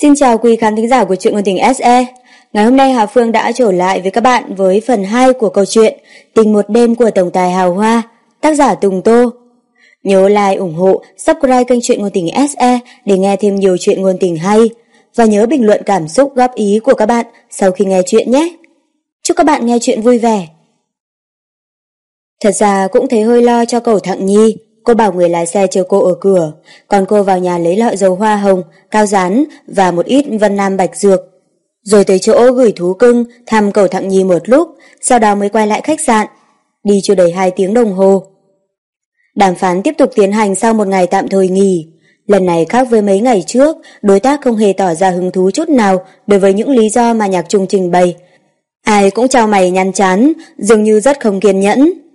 Xin chào quý khán thính giả của truyện ngôn tình SE. Ngày hôm nay Hà Phương đã trở lại với các bạn với phần 2 của câu chuyện Tình một đêm của tổng tài Hào Hoa, tác giả Tùng Tô. Nhớ like, ủng hộ, subscribe kênh truyện ngôn tình SE để nghe thêm nhiều chuyện ngôn tình hay và nhớ bình luận cảm xúc góp ý của các bạn sau khi nghe chuyện nhé. Chúc các bạn nghe chuyện vui vẻ. Thật ra cũng thấy hơi lo cho cầu Thặng Nhi Cô bảo người lái xe chờ cô ở cửa, còn cô vào nhà lấy lọ dầu hoa hồng, cao rán và một ít vân nam bạch dược. Rồi tới chỗ gửi thú cưng thăm cầu thặng nhi một lúc, sau đó mới quay lại khách sạn. Đi chưa đầy 2 tiếng đồng hồ. Đàm phán tiếp tục tiến hành sau một ngày tạm thời nghỉ. Lần này khác với mấy ngày trước, đối tác không hề tỏ ra hứng thú chút nào đối với những lý do mà nhạc trung trình bày. Ai cũng trao mày nhăn chán, dường như rất không kiên nhẫn.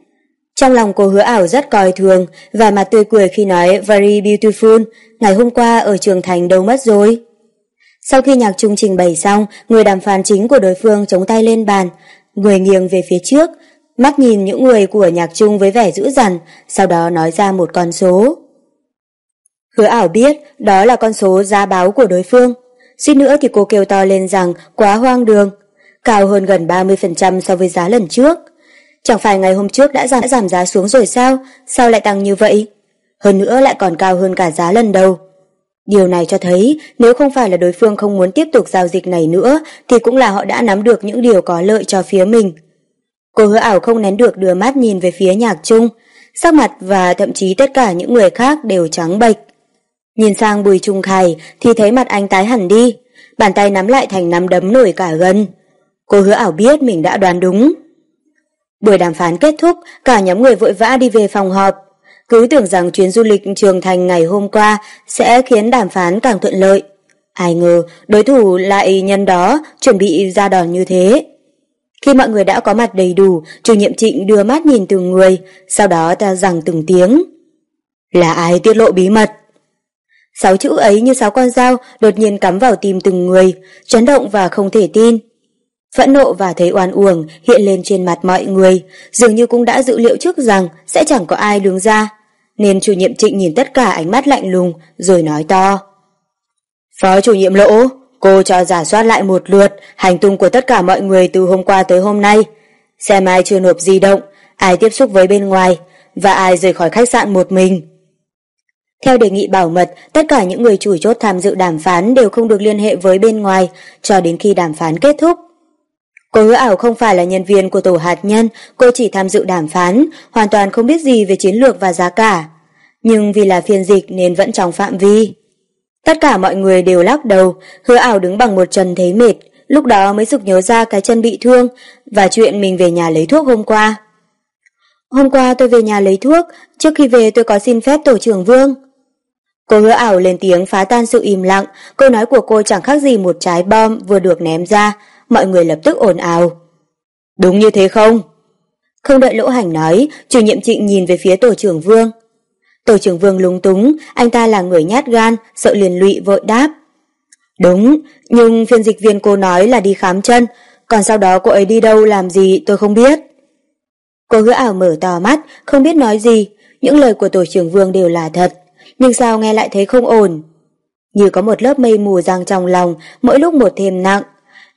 Trong lòng cô hứa ảo rất coi thường và mặt tươi cười khi nói very beautiful, ngày hôm qua ở trường thành đâu mất rồi. Sau khi nhạc trung trình bày xong, người đàm phán chính của đối phương chống tay lên bàn, người nghiêng về phía trước, mắt nhìn những người của nhạc trung với vẻ dữ dằn, sau đó nói ra một con số. Hứa ảo biết đó là con số giá báo của đối phương. Suýt nữa thì cô kêu to lên rằng quá hoang đường, cao hơn gần 30% so với giá lần trước. Chẳng phải ngày hôm trước đã giảm, đã giảm giá xuống rồi sao? Sao lại tăng như vậy? Hơn nữa lại còn cao hơn cả giá lần đầu. Điều này cho thấy nếu không phải là đối phương không muốn tiếp tục giao dịch này nữa thì cũng là họ đã nắm được những điều có lợi cho phía mình. Cô hứa ảo không nén được đưa mắt nhìn về phía nhạc trung, sắc mặt và thậm chí tất cả những người khác đều trắng bệch. Nhìn sang bùi trung khải thì thấy mặt anh tái hẳn đi, bàn tay nắm lại thành nắm đấm nổi cả gân. Cô hứa ảo biết mình đã đoán đúng. Buổi đàm phán kết thúc, cả nhóm người vội vã đi về phòng họp. Cứ tưởng rằng chuyến du lịch trường thành ngày hôm qua sẽ khiến đàm phán càng thuận lợi. Ai ngờ đối thủ lại nhân đó chuẩn bị ra đòn như thế. Khi mọi người đã có mặt đầy đủ, chủ nhiệm trịnh đưa mắt nhìn từng người, sau đó ta rằng từng tiếng. Là ai tiết lộ bí mật? Sáu chữ ấy như sáu con dao đột nhiên cắm vào tim từng người, chấn động và không thể tin. Phẫn nộ và thấy oan uổng hiện lên trên mặt mọi người, dường như cũng đã dự liệu trước rằng sẽ chẳng có ai đứng ra. Nên chủ nhiệm trịnh nhìn tất cả ánh mắt lạnh lùng, rồi nói to. Phó chủ nhiệm lỗ, cô cho giả soát lại một lượt hành tung của tất cả mọi người từ hôm qua tới hôm nay. Xem ai chưa nộp di động, ai tiếp xúc với bên ngoài, và ai rời khỏi khách sạn một mình. Theo đề nghị bảo mật, tất cả những người chủ chốt tham dự đàm phán đều không được liên hệ với bên ngoài cho đến khi đàm phán kết thúc. Cô hứa ảo không phải là nhân viên của tổ hạt nhân, cô chỉ tham dự đàm phán, hoàn toàn không biết gì về chiến lược và giá cả. Nhưng vì là phiên dịch nên vẫn trong phạm vi. Tất cả mọi người đều lắc đầu, hứa ảo đứng bằng một chân thấy mệt, lúc đó mới sực nhớ ra cái chân bị thương và chuyện mình về nhà lấy thuốc hôm qua. Hôm qua tôi về nhà lấy thuốc, trước khi về tôi có xin phép tổ trưởng Vương. Cô hứa ảo lên tiếng phá tan sự im lặng, câu nói của cô chẳng khác gì một trái bom vừa được ném ra, mọi người lập tức ồn ào. Đúng như thế không? Không đợi lỗ hành nói, chủ nhiệm trịnh nhìn về phía tổ trưởng Vương. Tổ trưởng Vương lúng túng, anh ta là người nhát gan, sợ liền lụy vội đáp. Đúng, nhưng phiên dịch viên cô nói là đi khám chân, còn sau đó cô ấy đi đâu làm gì tôi không biết. Cô hứa ảo mở to mắt, không biết nói gì, những lời của tổ trưởng Vương đều là thật, nhưng sao nghe lại thấy không ổn. Như có một lớp mây mù giăng trong lòng, mỗi lúc một thêm nặng.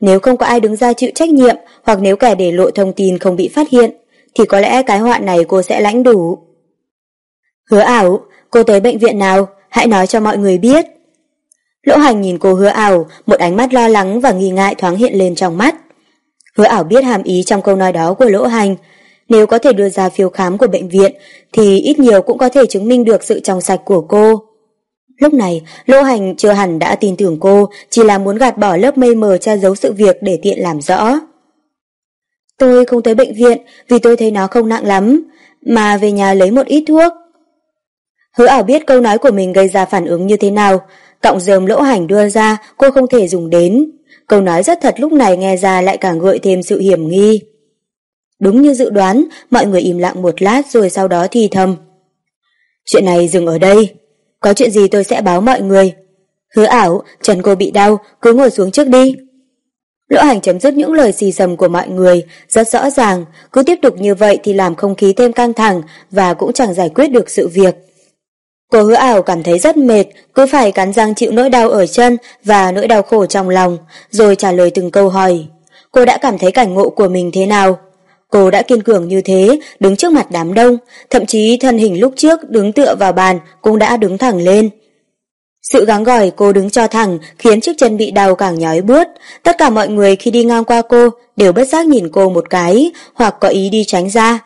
Nếu không có ai đứng ra chịu trách nhiệm hoặc nếu kẻ để lộ thông tin không bị phát hiện, thì có lẽ cái họa này cô sẽ lãnh đủ. Hứa ảo, cô tới bệnh viện nào? Hãy nói cho mọi người biết. Lỗ hành nhìn cô hứa ảo, một ánh mắt lo lắng và nghi ngại thoáng hiện lên trong mắt. Hứa ảo biết hàm ý trong câu nói đó của lỗ hành. Nếu có thể đưa ra phiếu khám của bệnh viện, thì ít nhiều cũng có thể chứng minh được sự trong sạch của cô. Lúc này, Lô Hành chưa hẳn đã tin tưởng cô, chỉ là muốn gạt bỏ lớp mây mờ che giấu sự việc để tiện làm rõ. Tôi không tới bệnh viện vì tôi thấy nó không nặng lắm, mà về nhà lấy một ít thuốc. Hứa ảo biết câu nói của mình gây ra phản ứng như thế nào, cọng dơm lỗ hành đưa ra cô không thể dùng đến. Câu nói rất thật lúc này nghe ra lại càng gợi thêm sự hiểm nghi. Đúng như dự đoán, mọi người im lặng một lát rồi sau đó thì thầm. Chuyện này dừng ở đây. Có chuyện gì tôi sẽ báo mọi người. Hứa ảo, chân cô bị đau, cứ ngồi xuống trước đi. Lỗ hành chấm dứt những lời xì xầm của mọi người, rất rõ ràng, cứ tiếp tục như vậy thì làm không khí thêm căng thẳng và cũng chẳng giải quyết được sự việc. Cô hứa ảo cảm thấy rất mệt, cứ phải cắn răng chịu nỗi đau ở chân và nỗi đau khổ trong lòng, rồi trả lời từng câu hỏi. Cô đã cảm thấy cảnh ngộ của mình thế nào? Cô đã kiên cường như thế, đứng trước mặt đám đông, thậm chí thân hình lúc trước đứng tựa vào bàn cũng đã đứng thẳng lên. Sự gắng gỏi cô đứng cho thẳng khiến chiếc chân bị đau càng nhói buốt. Tất cả mọi người khi đi ngang qua cô đều bất giác nhìn cô một cái hoặc có ý đi tránh ra.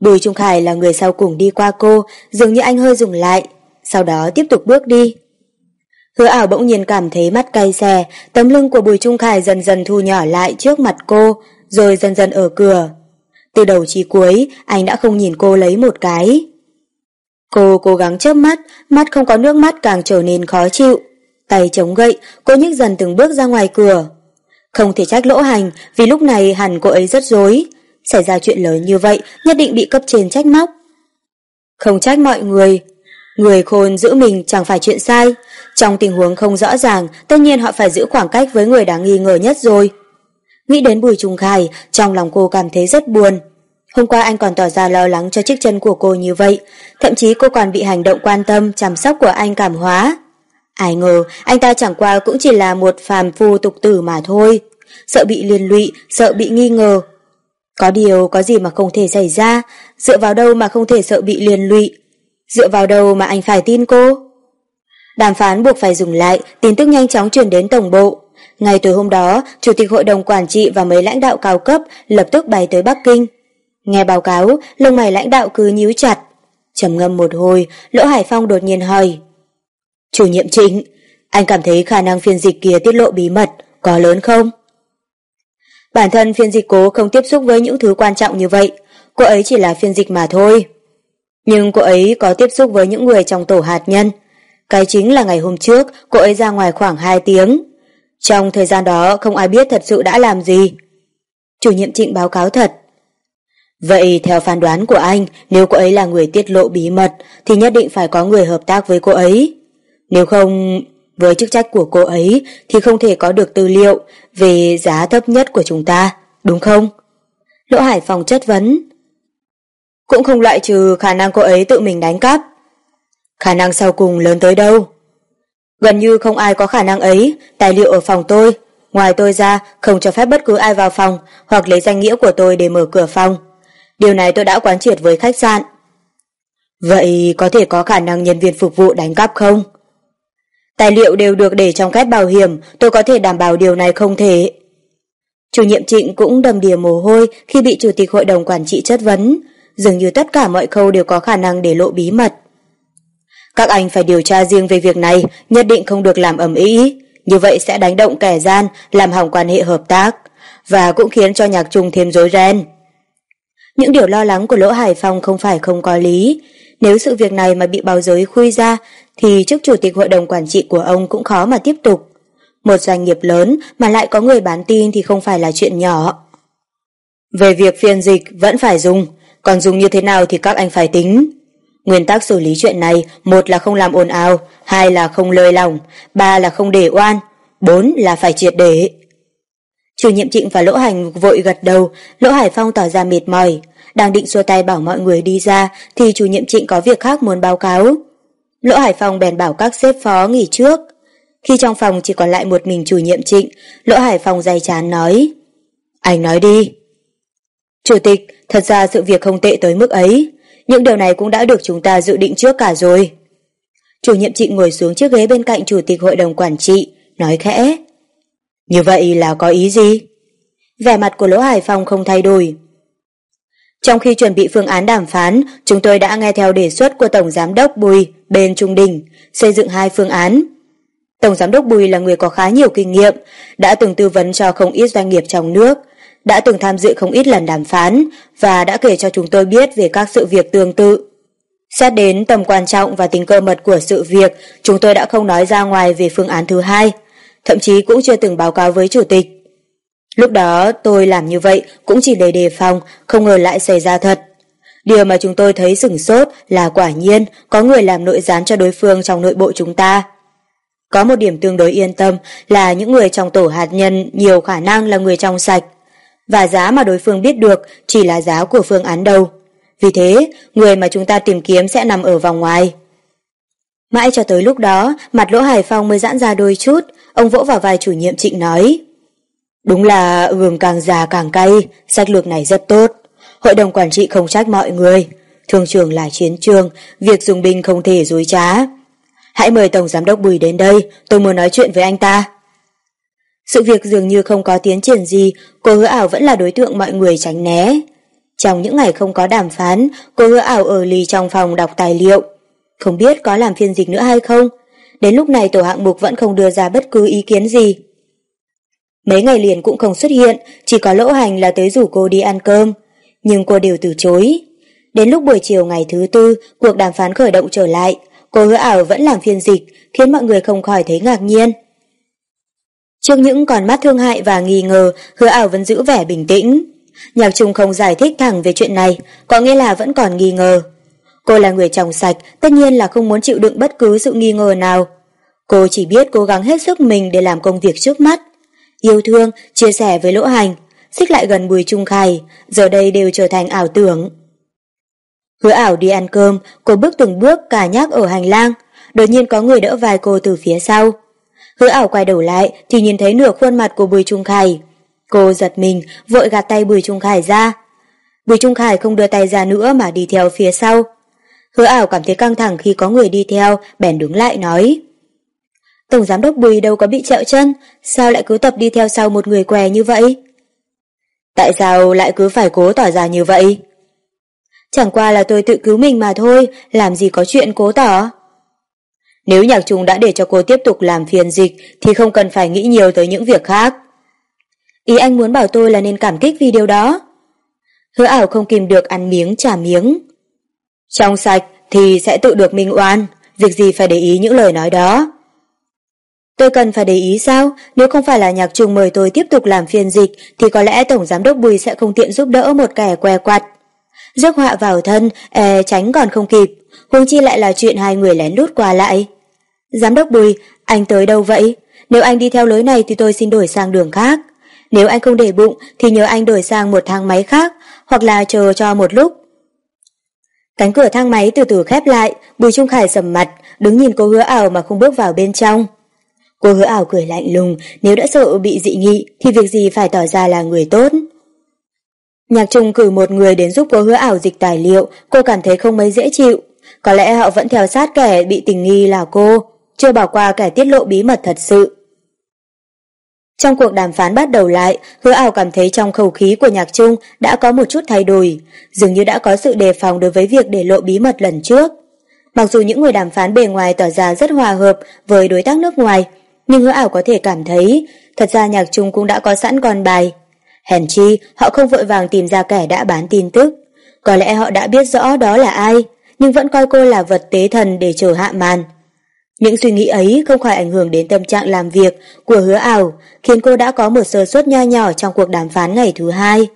Bùi Trung Khải là người sau cùng đi qua cô, dường như anh hơi dừng lại, sau đó tiếp tục bước đi. Hứa ảo bỗng nhiên cảm thấy mắt cay xè, tấm lưng của Bùi Trung Khải dần dần thu nhỏ lại trước mặt cô, rồi dần dần ở cửa. Từ đầu chí cuối, anh đã không nhìn cô lấy một cái. Cô cố gắng chớp mắt, mắt không có nước mắt càng trở nên khó chịu. Tay chống gậy, cô nhích dần từng bước ra ngoài cửa. Không thể trách lỗ hành, vì lúc này hẳn cô ấy rất dối. Xảy ra chuyện lớn như vậy, nhất định bị cấp trên trách móc. Không trách mọi người. Người khôn giữ mình chẳng phải chuyện sai. Trong tình huống không rõ ràng, tất nhiên họ phải giữ khoảng cách với người đáng nghi ngờ nhất rồi. Nghĩ đến Bùi Trung Khải, trong lòng cô cảm thấy rất buồn. Hôm qua anh còn tỏ ra lo lắng cho chiếc chân của cô như vậy, thậm chí cô còn bị hành động quan tâm, chăm sóc của anh cảm hóa. Ai ngờ, anh ta chẳng qua cũng chỉ là một phàm phu tục tử mà thôi. Sợ bị liên lụy, sợ bị nghi ngờ. Có điều có gì mà không thể xảy ra, dựa vào đâu mà không thể sợ bị liên lụy. Dựa vào đâu mà anh phải tin cô? Đàm phán buộc phải dừng lại, tin tức nhanh chóng truyền đến tổng bộ. Ngay từ hôm đó, Chủ tịch Hội đồng Quản trị và mấy lãnh đạo cao cấp lập tức bay tới Bắc Kinh. Nghe báo cáo, lông mày lãnh đạo cứ nhíu chặt. trầm ngâm một hồi, Lỗ Hải Phong đột nhiên hỏi. Chủ nhiệm chính anh cảm thấy khả năng phiên dịch kia tiết lộ bí mật có lớn không? Bản thân phiên dịch cố không tiếp xúc với những thứ quan trọng như vậy, cô ấy chỉ là phiên dịch mà thôi. Nhưng cô ấy có tiếp xúc với những người trong tổ hạt nhân. Cái chính là ngày hôm trước, cô ấy ra ngoài khoảng 2 tiếng. Trong thời gian đó không ai biết thật sự đã làm gì. Chủ nhiệm trịnh báo cáo thật. Vậy theo phán đoán của anh, nếu cô ấy là người tiết lộ bí mật thì nhất định phải có người hợp tác với cô ấy. Nếu không, với chức trách của cô ấy thì không thể có được tư liệu về giá thấp nhất của chúng ta, đúng không? Lỗ Hải Phòng chất vấn. Cũng không loại trừ khả năng cô ấy tự mình đánh cắp. Khả năng sau cùng lớn tới đâu? Gần như không ai có khả năng ấy, tài liệu ở phòng tôi. Ngoài tôi ra, không cho phép bất cứ ai vào phòng hoặc lấy danh nghĩa của tôi để mở cửa phòng. Điều này tôi đã quán triệt với khách sạn. Vậy có thể có khả năng nhân viên phục vụ đánh cắp không? Tài liệu đều được để trong két bảo hiểm, tôi có thể đảm bảo điều này không thể. Chủ nhiệm trịnh cũng đầm đìa mồ hôi khi bị chủ tịch hội đồng quản trị chất vấn. Dường như tất cả mọi khâu đều có khả năng để lộ bí mật. Các anh phải điều tra riêng về việc này, nhất định không được làm ẩm ý. Như vậy sẽ đánh động kẻ gian, làm hỏng quan hệ hợp tác, và cũng khiến cho nhạc trung thêm rối ren. Những điều lo lắng của Lỗ Hải Phong không phải không có lý. Nếu sự việc này mà bị báo giới khui ra, thì chức chủ tịch hội đồng quản trị của ông cũng khó mà tiếp tục. Một doanh nghiệp lớn mà lại có người bán tin thì không phải là chuyện nhỏ. Về việc phiên dịch vẫn phải dùng, còn dùng như thế nào thì các anh phải tính. Nguyên tắc xử lý chuyện này, một là không làm ồn ào, hai là không lơi lòng, ba là không để oan, bốn là phải triệt để. Chủ nhiệm Trịnh và Lỗ Hành vội gật đầu, Lỗ Hải Phong tỏ ra mệt mỏi. Đang định xua tay bảo mọi người đi ra thì chủ nhiệm Trịnh có việc khác muốn báo cáo. Lỗ Hải Phong bèn bảo các xếp phó nghỉ trước. Khi trong phòng chỉ còn lại một mình chủ nhiệm Trịnh, Lỗ Hải Phong dày chán nói. Anh nói đi. Chủ tịch, thật ra sự việc không tệ tới mức ấy. Những điều này cũng đã được chúng ta dự định trước cả rồi. Chủ nhiệm trị ngồi xuống chiếc ghế bên cạnh chủ tịch hội đồng quản trị, nói khẽ. Như vậy là có ý gì? Vẻ mặt của Lỗ Hải Phong không thay đổi. Trong khi chuẩn bị phương án đàm phán, chúng tôi đã nghe theo đề xuất của Tổng Giám đốc Bùi bên Trung Đình, xây dựng hai phương án. Tổng Giám đốc Bùi là người có khá nhiều kinh nghiệm, đã từng tư vấn cho không ít doanh nghiệp trong nước, đã từng tham dự không ít lần đàm phán và đã kể cho chúng tôi biết về các sự việc tương tự. Xét đến tầm quan trọng và tính cơ mật của sự việc, chúng tôi đã không nói ra ngoài về phương án thứ hai thậm chí cũng chưa từng báo cáo với chủ tịch. Lúc đó tôi làm như vậy cũng chỉ để đề phòng, không ngờ lại xảy ra thật. Điều mà chúng tôi thấy sửng sốt là quả nhiên có người làm nội gián cho đối phương trong nội bộ chúng ta. Có một điểm tương đối yên tâm là những người trong tổ hạt nhân nhiều khả năng là người trong sạch, và giá mà đối phương biết được chỉ là giá của phương án đầu. Vì thế, người mà chúng ta tìm kiếm sẽ nằm ở vòng ngoài. Mãi cho tới lúc đó, mặt Lỗ Hải Phong mới giãn ra đôi chút, ông vỗ vào vai chủ nhiệm Trịnh nói. Đúng là gừng càng già càng cay, sách lược này rất tốt. Hội đồng quản trị không trách mọi người. Thương trường là chiến trường, việc dùng binh không thể dối trá. Hãy mời Tổng Giám đốc Bùi đến đây, tôi muốn nói chuyện với anh ta. Sự việc dường như không có tiến triển gì, cô hứa ảo vẫn là đối tượng mọi người tránh né. Trong những ngày không có đàm phán, cô hứa ảo ở lì trong phòng đọc tài liệu. Không biết có làm phiên dịch nữa hay không? Đến lúc này tổ hạng mục vẫn không đưa ra bất cứ ý kiến gì. Mấy ngày liền cũng không xuất hiện, chỉ có lỗ hành là tới rủ cô đi ăn cơm. Nhưng cô đều từ chối. Đến lúc buổi chiều ngày thứ tư, cuộc đàm phán khởi động trở lại, cô hứa ảo vẫn làm phiên dịch, khiến mọi người không khỏi thấy ngạc nhiên. Trước những con mắt thương hại và nghi ngờ, hứa ảo vẫn giữ vẻ bình tĩnh. Nhạc Trung không giải thích thẳng về chuyện này, có nghĩa là vẫn còn nghi ngờ. Cô là người chồng sạch, tất nhiên là không muốn chịu đựng bất cứ sự nghi ngờ nào. Cô chỉ biết cố gắng hết sức mình để làm công việc trước mắt. Yêu thương, chia sẻ với lỗ hành, xích lại gần Bùi Trung Khải, giờ đây đều trở thành ảo tưởng. Hứa ảo đi ăn cơm, cô bước từng bước cả nhắc ở hành lang, đột nhiên có người đỡ vai cô từ phía sau. Hứa ảo quay đầu lại thì nhìn thấy nửa khuôn mặt của Bùi Trung Khải. Cô giật mình, vội gạt tay Bùi Trung Khải ra. Bùi Trung Khải không đưa tay ra nữa mà đi theo phía sau. Hứa ảo cảm thấy căng thẳng khi có người đi theo, bèn đứng lại nói. Tổng giám đốc Bùi đâu có bị trẹo chân, sao lại cứ tập đi theo sau một người què như vậy? Tại sao lại cứ phải cố tỏ ra như vậy? Chẳng qua là tôi tự cứu mình mà thôi, làm gì có chuyện cố tỏ. Nếu nhạc trùng đã để cho cô tiếp tục làm phiền dịch thì không cần phải nghĩ nhiều tới những việc khác. Ý anh muốn bảo tôi là nên cảm kích vì điều đó. Hứa ảo không kìm được ăn miếng trả miếng. Trong sạch thì sẽ tự được minh oan, việc gì phải để ý những lời nói đó. Tôi cần phải để ý sao? Nếu không phải là nhạc trùng mời tôi tiếp tục làm phiên dịch thì có lẽ Tổng Giám đốc Bùi sẽ không tiện giúp đỡ một kẻ què quặt. Rước họa vào thân, e tránh còn không kịp, huống chi lại là chuyện hai người lén lút qua lại. Giám đốc Bùi, anh tới đâu vậy? Nếu anh đi theo lối này thì tôi xin đổi sang đường khác. Nếu anh không để bụng thì nhớ anh đổi sang một thang máy khác hoặc là chờ cho một lúc. Cánh cửa thang máy từ từ khép lại, Bùi Trung Khải sầm mặt, đứng nhìn cô hứa ảo mà không bước vào bên trong. Cô hứa ảo cười lạnh lùng, nếu đã sợ bị dị nghị thì việc gì phải tỏ ra là người tốt. Nhạc Trung cử một người đến giúp cô hứa ảo dịch tài liệu, cô cảm thấy không mấy dễ chịu. Có lẽ họ vẫn theo sát kẻ bị tình nghi là cô, chưa bỏ qua kẻ tiết lộ bí mật thật sự. Trong cuộc đàm phán bắt đầu lại, hứa ảo cảm thấy trong khẩu khí của nhạc trung đã có một chút thay đổi, dường như đã có sự đề phòng đối với việc để lộ bí mật lần trước. Mặc dù những người đàm phán bề ngoài tỏ ra rất hòa hợp với đối tác nước ngoài, nhưng hứa ảo có thể cảm thấy thật ra nhạc trung cũng đã có sẵn con bài. Hèn chi, họ không vội vàng tìm ra kẻ đã bán tin tức. Có lẽ họ đã biết rõ đó là ai, nhưng vẫn coi cô là vật tế thần để chờ hạ màn. Những suy nghĩ ấy không khỏi ảnh hưởng đến tâm trạng làm việc của hứa ảo, khiến cô đã có một sơ suất nho nhỏ trong cuộc đàm phán ngày thứ hai.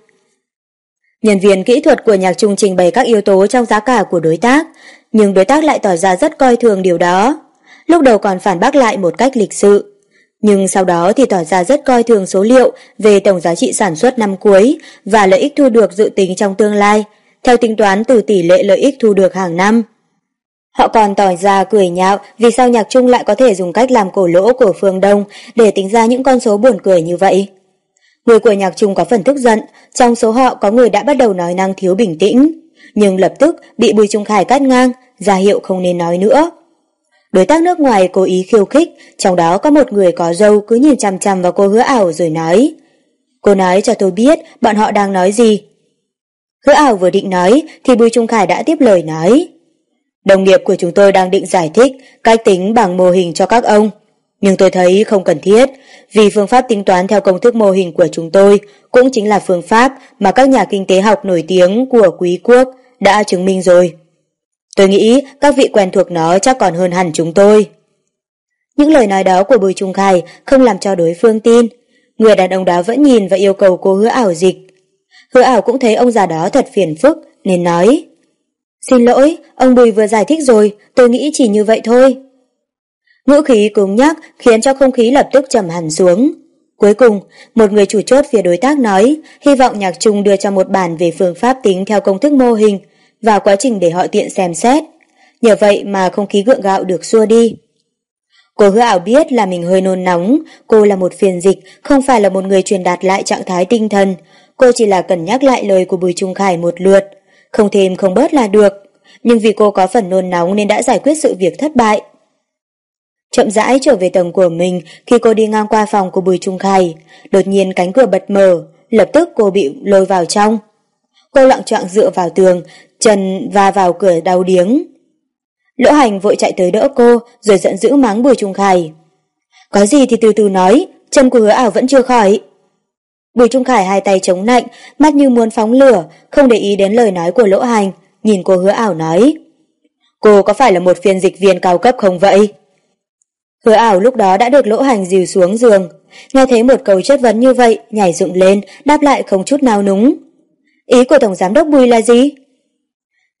Nhân viên kỹ thuật của nhạc trung trình bày các yếu tố trong giá cả của đối tác, nhưng đối tác lại tỏ ra rất coi thường điều đó. Lúc đầu còn phản bác lại một cách lịch sự. Nhưng sau đó thì tỏ ra rất coi thường số liệu về tổng giá trị sản xuất năm cuối và lợi ích thu được dự tính trong tương lai, theo tính toán từ tỷ lệ lợi ích thu được hàng năm. Họ còn tỏ ra cười nhạo vì sao nhạc trung lại có thể dùng cách làm cổ lỗ của phương Đông để tính ra những con số buồn cười như vậy. Người của nhạc trung có phần tức giận, trong số họ có người đã bắt đầu nói năng thiếu bình tĩnh, nhưng lập tức bị Bùi Trung Khải cắt ngang, ra hiệu không nên nói nữa. Đối tác nước ngoài cố ý khiêu khích, trong đó có một người có dâu cứ nhìn chằm chằm vào cô hứa ảo rồi nói. Cô nói cho tôi biết bọn họ đang nói gì. Hứa ảo vừa định nói thì Bùi Trung Khải đã tiếp lời nói. Đồng nghiệp của chúng tôi đang định giải thích cách tính bằng mô hình cho các ông. Nhưng tôi thấy không cần thiết, vì phương pháp tính toán theo công thức mô hình của chúng tôi cũng chính là phương pháp mà các nhà kinh tế học nổi tiếng của quý quốc đã chứng minh rồi. Tôi nghĩ các vị quen thuộc nó chắc còn hơn hẳn chúng tôi. Những lời nói đó của Bùi Trung Khải không làm cho đối phương tin. Người đàn ông đó vẫn nhìn và yêu cầu cô hứa ảo dịch. Hứa ảo cũng thấy ông già đó thật phiền phức, nên nói Xin lỗi, ông Bùi vừa giải thích rồi, tôi nghĩ chỉ như vậy thôi. Ngữ khí cứng nhắc khiến cho không khí lập tức trầm hẳn xuống. Cuối cùng, một người chủ chốt phía đối tác nói hy vọng nhạc trung đưa cho một bản về phương pháp tính theo công thức mô hình và quá trình để họ tiện xem xét. nhờ vậy mà không khí gượng gạo được xua đi. Cô hứa ảo biết là mình hơi nôn nóng, cô là một phiền dịch, không phải là một người truyền đạt lại trạng thái tinh thần. Cô chỉ là cần nhắc lại lời của Bùi Trung Khải một lượt, không thêm không bớt là được. Nhưng vì cô có phần nôn nóng nên đã giải quyết sự việc thất bại. Chậm rãi trở về tầng của mình khi cô đi ngang qua phòng của Bùi Trung Khải, đột nhiên cánh cửa bật mở, lập tức cô bị lôi vào trong. Cô lặng trọng dựa vào tường, chân va vào cửa đau điếng. Lỗ hành vội chạy tới đỡ cô, rồi giận dữ mắng Bùi Trung Khải. Có gì thì từ từ nói, chân của hứa ảo vẫn chưa khỏi. Bùi Trung Khải hai tay chống nạnh, mắt như muốn phóng lửa, không để ý đến lời nói của lỗ hành, nhìn cô hứa ảo nói. Cô có phải là một phiên dịch viên cao cấp không vậy? Hứa ảo lúc đó đã được lỗ hành dìu xuống giường, nghe thấy một câu chất vấn như vậy, nhảy dựng lên, đáp lại không chút nào núng. Ý của Tổng Giám đốc Bùi là gì?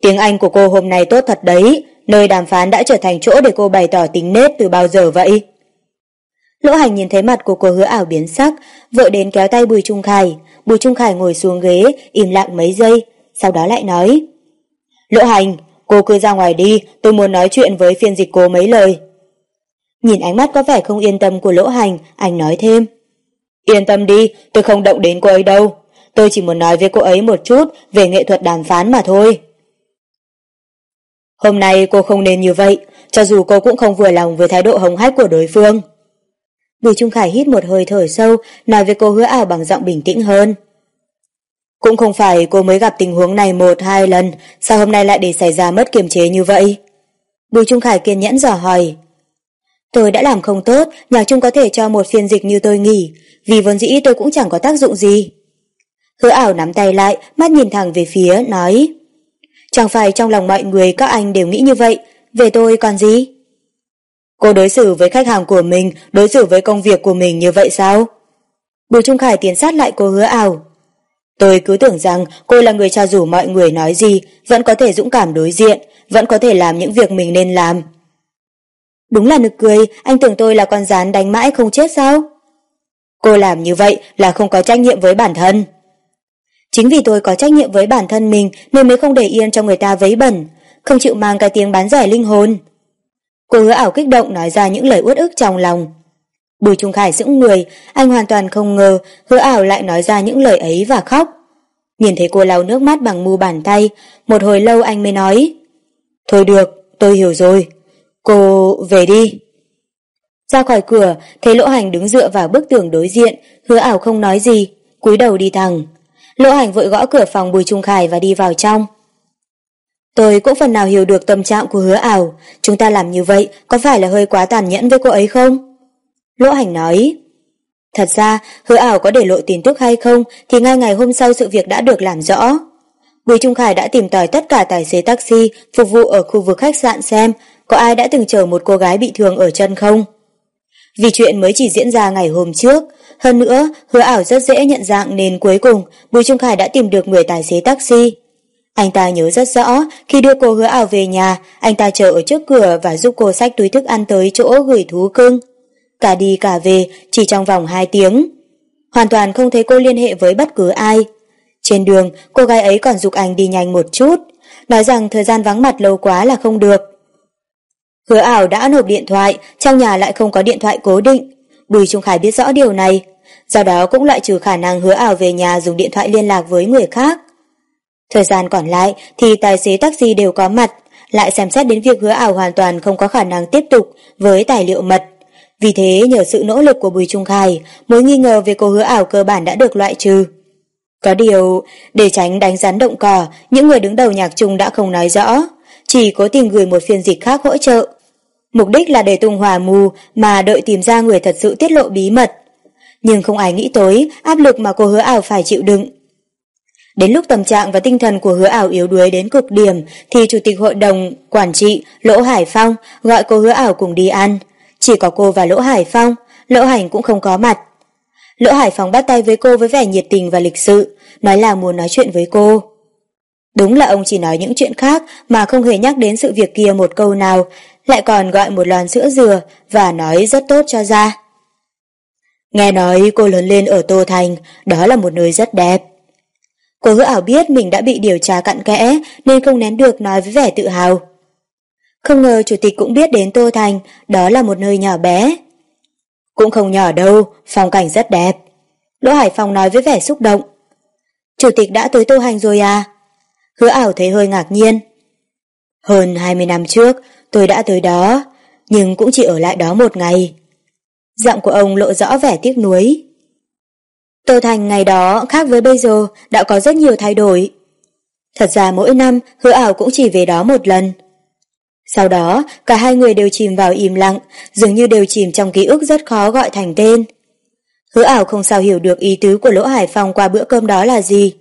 Tiếng Anh của cô hôm nay tốt thật đấy, nơi đàm phán đã trở thành chỗ để cô bày tỏ tính nết từ bao giờ vậy? Lỗ hành nhìn thấy mặt của cô hứa ảo biến sắc, vợ đến kéo tay Bùi Trung Khải. Bùi Trung Khải ngồi xuống ghế, im lặng mấy giây, sau đó lại nói. Lỗ hành, cô cứ ra ngoài đi, tôi muốn nói chuyện với phiên dịch cô mấy lời. Nhìn ánh mắt có vẻ không yên tâm của lỗ hành, anh nói thêm. Yên tâm đi, tôi không động đến cô ấy đâu. Tôi chỉ muốn nói với cô ấy một chút về nghệ thuật đàm phán mà thôi. Hôm nay cô không nên như vậy, cho dù cô cũng không vừa lòng với thái độ hống hách của đối phương. Bùi Trung Khải hít một hơi thở sâu, nói với cô hứa ảo bằng giọng bình tĩnh hơn. Cũng không phải cô mới gặp tình huống này một hai lần, sao hôm nay lại để xảy ra mất kiềm chế như vậy? Bùi Trung Khải kiên nhẫn dò hỏi. Tôi đã làm không tốt, nhạc trung có thể cho một phiên dịch như tôi nghỉ, vì vốn dĩ tôi cũng chẳng có tác dụng gì. Hứa ảo nắm tay lại, mắt nhìn thẳng về phía, nói Chẳng phải trong lòng mọi người các anh đều nghĩ như vậy, về tôi còn gì? Cô đối xử với khách hàng của mình, đối xử với công việc của mình như vậy sao? Bùi Trung Khải tiến sát lại cô hứa ảo. Tôi cứ tưởng rằng cô là người cho dù mọi người nói gì, vẫn có thể dũng cảm đối diện, vẫn có thể làm những việc mình nên làm. Đúng là nực cười, anh tưởng tôi là con rán đánh mãi không chết sao? Cô làm như vậy là không có trách nhiệm với bản thân. Chính vì tôi có trách nhiệm với bản thân mình nên mới không để yên cho người ta vấy bẩn, không chịu mang cái tiếng bán rẻ linh hồn. Cô hứa ảo kích động nói ra những lời uất ức trong lòng. Bùi Trung Khải sững người, anh hoàn toàn không ngờ hứa ảo lại nói ra những lời ấy và khóc. Nhìn thấy cô lau nước mắt bằng mu bàn tay, một hồi lâu anh mới nói. Thôi được, tôi hiểu rồi. Cô về đi. Ra khỏi cửa, thấy lỗ hành đứng dựa vào bức tường đối diện, hứa ảo không nói gì, cúi đầu đi thẳng. Lỗ hành vội gõ cửa phòng Bùi Trung Khải và đi vào trong. Tôi cũng phần nào hiểu được tâm trạng của hứa ảo, chúng ta làm như vậy có phải là hơi quá tàn nhẫn với cô ấy không? Lỗ hành nói, thật ra hứa ảo có để lộ tin tức hay không thì ngay ngày hôm sau sự việc đã được làm rõ. Bùi Trung Khải đã tìm tòi tất cả tài xế taxi phục vụ ở khu vực khách sạn xem có ai đã từng chở một cô gái bị thương ở chân không. Vì chuyện mới chỉ diễn ra ngày hôm trước, hơn nữa hứa ảo rất dễ nhận dạng nên cuối cùng Bùi Trung Khải đã tìm được người tài xế taxi. Anh ta nhớ rất rõ, khi đưa cô hứa ảo về nhà, anh ta chờ ở trước cửa và giúp cô xách túi thức ăn tới chỗ gửi thú cưng. Cả đi cả về, chỉ trong vòng 2 tiếng. Hoàn toàn không thấy cô liên hệ với bất cứ ai. Trên đường, cô gái ấy còn dục anh đi nhanh một chút, nói rằng thời gian vắng mặt lâu quá là không được. Hứa ảo đã nộp điện thoại, trong nhà lại không có điện thoại cố định. Bùi Trung Khải biết rõ điều này, do đó cũng loại trừ khả năng hứa ảo về nhà dùng điện thoại liên lạc với người khác. Thời gian còn lại thì tài xế taxi đều có mặt, lại xem xét đến việc hứa ảo hoàn toàn không có khả năng tiếp tục với tài liệu mật. Vì thế nhờ sự nỗ lực của Bùi Trung Khai, mối nghi ngờ về cô hứa ảo cơ bản đã được loại trừ. Có điều, để tránh đánh rắn động cỏ, những người đứng đầu nhạc trung đã không nói rõ, chỉ cố tình gửi một phiên dịch khác hỗ trợ. Mục đích là để tung hòa mù mà đợi tìm ra người thật sự tiết lộ bí mật. Nhưng không ai nghĩ tới áp lực mà cô hứa ảo phải chịu đựng. Đến lúc tâm trạng và tinh thần của hứa ảo yếu đuối đến cực điểm thì Chủ tịch Hội đồng Quản trị Lỗ Hải Phong gọi cô hứa ảo cùng đi ăn. Chỉ có cô và Lỗ Hải Phong, Lỗ Hành cũng không có mặt. Lỗ Hải Phong bắt tay với cô với vẻ nhiệt tình và lịch sự, nói là muốn nói chuyện với cô. Đúng là ông chỉ nói những chuyện khác mà không hề nhắc đến sự việc kia một câu nào, lại còn gọi một lon sữa dừa và nói rất tốt cho ra. Nghe nói cô lớn lên ở Tô Thành, đó là một nơi rất đẹp. Cô hứa ảo biết mình đã bị điều tra cặn kẽ nên không nén được nói với vẻ tự hào. Không ngờ chủ tịch cũng biết đến Tô Thành, đó là một nơi nhỏ bé. Cũng không nhỏ đâu, phong cảnh rất đẹp. Lỗ Hải Phong nói với vẻ xúc động. Chủ tịch đã tới Tô Hành rồi à? Hứa ảo thấy hơi ngạc nhiên. Hơn 20 năm trước, tôi đã tới đó, nhưng cũng chỉ ở lại đó một ngày. Giọng của ông lộ rõ vẻ tiếc nuối. Tô Thành ngày đó khác với bây giờ đã có rất nhiều thay đổi. Thật ra mỗi năm hứa ảo cũng chỉ về đó một lần. Sau đó, cả hai người đều chìm vào im lặng, dường như đều chìm trong ký ức rất khó gọi thành tên. Hứa ảo không sao hiểu được ý tứ của Lỗ Hải Phong qua bữa cơm đó là gì.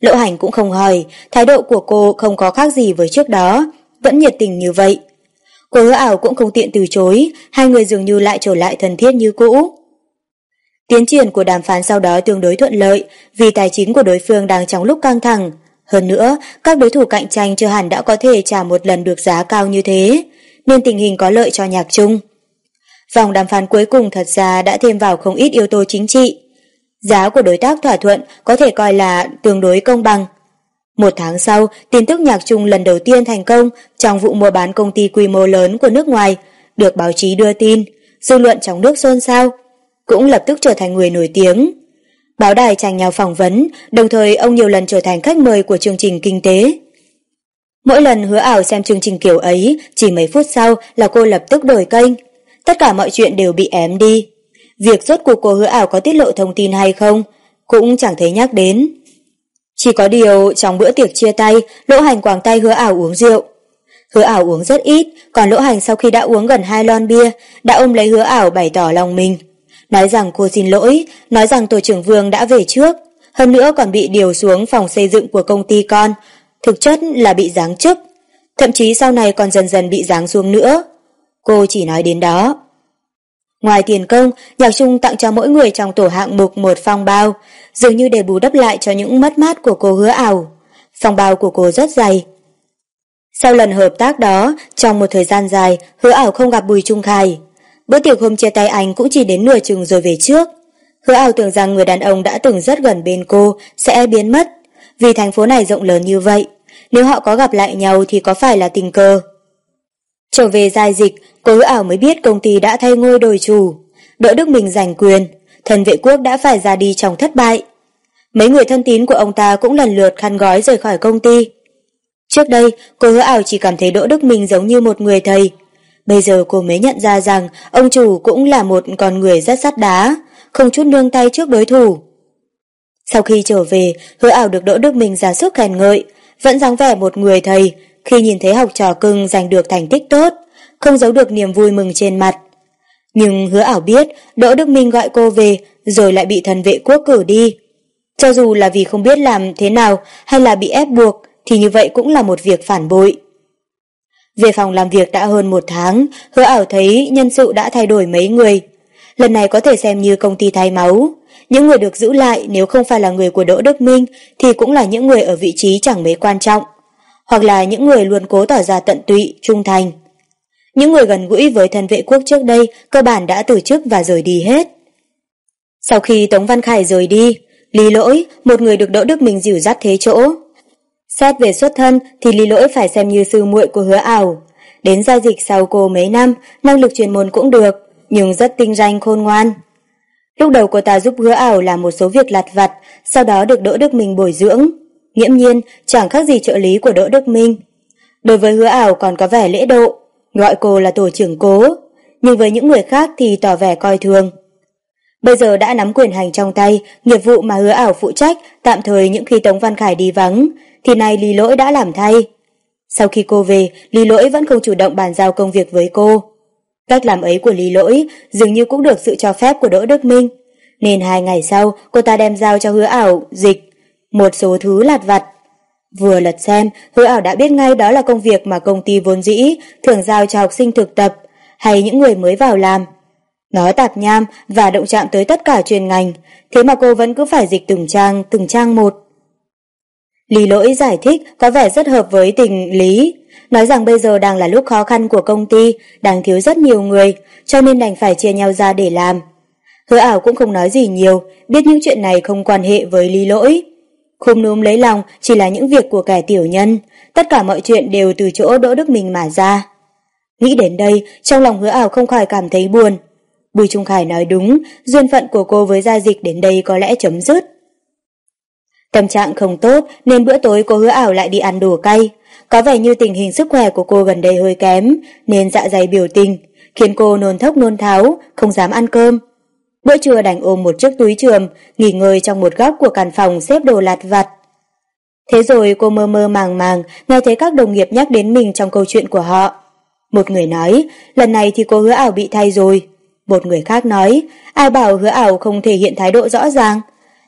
Lỗ Hành cũng không hỏi, thái độ của cô không có khác gì với trước đó, vẫn nhiệt tình như vậy. Cô hứa ảo cũng không tiện từ chối, hai người dường như lại trở lại thân thiết như cũ. Tiến triển của đàm phán sau đó tương đối thuận lợi vì tài chính của đối phương đang trong lúc căng thẳng. Hơn nữa, các đối thủ cạnh tranh chưa hẳn đã có thể trả một lần được giá cao như thế, nên tình hình có lợi cho nhạc chung. Vòng đàm phán cuối cùng thật ra đã thêm vào không ít yếu tố chính trị. Giá của đối tác thỏa thuận có thể coi là tương đối công bằng. Một tháng sau, tin tức nhạc chung lần đầu tiên thành công trong vụ mua bán công ty quy mô lớn của nước ngoài, được báo chí đưa tin, dư luận trong nước xôn xao, cũng lập tức trở thành người nổi tiếng. Báo đài tranh nhau phỏng vấn, đồng thời ông nhiều lần trở thành khách mời của chương trình kinh tế. Mỗi lần hứa ảo xem chương trình kiểu ấy, chỉ mấy phút sau là cô lập tức đổi kênh. Tất cả mọi chuyện đều bị ém đi. Việc rốt cuộc cô hứa ảo có tiết lộ thông tin hay không, cũng chẳng thấy nhắc đến. Chỉ có điều trong bữa tiệc chia tay, Lỗ Hành quàng tay hứa ảo uống rượu. Hứa ảo uống rất ít, còn Lỗ Hành sau khi đã uống gần hai lon bia, đã ôm lấy hứa ảo bày tỏ lòng mình. Nói rằng cô xin lỗi, nói rằng tổ trưởng Vương đã về trước, hơn nữa còn bị điều xuống phòng xây dựng của công ty con, thực chất là bị giáng chức, thậm chí sau này còn dần dần bị giáng xuống nữa. Cô chỉ nói đến đó. Ngoài tiền công, Nhạc Trung tặng cho mỗi người trong tổ hạng mục một phong bao, dường như để bù đắp lại cho những mất mát của cô hứa ảo. Phong bao của cô rất dày. Sau lần hợp tác đó, trong một thời gian dài, hứa ảo không gặp Bùi Trung Khải. Bữa tiệc hôm chia tay anh cũng chỉ đến nửa chừng rồi về trước. Hứa ảo tưởng rằng người đàn ông đã từng rất gần bên cô sẽ biến mất, vì thành phố này rộng lớn như vậy. Nếu họ có gặp lại nhau thì có phải là tình cờ? Trở về giai dịch, cô hứa ảo mới biết công ty đã thay ngôi đổi chủ. đỗ Đức mình giành quyền, thần vệ quốc đã phải ra đi trong thất bại. Mấy người thân tín của ông ta cũng lần lượt khăn gói rời khỏi công ty. Trước đây, cô hứa ảo chỉ cảm thấy Đỗ Đức Minh giống như một người thầy. Bây giờ cô mới nhận ra rằng ông chủ cũng là một con người rất sắt đá, không chút nương tay trước đối thủ. Sau khi trở về, hứa ảo được Đỗ Đức Minh ra sức khen ngợi, vẫn dáng vẻ một người thầy khi nhìn thấy học trò cưng giành được thành tích tốt, không giấu được niềm vui mừng trên mặt. Nhưng hứa ảo biết Đỗ Đức Minh gọi cô về rồi lại bị thần vệ quốc cử đi. Cho dù là vì không biết làm thế nào hay là bị ép buộc thì như vậy cũng là một việc phản bội. Về phòng làm việc đã hơn một tháng, hứa ảo thấy nhân sự đã thay đổi mấy người. Lần này có thể xem như công ty thay máu. Những người được giữ lại nếu không phải là người của Đỗ Đức Minh thì cũng là những người ở vị trí chẳng mấy quan trọng. Hoặc là những người luôn cố tỏ ra tận tụy, trung thành. Những người gần gũi với thân vệ quốc trước đây cơ bản đã từ chức và rời đi hết. Sau khi Tống Văn Khải rời đi, Lý Lỗi, một người được Đỗ Đức Minh dìu dắt thế chỗ. Xét về xuất thân thì Lý Lỗi phải xem như sư muội của hứa ảo. Đến giao dịch sau cô mấy năm, năng lực chuyên môn cũng được, nhưng rất tinh ranh khôn ngoan. Lúc đầu cô ta giúp hứa ảo làm một số việc lặt vặt, sau đó được Đỗ Đức Minh bồi dưỡng. Nghiễm nhiên, chẳng khác gì trợ lý của Đỗ Đức Minh. Đối với hứa ảo còn có vẻ lễ độ, gọi cô là tổ trưởng cố, nhưng với những người khác thì tỏ vẻ coi thường. Bây giờ đã nắm quyền hành trong tay, nghiệp vụ mà hứa ảo phụ trách tạm thời những khi Tống Văn Khải đi vắng, thì nay Lý Lỗi đã làm thay. Sau khi cô về, Lý Lỗi vẫn không chủ động bàn giao công việc với cô. Cách làm ấy của Lý Lỗi dường như cũng được sự cho phép của Đỗ Đức Minh, nên hai ngày sau cô ta đem giao cho hứa ảo, dịch, một số thứ lặt vặt. Vừa lật xem, hứa ảo đã biết ngay đó là công việc mà công ty vốn dĩ thường giao cho học sinh thực tập hay những người mới vào làm. Nó tạp nham và động chạm tới tất cả chuyên ngành, thế mà cô vẫn cứ phải dịch từng trang, từng trang một. Lý lỗi giải thích có vẻ rất hợp với tình lý, nói rằng bây giờ đang là lúc khó khăn của công ty, đang thiếu rất nhiều người, cho nên đành phải chia nhau ra để làm. Hứa ảo cũng không nói gì nhiều, biết những chuyện này không quan hệ với lý lỗi. Khung núm lấy lòng chỉ là những việc của kẻ tiểu nhân, tất cả mọi chuyện đều từ chỗ Đỗ Đức mình mà ra. Nghĩ đến đây, trong lòng hứa ảo không khỏi cảm thấy buồn. Bùi Trung Khải nói đúng, duyên phận của cô với gia dịch đến đây có lẽ chấm dứt. Tâm trạng không tốt nên bữa tối cô hứa ảo lại đi ăn đồ cay. Có vẻ như tình hình sức khỏe của cô gần đây hơi kém nên dạ dày biểu tình, khiến cô nôn thốc nôn tháo, không dám ăn cơm. Bữa trưa đành ôm một chiếc túi trường, nghỉ ngơi trong một góc của căn phòng xếp đồ lặt vặt. Thế rồi cô mơ mơ màng màng, nghe thấy các đồng nghiệp nhắc đến mình trong câu chuyện của họ. Một người nói, lần này thì cô hứa ảo bị thay rồi. Một người khác nói, ai bảo hứa ảo không thể hiện thái độ rõ ràng.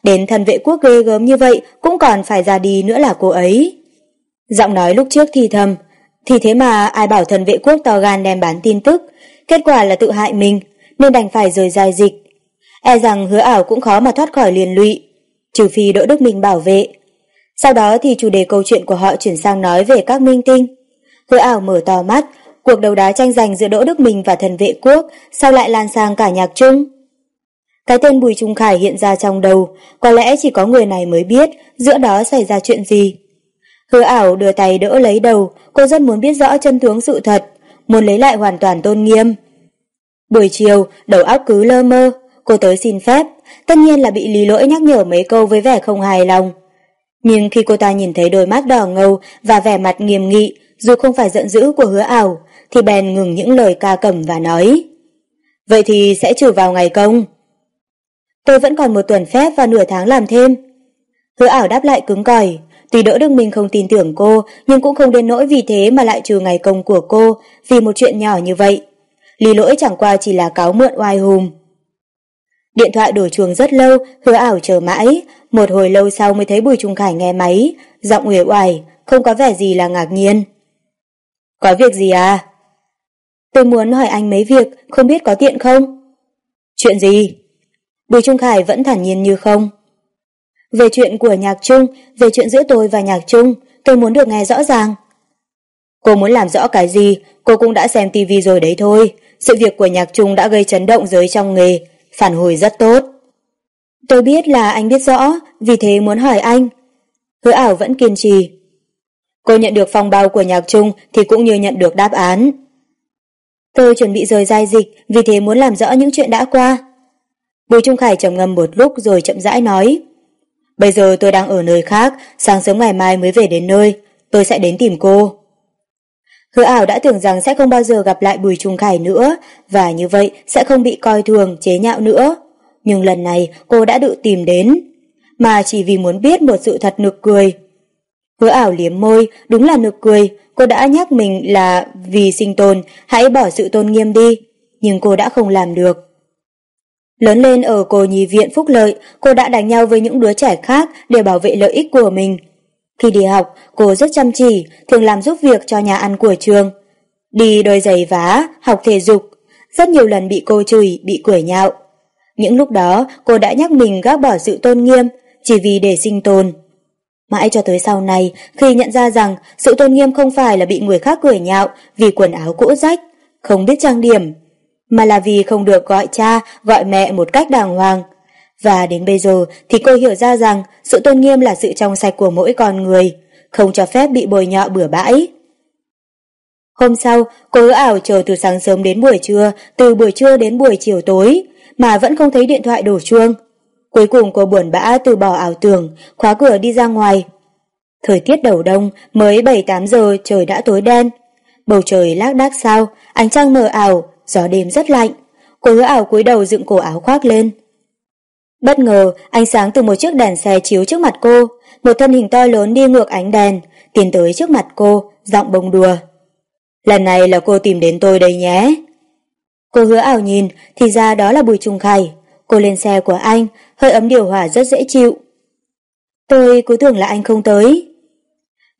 Đến thần vệ quốc ghê gớm như vậy cũng còn phải ra đi nữa là cô ấy. Giọng nói lúc trước thì thầm, thì thế mà ai bảo thần vệ quốc to gan đem bán tin tức, kết quả là tự hại mình, nên đành phải rời dài dịch. E rằng hứa ảo cũng khó mà thoát khỏi liền lụy, trừ phi Đỗ Đức Minh bảo vệ. Sau đó thì chủ đề câu chuyện của họ chuyển sang nói về các minh tinh. Hứa ảo mở to mắt, cuộc đấu đá tranh giành giữa Đỗ Đức Minh và thần vệ quốc sao lại lan sang cả nhạc trung. Cái tên Bùi Trung Khải hiện ra trong đầu, có lẽ chỉ có người này mới biết giữa đó xảy ra chuyện gì. Hứa ảo đưa tay đỡ lấy đầu, cô rất muốn biết rõ chân tướng sự thật, muốn lấy lại hoàn toàn tôn nghiêm. Buổi chiều, đầu óc cứ lơ mơ, cô tới xin phép, tất nhiên là bị lý lỗi nhắc nhở mấy câu với vẻ không hài lòng. Nhưng khi cô ta nhìn thấy đôi mắt đỏ ngầu và vẻ mặt nghiêm nghị, dù không phải giận dữ của hứa ảo, thì bèn ngừng những lời ca cầm và nói. Vậy thì sẽ trừ vào ngày công. Tôi vẫn còn một tuần phép và nửa tháng làm thêm. Hứa ảo đáp lại cứng cỏi, tuy đỡ được mình không tin tưởng cô, nhưng cũng không đến nỗi vì thế mà lại trừ ngày công của cô vì một chuyện nhỏ như vậy. Lý lỗi chẳng qua chỉ là cáo mượn oai hùm. Điện thoại đổ chuông rất lâu, hứa ảo chờ mãi, một hồi lâu sau mới thấy Bùi Trung Khải nghe máy, giọng uể oải, không có vẻ gì là ngạc nhiên. Có việc gì à? Tôi muốn hỏi anh mấy việc, không biết có tiện không? Chuyện gì? Bùi Trung Khải vẫn thản nhiên như không. Về chuyện của Nhạc Trung, về chuyện giữa tôi và Nhạc Trung, tôi muốn được nghe rõ ràng. Cô muốn làm rõ cái gì, cô cũng đã xem tivi rồi đấy thôi. Sự việc của Nhạc Trung đã gây chấn động giới trong nghề, phản hồi rất tốt. Tôi biết là anh biết rõ, vì thế muốn hỏi anh. Hứa ảo vẫn kiên trì. Cô nhận được phòng bao của Nhạc Trung thì cũng như nhận được đáp án. Tôi chuẩn bị rời giai dịch, vì thế muốn làm rõ những chuyện đã qua. Bùi Trung Khải trầm ngâm một lúc rồi chậm rãi nói. Bây giờ tôi đang ở nơi khác, sáng sớm ngày mai mới về đến nơi, tôi sẽ đến tìm cô. Hứa ảo đã tưởng rằng sẽ không bao giờ gặp lại Bùi Trung Khải nữa, và như vậy sẽ không bị coi thường, chế nhạo nữa. Nhưng lần này cô đã tự tìm đến, mà chỉ vì muốn biết một sự thật nực cười. Hứa ảo liếm môi, đúng là nực cười, cô đã nhắc mình là vì sinh tồn, hãy bỏ sự tôn nghiêm đi, nhưng cô đã không làm được. Lớn lên ở cô nhi viện phúc lợi, cô đã đánh nhau với những đứa trẻ khác để bảo vệ lợi ích của mình. Khi đi học, cô rất chăm chỉ, thường làm giúp việc cho nhà ăn của trường. Đi đôi giày vá, học thể dục, rất nhiều lần bị cô chửi, bị quể nhạo. Những lúc đó, cô đã nhắc mình gác bỏ sự tôn nghiêm, chỉ vì để sinh tồn. Mãi cho tới sau này, khi nhận ra rằng sự tôn nghiêm không phải là bị người khác cười nhạo vì quần áo cũ rách, không biết trang điểm, mà là vì không được gọi cha, gọi mẹ một cách đàng hoàng. Và đến bây giờ thì cô hiểu ra rằng sự tôn nghiêm là sự trong sạch của mỗi con người, không cho phép bị bồi nhọ bừa bãi. Hôm sau, cô hứa ảo chờ từ sáng sớm đến buổi trưa, từ buổi trưa đến buổi chiều tối, mà vẫn không thấy điện thoại đổ chuông. Cuối cùng cô buồn bã từ bỏ ảo tưởng, khóa cửa đi ra ngoài. Thời tiết đầu đông, mới 7-8 giờ trời đã tối đen. Bầu trời lác đác sao, ánh trăng mờ ảo, gió đêm rất lạnh. Cô hứa ảo cúi đầu dựng cổ áo khoác lên. Bất ngờ, ánh sáng từ một chiếc đèn xe chiếu trước mặt cô, một thân hình to lớn đi ngược ánh đèn, tiến tới trước mặt cô, giọng bông đùa. Lần này là cô tìm đến tôi đây nhé. Cô hứa ảo nhìn, thì ra đó là Bùi Trung Khải. Cô lên xe của anh, hơi ấm điều hòa rất dễ chịu. Tôi cứ tưởng là anh không tới.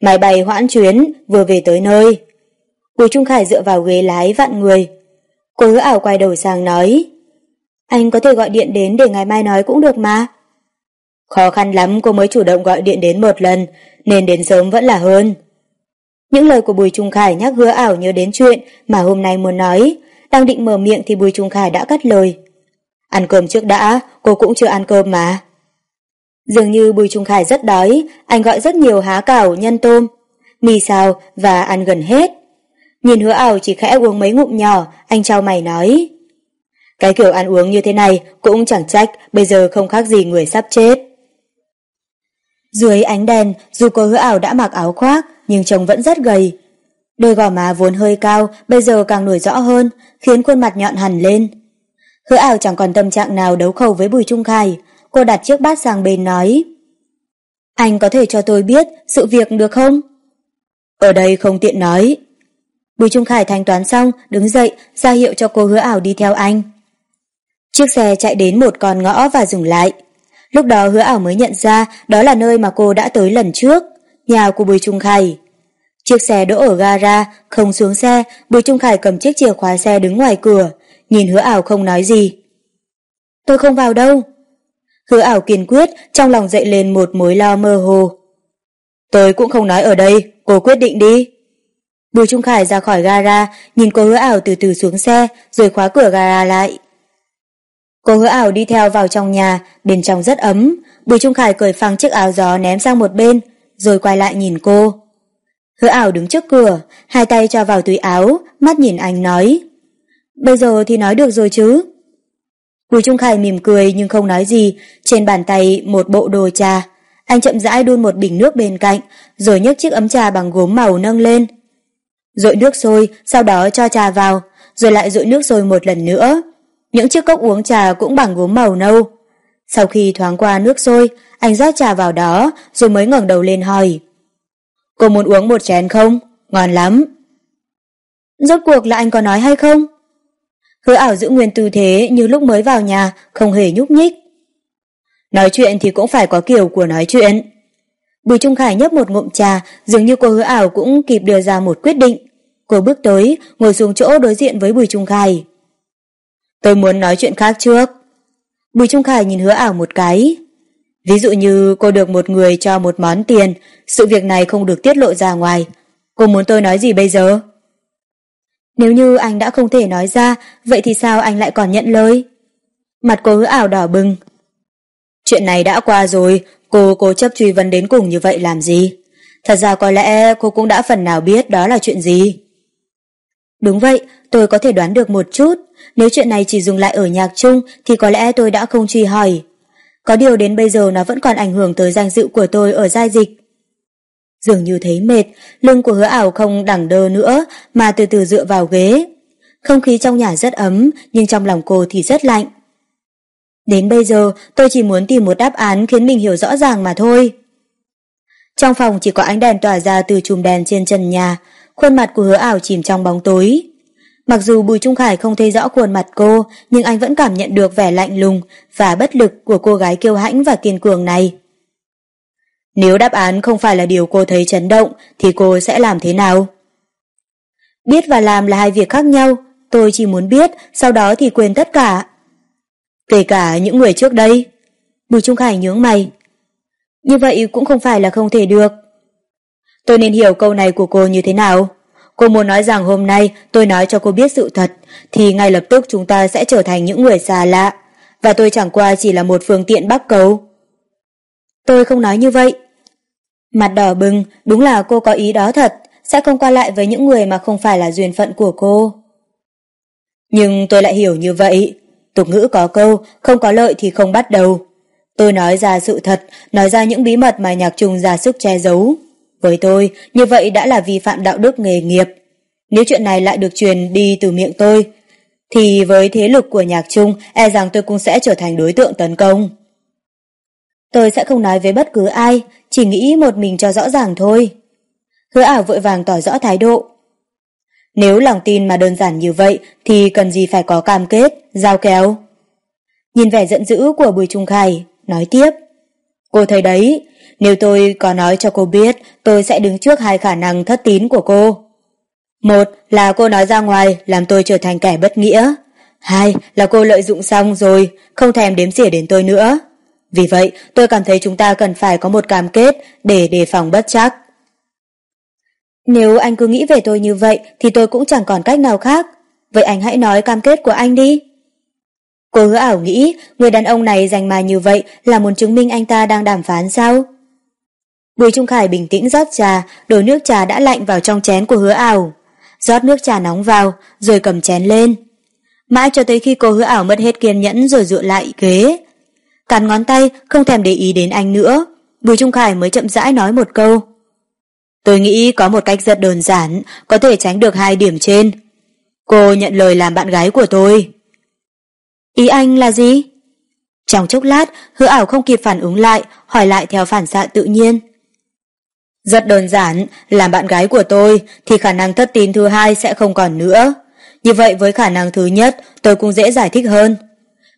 Máy bay hoãn chuyến, vừa về tới nơi. Bùi Trung Khải dựa vào ghế lái vặn người. Cô hứa ảo quay đầu sang nói. Anh có thể gọi điện đến để ngày mai nói cũng được mà. Khó khăn lắm cô mới chủ động gọi điện đến một lần, nên đến sớm vẫn là hơn. Những lời của Bùi Trung Khải nhắc hứa ảo nhớ đến chuyện mà hôm nay muốn nói. Đang định mở miệng thì Bùi Trung Khải đã cắt lời. Ăn cơm trước đã, cô cũng chưa ăn cơm mà. Dường như Bùi Trung Khải rất đói, anh gọi rất nhiều há cảo, nhân tôm, mì xào và ăn gần hết. Nhìn hứa ảo chỉ khẽ uống mấy ngụm nhỏ, anh trao mày nói. Cái kiểu ăn uống như thế này cũng chẳng trách bây giờ không khác gì người sắp chết. Dưới ánh đèn, dù cô hứa ảo đã mặc áo khoác, nhưng trông vẫn rất gầy. Đôi gò má vốn hơi cao, bây giờ càng nổi rõ hơn, khiến khuôn mặt nhọn hẳn lên. Hứa ảo chẳng còn tâm trạng nào đấu khẩu với Bùi Trung Khải, cô đặt chiếc bát sang bên nói. Anh có thể cho tôi biết sự việc được không? Ở đây không tiện nói. Bùi Trung Khải thanh toán xong, đứng dậy, ra hiệu cho cô hứa ảo đi theo anh. Chiếc xe chạy đến một con ngõ và dừng lại. Lúc đó hứa ảo mới nhận ra đó là nơi mà cô đã tới lần trước, nhà của Bùi Trung Khải. Chiếc xe đỗ ở gara, không xuống xe, Bùi Trung Khải cầm chiếc chìa khóa xe đứng ngoài cửa, nhìn hứa ảo không nói gì. Tôi không vào đâu. Hứa ảo kiên quyết, trong lòng dậy lên một mối lo mơ hồ. Tôi cũng không nói ở đây, cô quyết định đi. Bùi Trung Khải ra khỏi gara, nhìn cô hứa ảo từ từ xuống xe, rồi khóa cửa gara lại. Cô hứa ảo đi theo vào trong nhà, bên trong rất ấm. Bùi Trung Khải cởi phăng chiếc áo gió ném sang một bên, rồi quay lại nhìn cô. Hứa ảo đứng trước cửa, hai tay cho vào túi áo, mắt nhìn anh nói. Bây giờ thì nói được rồi chứ. Bùi Trung Khải mỉm cười nhưng không nói gì, trên bàn tay một bộ đồ trà. Anh chậm rãi đun một bình nước bên cạnh, rồi nhấc chiếc ấm trà bằng gốm màu nâng lên. Rội nước sôi, sau đó cho trà vào, rồi lại rội nước sôi một lần nữa. Những chiếc cốc uống trà cũng bằng gốm màu nâu. Sau khi thoáng qua nước sôi, anh rót trà vào đó, rồi mới ngẩng đầu lên hỏi. Cô muốn uống một chén không? Ngon lắm. Rốt cuộc là anh có nói hay không? Hứa ảo giữ nguyên tư thế như lúc mới vào nhà, không hề nhúc nhích. Nói chuyện thì cũng phải có kiểu của nói chuyện. Bùi Trung Khải nhấp một ngụm trà, dường như cô hứa ảo cũng kịp đưa ra một quyết định. Cô bước tới, ngồi xuống chỗ đối diện với Bùi Trung Khải. Tôi muốn nói chuyện khác trước. Bùi Trung Khải nhìn hứa ảo một cái. Ví dụ như cô được một người cho một món tiền, sự việc này không được tiết lộ ra ngoài. Cô muốn tôi nói gì bây giờ? Nếu như anh đã không thể nói ra, vậy thì sao anh lại còn nhận lời? Mặt cô ảo đỏ bừng. Chuyện này đã qua rồi, cô cố chấp truy vấn đến cùng như vậy làm gì? Thật ra có lẽ cô cũng đã phần nào biết đó là chuyện gì. Đúng vậy, tôi có thể đoán được một chút. Nếu chuyện này chỉ dừng lại ở nhạc chung thì có lẽ tôi đã không truy hỏi. Có điều đến bây giờ nó vẫn còn ảnh hưởng tới danh dự của tôi ở giai dịch. Dường như thấy mệt, lưng của hứa ảo không đẳng đơ nữa mà từ từ dựa vào ghế. Không khí trong nhà rất ấm nhưng trong lòng cô thì rất lạnh. Đến bây giờ tôi chỉ muốn tìm một đáp án khiến mình hiểu rõ ràng mà thôi. Trong phòng chỉ có ánh đèn tỏa ra từ chùm đèn trên trần nhà, khuôn mặt của hứa ảo chìm trong bóng tối. Mặc dù Bùi Trung Khải không thấy rõ khuôn mặt cô, nhưng anh vẫn cảm nhận được vẻ lạnh lùng và bất lực của cô gái kiêu hãnh và kiên cường này. Nếu đáp án không phải là điều cô thấy chấn động, thì cô sẽ làm thế nào? Biết và làm là hai việc khác nhau, tôi chỉ muốn biết, sau đó thì quên tất cả. Kể cả những người trước đây. Bùi Trung Khải nhướng mày. Như vậy cũng không phải là không thể được. Tôi nên hiểu câu này của cô như thế nào? Cô muốn nói rằng hôm nay tôi nói cho cô biết sự thật, thì ngay lập tức chúng ta sẽ trở thành những người xa lạ, và tôi chẳng qua chỉ là một phương tiện bắc cầu. Tôi không nói như vậy. Mặt đỏ bừng, đúng là cô có ý đó thật, sẽ không qua lại với những người mà không phải là duyên phận của cô. Nhưng tôi lại hiểu như vậy. Tục ngữ có câu, không có lợi thì không bắt đầu. Tôi nói ra sự thật, nói ra những bí mật mà nhạc trùng ra sức che giấu. Với tôi, như vậy đã là vi phạm đạo đức nghề nghiệp. Nếu chuyện này lại được truyền đi từ miệng tôi, thì với thế lực của nhạc trung, e rằng tôi cũng sẽ trở thành đối tượng tấn công. Tôi sẽ không nói với bất cứ ai, chỉ nghĩ một mình cho rõ ràng thôi. Hứa ảo vội vàng tỏ rõ thái độ. Nếu lòng tin mà đơn giản như vậy thì cần gì phải có cam kết, giao kéo. Nhìn vẻ giận dữ của Bùi Trung Khải, nói tiếp. Cô thấy đấy, nếu tôi có nói cho cô biết, tôi sẽ đứng trước hai khả năng thất tín của cô. Một là cô nói ra ngoài làm tôi trở thành kẻ bất nghĩa. Hai là cô lợi dụng xong rồi, không thèm đếm xỉa đến tôi nữa. Vì vậy, tôi cảm thấy chúng ta cần phải có một cam kết để đề phòng bất chắc. Nếu anh cứ nghĩ về tôi như vậy thì tôi cũng chẳng còn cách nào khác. Vậy anh hãy nói cam kết của anh đi. Cô hứa ảo nghĩ người đàn ông này dành mà như vậy là muốn chứng minh anh ta đang đàm phán sao? Bùi Trung Khải bình tĩnh rót trà, đổ nước trà đã lạnh vào trong chén của hứa ảo. rót nước trà nóng vào, rồi cầm chén lên. Mãi cho tới khi cô hứa ảo mất hết kiên nhẫn rồi dựa lại ghế. Cắn ngón tay, không thèm để ý đến anh nữa. Bùi Trung Khải mới chậm rãi nói một câu. Tôi nghĩ có một cách rất đơn giản, có thể tránh được hai điểm trên. Cô nhận lời làm bạn gái của tôi. Ý anh là gì? Trong chốc lát, hứa ảo không kịp phản ứng lại, hỏi lại theo phản xạ tự nhiên. Rất đơn giản, làm bạn gái của tôi thì khả năng thất tín thứ hai sẽ không còn nữa. Như vậy với khả năng thứ nhất, tôi cũng dễ giải thích hơn.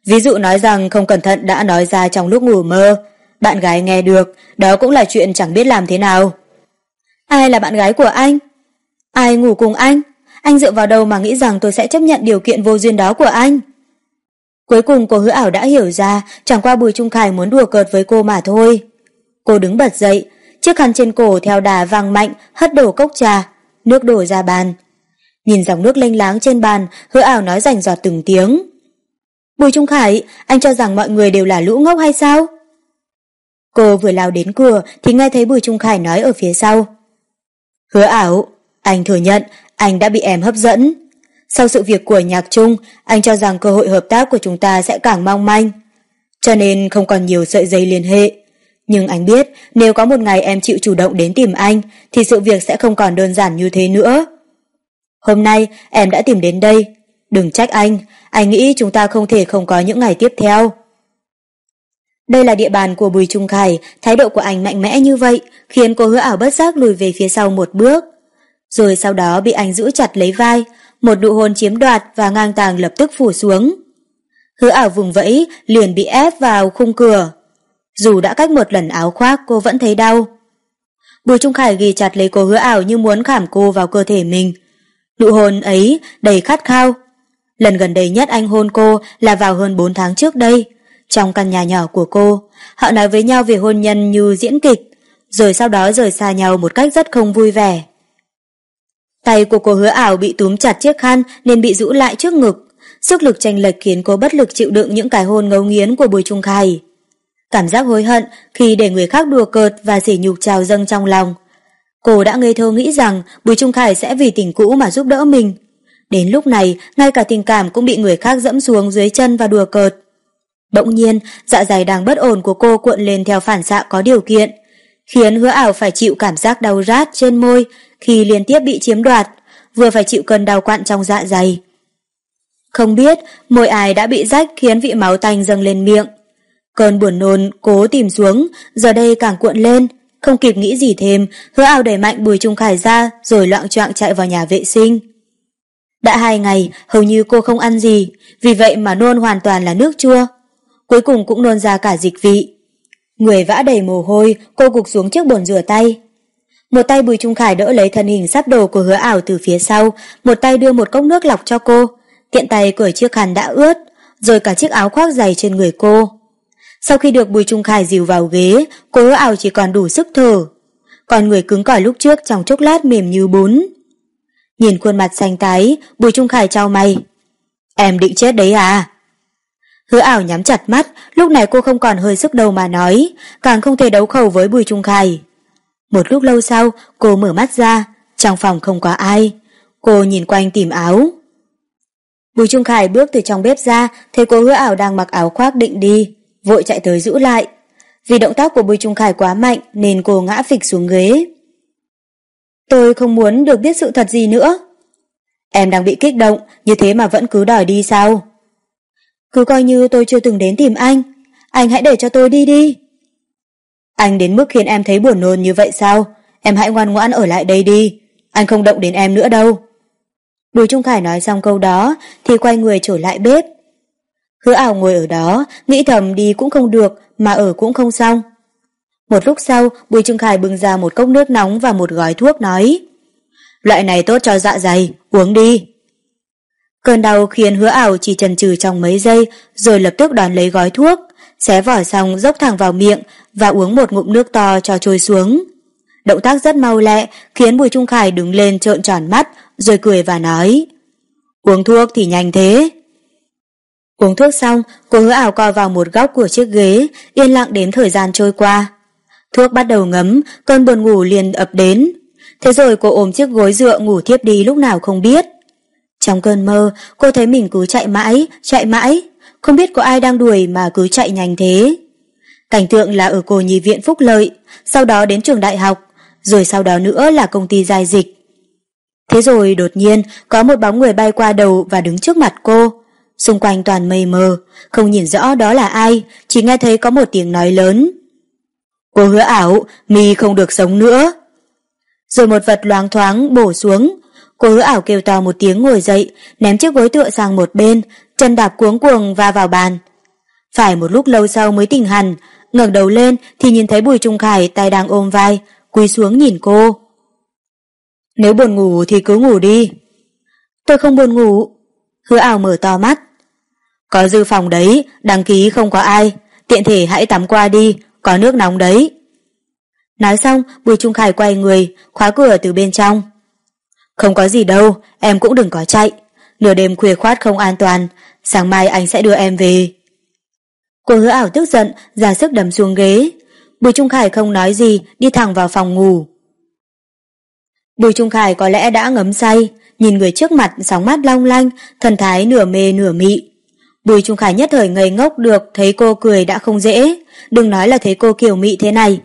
Ví dụ nói rằng không cẩn thận đã nói ra trong lúc ngủ mơ, bạn gái nghe được, đó cũng là chuyện chẳng biết làm thế nào. Ai là bạn gái của anh? Ai ngủ cùng anh? Anh dựa vào đâu mà nghĩ rằng tôi sẽ chấp nhận điều kiện vô duyên đó của anh? Cuối cùng cô hứa ảo đã hiểu ra chẳng qua Bùi Trung Khải muốn đùa cợt với cô mà thôi. Cô đứng bật dậy, chiếc khăn trên cổ theo đà vang mạnh hất đổ cốc trà, nước đổ ra bàn. Nhìn dòng nước lênh láng trên bàn, hứa ảo nói rành giọt từng tiếng. Bùi Trung Khải, anh cho rằng mọi người đều là lũ ngốc hay sao? Cô vừa lao đến cửa thì nghe thấy Bùi Trung Khải nói ở phía sau. Hứa ảo, anh thừa nhận anh đã bị em hấp dẫn. Sau sự việc của nhạc trung, anh cho rằng cơ hội hợp tác của chúng ta sẽ càng mong manh. Cho nên không còn nhiều sợi dây liên hệ. Nhưng anh biết nếu có một ngày em chịu chủ động đến tìm anh thì sự việc sẽ không còn đơn giản như thế nữa. Hôm nay em đã tìm đến đây. Đừng trách anh, anh nghĩ chúng ta không thể không có những ngày tiếp theo. Đây là địa bàn của Bùi Trung Khải, thái độ của anh mạnh mẽ như vậy khiến cô hứa ảo bất giác lùi về phía sau một bước. Rồi sau đó bị anh giữ chặt lấy vai, một nụ hôn chiếm đoạt và ngang tàng lập tức phủ xuống. Hứa ảo vùng vẫy liền bị ép vào khung cửa. Dù đã cách một lần áo khoác cô vẫn thấy đau. Bùi Trung Khải ghi chặt lấy cô hứa ảo như muốn khảm cô vào cơ thể mình. Nụ hôn ấy đầy khát khao. Lần gần đây nhất anh hôn cô là vào hơn 4 tháng trước đây. Trong căn nhà nhỏ của cô, họ nói với nhau về hôn nhân như diễn kịch, rồi sau đó rời xa nhau một cách rất không vui vẻ. Tay của cô hứa ảo bị túm chặt chiếc khăn nên bị rũ lại trước ngực. Sức lực tranh lệch khiến cô bất lực chịu đựng những cái hôn ngấu nghiến của Bùi Trung Khải. Cảm giác hối hận khi để người khác đùa cợt và sỉ nhục trào dâng trong lòng. Cô đã ngây thơ nghĩ rằng Bùi Trung Khải sẽ vì tình cũ mà giúp đỡ mình. Đến lúc này, ngay cả tình cảm cũng bị người khác dẫm xuống dưới chân và đùa cợt. Bỗng nhiên, dạ dày đang bất ổn của cô cuộn lên theo phản xạ có điều kiện, khiến hứa ảo phải chịu cảm giác đau rát trên môi khi liên tiếp bị chiếm đoạt, vừa phải chịu cơn đau quặn trong dạ dày. Không biết môi ai đã bị rách khiến vị máu tanh dâng lên miệng. Cơn buồn nôn cố tìm xuống, giờ đây càng cuộn lên, không kịp nghĩ gì thêm, hứa ảo đẩy mạnh Bùi Trung Khải ra rồi loạn choạng chạy vào nhà vệ sinh. Đã hai ngày, hầu như cô không ăn gì, vì vậy mà nôn hoàn toàn là nước chua. Cuối cùng cũng nôn ra cả dịch vị. Người vã đầy mồ hôi, cô gục xuống trước bồn rửa tay. Một tay Bùi Trung Khải đỡ lấy thân hình sắp đồ của hứa ảo từ phía sau, một tay đưa một cốc nước lọc cho cô, tiện tay cởi chiếc khăn đã ướt, rồi cả chiếc áo khoác dày trên người cô. Sau khi được Bùi Trung Khải dìu vào ghế, cô hứa ảo chỉ còn đủ sức thở. Còn người cứng cỏi lúc trước trong chốc lát mềm như bún. Nhìn khuôn mặt xanh tái, Bùi Trung Khải trao mày. Em định chết đấy à? Hứa ảo nhắm chặt mắt, lúc này cô không còn hơi sức đầu mà nói, càng không thể đấu khẩu với Bùi Trung Khải. Một lúc lâu sau, cô mở mắt ra, trong phòng không có ai. Cô nhìn quanh tìm áo. Bùi Trung Khải bước từ trong bếp ra, thấy cô hứa ảo đang mặc áo khoác định đi, vội chạy tới giữ lại. Vì động tác của Bùi Trung Khải quá mạnh nên cô ngã phịch xuống ghế. Tôi không muốn được biết sự thật gì nữa. Em đang bị kích động, như thế mà vẫn cứ đòi đi sao? Cứ coi như tôi chưa từng đến tìm anh, anh hãy để cho tôi đi đi. Anh đến mức khiến em thấy buồn nôn như vậy sao? Em hãy ngoan ngoãn ở lại đây đi, anh không động đến em nữa đâu. Bùi Trung Khải nói xong câu đó thì quay người trở lại bếp. Hứa ảo ngồi ở đó, nghĩ thầm đi cũng không được mà ở cũng không xong. Một lúc sau, Bùi Trung Khải bưng ra một cốc nước nóng và một gói thuốc nói Loại này tốt cho dạ dày, uống đi. Cơn đau khiến hứa ảo chỉ chần chừ trong mấy giây rồi lập tức đón lấy gói thuốc, xé vỏ xong dốc thẳng vào miệng và uống một ngụm nước to cho trôi xuống. Động tác rất mau lẹ khiến Bùi Trung Khải đứng lên trợn tròn mắt rồi cười và nói Uống thuốc thì nhanh thế. Uống thuốc xong, cô hứa ảo co vào một góc của chiếc ghế, yên lặng đến thời gian trôi qua. Thuốc bắt đầu ngấm, cơn buồn ngủ liền ập đến. Thế rồi cô ôm chiếc gối dựa ngủ thiếp đi lúc nào không biết. Trong cơn mơ, cô thấy mình cứ chạy mãi, chạy mãi, không biết có ai đang đuổi mà cứ chạy nhanh thế. Cảnh tượng là ở cô nhi viện Phúc Lợi, sau đó đến trường đại học, rồi sau đó nữa là công ty giai dịch. Thế rồi đột nhiên có một bóng người bay qua đầu và đứng trước mặt cô. Xung quanh toàn mây mờ, không nhìn rõ đó là ai, chỉ nghe thấy có một tiếng nói lớn. Cô hứa ảo, mi không được sống nữa. Rồi một vật loáng thoáng bổ xuống, cô hứa ảo kêu to một tiếng ngồi dậy, ném chiếc gối tựa sang một bên, chân đạp cuống cuồng va vào bàn. Phải một lúc lâu sau mới tỉnh hẳn, ngẩng đầu lên thì nhìn thấy Bùi Trung Khải tay đang ôm vai, quỳ xuống nhìn cô. Nếu buồn ngủ thì cứ ngủ đi. Tôi không buồn ngủ. Hứa ảo mở to mắt. Có dư phòng đấy, đăng ký không có ai. Tiện thể hãy tắm qua đi, có nước nóng đấy. Nói xong, Bùi Trung Khải quay người, khóa cửa từ bên trong. Không có gì đâu, em cũng đừng có chạy. Nửa đêm khuya khoát không an toàn, sáng mai anh sẽ đưa em về. Cô hứa ảo tức giận, ra sức đầm xuống ghế. Bùi Trung Khải không nói gì, đi thẳng vào phòng ngủ. Bùi Trung Khải có lẽ đã ngấm say, nhìn người trước mặt sóng mắt long lanh, thần thái nửa mê nửa mị. Bùi Trung Khải nhất thời ngây ngốc được thấy cô cười đã không dễ, đừng nói là thấy cô kiểu mị thế này.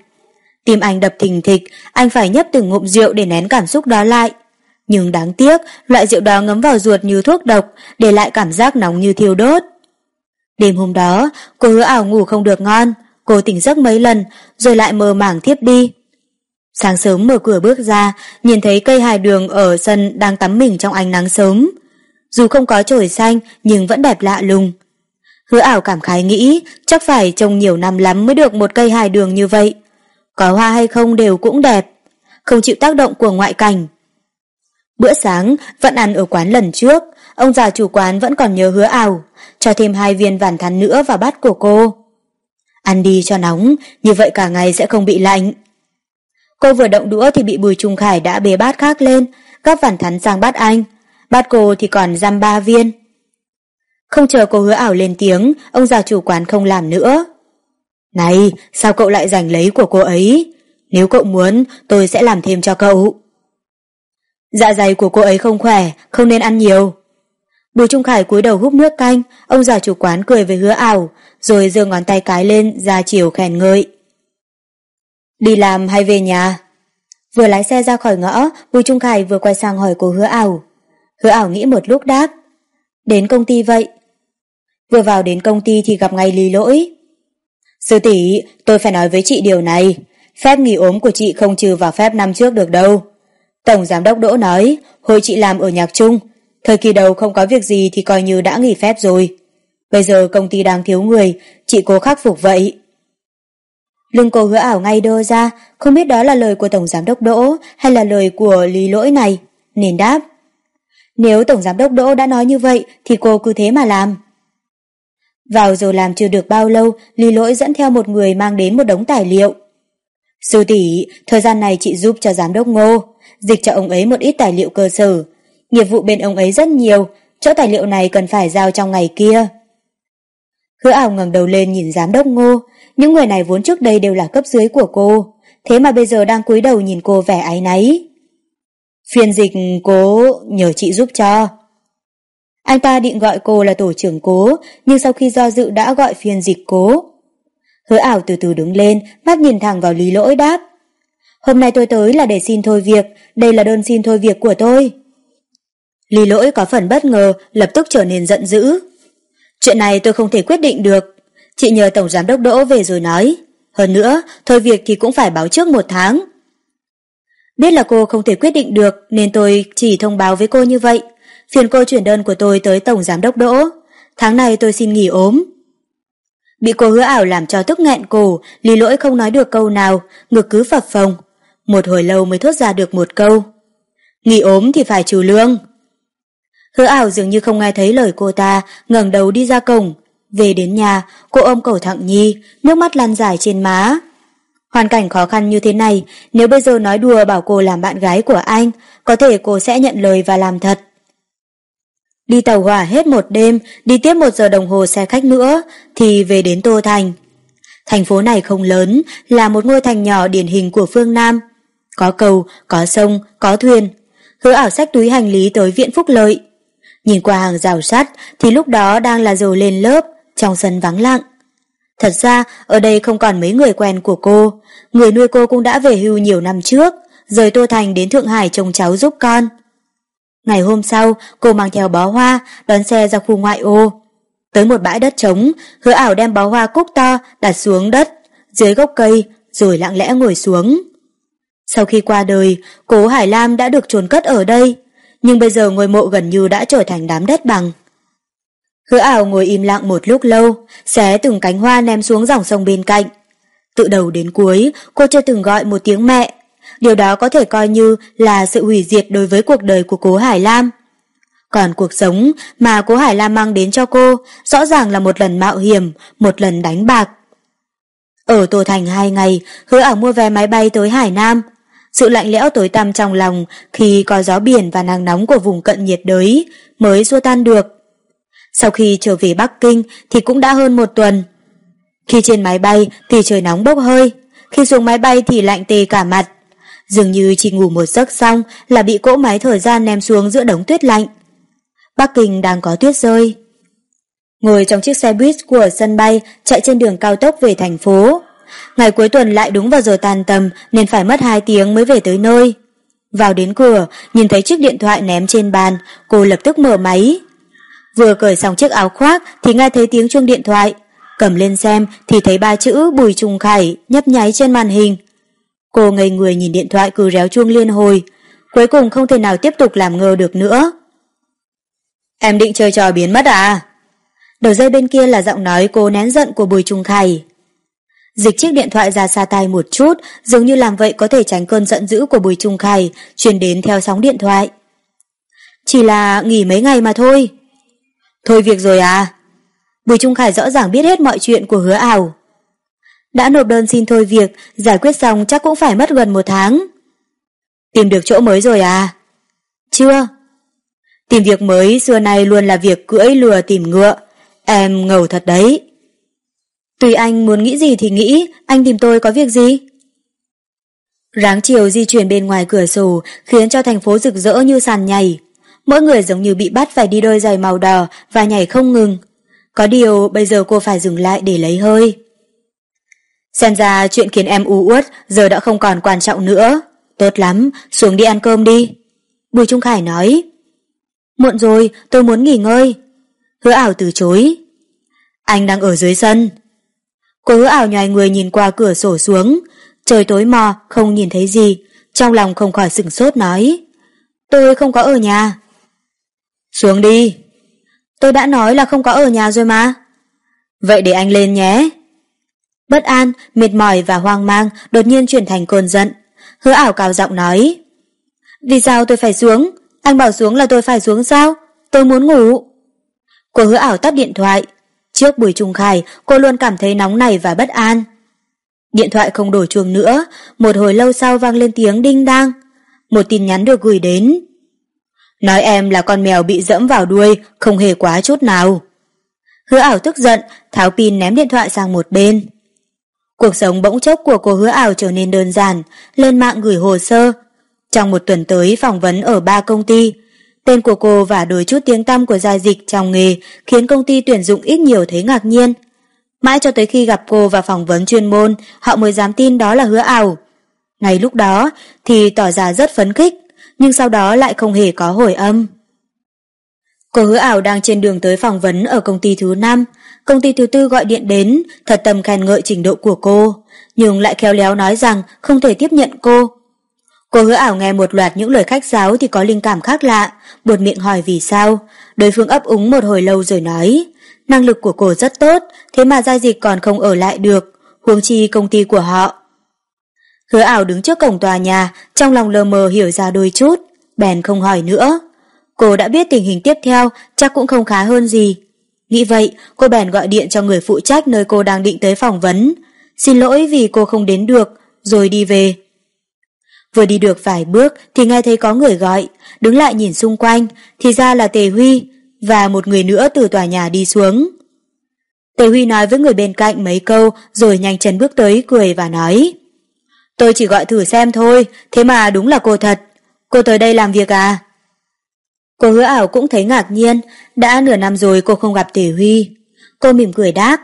Tim anh đập thình thịch, anh phải nhấp từng ngụm rượu để nén cảm xúc đó lại. Nhưng đáng tiếc, loại rượu đó ngấm vào ruột như thuốc độc, để lại cảm giác nóng như thiêu đốt. Đêm hôm đó, cô hứa ảo ngủ không được ngon, cô tỉnh giấc mấy lần, rồi lại mơ màng thiếp đi. Sáng sớm mở cửa bước ra, nhìn thấy cây hài đường ở sân đang tắm mình trong ánh nắng sớm. Dù không có chổi xanh nhưng vẫn đẹp lạ lùng. Hứa ảo cảm khái nghĩ chắc phải trồng nhiều năm lắm mới được một cây hài đường như vậy. Có hoa hay không đều cũng đẹp, không chịu tác động của ngoại cảnh. Bữa sáng vẫn ăn ở quán lần trước, ông già chủ quán vẫn còn nhớ hứa ảo, cho thêm hai viên vản thắn nữa vào bát của cô. Ăn đi cho nóng, như vậy cả ngày sẽ không bị lạnh. Cô vừa động đũa thì bị Bùi Trung Khải đã bế bát khác lên, gắp vản thắn sang bát anh. Bát cô thì còn giam ba viên. Không chờ cô hứa ảo lên tiếng, ông già chủ quán không làm nữa. Này, sao cậu lại giành lấy của cô ấy? Nếu cậu muốn, tôi sẽ làm thêm cho cậu. Dạ dày của cô ấy không khỏe, không nên ăn nhiều. Bùi Trung Khải cúi đầu hút nước canh, ông già chủ quán cười với hứa ảo, rồi giơ ngón tay cái lên ra chiều khen ngợi. Đi làm hay về nhà? Vừa lái xe ra khỏi ngõ, Bùi Trung Khải vừa quay sang hỏi cô hứa ảo. Hứa ảo nghĩ một lúc đáp. Đến công ty vậy. Vừa vào đến công ty thì gặp ngay lý lỗi. Sư tỷ, tôi phải nói với chị điều này. Phép nghỉ ốm của chị không trừ vào phép năm trước được đâu. Tổng giám đốc Đỗ nói, hồi chị làm ở nhạc trung, thời kỳ đầu không có việc gì thì coi như đã nghỉ phép rồi. Bây giờ công ty đang thiếu người, chị cố khắc phục vậy. Lưng cô hứa ảo ngay đơ ra, không biết đó là lời của Tổng Giám đốc Đỗ hay là lời của lý lỗi này, nên đáp. Nếu Tổng Giám đốc Đỗ đã nói như vậy thì cô cứ thế mà làm. Vào rồi làm chưa được bao lâu, lý lỗi dẫn theo một người mang đến một đống tài liệu. Sư tỷ, thời gian này chị giúp cho Giám đốc Ngô, dịch cho ông ấy một ít tài liệu cơ sở. Nghiệp vụ bên ông ấy rất nhiều, chỗ tài liệu này cần phải giao trong ngày kia. Hứa ảo ngẩng đầu lên nhìn Giám đốc Ngô, những người này vốn trước đây đều là cấp dưới của cô, thế mà bây giờ đang cúi đầu nhìn cô vẻ áy náy. Phiên dịch cố nhờ chị giúp cho. Anh ta định gọi cô là tổ trưởng cố, nhưng sau khi do dự đã gọi phiên dịch cố. Hứa ảo từ từ đứng lên, mắt nhìn thẳng vào lý lỗi đáp. Hôm nay tôi tới là để xin thôi việc, đây là đơn xin thôi việc của tôi. Lý lỗi có phần bất ngờ, lập tức trở nên giận dữ. Chuyện này tôi không thể quyết định được, Chị nhờ Tổng Giám đốc Đỗ về rồi nói. Hơn nữa, thôi việc thì cũng phải báo trước một tháng. Biết là cô không thể quyết định được nên tôi chỉ thông báo với cô như vậy. Phiền cô chuyển đơn của tôi tới Tổng Giám đốc Đỗ. Tháng này tôi xin nghỉ ốm. Bị cô hứa ảo làm cho tức nghẹn cổ, lý lỗi không nói được câu nào, ngực cứ phập phồng. Một hồi lâu mới thốt ra được một câu. Nghỉ ốm thì phải trừ lương. Hứa ảo dường như không nghe thấy lời cô ta, ngẩng đầu đi ra cổng, về đến nhà, cô ôm cổ thẳng nhi, nước mắt lăn dài trên má. Hoàn cảnh khó khăn như thế này, nếu bây giờ nói đùa bảo cô làm bạn gái của anh, có thể cô sẽ nhận lời và làm thật. Đi tàu hỏa hết một đêm, đi tiếp một giờ đồng hồ xe khách nữa, thì về đến Tô Thành. Thành phố này không lớn, là một ngôi thành nhỏ điển hình của phương Nam. Có cầu, có sông, có thuyền. Hứa ảo sách túi hành lý tới viện phúc lợi. Nhìn qua hàng rào sắt thì lúc đó đang là giờ lên lớp, trong sân vắng lặng. Thật ra, ở đây không còn mấy người quen của cô. Người nuôi cô cũng đã về hưu nhiều năm trước, rời Tô Thành đến Thượng Hải trông cháu giúp con. Ngày hôm sau, cô mang theo bó hoa, đón xe ra khu ngoại ô. Tới một bãi đất trống, hứa ảo đem bó hoa cúc to đặt xuống đất, dưới gốc cây, rồi lặng lẽ ngồi xuống. Sau khi qua đời, cố Hải Lam đã được chôn cất ở đây, nhưng bây giờ ngôi mộ gần như đã trở thành đám đất bằng. Hứa ảo ngồi im lặng một lúc lâu, xé từng cánh hoa ném xuống dòng sông bên cạnh. Từ đầu đến cuối, cô chưa từng gọi một tiếng mẹ. Điều đó có thể coi như là sự hủy diệt đối với cuộc đời của cố Hải Lam. Còn cuộc sống mà cố Hải Lam mang đến cho cô rõ ràng là một lần mạo hiểm, một lần đánh bạc. Ở Tô Thành hai ngày, hứa ảo mua vé máy bay tới Hải Nam. Sự lạnh lẽo tối tăm trong lòng khi có gió biển và nắng nóng của vùng cận nhiệt đới mới xua tan được. Sau khi trở về Bắc Kinh thì cũng đã hơn một tuần. Khi trên máy bay thì trời nóng bốc hơi, khi xuống máy bay thì lạnh tê cả mặt. Dường như chỉ ngủ một giấc xong là bị cỗ máy thời gian ném xuống giữa đống tuyết lạnh. Bắc Kinh đang có tuyết rơi. Ngồi trong chiếc xe buýt của sân bay chạy trên đường cao tốc về thành phố. Ngày cuối tuần lại đúng vào giờ tàn tầm nên phải mất 2 tiếng mới về tới nơi. Vào đến cửa, nhìn thấy chiếc điện thoại ném trên bàn, cô lập tức mở máy. Vừa cởi xong chiếc áo khoác thì nghe thấy tiếng chuông điện thoại. Cầm lên xem thì thấy ba chữ Bùi Trùng Khải nhấp nháy trên màn hình. Cô ngây người nhìn điện thoại cứ réo chuông liên hồi. Cuối cùng không thể nào tiếp tục làm ngơ được nữa. Em định chơi trò biến mất à? Đầu dây bên kia là giọng nói cô nén giận của Bùi Trung Khải. Dịch chiếc điện thoại ra xa tay một chút, dường như làm vậy có thể tránh cơn giận dữ của Bùi Trung Khải, truyền đến theo sóng điện thoại. Chỉ là nghỉ mấy ngày mà thôi. Thôi việc rồi à? Bùi Trung Khải rõ ràng biết hết mọi chuyện của hứa ảo. Đã nộp đơn xin thôi việc, giải quyết xong chắc cũng phải mất gần một tháng. Tìm được chỗ mới rồi à? Chưa. Tìm việc mới xưa nay luôn là việc cưỡi lừa tìm ngựa. Em ngầu thật đấy. Tùy anh muốn nghĩ gì thì nghĩ, anh tìm tôi có việc gì? Ráng chiều di chuyển bên ngoài cửa sổ khiến cho thành phố rực rỡ như sàn nhảy. Mỗi người giống như bị bắt phải đi đôi giày màu đỏ và nhảy không ngừng. Có điều bây giờ cô phải dừng lại để lấy hơi. Xem ra chuyện khiến em u uất giờ đã không còn quan trọng nữa. Tốt lắm, xuống đi ăn cơm đi. Bùi Trung Khải nói. Muộn rồi, tôi muốn nghỉ ngơi. Hứa ảo từ chối. Anh đang ở dưới sân. Cô hứa ảo nhòi người nhìn qua cửa sổ xuống. Trời tối mò, không nhìn thấy gì. Trong lòng không khỏi sửng sốt nói. Tôi không có ở nhà. Xuống đi. Tôi đã nói là không có ở nhà rồi mà. Vậy để anh lên nhé. Bất an, mệt mỏi và hoang mang đột nhiên chuyển thành cơn giận. Hứa ảo cao giọng nói. Vì sao tôi phải xuống? Anh bảo xuống là tôi phải xuống sao? Tôi muốn ngủ. Cô hứa ảo tắt điện thoại. Trước buổi trùng khải, cô luôn cảm thấy nóng này và bất an. Điện thoại không đổ chuông nữa, một hồi lâu sau vang lên tiếng đinh đang. Một tin nhắn được gửi đến. Nói em là con mèo bị dẫm vào đuôi, không hề quá chút nào. Hứa ảo tức giận, tháo pin ném điện thoại sang một bên. Cuộc sống bỗng chốc của cô hứa ảo trở nên đơn giản, lên mạng gửi hồ sơ. Trong một tuần tới phỏng vấn ở ba công ty, tên của cô và đôi chút tiếng tăm của gia dịch trong nghề khiến công ty tuyển dụng ít nhiều thấy ngạc nhiên. Mãi cho tới khi gặp cô và phỏng vấn chuyên môn, họ mới dám tin đó là hứa ảo. Ngay lúc đó thì tỏ ra rất phấn khích, nhưng sau đó lại không hề có hồi âm. Cô hứa ảo đang trên đường tới phỏng vấn ở công ty thứ 5, công ty thứ tư gọi điện đến, thật tâm khen ngợi trình độ của cô, nhưng lại khéo léo nói rằng không thể tiếp nhận cô. Cô hứa ảo nghe một loạt những lời khách giáo thì có linh cảm khác lạ, buột miệng hỏi vì sao, đối phương ấp úng một hồi lâu rồi nói, năng lực của cô rất tốt, thế mà giao dịch còn không ở lại được, huống chi công ty của họ. Hứa ảo đứng trước cổng tòa nhà, trong lòng lờ mờ hiểu ra đôi chút, bèn không hỏi nữa. Cô đã biết tình hình tiếp theo chắc cũng không khá hơn gì. Nghĩ vậy, cô bèn gọi điện cho người phụ trách nơi cô đang định tới phỏng vấn. Xin lỗi vì cô không đến được, rồi đi về. Vừa đi được vài bước thì nghe thấy có người gọi, đứng lại nhìn xung quanh, thì ra là Tề Huy, và một người nữa từ tòa nhà đi xuống. Tề Huy nói với người bên cạnh mấy câu rồi nhanh chân bước tới cười và nói Tôi chỉ gọi thử xem thôi, thế mà đúng là cô thật. Cô tới đây làm việc à? Cô hứa ảo cũng thấy ngạc nhiên, đã nửa năm rồi cô không gặp Tề Huy. Cô mỉm cười đáp.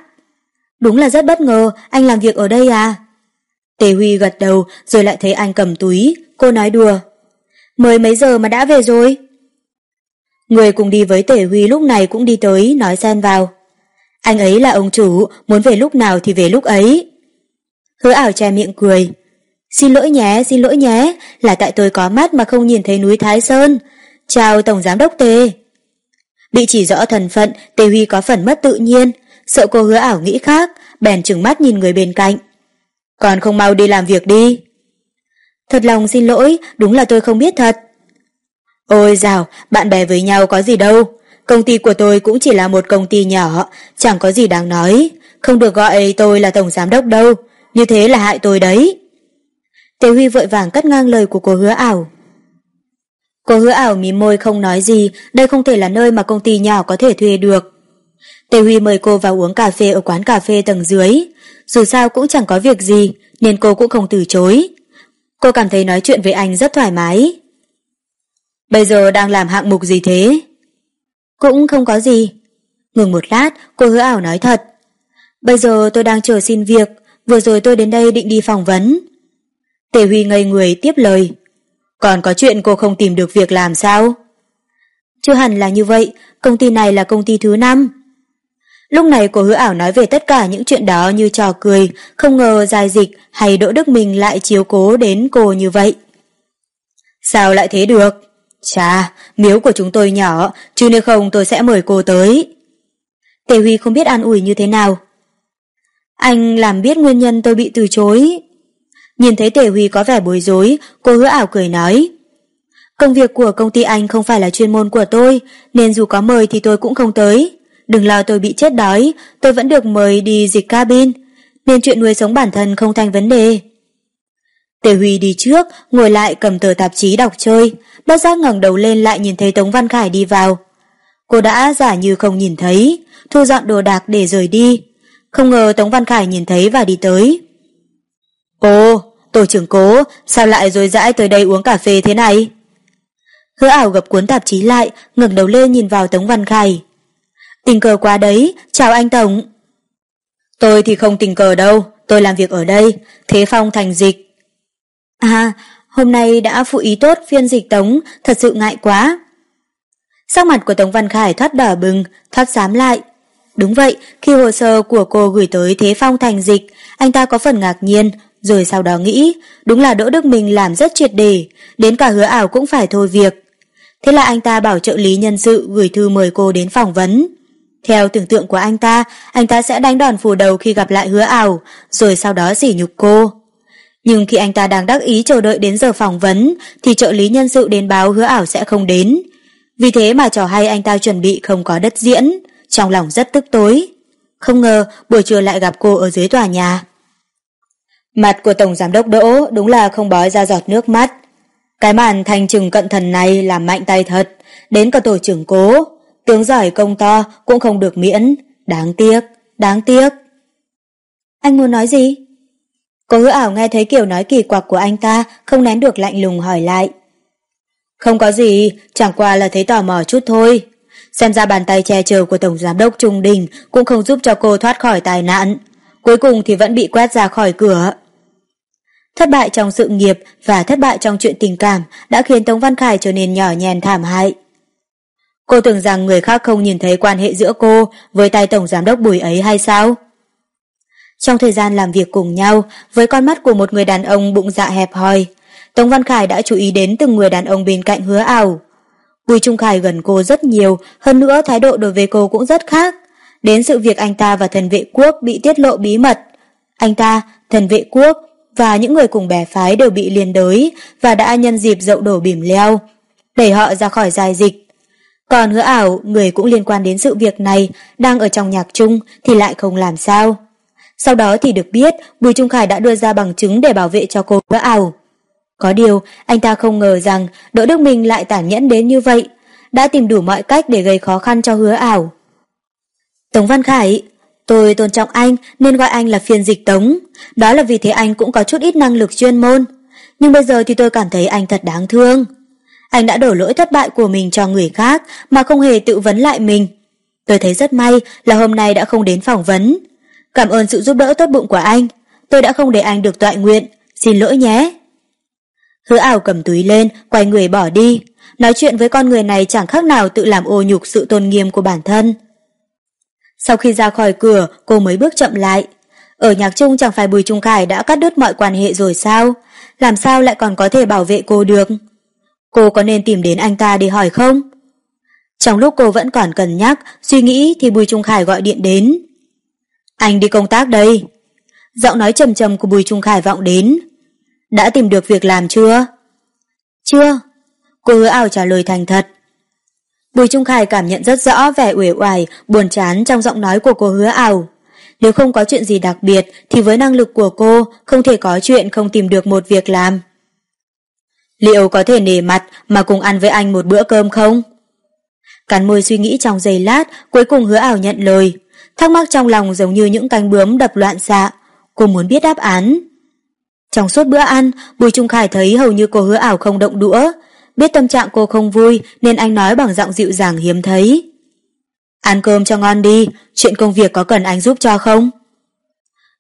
Đúng là rất bất ngờ, anh làm việc ở đây à? Tề Huy gật đầu rồi lại thấy anh cầm túi, cô nói đùa. Mới mấy giờ mà đã về rồi? Người cùng đi với Tề Huy lúc này cũng đi tới, nói xen vào. Anh ấy là ông chủ, muốn về lúc nào thì về lúc ấy. Hứa ảo che miệng cười. Xin lỗi nhé, xin lỗi nhé, là tại tôi có mắt mà không nhìn thấy núi Thái Sơn. Chào Tổng Giám Đốc Tề. Bị chỉ rõ thần phận, Tề Huy có phần mất tự nhiên, sợ cô hứa ảo nghĩ khác, bèn trừng mắt nhìn người bên cạnh. Còn không mau đi làm việc đi. Thật lòng xin lỗi, đúng là tôi không biết thật. Ôi dào, bạn bè với nhau có gì đâu. Công ty của tôi cũng chỉ là một công ty nhỏ, chẳng có gì đáng nói. Không được gọi tôi là tổng giám đốc đâu, như thế là hại tôi đấy. Tề Huy vội vàng cắt ngang lời của cô hứa ảo. Cô hứa ảo mím môi không nói gì, đây không thể là nơi mà công ty nhỏ có thể thuê được. Tề Huy mời cô vào uống cà phê ở quán cà phê tầng dưới. Dù sao cũng chẳng có việc gì, nên cô cũng không từ chối. Cô cảm thấy nói chuyện với anh rất thoải mái. Bây giờ đang làm hạng mục gì thế? Cũng không có gì. Ngừng một lát, cô hứa ảo nói thật. Bây giờ tôi đang chờ xin việc, vừa rồi tôi đến đây định đi phỏng vấn. Tề Huy ngây người tiếp lời. Còn có chuyện cô không tìm được việc làm sao? Chưa hẳn là như vậy, công ty này là công ty thứ năm. Lúc này cô hứa ảo nói về tất cả những chuyện đó như trò cười, không ngờ dài dịch hay Đỗ Đức Minh lại chiếu cố đến cô như vậy. Sao lại thế được? Chà, miếu của chúng tôi nhỏ, chứ nếu không tôi sẽ mời cô tới. Tề Huy không biết an ủi như thế nào. Anh làm biết nguyên nhân tôi bị từ chối. Nhìn thấy Tề Huy có vẻ bối rối, cô hứa ảo cười nói. Công việc của công ty anh không phải là chuyên môn của tôi, nên dù có mời thì tôi cũng không tới. Đừng lo tôi bị chết đói, tôi vẫn được mời đi dịch cabin, nên chuyện nuôi sống bản thân không thành vấn đề. Tề Huy đi trước, ngồi lại cầm tờ tạp chí đọc chơi, bất giác ngẩng đầu lên lại nhìn thấy Tống Văn Khải đi vào. Cô đã giả như không nhìn thấy, thu dọn đồ đạc để rời đi. Không ngờ Tống Văn Khải nhìn thấy và đi tới. Ồ, tổ trưởng cố, sao lại rồi dãi tới đây uống cà phê thế này? Hứa ảo gập cuốn tạp chí lại, ngẩng đầu lên nhìn vào Tống Văn Khải. Tình cờ quá đấy, chào anh Tổng. Tôi thì không tình cờ đâu, tôi làm việc ở đây, Thế Phong thành dịch. À, hôm nay đã phụ ý tốt phiên dịch Tống, thật sự ngại quá. Sắc mặt của Tống Văn Khải thoát đỏ bừng, thoát xám lại. Đúng vậy, khi hồ sơ của cô gửi tới Thế Phong thành dịch, anh ta có phần ngạc nhiên, rồi sau đó nghĩ, đúng là Đỗ Đức Minh làm rất triệt đề, đến cả hứa ảo cũng phải thôi việc. Thế là anh ta bảo trợ lý nhân sự gửi thư mời cô đến phỏng vấn. Theo tưởng tượng của anh ta, anh ta sẽ đánh đòn phủ đầu khi gặp lại hứa ảo, rồi sau đó sỉ nhục cô. Nhưng khi anh ta đang đắc ý chờ đợi đến giờ phỏng vấn, thì trợ lý nhân sự đến báo hứa ảo sẽ không đến. Vì thế mà trò hay anh ta chuẩn bị không có đất diễn, trong lòng rất tức tối. Không ngờ buổi trưa lại gặp cô ở dưới tòa nhà. Mặt của Tổng Giám đốc Đỗ đúng là không bói ra giọt nước mắt. Cái màn thành trừng cận thần này làm mạnh tay thật, đến cả tổ trưởng cố, tướng giỏi công to cũng không được miễn, đáng tiếc, đáng tiếc. Anh muốn nói gì? Cô hứa ảo nghe thấy kiểu nói kỳ quặc của anh ta, không nén được lạnh lùng hỏi lại. Không có gì, chẳng qua là thấy tò mò chút thôi. Xem ra bàn tay che chở của Tổng Giám đốc Trung Đình cũng không giúp cho cô thoát khỏi tai nạn. Cuối cùng thì vẫn bị quét ra khỏi cửa. Thất bại trong sự nghiệp và thất bại trong chuyện tình cảm đã khiến Tống Văn Khải trở nên nhỏ nhèn thảm hại. Cô tưởng rằng người khác không nhìn thấy quan hệ giữa cô với tay tổng giám đốc bùi ấy hay sao? Trong thời gian làm việc cùng nhau, với con mắt của một người đàn ông bụng dạ hẹp hòi, Tống Văn Khải đã chú ý đến từng người đàn ông bên cạnh hứa ảo. Bùi Trung Khải gần cô rất nhiều, hơn nữa thái độ đối với cô cũng rất khác. Đến sự việc anh ta và thần vệ quốc bị tiết lộ bí mật. Anh ta, thần vệ quốc và những người cùng bè phái đều bị liên đới và đã nhân dịp dậu đổ bìm leo, đẩy họ ra khỏi dài dịch. Còn hứa ảo, người cũng liên quan đến sự việc này, đang ở trong nhạc chung thì lại không làm sao. Sau đó thì được biết Bùi Trung Khải đã đưa ra bằng chứng để bảo vệ cho cô hứa ảo. Có điều, anh ta không ngờ rằng Đỗ Đức Minh lại tản nhẫn đến như vậy, đã tìm đủ mọi cách để gây khó khăn cho hứa ảo. Tống Văn Khải, Tôi tôn trọng anh nên gọi anh là phiên dịch tống. Đó là vì thế anh cũng có chút ít năng lực chuyên môn. Nhưng bây giờ thì tôi cảm thấy anh thật đáng thương. Anh đã đổ lỗi thất bại của mình cho người khác mà không hề tự vấn lại mình. Tôi thấy rất may là hôm nay đã không đến phỏng vấn. Cảm ơn sự giúp đỡ tốt bụng của anh. Tôi đã không để anh được tọa nguyện. Xin lỗi nhé. Hứa ảo cầm túi lên, quay người bỏ đi. Nói chuyện với con người này chẳng khác nào tự làm ô nhục sự tôn nghiêm của bản thân. Sau khi ra khỏi cửa, cô mới bước chậm lại. Ở nhạc trung chẳng phải Bùi Trung Khải đã cắt đứt mọi quan hệ rồi sao? Làm sao lại còn có thể bảo vệ cô được? Cô có nên tìm đến anh ta để hỏi không? Trong lúc cô vẫn còn cân nhắc, suy nghĩ thì Bùi Trung Khải gọi điện đến. Anh đi công tác đây. Giọng nói trầm trầm của Bùi Trung Khải vọng đến. Đã tìm được việc làm chưa? Chưa. Cô hứa ảo trả lời thành thật. Bùi Trung Khải cảm nhận rất rõ vẻ uể oải, buồn chán trong giọng nói của cô hứa ảo. Nếu không có chuyện gì đặc biệt thì với năng lực của cô không thể có chuyện không tìm được một việc làm. Liệu có thể nể mặt mà cùng ăn với anh một bữa cơm không? Cắn môi suy nghĩ trong giây lát, cuối cùng hứa ảo nhận lời. Thắc mắc trong lòng giống như những cánh bướm đập loạn xạ. Cô muốn biết đáp án. Trong suốt bữa ăn, Bùi Trung Khải thấy hầu như cô hứa ảo không động đũa. Biết tâm trạng cô không vui nên anh nói bằng giọng dịu dàng hiếm thấy. Ăn cơm cho ngon đi, chuyện công việc có cần anh giúp cho không?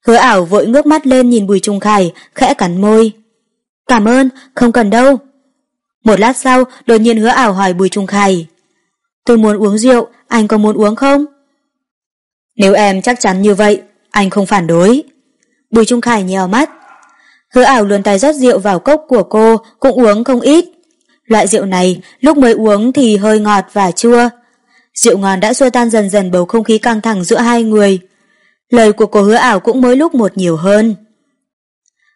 Hứa ảo vội ngước mắt lên nhìn Bùi Trung Khải, khẽ cắn môi. Cảm ơn, không cần đâu. Một lát sau, đột nhiên hứa ảo hỏi Bùi Trung Khải. Tôi muốn uống rượu, anh có muốn uống không? Nếu em chắc chắn như vậy, anh không phản đối. Bùi Trung Khải nhèo mắt. Hứa ảo luôn tay rót rượu vào cốc của cô, cũng uống không ít. Loại rượu này, lúc mới uống thì hơi ngọt và chua. Rượu ngon đã xua tan dần dần bầu không khí căng thẳng giữa hai người. Lời của cô hứa ảo cũng mới lúc một nhiều hơn.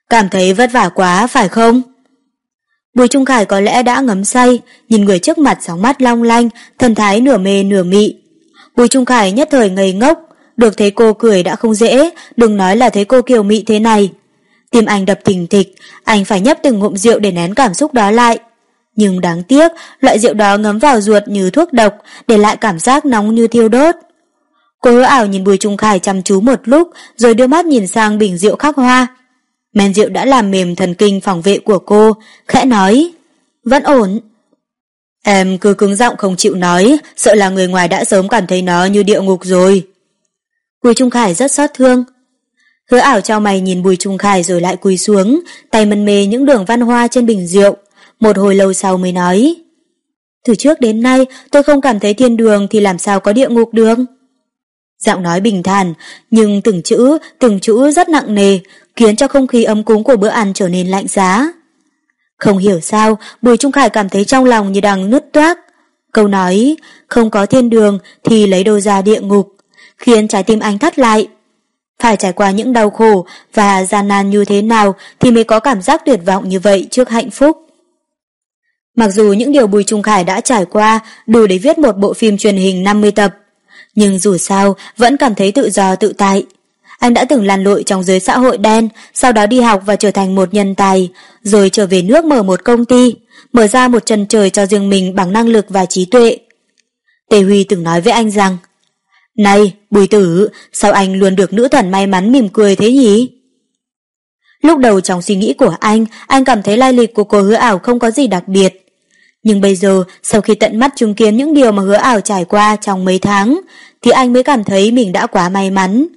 Cảm thấy vất vả quá, phải không? Bùi Trung Khải có lẽ đã ngấm say, nhìn người trước mặt sóng mắt long lanh, thần thái nửa mê nửa mị. Bùi Trung Khải nhất thời ngây ngốc, được thấy cô cười đã không dễ, đừng nói là thấy cô kiều mị thế này. Tim anh đập thình thịch, anh phải nhấp từng ngụm rượu để nén cảm xúc đó lại. Nhưng đáng tiếc, loại rượu đó ngấm vào ruột như thuốc độc, để lại cảm giác nóng như thiêu đốt. Cô hứa ảo nhìn Bùi Trung Khải chăm chú một lúc, rồi đưa mắt nhìn sang bình rượu khắc hoa. Men rượu đã làm mềm thần kinh phòng vệ của cô, khẽ nói, vẫn ổn. Em cứ cứng giọng không chịu nói, sợ là người ngoài đã sớm cảm thấy nó như địa ngục rồi. Bùi Trung Khải rất xót thương. Hứa ảo cho mày nhìn Bùi Trung Khải rồi lại cúi xuống, tay mân mê những đường văn hoa trên bình rượu. Một hồi lâu sau mới nói, từ trước đến nay tôi không cảm thấy thiên đường thì làm sao có địa ngục được. Giọng nói bình thản, nhưng từng chữ, từng chữ rất nặng nề, khiến cho không khí ấm cúng của bữa ăn trở nên lạnh giá. Không hiểu sao, Bùi Trung Khải cảm thấy trong lòng như đang nứt toác. Câu nói, không có thiên đường thì lấy đâu ra địa ngục, khiến trái tim anh thắt lại. Phải trải qua những đau khổ và gian nan như thế nào thì mới có cảm giác tuyệt vọng như vậy trước hạnh phúc. Mặc dù những điều Bùi Trung Khải đã trải qua đủ để viết một bộ phim truyền hình 50 tập, nhưng dù sao vẫn cảm thấy tự do tự tại. Anh đã từng lăn lội trong giới xã hội đen, sau đó đi học và trở thành một nhân tài, rồi trở về nước mở một công ty, mở ra một chân trời cho riêng mình bằng năng lực và trí tuệ. Tề Huy từng nói với anh rằng, Này, Bùi Tử, sao anh luôn được nữ thần may mắn mỉm cười thế nhỉ? Lúc đầu trong suy nghĩ của anh, anh cảm thấy lai lịch của cô hứa ảo không có gì đặc biệt. Nhưng bây giờ, sau khi tận mắt chứng kiến những điều mà hứa ảo trải qua trong mấy tháng, thì anh mới cảm thấy mình đã quá may mắn.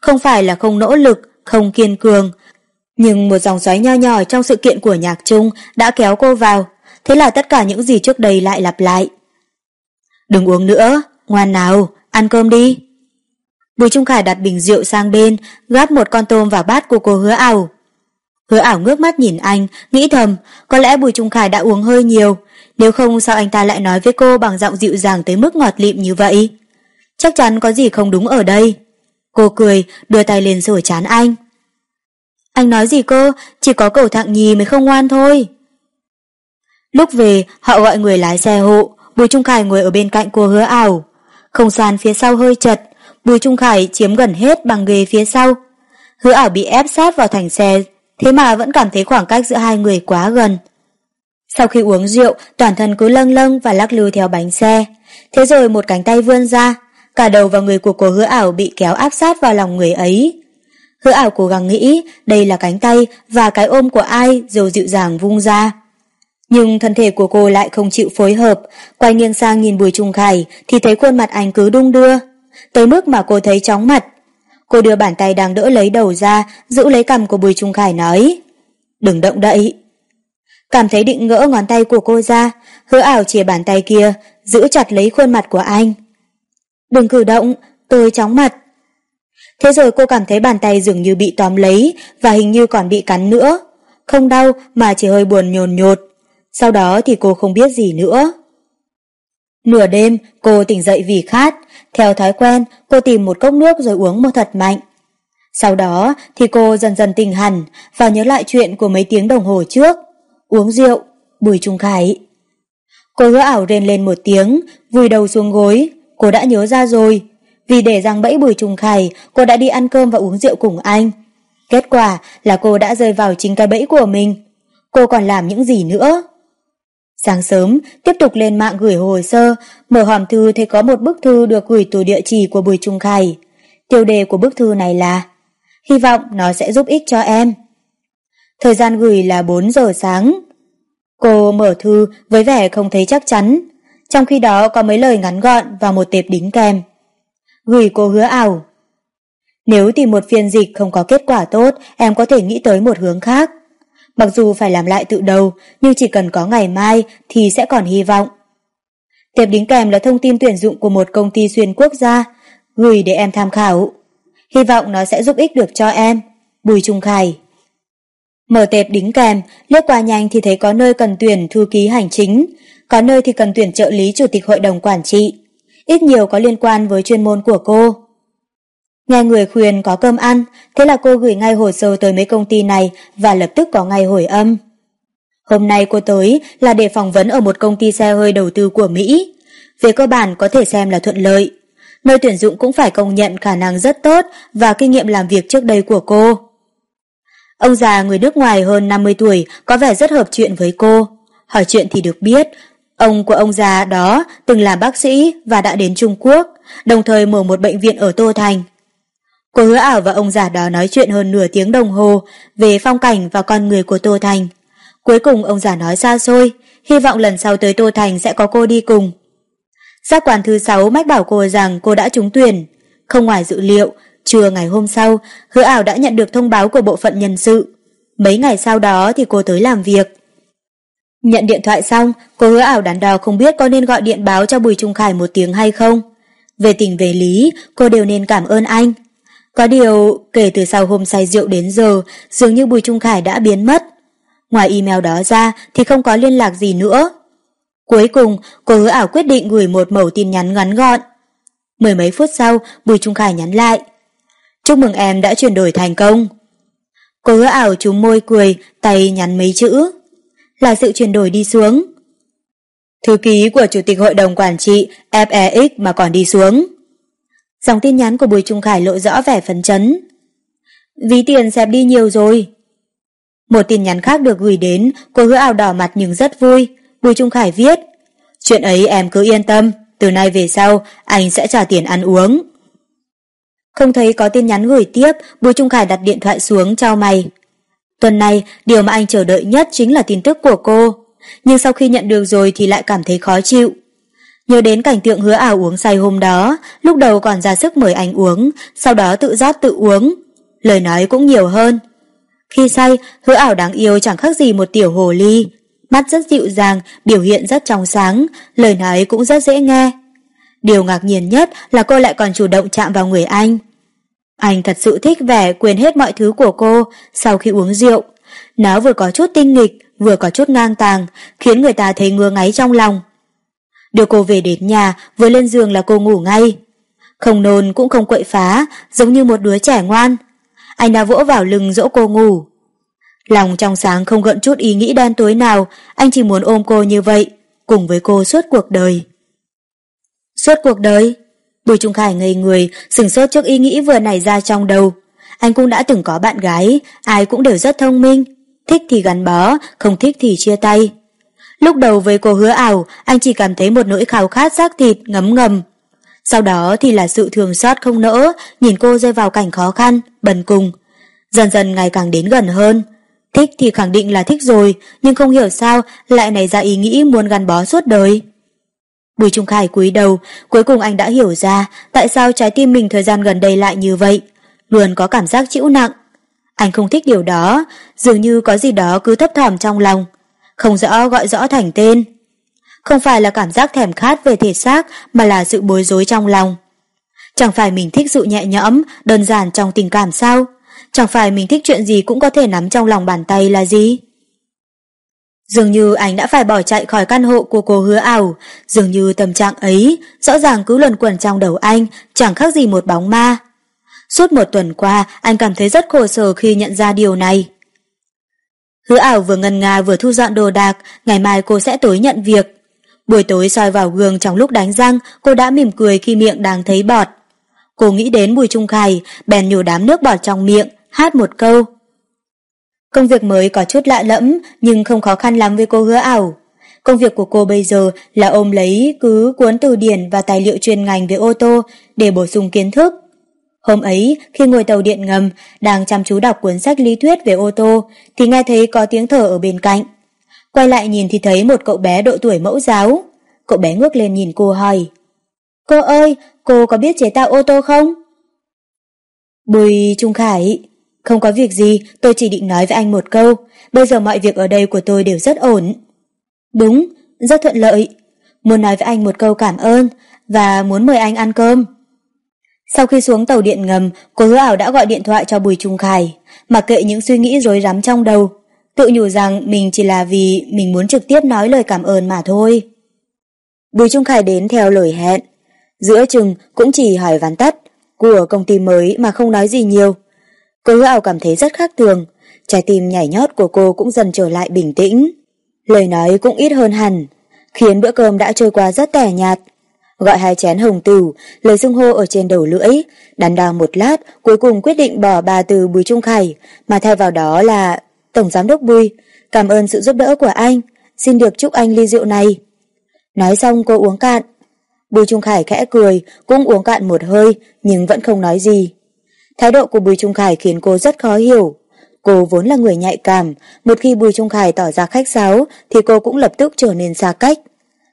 Không phải là không nỗ lực, không kiên cường, nhưng một dòng xoáy nho nhỏ trong sự kiện của nhạc trung đã kéo cô vào, thế là tất cả những gì trước đây lại lặp lại. Đừng uống nữa, ngoan nào, ăn cơm đi. Bùi Trung Khải đặt bình rượu sang bên, gắp một con tôm vào bát của cô hứa ảo. Hứa ảo ngước mắt nhìn anh, nghĩ thầm, có lẽ Bùi Trung Khải đã uống hơi nhiều, nếu không sao anh ta lại nói với cô bằng giọng dịu dàng tới mức ngọt lịm như vậy. Chắc chắn có gì không đúng ở đây. Cô cười, đưa tay lên sửa chán anh. Anh nói gì cô, chỉ có cầu thạng nhì mới không ngoan thôi. Lúc về, họ gọi người lái xe hộ, Bùi Trung Khải ngồi ở bên cạnh cô hứa ảo. Không gian phía sau hơi chật, Bùi Trung Khải chiếm gần hết bằng ghế phía sau. Hứa ảo bị ép sát vào thành xe, thế mà vẫn cảm thấy khoảng cách giữa hai người quá gần. Sau khi uống rượu, toàn thân cứ lâng lâng và lắc lư theo bánh xe. Thế rồi một cánh tay vươn ra, cả đầu và người của cô hứa ảo bị kéo áp sát vào lòng người ấy. Hứa ảo cố gắng nghĩ đây là cánh tay và cái ôm của ai rồi dịu dàng vung ra. Nhưng thân thể của cô lại không chịu phối hợp, quay nghiêng sang nhìn Bùi Trung Khải thì thấy khuôn mặt anh cứ đung đưa, tới mức mà cô thấy chóng mặt. Cô đưa bàn tay đang đỡ lấy đầu ra, giữ lấy cằm của Bùi Trung Khải nói, đừng động đậy. Cảm thấy định ngỡ ngón tay của cô ra, hứa ảo chìa bàn tay kia, giữ chặt lấy khuôn mặt của anh. Đừng cử động, tôi chóng mặt. Thế rồi cô cảm thấy bàn tay dường như bị tóm lấy và hình như còn bị cắn nữa. Không đau mà chỉ hơi buồn nhồn nhột. Sau đó thì cô không biết gì nữa. Nửa đêm, cô tỉnh dậy vì khát. Theo thói quen, cô tìm một cốc nước rồi uống một thật mạnh. Sau đó thì cô dần dần tỉnh hẳn và nhớ lại chuyện của mấy tiếng đồng hồ trước. Uống rượu, Bùi Trung Khải. Cô hứa ảo rên lên một tiếng, vùi đầu xuống gối. Cô đã nhớ ra rồi. Vì để rằng bẫy Bùi Trung Khải, cô đã đi ăn cơm và uống rượu cùng anh. Kết quả là cô đã rơi vào chính cái bẫy của mình. Cô còn làm những gì nữa? Sáng sớm, tiếp tục lên mạng gửi hồ sơ, mở hòm thư thấy có một bức thư được gửi từ địa chỉ của Bùi Trung Khải. Tiêu đề của bức thư này là Hy vọng nó sẽ giúp ích cho em. Thời gian gửi là 4 giờ sáng. Cô mở thư với vẻ không thấy chắc chắn, trong khi đó có mấy lời ngắn gọn và một tệp đính kèm. Gửi cô hứa ảo. Nếu tìm một phiên dịch không có kết quả tốt, em có thể nghĩ tới một hướng khác. Mặc dù phải làm lại từ đầu, nhưng chỉ cần có ngày mai thì sẽ còn hy vọng. Tệp đính kèm là thông tin tuyển dụng của một công ty xuyên quốc gia, gửi để em tham khảo. Hy vọng nó sẽ giúp ích được cho em. Bùi Trung Khải Mở tệp đính kèm, lướt qua nhanh thì thấy có nơi cần tuyển thư ký hành chính, có nơi thì cần tuyển trợ lý chủ tịch hội đồng quản trị. Ít nhiều có liên quan với chuyên môn của cô. Nghe người khuyên có cơm ăn, thế là cô gửi ngay hồ sơ tới mấy công ty này và lập tức có ngay hồi âm. Hôm nay cô tới là để phỏng vấn ở một công ty xe hơi đầu tư của Mỹ. Về cơ bản có thể xem là thuận lợi. Nơi tuyển dụng cũng phải công nhận khả năng rất tốt và kinh nghiệm làm việc trước đây của cô. Ông già người nước ngoài hơn 50 tuổi có vẻ rất hợp chuyện với cô. Hỏi chuyện thì được biết, ông của ông già đó từng là bác sĩ và đã đến Trung Quốc, đồng thời mở một bệnh viện ở Tô Thành. Cô hứa ảo và ông già đó nói chuyện hơn nửa tiếng đồng hồ về phong cảnh và con người của Tô Thành. Cuối cùng ông già nói xa xôi, hy vọng lần sau tới Tô Thành sẽ có cô đi cùng. Giác quan thứ sáu mách bảo cô rằng cô đã trúng tuyển. Không ngoài dự liệu, trưa ngày hôm sau, hứa ảo đã nhận được thông báo của bộ phận nhân sự. Mấy ngày sau đó thì cô tới làm việc. Nhận điện thoại xong, cô hứa ảo đắn đo không biết có nên gọi điện báo cho Bùi Trung Khải một tiếng hay không. Về tình về lý, cô đều nên cảm ơn anh. Có điều, kể từ sau hôm say rượu đến giờ, dường như Bùi Trung Khải đã biến mất. Ngoài email đó ra thì không có liên lạc gì nữa. Cuối cùng, cô hứa ảo quyết định gửi một mẩu tin nhắn ngắn gọn. Mười mấy phút sau, Bùi Trung Khải nhắn lại. Chúc mừng em đã chuyển đổi thành công. Cô hứa ảo trúng môi cười, tay nhắn mấy chữ. Là sự chuyển đổi đi xuống. Thư ký của Chủ tịch Hội đồng Quản trị FEX mà còn đi xuống. Dòng tin nhắn của Bùi Trung Khải lộ rõ vẻ phấn chấn. Ví tiền xẹp đi nhiều rồi. Một tin nhắn khác được gửi đến, cô hứa ảo đỏ mặt nhưng rất vui. Bùi Trung Khải viết, chuyện ấy em cứ yên tâm, từ nay về sau anh sẽ trả tiền ăn uống. Không thấy có tin nhắn gửi tiếp, Bùi Trung Khải đặt điện thoại xuống trao mày. Tuần này, điều mà anh chờ đợi nhất chính là tin tức của cô. Nhưng sau khi nhận được rồi thì lại cảm thấy khó chịu. Nhớ đến cảnh tượng hứa ảo uống say hôm đó, lúc đầu còn ra sức mời anh uống, sau đó tự rót tự uống. Lời nói cũng nhiều hơn. Khi say, hứa ảo đáng yêu chẳng khác gì một tiểu hồ ly. Mắt rất dịu dàng, biểu hiện rất trong sáng, lời nói cũng rất dễ nghe. Điều ngạc nhiên nhất là cô lại còn chủ động chạm vào người anh. Anh thật sự thích vẻ quyền hết mọi thứ của cô sau khi uống rượu. Nó vừa có chút tinh nghịch, vừa có chút ngang tàng, khiến người ta thấy ngứa ngáy trong lòng. Đưa cô về đến nhà, vừa lên giường là cô ngủ ngay. Không nôn cũng không quậy phá, giống như một đứa trẻ ngoan. Anh đã vỗ vào lưng dỗ cô ngủ. Lòng trong sáng không gợn chút ý nghĩ đen tối nào, anh chỉ muốn ôm cô như vậy, cùng với cô suốt cuộc đời. Suốt cuộc đời? Bùi Trung Khải ngây người, sừng sốt trước ý nghĩ vừa nảy ra trong đầu. Anh cũng đã từng có bạn gái, ai cũng đều rất thông minh. Thích thì gắn bó, không thích thì chia tay. Lúc đầu với cô hứa ảo, anh chỉ cảm thấy một nỗi khao khát xác thịt ngấm ngầm. Sau đó thì là sự thường xót không nỡ, nhìn cô rơi vào cảnh khó khăn, bần cùng. Dần dần ngày càng đến gần hơn. Thích thì khẳng định là thích rồi, nhưng không hiểu sao lại nảy ra ý nghĩ muốn gắn bó suốt đời. Bùi Trung Khải cúi đầu, cuối cùng anh đã hiểu ra tại sao trái tim mình thời gian gần đây lại như vậy, luôn có cảm giác chịu nặng. Anh không thích điều đó, dường như có gì đó cứ thấp thỏm trong lòng, không rõ gọi rõ thành tên. Không phải là cảm giác thèm khát về thể xác mà là sự bối rối trong lòng. Chẳng phải mình thích sự nhẹ nhõm, đơn giản trong tình cảm sao? Chẳng phải mình thích chuyện gì cũng có thể nắm trong lòng bàn tay là gì? Dường như anh đã phải bỏ chạy khỏi căn hộ của cô hứa ảo, dường như tâm trạng ấy rõ ràng cứ luẩn quẩn trong đầu anh, chẳng khác gì một bóng ma. Suốt một tuần qua, anh cảm thấy rất khổ sở khi nhận ra điều này. Hứa ảo vừa ngần ngà vừa thu dọn đồ đạc, ngày mai cô sẽ tới nhận việc. Buổi tối soi vào gương trong lúc đánh răng, cô đã mỉm cười khi miệng đang thấy bọt. Cô nghĩ đến Bùi Trung Khải, bèn nhổ đám nước bọt trong miệng, hát một câu. Công việc mới có chút lạ lẫm, nhưng không khó khăn lắm với cô hứa ảo. Công việc của cô bây giờ là ôm lấy cứ cuốn từ điển và tài liệu chuyên ngành về ô tô để bổ sung kiến thức. Hôm ấy, khi ngồi tàu điện ngầm, đang chăm chú đọc cuốn sách lý thuyết về ô tô, thì nghe thấy có tiếng thở ở bên cạnh. Quay lại nhìn thì thấy một cậu bé độ tuổi mẫu giáo. Cậu bé ngước lên nhìn cô hỏi. Cô ơi, cô có biết chế tạo ô tô không? Bùi Trung Khải, không có việc gì, tôi chỉ định nói với anh một câu. Bây giờ mọi việc ở đây của tôi đều rất ổn. Đúng, rất thuận lợi. Muốn nói với anh một câu cảm ơn và muốn mời anh ăn cơm. Sau khi xuống tàu điện ngầm, cô hứa ảo đã gọi điện thoại cho Bùi Trung Khải, mặc kệ những suy nghĩ rối rắm trong đầu, tự nhủ rằng mình chỉ là vì mình muốn trực tiếp nói lời cảm ơn mà thôi. Bùi Trung Khải đến theo lời hẹn, giữa chừng cũng chỉ hỏi ván tắt của công ty mới mà không nói gì nhiều. Cô hứa ảo cảm thấy rất khác thường, trái tim nhảy nhót của cô cũng dần trở lại bình tĩnh. Lời nói cũng ít hơn hẳn, khiến bữa cơm đã trôi qua rất tẻ nhạt. Gọi hai chén hồng tử, lời xưng hô ở trên đầu lưỡi, đắn đo một lát, cuối cùng quyết định bỏ bà từ Bùi Trung Khải, mà thay vào đó là Tổng Giám đốc Bùi, cảm ơn sự giúp đỡ của anh, xin được chúc anh ly rượu này. Nói xong cô uống cạn. Bùi Trung Khải khẽ cười, cũng uống cạn một hơi, nhưng vẫn không nói gì. Thái độ của Bùi Trung Khải khiến cô rất khó hiểu. Cô vốn là người nhạy cảm, một khi Bùi Trung Khải tỏ ra khách sáo thì cô cũng lập tức trở nên xa cách.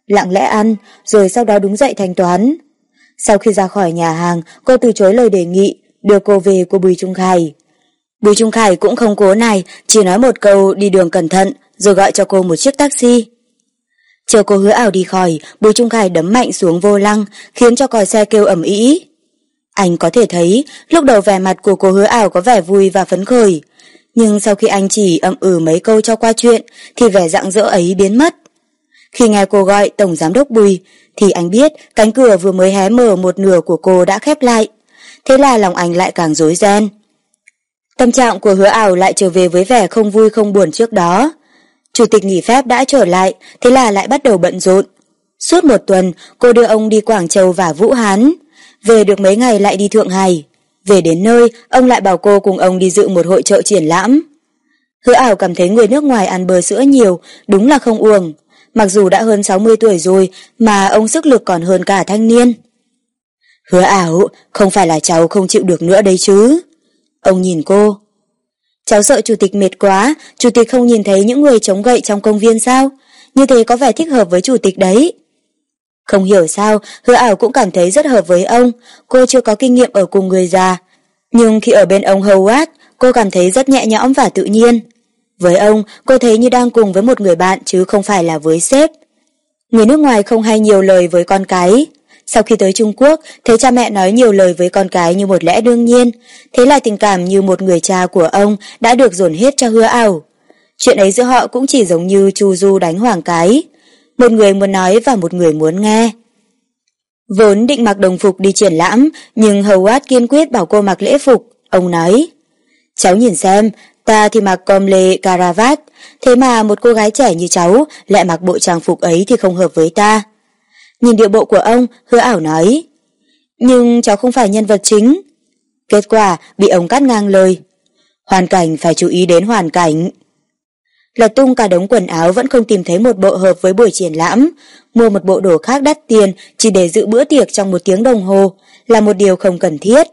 Lặng lẽ ăn, rồi sau đó đứng dậy thanh toán. Sau khi ra khỏi nhà hàng, cô từ chối lời đề nghị, đưa cô về của Bùi Trung Khải. Bùi Trung Khải cũng không cố này, chỉ nói một câu đi đường cẩn thận, rồi gọi cho cô một chiếc taxi. Chờ cô hứa ảo đi khỏi, Bùi Trung Khải đấm mạnh xuống vô lăng, khiến cho còi xe kêu ẩm ý. Anh có thể thấy, lúc đầu vẻ mặt của cô hứa ảo có vẻ vui và phấn khởi. Nhưng sau khi anh chỉ ậm ừ mấy câu cho qua chuyện, thì vẻ rạng rỡ ấy biến mất. Khi nghe cô gọi Tổng Giám đốc Bùi, thì anh biết cánh cửa vừa mới hé mở một nửa của cô đã khép lại. Thế là lòng anh lại càng rối ren. Tâm trạng của hứa ảo lại trở về với vẻ không vui không buồn trước đó. Chủ tịch nghỉ phép đã trở lại, thế là lại bắt đầu bận rộn. Suốt một tuần, cô đưa ông đi Quảng Châu và Vũ Hán. Về được mấy ngày lại đi Thượng Hải. Về đến nơi, ông lại bảo cô cùng ông đi dự một hội trợ triển lãm. Hứa ảo cảm thấy người nước ngoài ăn bơ sữa nhiều, đúng là không uổng. Mặc dù đã hơn 60 tuổi rồi, mà ông sức lực còn hơn cả thanh niên. Hứa ảo, không phải là cháu không chịu được nữa đấy chứ. Ông nhìn cô. Cháu sợ chủ tịch mệt quá, chủ tịch không nhìn thấy những người chống gậy trong công viên sao? Như thế có vẻ thích hợp với chủ tịch đấy. Không hiểu sao, hứa ảo cũng cảm thấy rất hợp với ông, cô chưa có kinh nghiệm ở cùng người già. Nhưng khi ở bên ông Howard, cô cảm thấy rất nhẹ nhõm và tự nhiên. Với ông, cô thấy như đang cùng với một người bạn chứ không phải là với sếp. Người nước ngoài không hay nhiều lời với con cái. Sau khi tới Trung Quốc, thấy cha mẹ nói nhiều lời với con cái như một lẽ đương nhiên. Thế là tình cảm như một người cha của ông đã được dồn hết cho hứa ảo. Chuyện ấy giữa họ cũng chỉ giống như Chu Du đánh hoàng cái. Một người muốn nói và một người muốn nghe. Vốn định mặc đồng phục đi triển lãm, nhưng Howard kiên quyết bảo cô mặc lễ phục. Ông nói, cháu nhìn xem, ta thì mặc com lê caravat, thế mà một cô gái trẻ như cháu lại mặc bộ trang phục ấy thì không hợp với ta. Nhìn điệu bộ của ông, hứa ảo nói, nhưng cháu không phải nhân vật chính. Kết quả bị ông cắt ngang lời. Hoàn cảnh phải chú ý đến hoàn cảnh. Lật tung cả đống quần áo vẫn không tìm thấy một bộ hợp với buổi triển lãm. Mua một bộ đồ khác đắt tiền chỉ để dự bữa tiệc trong một tiếng đồng hồ là một điều không cần thiết.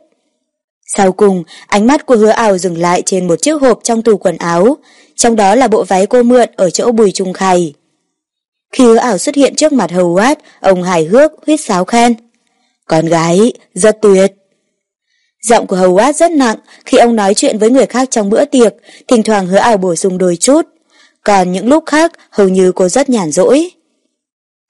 Sau cùng, ánh mắt của hứa ảo dừng lại trên một chiếc hộp trong tủ quần áo, trong đó là bộ váy cô mượn ở chỗ bùi trung khải. Khi hứa ảo xuất hiện trước mặt hầu quát, ông hài hước, huyết sáo khen. Con gái, rất tuyệt. Giọng của hầu quát rất nặng khi ông nói chuyện với người khác trong bữa tiệc, thỉnh thoảng hứa ảo bổ sung đôi chút. Còn những lúc khác, hầu như cô rất nhàn rỗi.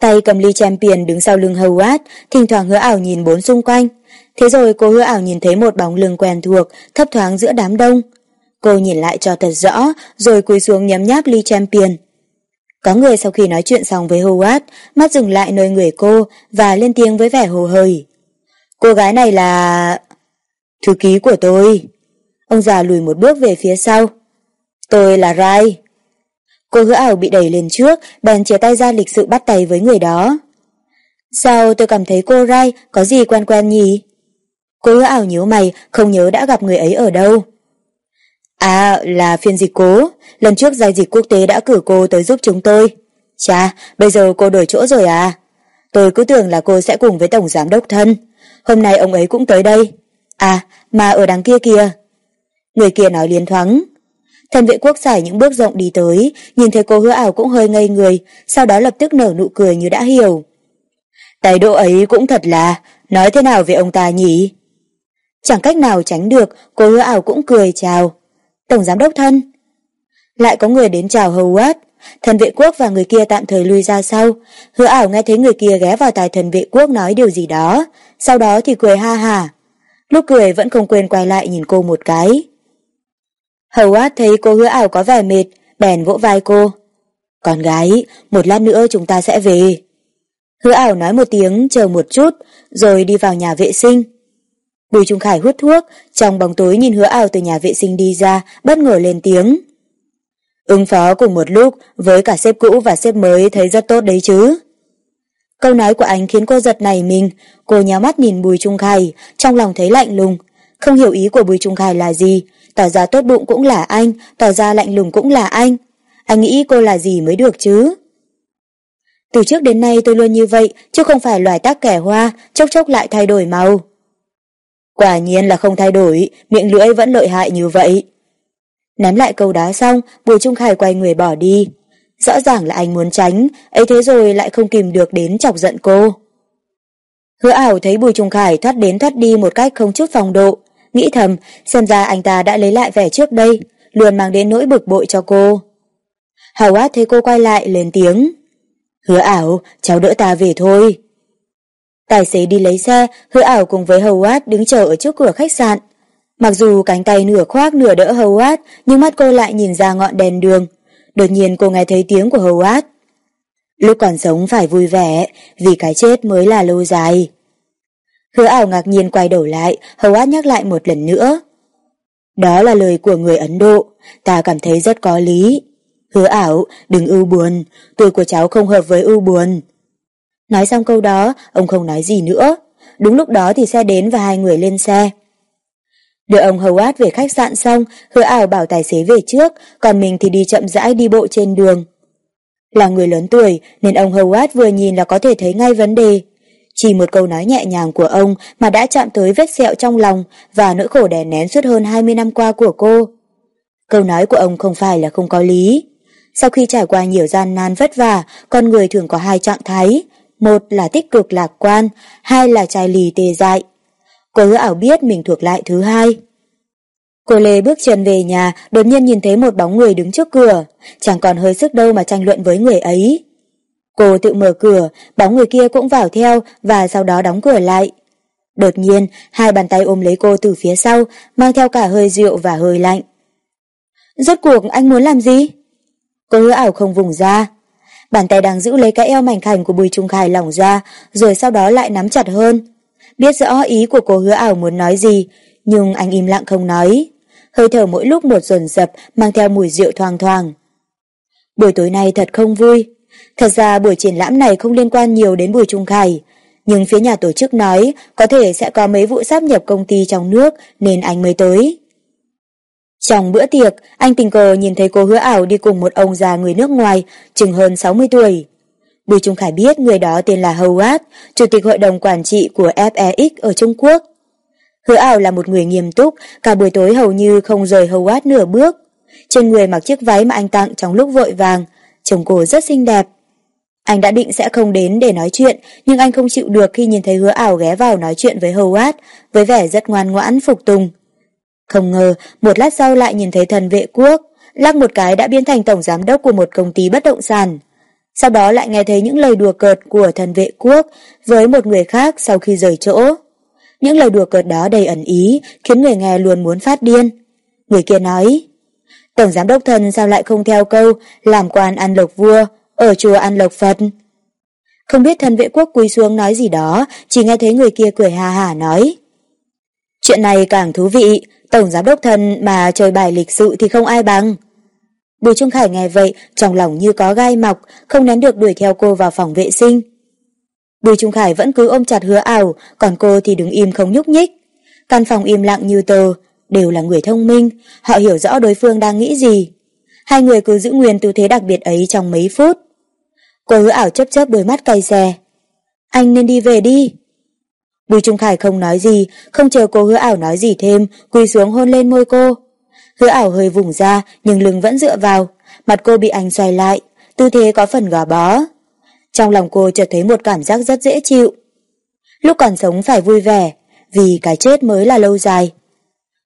Tay cầm ly champion đứng sau lưng Howard, thỉnh thoảng hứa ảo nhìn bốn xung quanh. Thế rồi cô hứa ảo nhìn thấy một bóng lưng quen thuộc, thấp thoáng giữa đám đông. Cô nhìn lại cho thật rõ, rồi cúi xuống nhấm nháp ly champion. Có người sau khi nói chuyện xong với Howard, mắt dừng lại nơi người cô và lên tiếng với vẻ hồ hời. Cô gái này là... Thư ký của tôi. Ông già lùi một bước về phía sau. Tôi là Rai. Cô hứa ảo bị đẩy lên trước, bèn chia tay ra lịch sự bắt tay với người đó. Sao tôi cảm thấy cô Rai có gì quen quen nhỉ? Cô hứa ảo nhíu mày, không nhớ đã gặp người ấy ở đâu. À, là phiên dịch cố. Lần trước giao dịch quốc tế đã cử cô tới giúp chúng tôi. Chà, bây giờ cô đổi chỗ rồi à? Tôi cứ tưởng là cô sẽ cùng với Tổng Giám Đốc thân. Hôm nay ông ấy cũng tới đây. À, mà ở đằng kia kìa. Người kia nói liên thoáng. Thần vệ quốc giải những bước rộng đi tới, nhìn thấy cô hứa ảo cũng hơi ngây người, sau đó lập tức nở nụ cười như đã hiểu. Tài độ ấy cũng thật là, nói thế nào về ông ta nhỉ? Chẳng cách nào tránh được, cô hứa ảo cũng cười chào. Tổng giám đốc thân. Lại có người đến chào hầu quát. Thần vệ quốc và người kia tạm thời lui ra sau. Hứa ảo nghe thấy người kia ghé vào tài thần vệ quốc nói điều gì đó. Sau đó thì cười ha hà. Lúc cười vẫn không quên quay lại nhìn cô một cái. Hầu Át thấy cô hứa ảo có vẻ mệt, bèn vỗ vai cô. Con gái, một lát nữa chúng ta sẽ về. Hứa ảo nói một tiếng chờ một chút, rồi đi vào nhà vệ sinh. Bùi Trung Khải hút thuốc, trong bóng tối nhìn hứa ảo từ nhà vệ sinh đi ra, bất ngờ lên tiếng. Ứng phó cùng một lúc với cả sếp cũ và sếp mới thấy rất tốt đấy chứ. Câu nói của anh khiến cô giật nảy mình, cô nháo mắt nhìn Bùi Trung Khải, trong lòng thấy lạnh lùng. Không hiểu ý của Bùi Trung Khải là gì, tỏ ra tốt bụng cũng là anh, tỏ ra lạnh lùng cũng là anh. Anh nghĩ cô là gì mới được chứ? Từ trước đến nay tôi luôn như vậy, chứ không phải loài tác kẻ hoa, chốc chốc lại thay đổi màu. Quả nhiên là không thay đổi, miệng lưỡi vẫn lợi hại như vậy. Ném lại câu đá xong, Bùi Trung Khải quay người bỏ đi. Rõ ràng là anh muốn tránh, ấy thế rồi lại không kìm được đến chọc giận cô. Hứa ảo thấy Bùi Trung Khải thoát đến thoát đi một cách không chút phòng độ. Nghĩ thầm, xem ra anh ta đã lấy lại vẻ trước đây, luôn mang đến nỗi bực bội cho cô. Hào át thấy cô quay lại lên tiếng. Hứa ảo, cháu đỡ ta về thôi. Tài xế đi lấy xe, hứa ảo cùng với Hầu Át đứng chờ ở trước cửa khách sạn. Mặc dù cánh tay nửa khoác nửa đỡ Hầu Át, nhưng mắt cô lại nhìn ra ngọn đèn đường. Đột nhiên cô nghe thấy tiếng của Hầu Át. Lúc còn sống phải vui vẻ, vì cái chết mới là lâu dài. Hứa ảo ngạc nhiên quay đầu lại, hầu át nhắc lại một lần nữa. Đó là lời của người Ấn Độ, ta cảm thấy rất có lý. Hứa ảo, đừng ưu buồn, tuổi của cháu không hợp với ưu buồn. Nói xong câu đó, ông không nói gì nữa. Đúng lúc đó thì xe đến và hai người lên xe. Đưa ông Howard về khách sạn xong, hứa ảo bảo tài xế về trước, còn mình thì đi chậm rãi đi bộ trên đường. Là người lớn tuổi nên ông Howard vừa nhìn là có thể thấy ngay vấn đề. Chỉ một câu nói nhẹ nhàng của ông mà đã chạm tới vết sẹo trong lòng và nỗi khổ đè nén suốt hơn 20 năm qua của cô. Câu nói của ông không phải là không có lý. Sau khi trải qua nhiều gian nan vất vả, con người thường có hai trạng thái, một là tích cực lạc quan, hai là chai lì tê dại. Cô hứa ảo biết mình thuộc lại thứ hai. Cô Lê bước chân về nhà, đột nhiên nhìn thấy một bóng người đứng trước cửa, chẳng còn hơi sức đâu mà tranh luận với người ấy. Cô tự mở cửa, bóng người kia cũng vào theo và sau đó đóng cửa lại. Đột nhiên, hai bàn tay ôm lấy cô từ phía sau, mang theo cả hơi rượu và hơi lạnh. Rốt cuộc anh muốn làm gì? Cô hứa ảo không vùng ra. Bàn tay đang giữ lấy cái eo mảnh khảnh của Bùi Trung Khải lỏng ra, rồi sau đó lại nắm chặt hơn. Biết rõ ý của cô hứa ảo muốn nói gì, nhưng anh im lặng không nói. Hơi thở mỗi lúc một dồn dập mang theo mùi rượu thoang thoảng. Buổi tối nay thật không vui. Thật ra buổi triển lãm này không liên quan nhiều đến Bùi Trung Khải, nhưng phía nhà tổ chức nói có thể sẽ có mấy vụ sáp nhập công ty trong nước nên anh mới tới. Trong bữa tiệc, anh tình cờ nhìn thấy cô hứa ảo đi cùng một ông già người nước ngoài, chừng hơn 60 tuổi. Bùi Trung Khải biết người đó tên là Howard, chủ tịch hội đồng quản trị của FEX ở Trung Quốc. Hứa ảo là một người nghiêm túc, cả buổi tối hầu như không rời Howard nửa bước. Trên người mặc chiếc váy mà anh tặng trong lúc vội vàng, chồng cô rất xinh đẹp. Anh đã định sẽ không đến để nói chuyện, nhưng anh không chịu được khi nhìn thấy hứa ảo ghé vào nói chuyện với Howard, với vẻ rất ngoan ngoãn phục tùng. Không ngờ, một lát sau lại nhìn thấy thần vệ quốc, lắc một cái đã biến thành tổng giám đốc của một công ty bất động sản. Sau đó lại nghe thấy những lời đùa cợt của thần vệ quốc với một người khác sau khi rời chỗ. Những lời đùa cợt đó đầy ẩn ý, khiến người nghe luôn muốn phát điên. Người kia nói, Tổng giám đốc thần sao lại không theo câu làm quan ăn lộc vua, ở chùa ăn lộc Phật? Không biết thân vệ quốc quỳ xuống nói gì đó, chỉ nghe thấy người kia cười hà hà nói. Chuyện này càng thú vị, tổng giám đốc thân mà chơi bài lịch sự thì không ai bằng. Bùi Trung Khải nghe vậy, trong lòng như có gai mọc, không nén được đuổi theo cô vào phòng vệ sinh. Bùi Trung Khải vẫn cứ ôm chặt hứa ảo, còn cô thì đứng im không nhúc nhích. Căn phòng im lặng như tờ, đều là người thông minh, họ hiểu rõ đối phương đang nghĩ gì. Hai người cứ giữ nguyên tư thế đặc biệt ấy trong mấy phút. Cô hứa ảo chấp chớp đôi mắt cay xè. Anh nên đi về đi. Bùi Trung Khải không nói gì, không chờ cô hứa ảo nói gì thêm, quỳ xuống hôn lên môi cô. Hứa ảo hơi vùng ra, nhưng lưng vẫn dựa vào, mặt cô bị anh xoay lại, tư thế có phần gò bó. Trong lòng cô chợt thấy một cảm giác rất dễ chịu. Lúc còn sống phải vui vẻ, vì cái chết mới là lâu dài.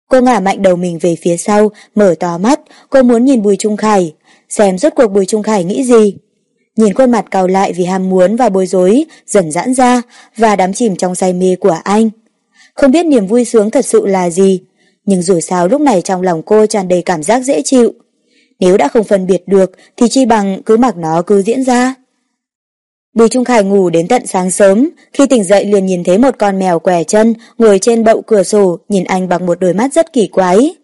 Cô ngả mạnh đầu mình về phía sau, mở to mắt, cô muốn nhìn Bùi Trung Khải, xem rốt cuộc Bùi Trung Khải nghĩ gì. Nhìn khuôn mặt cau lại vì ham muốn và bối rối, dần giãn ra và đắm chìm trong say mê của anh. Không biết niềm vui sướng thật sự là gì, nhưng dù sao lúc này trong lòng cô tràn đầy cảm giác dễ chịu. Nếu đã không phân biệt được thì chi bằng cứ mặc nó cứ diễn ra. Bùi Trung Khải ngủ đến tận sáng sớm, khi tỉnh dậy liền nhìn thấy một con mèo què chân ngồi trên bậu cửa sổ nhìn anh bằng một đôi mắt rất kỳ quái.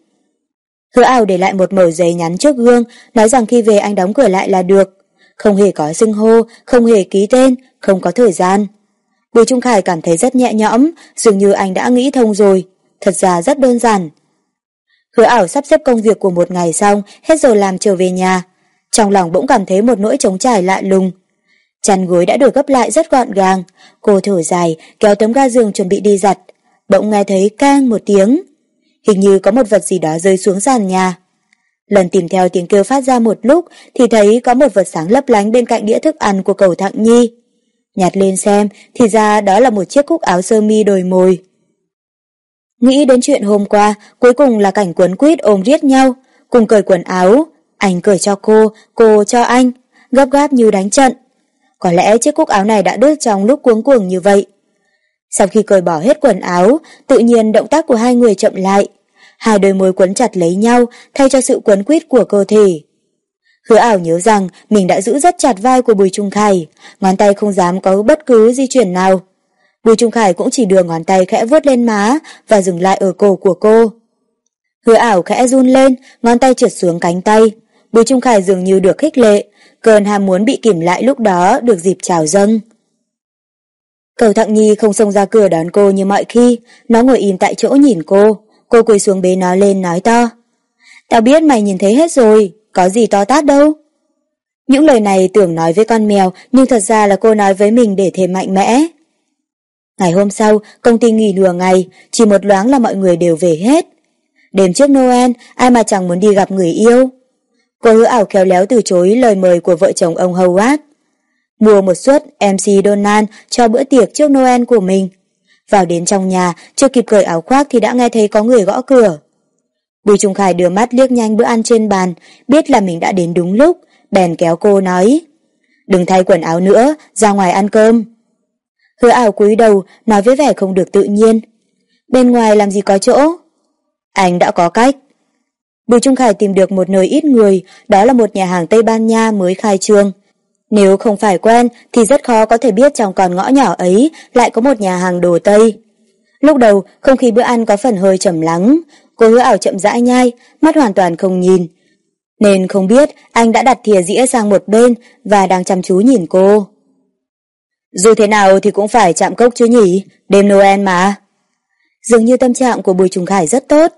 Hứa ảo để lại một mẩu giấy nhắn trước gương, nói rằng khi về anh đóng cửa lại là được. Không hề có xưng hô, không hề ký tên, không có thời gian. Bùi Trung Khải cảm thấy rất nhẹ nhõm, dường như anh đã nghĩ thông rồi. Thật ra rất đơn giản. Hứa ảo sắp xếp công việc của một ngày xong, hết giờ làm trở về nhà. Trong lòng bỗng cảm thấy một nỗi trống trải lạ lùng. Chăn gối đã được gấp lại rất gọn gàng. Cô thở dài, kéo tấm ga giường chuẩn bị đi giặt. Bỗng nghe thấy cang một tiếng. Hình như có một vật gì đó rơi xuống sàn nhà. Lần tìm theo tiếng kêu phát ra một lúc thì thấy có một vật sáng lấp lánh bên cạnh đĩa thức ăn của cầu thặng nhi. Nhặt lên xem thì ra đó là một chiếc cúc áo sơ mi đồi mồi. Nghĩ đến chuyện hôm qua, cuối cùng là cảnh quấn quýt ôm riết nhau, cùng cởi quần áo. Anh cởi cho cô, cô cho anh, gấp gáp như đánh trận. Có lẽ chiếc cúc áo này đã đứt trong lúc cuống cuồng như vậy. Sau khi cởi bỏ hết quần áo, tự nhiên động tác của hai người chậm lại. Hai đôi môi quấn chặt lấy nhau thay cho sự quấn quýt của cơ thể. Hứa ảo nhớ rằng mình đã giữ rất chặt vai của Bùi Trung Khải, ngón tay không dám có bất cứ di chuyển nào. Bùi Trung Khải cũng chỉ đưa ngón tay khẽ vuốt lên má và dừng lại ở cổ của cô. Hứa ảo khẽ run lên, ngón tay trượt xuống cánh tay. Bùi Trung Khải dường như được khích lệ, cơn ham muốn bị kìm lại lúc đó được dịp trào dâng. Cầu Thặng Nhi không xông ra cửa đón cô như mọi khi, nó ngồi im tại chỗ nhìn cô. Cô quỳ xuống bế nó lên nói to. Tao biết mày nhìn thấy hết rồi, có gì to tát đâu. Những lời này tưởng nói với con mèo nhưng thật ra là cô nói với mình để thêm mạnh mẽ. Ngày hôm sau, công ty nghỉ nửa ngày, chỉ một loáng là mọi người đều về hết. Đêm trước Noel, ai mà chẳng muốn đi gặp người yêu. Cô hứa ảo khéo léo từ chối lời mời của vợ chồng ông Howard. Mua một suất MC Donald cho bữa tiệc trước Noel của mình. Vào đến trong nhà, chưa kịp cởi áo khoác thì đã nghe thấy có người gõ cửa. Bùi Trung Khải đưa mắt liếc nhanh bữa ăn trên bàn, biết là mình đã đến đúng lúc, bèn kéo cô nói. Đừng thay quần áo nữa, ra ngoài ăn cơm. Hứa ảo cúi đầu, nói với vẻ không được tự nhiên. Bên ngoài làm gì có chỗ? Anh đã có cách. Bùi Trung Khải tìm được một nơi ít người, đó là một nhà hàng Tây Ban Nha mới khai trương. Nếu không phải quen thì rất khó có thể biết trong con ngõ nhỏ ấy lại có một nhà hàng đồ Tây. Lúc đầu, không khí bữa ăn có phần hơi trầm lắng, cô hứa ảo chậm rãi nhai, mắt hoàn toàn không nhìn. Nên không biết anh đã đặt thìa dĩa sang một bên và đang chăm chú nhìn cô. Dù thế nào thì cũng phải chạm cốc chứ nhỉ, đêm Noel mà. Dường như tâm trạng của Bùi Trùng Khải rất tốt.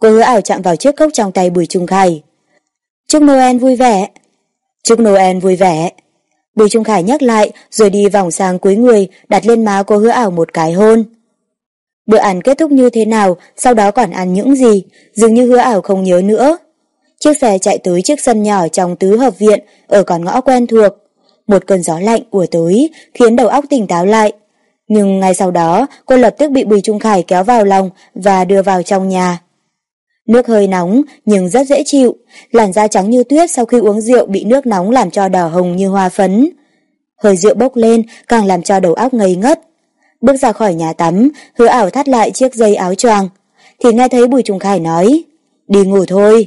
Cô hứa ảo chạm vào chiếc cốc trong tay Bùi Trung Khải. Chúc Noel vui vẻ. Chúc Noel vui vẻ. Bùi Trung Khải nhắc lại rồi đi vòng sang cuối người đặt lên má cô hứa ảo một cái hôn. Bữa ăn kết thúc như thế nào, sau đó còn ăn những gì, dường như hứa ảo không nhớ nữa. Chiếc xe chạy tới chiếc sân nhỏ trong tứ hợp viện ở con ngõ quen thuộc. Một cơn gió lạnh ùa tới khiến đầu óc tỉnh táo lại. Nhưng ngay sau đó cô lập tức bị Bùi Trung Khải kéo vào lòng và đưa vào trong nhà. Nước hơi nóng nhưng rất dễ chịu, làn da trắng như tuyết sau khi uống rượu bị nước nóng làm cho đỏ hồng như hoa phấn. Hơi rượu bốc lên càng làm cho đầu óc ngây ngất. Bước ra khỏi nhà tắm, hứa ảo thắt lại chiếc dây áo choàng, thì nghe thấy Bùi Trung Khải nói, đi ngủ thôi.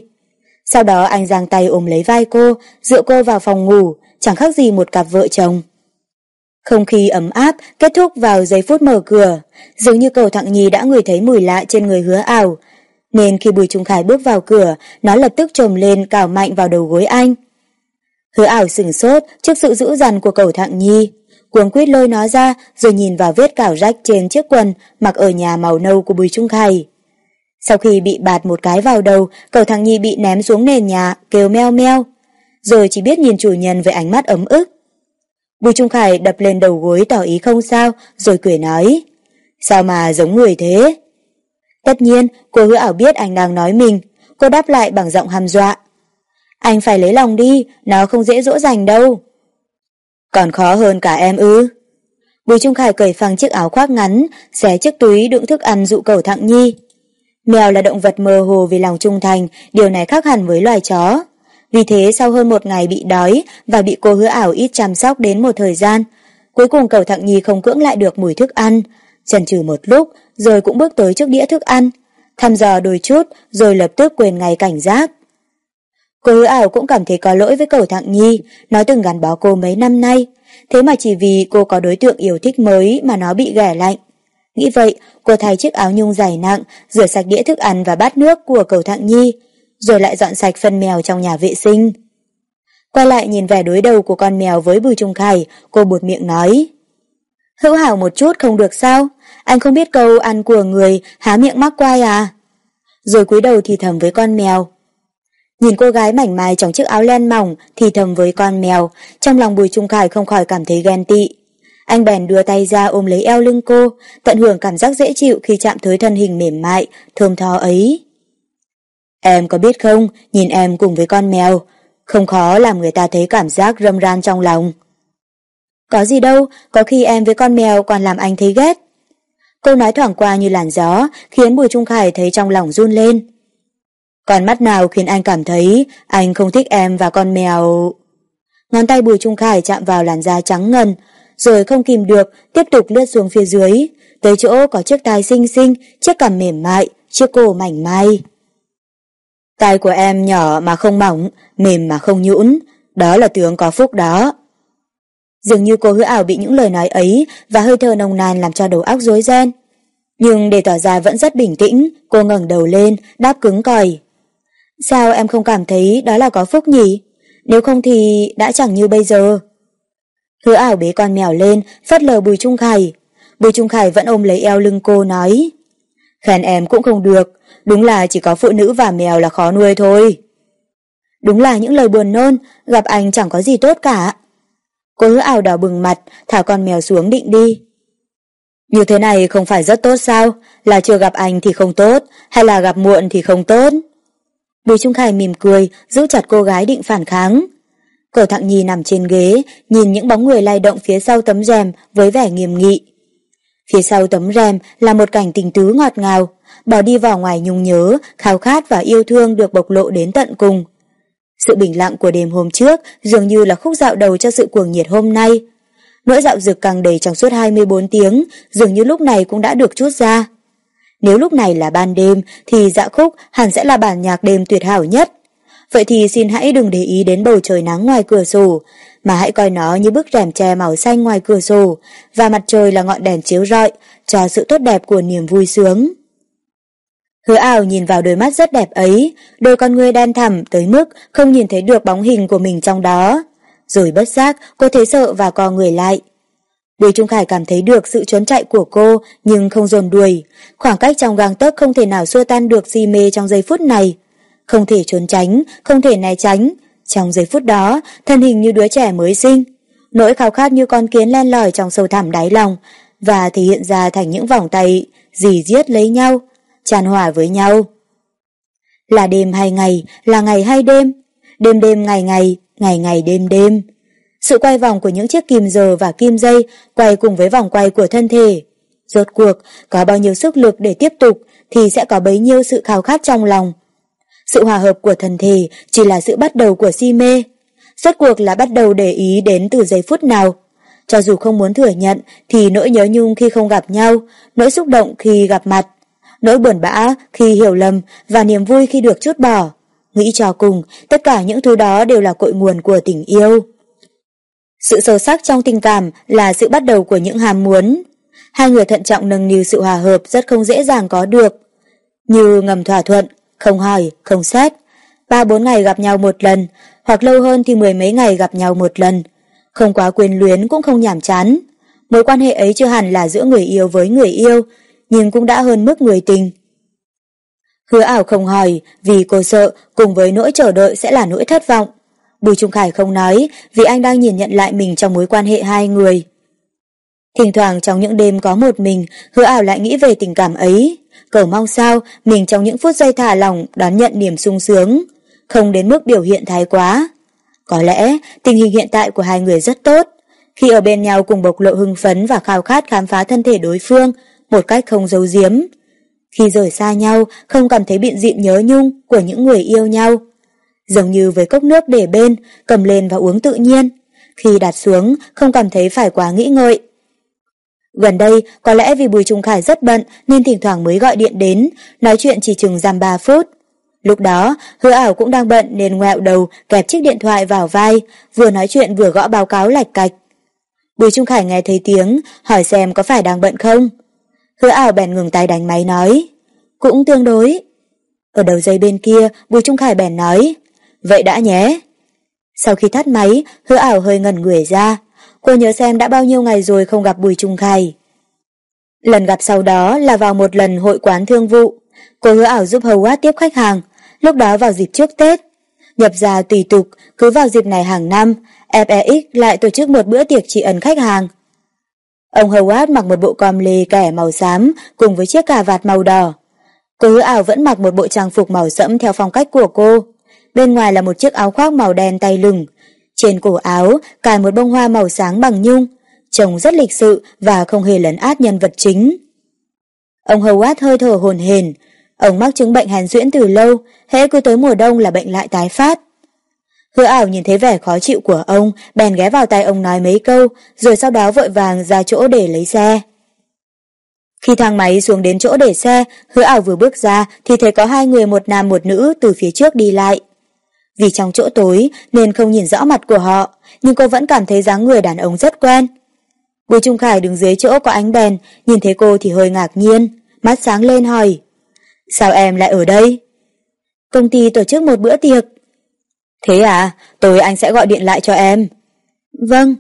Sau đó anh giang tay ôm lấy vai cô, dựa cô vào phòng ngủ, chẳng khác gì một cặp vợ chồng. Không khí ấm áp kết thúc vào giây phút mở cửa, dường như cầu thẳng nhì đã ngửi thấy mùi lạ trên người hứa ảo, nên khi Bùi Trung Khải bước vào cửa, nó lập tức trồm lên cào mạnh vào đầu gối anh. Hứa ảo sửng sốt trước sự dữ dằn của cầu thạng nhi, cuống quýt lôi nó ra rồi nhìn vào vết cào rách trên chiếc quần mặc ở nhà màu nâu của Bùi Trung Khải. Sau khi bị bạt một cái vào đầu, cầu thằng Nhi bị ném xuống nền nhà, kêu meo meo. Rồi chỉ biết nhìn chủ nhân với ánh mắt ấm ức. Bùi Trung Khải đập lên đầu gối tỏ ý không sao, rồi cười nói. Sao mà giống người thế? Tất nhiên, cô hứa ảo biết anh đang nói mình. Cô đáp lại bằng giọng hàm dọa. Anh phải lấy lòng đi, nó không dễ dỗ dành đâu. Còn khó hơn cả em ư. Bùi Trung Khải cởi phăng chiếc áo khoác ngắn, xé chiếc túi đựng thức ăn dụ cầu thặng nhi. Mèo là động vật mơ hồ vì lòng trung thành, điều này khác hẳn với loài chó. Vì thế sau hơn một ngày bị đói và bị cô hứa ảo ít chăm sóc đến một thời gian, cuối cùng cầu thặng nhi không cưỡng lại được mùi thức ăn. Chần chừ một lúc, rồi cũng bước tới trước đĩa thức ăn, thăm dò đôi chút, rồi lập tức quên ngay cảnh giác. Cô hứa ảo cũng cảm thấy có lỗi với cầu thạng nhi, nó từng gắn bó cô mấy năm nay, thế mà chỉ vì cô có đối tượng yêu thích mới mà nó bị ghẻ lạnh. Nghĩ vậy, cô thay chiếc áo nhung dài nặng, rửa sạch đĩa thức ăn và bát nước của cầu thạng nhi, rồi lại dọn sạch phân mèo trong nhà vệ sinh. Quay lại nhìn vẻ đối đầu của con mèo với Bùi Trung Khải, cô buột miệng nói. Hữu hảo một chút không được sao? Anh không biết câu ăn của người, há miệng mắc quai à? Rồi cúi đầu thì thầm với con mèo. Nhìn cô gái mảnh mai trong chiếc áo len mỏng thì thầm với con mèo, trong lòng Bùi Trung Khải không khỏi cảm thấy ghen tị. Anh bèn đưa tay ra ôm lấy eo lưng cô, tận hưởng cảm giác dễ chịu khi chạm tới thân hình mềm mại, thơm tho ấy. Em có biết không, nhìn em cùng với con mèo, không khó làm người ta thấy cảm giác râm ran trong lòng. Có gì đâu, có khi em với con mèo còn làm anh thấy ghét. Câu nói thoảng qua như làn gió, khiến Bùi Trung Khải thấy trong lòng run lên. Còn mắt nào khiến anh cảm thấy anh không thích em và con mèo... Ngón tay Bùi Trung Khải chạm vào làn da trắng ngần, rồi không kìm được, tiếp tục lướt xuống phía dưới, tới chỗ có chiếc tai xinh xinh, chiếc cằm mềm mại, chiếc cổ mảnh mai. Tai của em nhỏ mà không mỏng, mềm mà không nhũn, đó là tướng có phúc đó. Dường như cô hứa ảo bị những lời nói ấy và hơi thở nồng nàn làm cho đầu óc rối ren. Nhưng để tỏ ra vẫn rất bình tĩnh, cô ngẩng đầu lên, đáp cứng còi. Sao em không cảm thấy đó là có phúc nhỉ? Nếu không thì đã chẳng như bây giờ. Hứa ảo bế con mèo lên, phất lờ Bùi Trung Khải. Bùi Trung Khải vẫn ôm lấy eo lưng cô nói. Khen em cũng không được, đúng là chỉ có phụ nữ và mèo là khó nuôi thôi. Đúng là những lời buồn nôn, gặp anh chẳng có gì tốt cả. Cô hứa ảo đỏ bừng mặt, thả con mèo xuống định đi. Như thế này không phải rất tốt sao? Là chưa gặp anh thì không tốt, hay là gặp muộn thì không tốt? Bùi Trung Khải mỉm cười, giữ chặt cô gái định phản kháng. Cậu thặng nhi nằm trên ghế, nhìn những bóng người lay động phía sau tấm rèm với vẻ nghiêm nghị. Phía sau tấm rèm là một cảnh tình tứ ngọt ngào, bỏ đi vào ngoài nhung nhớ, khao khát và yêu thương được bộc lộ đến tận cùng. Sự bình lặng của đêm hôm trước dường như là khúc dạo đầu cho sự cuồng nhiệt hôm nay. Nỗi dạo dực càng đầy trong suốt 24 tiếng, dường như lúc này cũng đã được chút ra. Nếu lúc này là ban đêm thì dạ khúc hẳn sẽ là bản nhạc đêm tuyệt hảo nhất. Vậy thì xin hãy đừng để ý đến bầu trời nắng ngoài cửa sổ, mà hãy coi nó như bức rèm tre màu xanh ngoài cửa sổ, và mặt trời là ngọn đèn chiếu rọi cho sự tốt đẹp của niềm vui sướng. Hứa ảo nhìn vào đôi mắt rất đẹp ấy, đôi con ngươi đen thẳm tới mức không nhìn thấy được bóng hình của mình trong đó. Rồi bất giác, cô thấy sợ và co người lại. Bùi Trung Khải cảm thấy được sự trốn chạy của cô nhưng không dồn đuổi. Khoảng cách trong gang tấc không thể nào xua tan được si mê trong giây phút này. Không thể trốn tránh, không thể né tránh. Trong giây phút đó, thân hình như đứa trẻ mới sinh. Nỗi khao khát như con kiến len lỏi trong sâu thẳm đáy lòng và thể hiện ra thành những vòng tay dì giết lấy nhau, tràn hòa với nhau. Là đêm hay ngày, là ngày hay đêm, đêm đêm ngày ngày, ngày ngày đêm đêm. Sự quay vòng của những chiếc kim giờ và kim dây quay cùng với vòng quay của thân thể. Rốt cuộc, có bao nhiêu sức lực để tiếp tục thì sẽ có bấy nhiêu sự khao khát trong lòng. Sự hòa hợp của thân thể chỉ là sự bắt đầu của si mê. Rốt cuộc là bắt đầu để ý đến từ giây phút nào. Cho dù không muốn thừa nhận thì nỗi nhớ nhung khi không gặp nhau, nỗi xúc động khi gặp mặt, nỗi buồn bã khi hiểu lầm và niềm vui khi được chút bỏ. Nghĩ cho cùng, tất cả những thứ đó đều là cội nguồn của tình yêu. Sự sâu sắc trong tình cảm là sự bắt đầu của những hàm muốn. Hai người thận trọng nâng niu sự hòa hợp rất không dễ dàng có được. Như ngầm thỏa thuận, không hỏi, không xét. Ba bốn ngày gặp nhau một lần, hoặc lâu hơn thì mười mấy ngày gặp nhau một lần. Không quá quyền luyến cũng không nhảm chán. Mối quan hệ ấy chưa hẳn là giữa người yêu với người yêu, nhưng cũng đã hơn mức người tình. Hứa ảo không hỏi vì cô sợ cùng với nỗi chờ đợi sẽ là nỗi thất vọng. Bùi Trung Khải không nói vì anh đang nhìn nhận lại mình trong mối quan hệ hai người. Thỉnh thoảng trong những đêm có một mình, hứa ảo lại nghĩ về tình cảm ấy. Cầu mong sao mình trong những phút giây thả lỏng đón nhận niềm sung sướng, không đến mức biểu hiện thái quá. Có lẽ tình hình hiện tại của hai người rất tốt. Khi ở bên nhau cùng bộc lộ hưng phấn và khao khát khám phá thân thể đối phương một cách không giấu giếm. Khi rời xa nhau, không cảm thấy biện diện nhớ nhung của những người yêu nhau giống như với cốc nước để bên, cầm lên và uống tự nhiên. Khi đặt xuống, không cảm thấy phải quá nghĩ ngợi. Gần đây, có lẽ vì Bùi Trung Khải rất bận nên thỉnh thoảng mới gọi điện đến, nói chuyện chỉ chừng giam 3 phút. Lúc đó, hứa ảo cũng đang bận nên ngoẹo đầu kẹp chiếc điện thoại vào vai, vừa nói chuyện vừa gõ báo cáo lạch cạch. Bùi Trung Khải nghe thấy tiếng, hỏi xem có phải đang bận không. Hứa ảo bèn ngừng tay đánh máy nói. Cũng tương đối. Ở đầu dây bên kia, Bùi Trung Khải bèn nói. Vậy đã nhé. Sau khi tắt máy, hứa ảo hơi ngẩn người ra. Cô nhớ xem đã bao nhiêu ngày rồi không gặp Bùi Trung Khải. Lần gặp sau đó là vào một lần hội quán thương vụ. Cô hứa ảo giúp Hầu tiếp khách hàng, lúc đó vào dịp trước Tết. Nhập ra tùy tục, cứ vào dịp này hàng năm, FEX lại tổ chức một bữa tiệc trị ẩn khách hàng. Ông Howard mặc một bộ com lê kẻ màu xám cùng với chiếc cà vạt màu đỏ. Cô hứa ảo vẫn mặc một bộ trang phục màu sẫm theo phong cách của cô bên ngoài là một chiếc áo khoác màu đen tay lửng. Trên cổ áo cài một bông hoa màu sáng bằng nhung, trông rất lịch sự và không hề lấn át nhân vật chính. Ông Howard hơi thở hồn hển, ông mắc chứng bệnh hàn duyễn từ lâu, hễ cứ tới mùa đông là bệnh lại tái phát. Hứa ảo nhìn thấy vẻ khó chịu của ông, bèn ghé vào tay ông nói mấy câu, rồi sau đó vội vàng ra chỗ để lấy xe. Khi thang máy xuống đến chỗ để xe, hứa ảo vừa bước ra thì thấy có hai người một nam một nữ từ phía trước đi lại. Vì trong chỗ tối nên không nhìn rõ mặt của họ, nhưng cô vẫn cảm thấy dáng người đàn ông rất quen. Bùi Trung Khải đứng dưới chỗ có ánh đèn, nhìn thấy cô thì hơi ngạc nhiên, mắt sáng lên hỏi. Sao em lại ở đây? Công ty tổ chức một bữa tiệc. Thế à, tối anh sẽ gọi điện lại cho em. Vâng.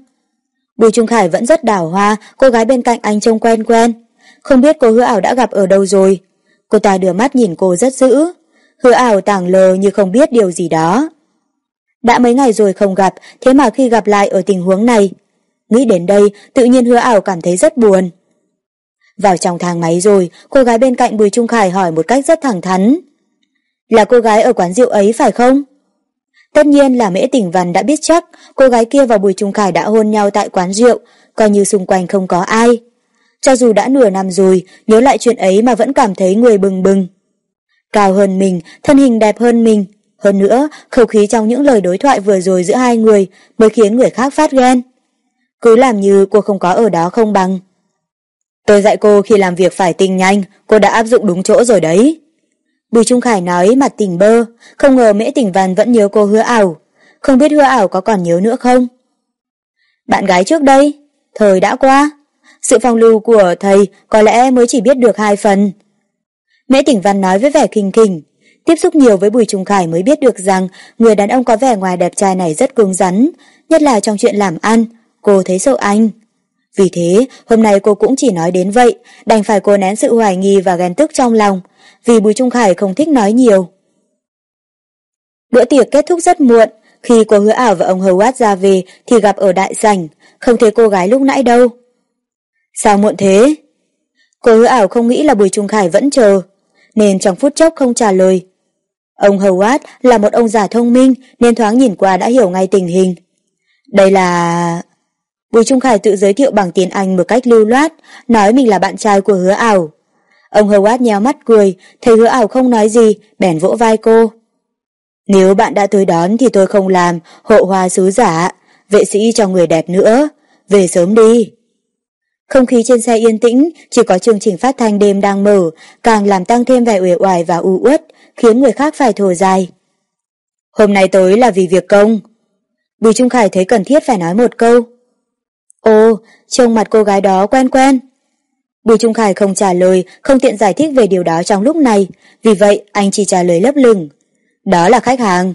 Bùi Trung Khải vẫn rất đảo hoa, cô gái bên cạnh anh trông quen quen. Không biết cô hứa ảo đã gặp ở đâu rồi. Cô ta đưa mắt nhìn cô rất dữ. Hứa ảo tảng lờ như không biết điều gì đó. Đã mấy ngày rồi không gặp, thế mà khi gặp lại ở tình huống này. Nghĩ đến đây, tự nhiên hứa ảo cảm thấy rất buồn. Vào trong thang máy rồi, cô gái bên cạnh Bùi Trung Khải hỏi một cách rất thẳng thắn. Là cô gái ở quán rượu ấy phải không? Tất nhiên là Mễ Tỉnh Văn đã biết chắc cô gái kia và Bùi Trung Khải đã hôn nhau tại quán rượu, coi như xung quanh không có ai. Cho dù đã nửa năm rồi, nhớ lại chuyện ấy mà vẫn cảm thấy người bừng bừng. Cao hơn mình, thân hình đẹp hơn mình. Hơn nữa, khẩu khí trong những lời đối thoại vừa rồi giữa hai người mới khiến người khác phát ghen. Cứ làm như cô không có ở đó không bằng. Tôi dạy cô khi làm việc phải tinh nhanh, cô đã áp dụng đúng chỗ rồi đấy. Bùi Trung Khải nói mặt tỉnh bơ, không ngờ mễ tỉnh văn vẫn nhớ cô hứa ảo. Không biết hứa ảo có còn nhớ nữa không? Bạn gái trước đây, thời đã qua. Sự phong lưu của thầy có lẽ mới chỉ biết được hai phần. Mễ Tỉnh Văn nói với vẻ kinh khỉnh. Tiếp xúc nhiều với Bùi Trung Khải mới biết được rằng người đàn ông có vẻ ngoài đẹp trai này rất cứng rắn, nhất là trong chuyện làm ăn, cô thấy sợ anh. Vì thế, hôm nay cô cũng chỉ nói đến vậy, đành phải cô nén sự hoài nghi và ghen tức trong lòng, vì Bùi Trung Khải không thích nói nhiều. Bữa tiệc kết thúc rất muộn, khi cô hứa ảo và ông Howard ra về thì gặp ở đại sảnh, không thấy cô gái lúc nãy đâu. Sao muộn thế? Cô hứa ảo không nghĩ là Bùi Trung Khải vẫn chờ, nên trong phút chốc không trả lời. Ông Howard là một ông già thông minh nên thoáng nhìn qua đã hiểu ngay tình hình. Đây là... Bùi Trung Khải tự giới thiệu bằng tiếng Anh một cách lưu loát, nói mình là bạn trai của hứa ảo. Ông Howard nheo mắt cười, thấy hứa ảo không nói gì, bèn vỗ vai cô. Nếu bạn đã tới đón thì tôi không làm, hộ hoa sứ giả, vệ sĩ cho người đẹp nữa. Về sớm đi. Không khí trên xe yên tĩnh, chỉ có chương trình phát thanh đêm đang mở, càng làm tăng thêm vẻ uể oải và u uất, khiến người khác phải thở dài. Hôm nay tới là vì việc công. Bùi Trung Khải thấy cần thiết phải nói một câu. Ồ, trông mặt cô gái đó quen quen. Bùi Trung Khải không trả lời, không tiện giải thích về điều đó trong lúc này, vì vậy anh chỉ trả lời lấp lửng. Đó là khách hàng.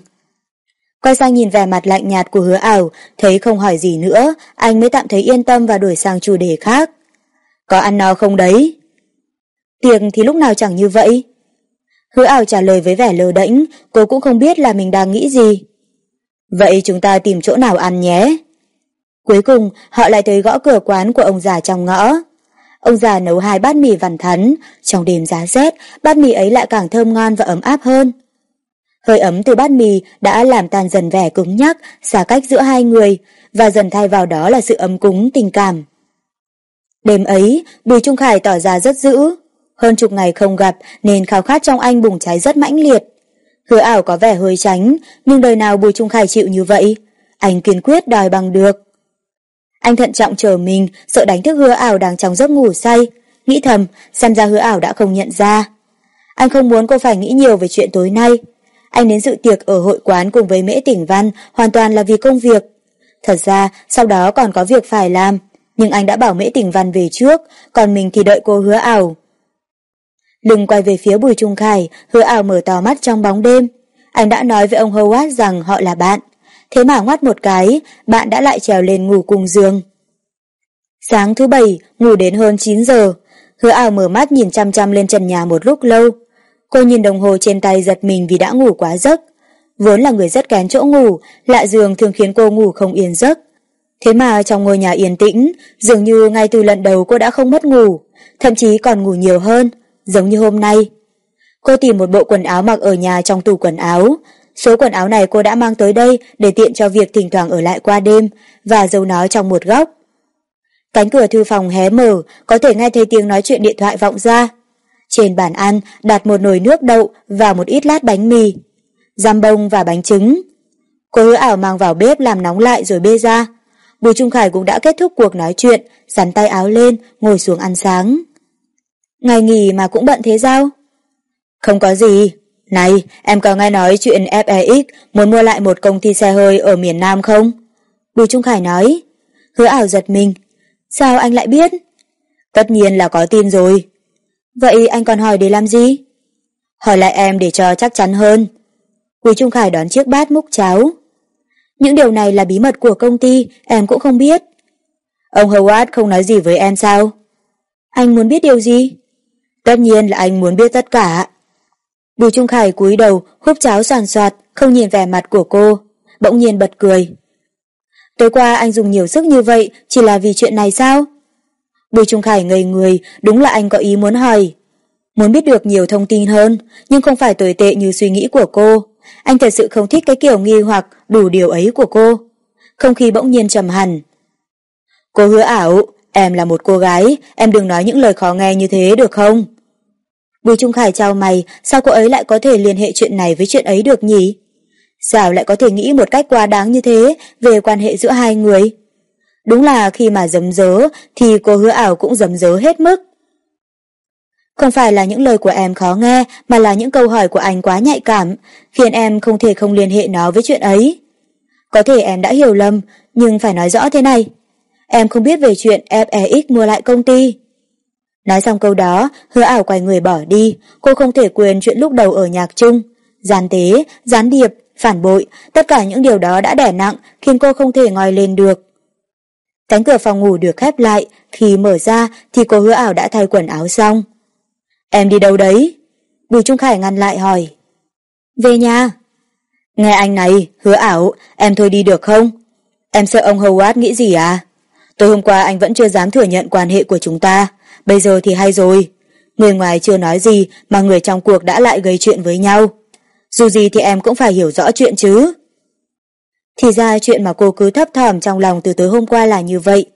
Quay sang nhìn vẻ mặt lạnh nhạt của hứa ảo, thấy không hỏi gì nữa, anh mới tạm thấy yên tâm và đổi sang chủ đề khác. Có ăn no không đấy? Tiệc thì lúc nào chẳng như vậy. Hứa ảo trả lời với vẻ lơ đễnh, cô cũng không biết là mình đang nghĩ gì. Vậy chúng ta tìm chỗ nào ăn nhé. Cuối cùng, họ lại tới gõ cửa quán của ông già trong ngõ. Ông già nấu hai bát mì vằn thắn, trong đêm giá rét, bát mì ấy lại càng thơm ngon và ấm áp hơn. Hơi ấm từ bát mì đã làm tan dần vẻ cứng nhắc, xa cách giữa hai người, và dần thay vào đó là sự ấm cúng, tình cảm. Đêm ấy, Bùi Trung Khải tỏ ra rất dữ. Hơn chục ngày không gặp nên khao khát trong anh bùng cháy rất mãnh liệt. Hứa ảo có vẻ hơi tránh, nhưng đời nào Bùi Trung Khải chịu như vậy? Anh kiên quyết đòi bằng được. Anh thận trọng chờ mình, sợ đánh thức hứa ảo đang trong giấc ngủ say. Nghĩ thầm, xem ra hứa ảo đã không nhận ra. Anh không muốn cô phải nghĩ nhiều về chuyện tối nay. Anh đến dự tiệc ở hội quán cùng với Mễ Tỉnh Văn hoàn toàn là vì công việc. Thật ra, sau đó còn có việc phải làm, nhưng anh đã bảo Mễ Tỉnh Văn về trước, còn mình thì đợi cô hứa ảo. Lưng quay về phía Bùi Trung Khải, hứa ảo mở to mắt trong bóng đêm. Anh đã nói với ông Howard rằng họ là bạn. Thế mà ngoắt một cái, bạn đã lại trèo lên ngủ cùng giường. Sáng thứ bảy, ngủ đến hơn 9 giờ. Hứa ảo mở mắt nhìn chăm chăm lên trần nhà một lúc lâu. Cô nhìn đồng hồ trên tay giật mình vì đã ngủ quá giấc. Vốn là người rất kén chỗ ngủ, lạ giường thường khiến cô ngủ không yên giấc. Thế mà trong ngôi nhà yên tĩnh, dường như ngay từ lần đầu cô đã không mất ngủ, thậm chí còn ngủ nhiều hơn, giống như hôm nay. Cô tìm một bộ quần áo mặc ở nhà trong tủ quần áo. Số quần áo này cô đã mang tới đây để tiện cho việc thỉnh thoảng ở lại qua đêm và giấu nó trong một góc. Cánh cửa thư phòng hé mở, có thể nghe thấy tiếng nói chuyện điện thoại vọng ra. Trên bàn ăn đặt một nồi nước đậu và một ít lát bánh mì, giam bông và bánh trứng. Cô hứa ảo mang vào bếp làm nóng lại rồi bê ra. Bùi Trung Khải cũng đã kết thúc cuộc nói chuyện, sắn tay áo lên, ngồi xuống ăn sáng. Ngày nghỉ mà cũng bận thế sao? Không có gì. Này, em có nghe nói chuyện FEX muốn mua lại một công ty xe hơi ở miền Nam không? Bùi Trung Khải nói. Hứa ảo giật mình. Sao anh lại biết? Tất nhiên là có tin rồi. Vậy anh còn hỏi để làm gì? Hỏi lại em để cho chắc chắn hơn. Bùi Trung Khải đón chiếc bát múc cháo. Những điều này là bí mật của công ty, em cũng không biết. Ông Howard không nói gì với em sao? Anh muốn biết điều gì? Tất nhiên là anh muốn biết tất cả. Bùi Trung Khải cúi đầu, húp cháo soàn soạt, không nhìn vẻ mặt của cô, bỗng nhiên bật cười. Tối qua anh dùng nhiều sức như vậy chỉ là vì chuyện này sao? Bùi Trung Khải ngây người, đúng là anh có ý muốn hỏi. Muốn biết được nhiều thông tin hơn, nhưng không phải tồi tệ như suy nghĩ của cô. Anh thật sự không thích cái kiểu nghi hoặc đủ điều ấy của cô. Không khí bỗng nhiên trầm hẳn. Cô hứa ảo, em là một cô gái, em đừng nói những lời khó nghe như thế được không? Bùi Trung Khải chào mày, sao cô ấy lại có thể liên hệ chuyện này với chuyện ấy được nhỉ? Sao lại có thể nghĩ một cách quá đáng như thế về quan hệ giữa hai người? Đúng là khi mà dấm dớ thì cô hứa ảo cũng dấm dớ hết mức. Không phải là những lời của em khó nghe mà là những câu hỏi của anh quá nhạy cảm, khiến em không thể không liên hệ nó với chuyện ấy. Có thể em đã hiểu lầm, nhưng phải nói rõ thế này. Em không biết về chuyện FEX mua lại công ty. Nói xong câu đó, hứa ảo quay người bỏ đi, cô không thể quên chuyện lúc đầu ở nhạc chung. Gián tế, gián điệp, phản bội, tất cả những điều đó đã đẻ nặng khiến cô không thể ngoi lên được. Cánh cửa phòng ngủ được khép lại, khi mở ra thì cô hứa ảo đã thay quần áo xong. Em đi đâu đấy? Bùi Trung Khải ngăn lại hỏi. Về nhà. Nghe anh này, hứa ảo, em thôi đi được không? Em sợ ông Howard nghĩ gì à? Tối hôm qua anh vẫn chưa dám thừa nhận quan hệ của chúng ta, bây giờ thì hay rồi. Người ngoài chưa nói gì mà người trong cuộc đã lại gây chuyện với nhau. Dù gì thì em cũng phải hiểu rõ chuyện chứ. Thì ra chuyện mà cô cứ thấp thỏm trong lòng từ tối hôm qua là như vậy.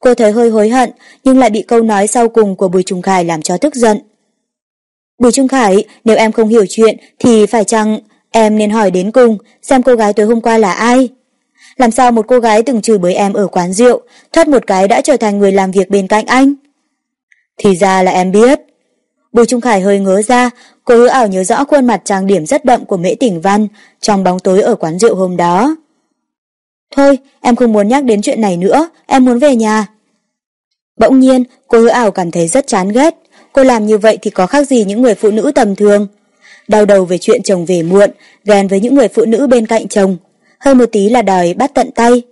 Cô thấy hơi hối hận nhưng lại bị câu nói sau cùng của Bùi Trung Khải làm cho tức giận. Bùi Trung Khải, nếu em không hiểu chuyện thì phải chăng em nên hỏi đến cùng xem cô gái tối hôm qua là ai? Làm sao một cô gái từng chửi bới em ở quán rượu, thoát một cái đã trở thành người làm việc bên cạnh anh? Thì ra là em biết. Bùi Trung Khải hơi ngớ ra, cô hứa ảo nhớ rõ khuôn mặt trang điểm rất đậm của Mễ Tỉnh Văn trong bóng tối ở quán rượu hôm đó. Thôi, em không muốn nhắc đến chuyện này nữa, em muốn về nhà. Bỗng nhiên, cô hứa ảo cảm thấy rất chán ghét. Cô làm như vậy thì có khác gì những người phụ nữ tầm thường. Đau đầu về chuyện chồng về muộn, ghen với những người phụ nữ bên cạnh chồng. Hơi một tí là đòi bắt tận tay.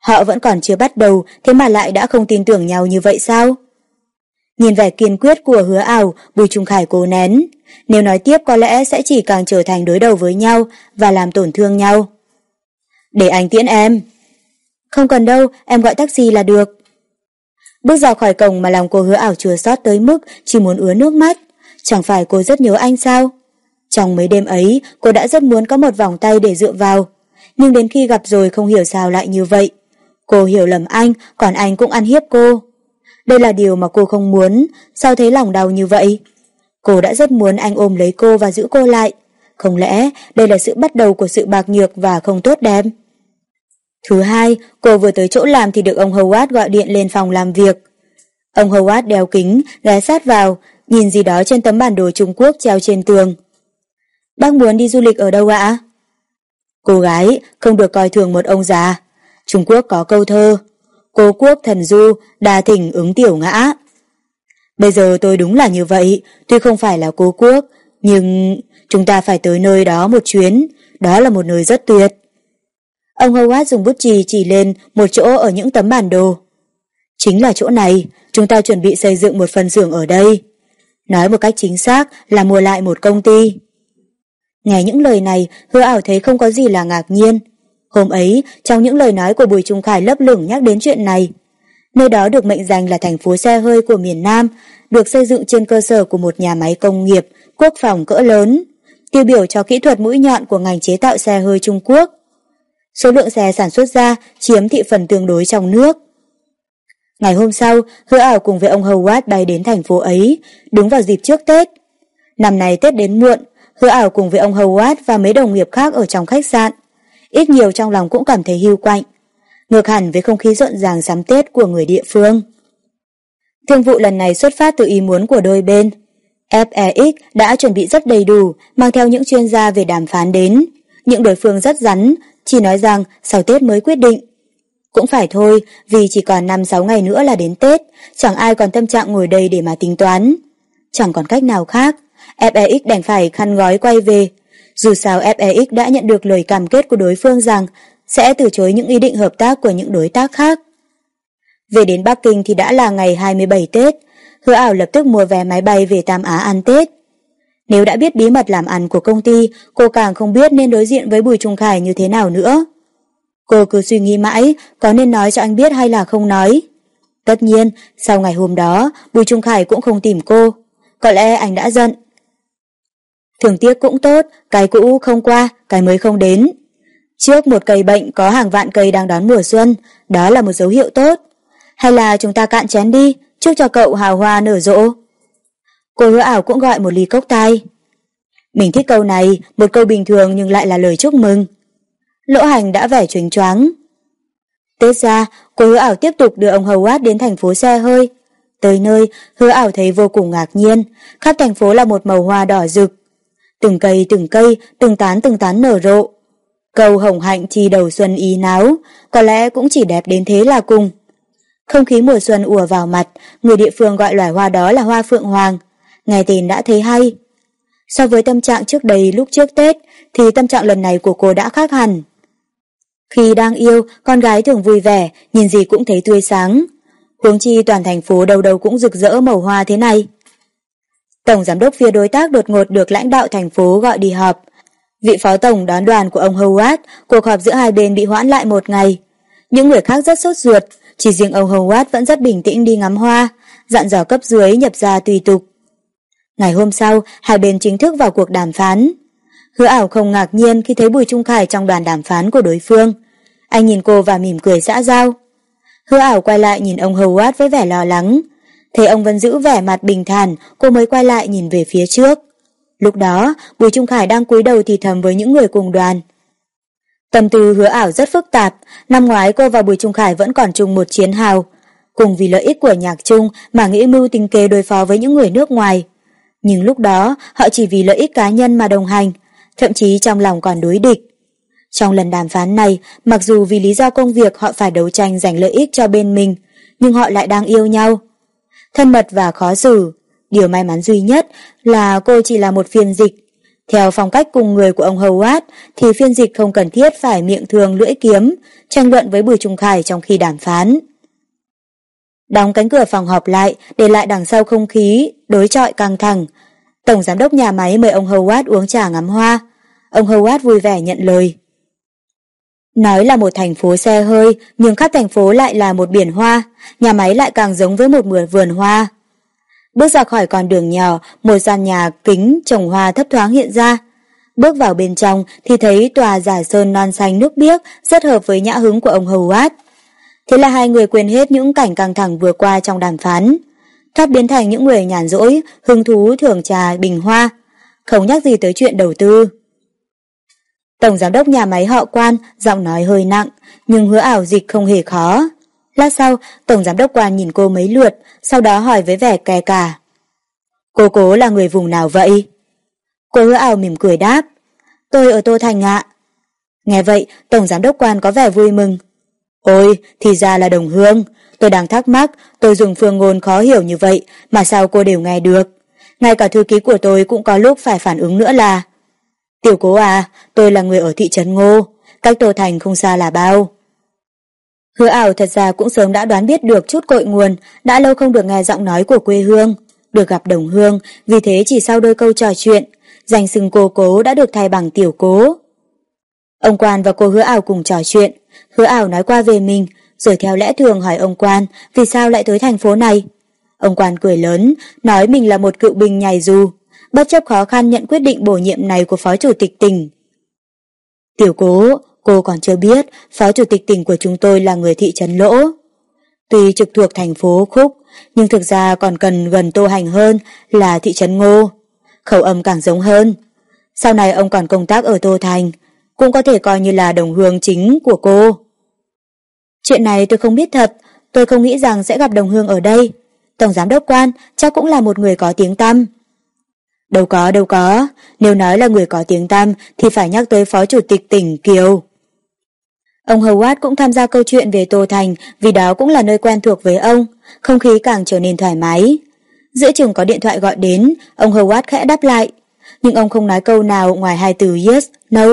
Họ vẫn còn chưa bắt đầu, thế mà lại đã không tin tưởng nhau như vậy sao? Nhìn vẻ kiên quyết của hứa ảo, Bùi Trung Khải cố nén. Nếu nói tiếp có lẽ sẽ chỉ càng trở thành đối đầu với nhau và làm tổn thương nhau. Để anh tiễn em. Không cần đâu, em gọi taxi là được. Bước ra khỏi cổng mà lòng cô hứa ảo chua xót tới mức chỉ muốn ứa nước mắt. Chẳng phải cô rất nhớ anh sao? Trong mấy đêm ấy, cô đã rất muốn có một vòng tay để dựa vào. Nhưng đến khi gặp rồi không hiểu sao lại như vậy. Cô hiểu lầm anh, còn anh cũng ăn hiếp cô. Đây là điều mà cô không muốn, sao thấy lòng đau như vậy? Cô đã rất muốn anh ôm lấy cô và giữ cô lại. Không lẽ đây là sự bắt đầu của sự bạc nhược và không tốt đẹp? Thứ hai, cô vừa tới chỗ làm thì được ông Howard gọi điện lên phòng làm việc. Ông Howard đeo kính, ghé sát vào, nhìn gì đó trên tấm bản đồ Trung Quốc treo trên tường. Bác muốn đi du lịch ở đâu ạ? Cô gái không được coi thường một ông già. Trung Quốc có câu thơ, cố quốc thần du, đa thỉnh ứng tiểu ngã. Bây giờ tôi đúng là như vậy, tuy không phải là cố quốc, nhưng chúng ta phải tới nơi đó một chuyến, đó là một nơi rất tuyệt. Ông Howard dùng bút chì chỉ lên một chỗ ở những tấm bản đồ. Chính là chỗ này, chúng ta chuẩn bị xây dựng một phần xưởng ở đây. Nói một cách chính xác là mua lại một công ty. Nghe những lời này, hứa ảo thấy không có gì là ngạc nhiên. Hôm ấy, trong những lời nói của Bùi Trung Khải lấp lửng nhắc đến chuyện này. Nơi đó được mệnh danh là thành phố xe hơi của miền Nam, được xây dựng trên cơ sở của một nhà máy công nghiệp, quốc phòng cỡ lớn, tiêu biểu cho kỹ thuật mũi nhọn của ngành chế tạo xe hơi Trung Quốc. Số lượng xe sản xuất ra chiếm thị phần tương đối trong nước. Ngày hôm sau, hứa ảo cùng với ông Howard bay đến thành phố ấy, đúng vào dịp trước Tết. Năm nay Tết đến muộn, hứa ảo cùng với ông Howard và mấy đồng nghiệp khác ở trong khách sạn. Ít nhiều trong lòng cũng cảm thấy hưu quạnh, ngược hẳn với không khí rộn ràng sắm Tết của người địa phương. Thương vụ lần này xuất phát từ ý muốn của đôi bên. FEX đã chuẩn bị rất đầy đủ, mang theo những chuyên gia về đàm phán đến. Những đối phương rất rắn, chỉ nói rằng sau Tết mới quyết định. Cũng phải thôi, vì chỉ còn 5-6 ngày nữa là đến Tết, chẳng ai còn tâm trạng ngồi đây để mà tính toán. Chẳng còn cách nào khác, FEX đành phải khăn gói quay về. Dù sao FEX đã nhận được lời cam kết của đối phương rằng sẽ từ chối những ý định hợp tác của những đối tác khác. Về đến Bắc Kinh thì đã là ngày 27 Tết, hứa ảo lập tức mua vé máy bay về Tam Á ăn Tết. Nếu đã biết bí mật làm ăn của công ty, cô càng không biết nên đối diện với Bùi Trung Khải như thế nào nữa. Cô cứ suy nghĩ mãi, có nên nói cho anh biết hay là không nói. Tất nhiên, sau ngày hôm đó, Bùi Trung Khải cũng không tìm cô. Có lẽ anh đã giận. Thường tiếc cũng tốt, cái cũ không qua, cái mới không đến. Trước một cây bệnh có hàng vạn cây đang đón mùa xuân, đó là một dấu hiệu tốt. Hay là chúng ta cạn chén đi, chúc cho cậu hào hoa nở rộ. Cô hứa ảo cũng gọi một ly cốc tay. Mình thích câu này, một câu bình thường nhưng lại là lời chúc mừng. Lỗ hành đã vẻ chuyến choáng. Tết ra, cô hứa ảo tiếp tục đưa ông Howard đến thành phố xe hơi. Tới nơi, hứa ảo thấy vô cùng ngạc nhiên, khắp thành phố là một màu hoa đỏ rực. Từng cây từng cây, từng tán từng tán nở rộ. Cầu hồng hạnh chi đầu xuân ý náo, có lẽ cũng chỉ đẹp đến thế là cùng. Không khí mùa xuân ùa vào mặt, người địa phương gọi loài hoa đó là hoa phượng hoàng. Nghe tên đã thấy hay. So với tâm trạng trước đây lúc trước Tết, thì tâm trạng lần này của cô đã khác hẳn. Khi đang yêu, con gái thường vui vẻ, nhìn gì cũng thấy tươi sáng. Huống chi toàn thành phố đầu đầu cũng rực rỡ màu hoa thế này. Tổng giám đốc phía đối tác đột ngột được lãnh đạo thành phố gọi đi họp. Vị phó tổng đón đoàn của ông Howard, cuộc họp giữa hai bên bị hoãn lại một ngày. Những người khác rất sốt ruột, chỉ riêng ông Howard vẫn rất bình tĩnh đi ngắm hoa, dặn dò cấp dưới nhập ra tùy tục. Ngày hôm sau, hai bên chính thức vào cuộc đàm phán. Hứa ảo không ngạc nhiên khi thấy Bùi Trung Khải trong đoàn đàm phán của đối phương. Anh nhìn cô và mỉm cười xã giao. Hứa ảo quay lại nhìn ông Howard với vẻ lo lắng. Thấy ông vẫn giữ vẻ mặt bình thản, cô mới quay lại nhìn về phía trước. Lúc đó, Bùi Trung Khải đang cúi đầu thì thầm với những người cùng đoàn. Tâm tư hứa ảo rất phức tạp, năm ngoái cô và Bùi Trung Khải vẫn còn chung một chiến hào. Cùng vì lợi ích của nhạc chung mà nghĩ mưu tính kế đối phó với những người nước ngoài. Nhưng lúc đó, họ chỉ vì lợi ích cá nhân mà đồng hành, thậm chí trong lòng còn đối địch. Trong lần đàm phán này, mặc dù vì lý do công việc họ phải đấu tranh giành lợi ích cho bên mình, nhưng họ lại đang yêu nhau. Thân mật và khó xử, điều may mắn duy nhất là cô chỉ là một phiên dịch. Theo phong cách cùng người của ông Howard thì phiên dịch không cần thiết phải miệng thường lưỡi kiếm, tranh luận với Bùi Trung Khải trong khi đàm phán. Đóng cánh cửa phòng họp lại, để lại đằng sau không khí, đối trọi căng thẳng. Tổng giám đốc nhà máy mời ông Howard uống trà ngắm hoa. Ông Howard vui vẻ nhận lời. Nói là một thành phố xe hơi, nhưng khắp thành phố lại là một biển hoa, nhà máy lại càng giống với một vườn hoa. Bước ra khỏi con đường nhỏ, một gian nhà kính trồng hoa thấp thoáng hiện ra. Bước vào bên trong thì thấy tòa giả sơn non xanh nước biếc rất hợp với nhã hứng của ông hầu Howard. Thế là hai người quên hết những cảnh căng thẳng vừa qua trong đàm phán. Thoát biến thành những người nhàn rỗi, hứng thú thưởng trà bình hoa. Không nhắc gì tới chuyện đầu tư. Tổng giám đốc nhà máy họ quan, giọng nói hơi nặng, nhưng hứa ảo dịch không hề khó. Lát sau, tổng giám đốc quan nhìn cô mấy lượt, sau đó hỏi với vẻ kè cả. Cô cố là người vùng nào vậy? Cô hứa ảo mỉm cười đáp. Tôi ở Tô Thành ạ. Nghe vậy, tổng giám đốc quan có vẻ vui mừng. Ôi, thì ra là đồng hương. Tôi đang thắc mắc, tôi dùng phương ngôn khó hiểu như vậy, mà sao cô đều nghe được. Ngay cả thư ký của tôi cũng có lúc phải phản ứng nữa là Tiểu cố à, tôi là người ở thị trấn Ngô, cách Tô Thành không xa là bao. Hứa ảo thật ra cũng sớm đã đoán biết được chút cội nguồn, đã lâu không được nghe giọng nói của quê hương, được gặp đồng hương, vì thế chỉ sau đôi câu trò chuyện, danh xưng cô cố đã được thay bằng tiểu cố. Ông quan và cô hứa ảo cùng trò chuyện, hứa ảo nói qua về mình, rồi theo lẽ thường hỏi ông quan vì sao lại tới thành phố này. Ông quan cười lớn, nói mình là một cựu binh nhảy dù, bất chấp khó khăn nhận quyết định bổ nhiệm này của phó chủ tịch tỉnh. Tiểu cố, cô còn chưa biết phó chủ tịch tỉnh của chúng tôi là người thị trấn Lỗ. Tuy trực thuộc thành phố Khúc, nhưng thực ra còn cần gần tô hành hơn là thị trấn Ngô. Khẩu âm càng giống hơn. Sau này ông còn công tác ở Tô Thành, cũng có thể coi như là đồng hương chính của cô. Chuyện này tôi không biết thật, tôi không nghĩ rằng sẽ gặp đồng hương ở đây. Tổng giám đốc quan chắc cũng là một người có tiếng tăm. Đâu có, đâu có, nếu nói là người có tiếng tăm thì phải nhắc tới phó chủ tịch tỉnh Kiều. Ông Howard cũng tham gia câu chuyện về Tô Thành vì đó cũng là nơi quen thuộc với ông, không khí càng trở nên thoải mái. Giữa chừng có điện thoại gọi đến, ông Howard khẽ đáp lại, nhưng ông không nói câu nào ngoài hai từ yes, no.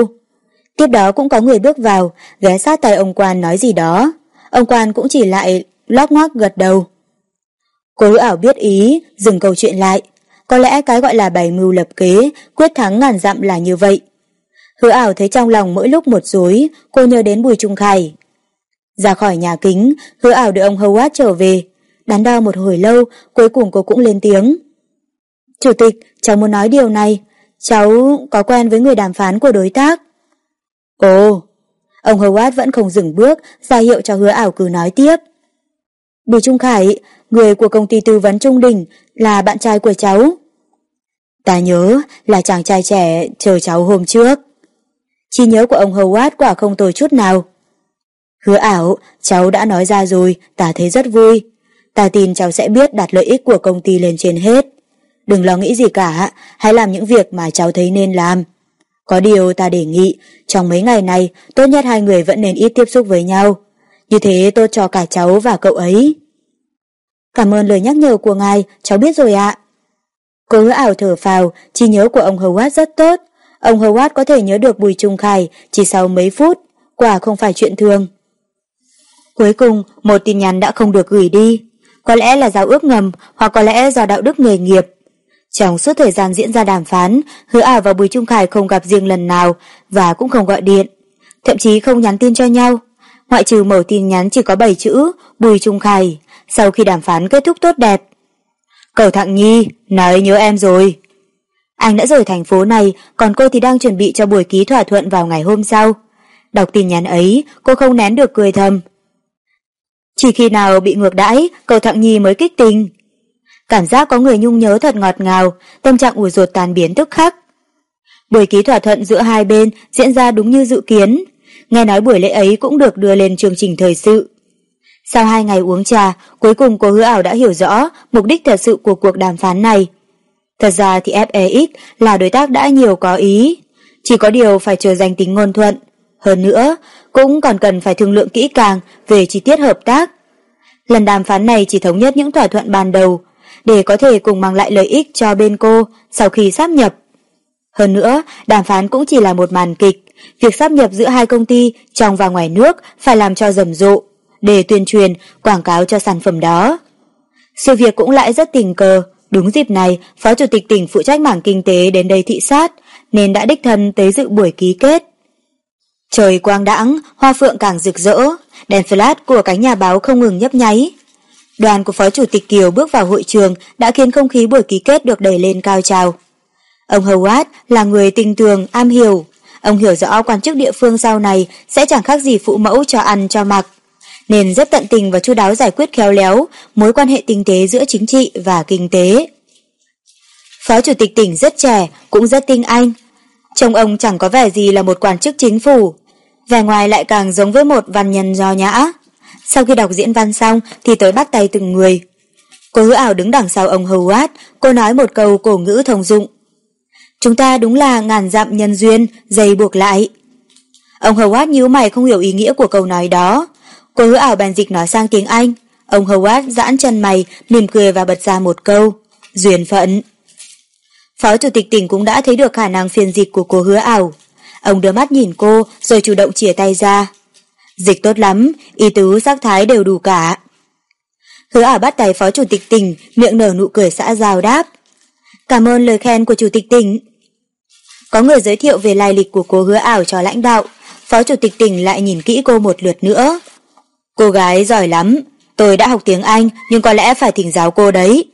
Tiếp đó cũng có người bước vào, ghé sát tay ông quan nói gì đó. Ông quan cũng chỉ lại lóc ngoác gật đầu. Cô ảo biết ý, dừng câu chuyện lại. Có lẽ cái gọi là bày mưu lập kế, quyết thắng ngàn dặm là như vậy. Hứa ảo thấy trong lòng mỗi lúc một rối, cô nhớ đến Bùi Trung Khải. Ra khỏi nhà kính, hứa ảo đợi ông Howard trở về. Đắn đo một hồi lâu, cuối cùng cô cũng lên tiếng. Chủ tịch, cháu muốn nói điều này. Cháu có quen với người đàm phán của đối tác. Ồ, ông Howard vẫn không dừng bước, ra hiệu cho hứa ảo cứ nói tiếp. Bùi Trung Khải, người của công ty tư vấn Trung Đình, là bạn trai của cháu. Ta nhớ là chàng trai trẻ chờ cháu hôm trước. Chi nhớ của ông Howard quả không tồi chút nào. Hứa ảo, cháu đã nói ra rồi, ta thấy rất vui. Ta tin cháu sẽ biết đặt lợi ích của công ty lên trên hết. Đừng lo nghĩ gì cả, hãy làm những việc mà cháu thấy nên làm. Có điều ta đề nghị, trong mấy ngày này, tốt nhất hai người vẫn nên ít tiếp xúc với nhau. Như thế tôi cho cả cháu và cậu ấy. Cảm ơn lời nhắc nhở của ngài, cháu biết rồi ạ. Cô hứa ảo thở phào, trí nhớ của ông Howard rất tốt. Ông Howard có thể nhớ được Bùi Trung Khải chỉ sau mấy phút, quả không phải chuyện thường. Cuối cùng, một tin nhắn đã không được gửi đi. Có lẽ là giao ước ngầm, hoặc có lẽ do đạo đức nghề nghiệp. Trong suốt thời gian diễn ra đàm phán, Hứa ảo và Bùi Trung Khải không gặp riêng lần nào và cũng không gọi điện, thậm chí không nhắn tin cho nhau. Ngoại trừ mẫu tin nhắn chỉ có 7 chữ Bùi Trung Khải sau khi đàm phán kết thúc tốt đẹp. Cầu Thạng Nhi, nói nhớ em rồi. Anh đã rời thành phố này, còn cô thì đang chuẩn bị cho buổi ký thỏa thuận vào ngày hôm sau. Đọc tin nhắn ấy, cô không nén được cười thầm. Chỉ khi nào bị ngược đãi, cầu Thạng Nhi mới kích tình. Cảm giác có người nhung nhớ thật ngọt ngào, tâm trạng ủi ruột tàn biến tức khắc. Buổi ký thỏa thuận giữa hai bên diễn ra đúng như dự kiến. Nghe nói buổi lễ ấy cũng được đưa lên chương trình thời sự. Sau hai ngày uống trà, cuối cùng cô hứa ảo đã hiểu rõ mục đích thật sự của cuộc đàm phán này. Thật ra thì FEX là đối tác đã nhiều có ý. Chỉ có điều phải chờ danh tính ngôn thuận. Hơn nữa, cũng còn cần phải thương lượng kỹ càng về chi tiết hợp tác. Lần đàm phán này chỉ thống nhất những thỏa thuận ban đầu, để có thể cùng mang lại lợi ích cho bên cô sau khi sáp nhập. Hơn nữa, đàm phán cũng chỉ là một màn kịch, việc sáp nhập giữa hai công ty trong và ngoài nước phải làm cho rầm rộ, để tuyên truyền, quảng cáo cho sản phẩm đó. Sự việc cũng lại rất tình cờ, đúng dịp này, Phó Chủ tịch tỉnh phụ trách mảng kinh tế đến đây thị sát, nên đã đích thân tới dự buổi ký kết. Trời quang đãng, hoa phượng càng rực rỡ, đèn flash của cánh nhà báo không ngừng nhấp nháy. Đoàn của Phó Chủ tịch Kiều bước vào hội trường đã khiến không khí buổi ký kết được đẩy lên cao trào. Ông Howard là người tinh tường, am hiểu. Ông hiểu rõ quan chức địa phương sau này sẽ chẳng khác gì phụ mẫu cho ăn cho mặc, nên rất tận tình và chu đáo giải quyết khéo léo mối quan hệ tinh tế giữa chính trị và kinh tế. Phó Chủ tịch tỉnh rất trẻ, cũng rất tinh anh. Trông ông chẳng có vẻ gì là một quan chức chính phủ, vẻ ngoài lại càng giống với một văn nhân do nhã. Sau khi đọc diễn văn xong thì tới bắt tay từng người. Cô hứa ảo đứng đằng sau ông hầu át cô nói một câu cổ ngữ thông dụng. Chúng ta đúng là ngàn dặm nhân duyên, dây buộc lại. Ông Howard nhíu mày không hiểu ý nghĩa của câu nói đó. Cô hứa ảo bàn dịch nói sang tiếng Anh. Ông Howard giãn chân mày, mỉm cười và bật ra một câu. Duyên phận. Phó chủ tịch tỉnh cũng đã thấy được khả năng phiên dịch của cô hứa ảo. Ông đưa mắt nhìn cô rồi chủ động chìa tay ra. Dịch tốt lắm, ý tứ sắc thái đều đủ cả. Hứa ảo bắt tay phó chủ tịch tỉnh, miệng nở nụ cười xã giao đáp. Cảm ơn lời khen của chủ tịch tỉnh. Có người giới thiệu về lai lịch của cô hứa ảo cho lãnh đạo, phó chủ tịch tỉnh lại nhìn kỹ cô một lượt nữa. Cô gái giỏi lắm, tôi đã học tiếng Anh nhưng có lẽ phải thỉnh giáo cô đấy.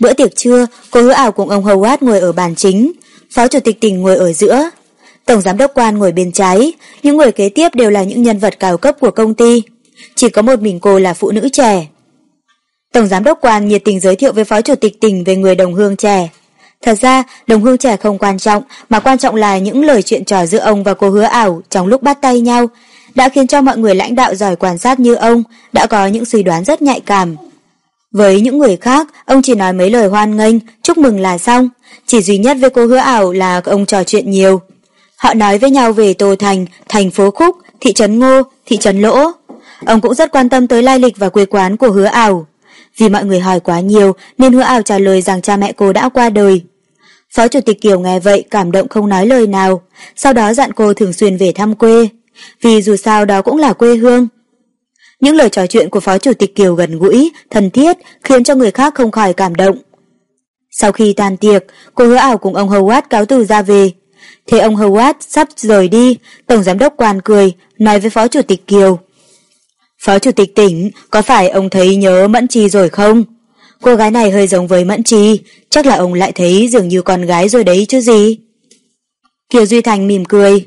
Bữa tiệc trưa, cô hứa ảo cùng ông Howard ngồi ở bàn chính, phó chủ tịch tỉnh ngồi ở giữa. Tổng giám đốc quan ngồi bên trái, những người kế tiếp đều là những nhân vật cao cấp của công ty. Chỉ có một mình cô là phụ nữ trẻ. Tổng giám đốc quan nhiệt tình giới thiệu với phó chủ tịch tỉnh về người đồng hương trẻ. Thật ra, đồng hương trẻ không quan trọng, mà quan trọng là những lời chuyện trò giữa ông và cô hứa ảo trong lúc bắt tay nhau, đã khiến cho mọi người lãnh đạo giỏi quan sát như ông đã có những suy đoán rất nhạy cảm. Với những người khác, ông chỉ nói mấy lời hoan nghênh, chúc mừng là xong. Chỉ duy nhất với cô hứa ảo là ông trò chuyện nhiều. Họ nói với nhau về Tô Thành, thành phố Khúc, thị trấn Ngô, thị trấn Lỗ. Ông cũng rất quan tâm tới lai lịch và quê quán của hứa ảo. Vì mọi người hỏi quá nhiều nên hứa ảo trả lời rằng cha mẹ cô đã qua đời. Phó Chủ tịch Kiều nghe vậy cảm động không nói lời nào, sau đó dặn cô thường xuyên về thăm quê, vì dù sao đó cũng là quê hương. Những lời trò chuyện của Phó Chủ tịch Kiều gần gũi, thân thiết khiến cho người khác không khỏi cảm động. Sau khi tan tiệc, cô hứa ảo cùng ông Howard cáo từ ra về. Thế ông Howard sắp rời đi, Tổng Giám đốc quan cười, nói với Phó Chủ tịch Kiều. Phó Chủ tịch tỉnh, có phải ông thấy nhớ Mẫn Chi rồi không? Cô gái này hơi giống với Mẫn Chi, chắc là ông lại thấy dường như con gái rồi đấy chứ gì? Kiều Duy Thành mỉm cười.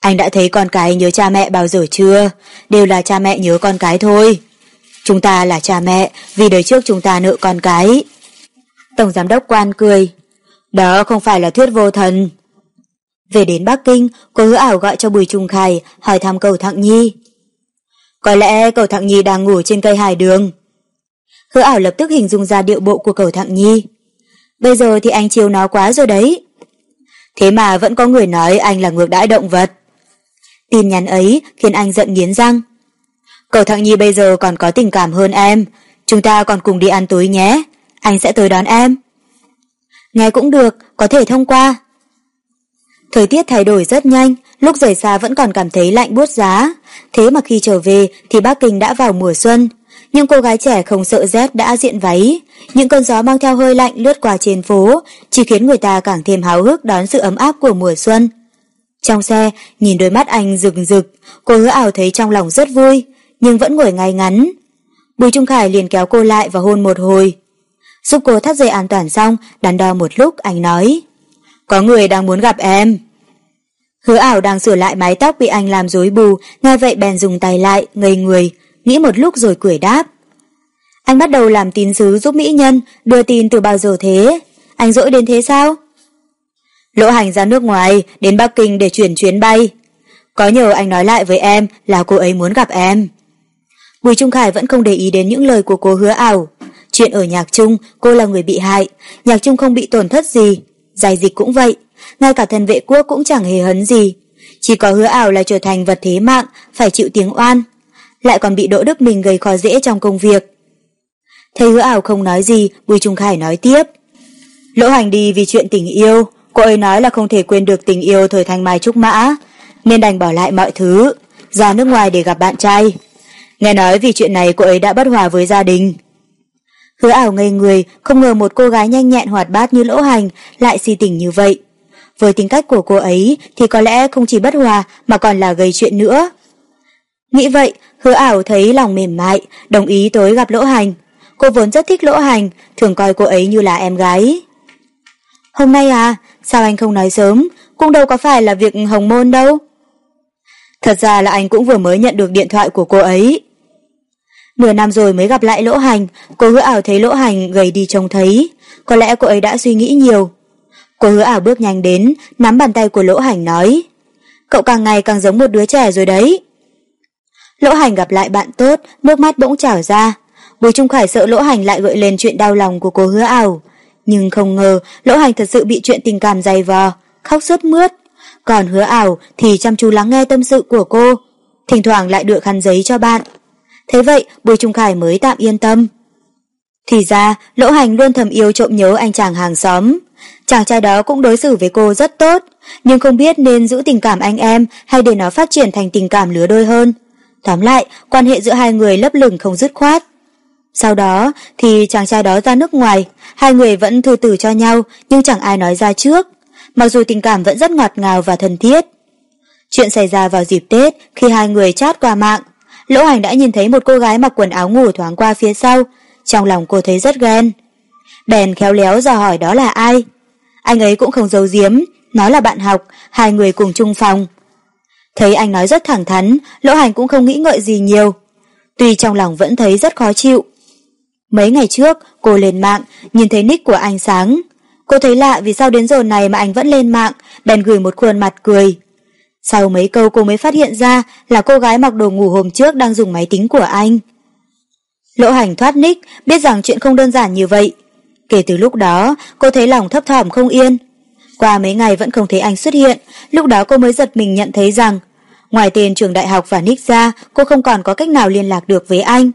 Anh đã thấy con cái nhớ cha mẹ bao giờ chưa? Đều là cha mẹ nhớ con cái thôi. Chúng ta là cha mẹ, vì đời trước chúng ta nợ con cái. Tổng giám đốc quan cười. Đó không phải là thuyết vô thần. Về đến Bắc Kinh, cô hứa ảo gọi cho Bùi Trung Khải hỏi thăm cầu Thạng Nhi. Có lẽ cầu Thạng Nhi đang ngủ trên cây hải đường. Hứa ảo lập tức hình dung ra điệu bộ của cầu Thạng Nhi. Bây giờ thì anh chiều nó quá rồi đấy. Thế mà vẫn có người nói anh là ngược đãi động vật. Tin nhắn ấy khiến anh giận nghiến răng. Cầu Thạng Nhi bây giờ còn có tình cảm hơn em. Chúng ta còn cùng đi ăn tối nhé. Anh sẽ tới đón em. Nghe cũng được, có thể thông qua. Thời tiết thay đổi rất nhanh, lúc rời xa vẫn còn cảm thấy lạnh buốt giá. Thế mà khi trở về thì Bắc Kinh đã vào mùa xuân. Nhưng cô gái trẻ không sợ rét đã diện váy. Những cơn gió mang theo hơi lạnh lướt qua trên phố, chỉ khiến người ta càng thêm háo hức đón sự ấm áp của mùa xuân. Trong xe, nhìn đôi mắt anh rực rực, cô hứa ảo thấy trong lòng rất vui, nhưng vẫn ngồi ngay ngắn. Bùi Trung Khải liền kéo cô lại và hôn một hồi. Giúp cô thắt dây an toàn xong, đắn đo một lúc anh nói. Có người đang muốn gặp em. Hứa ảo đang sửa lại mái tóc bị anh làm rối bù, nghe vậy bèn dùng tay lại, ngây người, nghĩ một lúc rồi cười đáp. Anh bắt đầu làm tín sứ giúp mỹ nhân, đưa tin từ bao giờ thế? Anh dỗi đến thế sao? Lỗ hành ra nước ngoài, đến Bắc Kinh để chuyển chuyến bay. Có nhờ anh nói lại với em là cô ấy muốn gặp em. Bùi Trung Khải vẫn không để ý đến những lời của cô hứa ảo. Chuyện ở Nhạc Trung, cô là người bị hại, Nhạc Trung không bị tổn thất gì. Giải dịch cũng vậy, ngay cả thần vệ quốc cũng chẳng hề hấn gì. Chỉ có hứa ảo là trở thành vật thế mạng, phải chịu tiếng oan. Lại còn bị Đỗ Đức Minh gây khó dễ trong công việc. Thấy hứa ảo không nói gì, Bùi Trung Khải nói tiếp. Lỗ hành đi vì chuyện tình yêu, cô ấy nói là không thể quên được tình yêu thời thanh mai trúc mã, nên đành bỏ lại mọi thứ, ra nước ngoài để gặp bạn trai. Nghe nói vì chuyện này cô ấy đã bất hòa với gia đình. Hứa ảo ngây người, không ngờ một cô gái nhanh nhẹn hoạt bát như lỗ hành lại si tình như vậy. Với tính cách của cô ấy thì có lẽ không chỉ bất hòa mà còn là gây chuyện nữa. Nghĩ vậy, hứa ảo thấy lòng mềm mại, đồng ý tới gặp lỗ hành. Cô vốn rất thích lỗ hành, thường coi cô ấy như là em gái. Hôm nay à, sao anh không nói sớm, cũng đâu có phải là việc hồng môn đâu. Thật ra là anh cũng vừa mới nhận được điện thoại của cô ấy. Nửa năm rồi mới gặp lại Lỗ Hành, cô hứa ảo thấy Lỗ Hành gầy đi trông thấy. Có lẽ cô ấy đã suy nghĩ nhiều. Cô hứa ảo bước nhanh đến, nắm bàn tay của Lỗ Hành nói. Cậu càng ngày càng giống một đứa trẻ rồi đấy. Lỗ Hành gặp lại bạn tốt, nước mắt bỗng trào ra. Bùi Trung Khải sợ Lỗ Hành lại gợi lên chuyện đau lòng của cô hứa ảo. Nhưng không ngờ, Lỗ Hành thật sự bị chuyện tình cảm dày vò, khóc sướt mướt. Còn hứa ảo thì chăm chú lắng nghe tâm sự của cô, thỉnh thoảng lại đưa khăn giấy cho bạn. Thế vậy, Bùi Trung Khải mới tạm yên tâm. Thì ra, Lỗ Hành luôn thầm yêu trộm nhớ anh chàng hàng xóm. Chàng trai đó cũng đối xử với cô rất tốt, nhưng không biết nên giữ tình cảm anh em hay để nó phát triển thành tình cảm lứa đôi hơn. Tóm lại, quan hệ giữa hai người lấp lửng không dứt khoát. Sau đó thì chàng trai đó ra nước ngoài, hai người vẫn thư tử cho nhau nhưng chẳng ai nói ra trước, mặc dù tình cảm vẫn rất ngọt ngào và thân thiết. Chuyện xảy ra vào dịp Tết khi hai người chat qua mạng, Lỗ Hành đã nhìn thấy một cô gái mặc quần áo ngủ thoáng qua phía sau, trong lòng cô thấy rất ghen. Bèn khéo léo dò hỏi đó là ai. Anh ấy cũng không giấu giếm, nói là bạn học, hai người cùng chung phòng. Thấy anh nói rất thẳng thắn, Lỗ Hành cũng không nghĩ ngợi gì nhiều. Tuy trong lòng vẫn thấy rất khó chịu. Mấy ngày trước, cô lên mạng, nhìn thấy nick của anh sáng. Cô thấy lạ vì sao đến giờ này mà anh vẫn lên mạng, bèn gửi một khuôn mặt cười. Sau mấy câu cô mới phát hiện ra là cô gái mặc đồ ngủ hôm trước đang dùng máy tính của anh. Lỗ hành thoát nick, biết rằng chuyện không đơn giản như vậy. Kể từ lúc đó, cô thấy lòng thấp thỏm không yên. Qua mấy ngày vẫn không thấy anh xuất hiện, lúc đó cô mới giật mình nhận thấy rằng ngoài tên trường đại học và nick ra, cô không còn có cách nào liên lạc được với anh.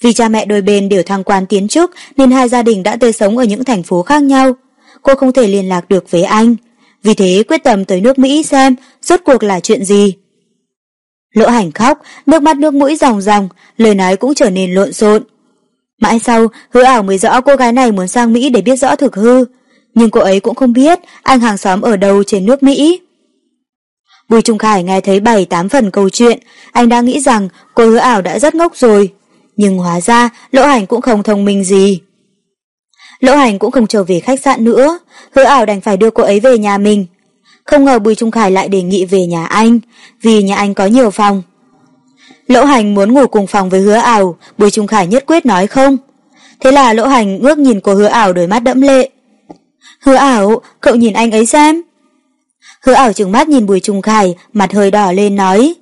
Vì cha mẹ đôi bên đều thăng quan tiến chức nên hai gia đình đã tới sống ở những thành phố khác nhau. Cô không thể liên lạc được với anh. Vì thế quyết tâm tới nước Mỹ xem rốt cuộc là chuyện gì. Lỗ hành khóc, nước mắt nước mũi ròng ròng, lời nói cũng trở nên lộn xộn. Mãi sau, hứa ảo mới rõ cô gái này muốn sang Mỹ để biết rõ thực hư. Nhưng cô ấy cũng không biết anh hàng xóm ở đâu trên nước Mỹ. Bùi Trung Khải nghe thấy bảy tám phần câu chuyện, anh đã nghĩ rằng cô hứa ảo đã rất ngốc rồi. Nhưng hóa ra, lỗ hành cũng không thông minh gì. Lỗ hành cũng không trở về khách sạn nữa, hứa ảo đành phải đưa cô ấy về nhà mình. Không ngờ Bùi Trung Khải lại đề nghị về nhà anh, vì nhà anh có nhiều phòng. Lỗ hành muốn ngủ cùng phòng với hứa ảo, Bùi Trung Khải nhất quyết nói không. Thế là lỗ hành ngước nhìn cô hứa ảo đôi mắt đẫm lệ. Hứa ảo, cậu nhìn anh ấy xem. Hứa ảo trừng mắt nhìn Bùi Trung Khải, mặt hơi đỏ lên nói.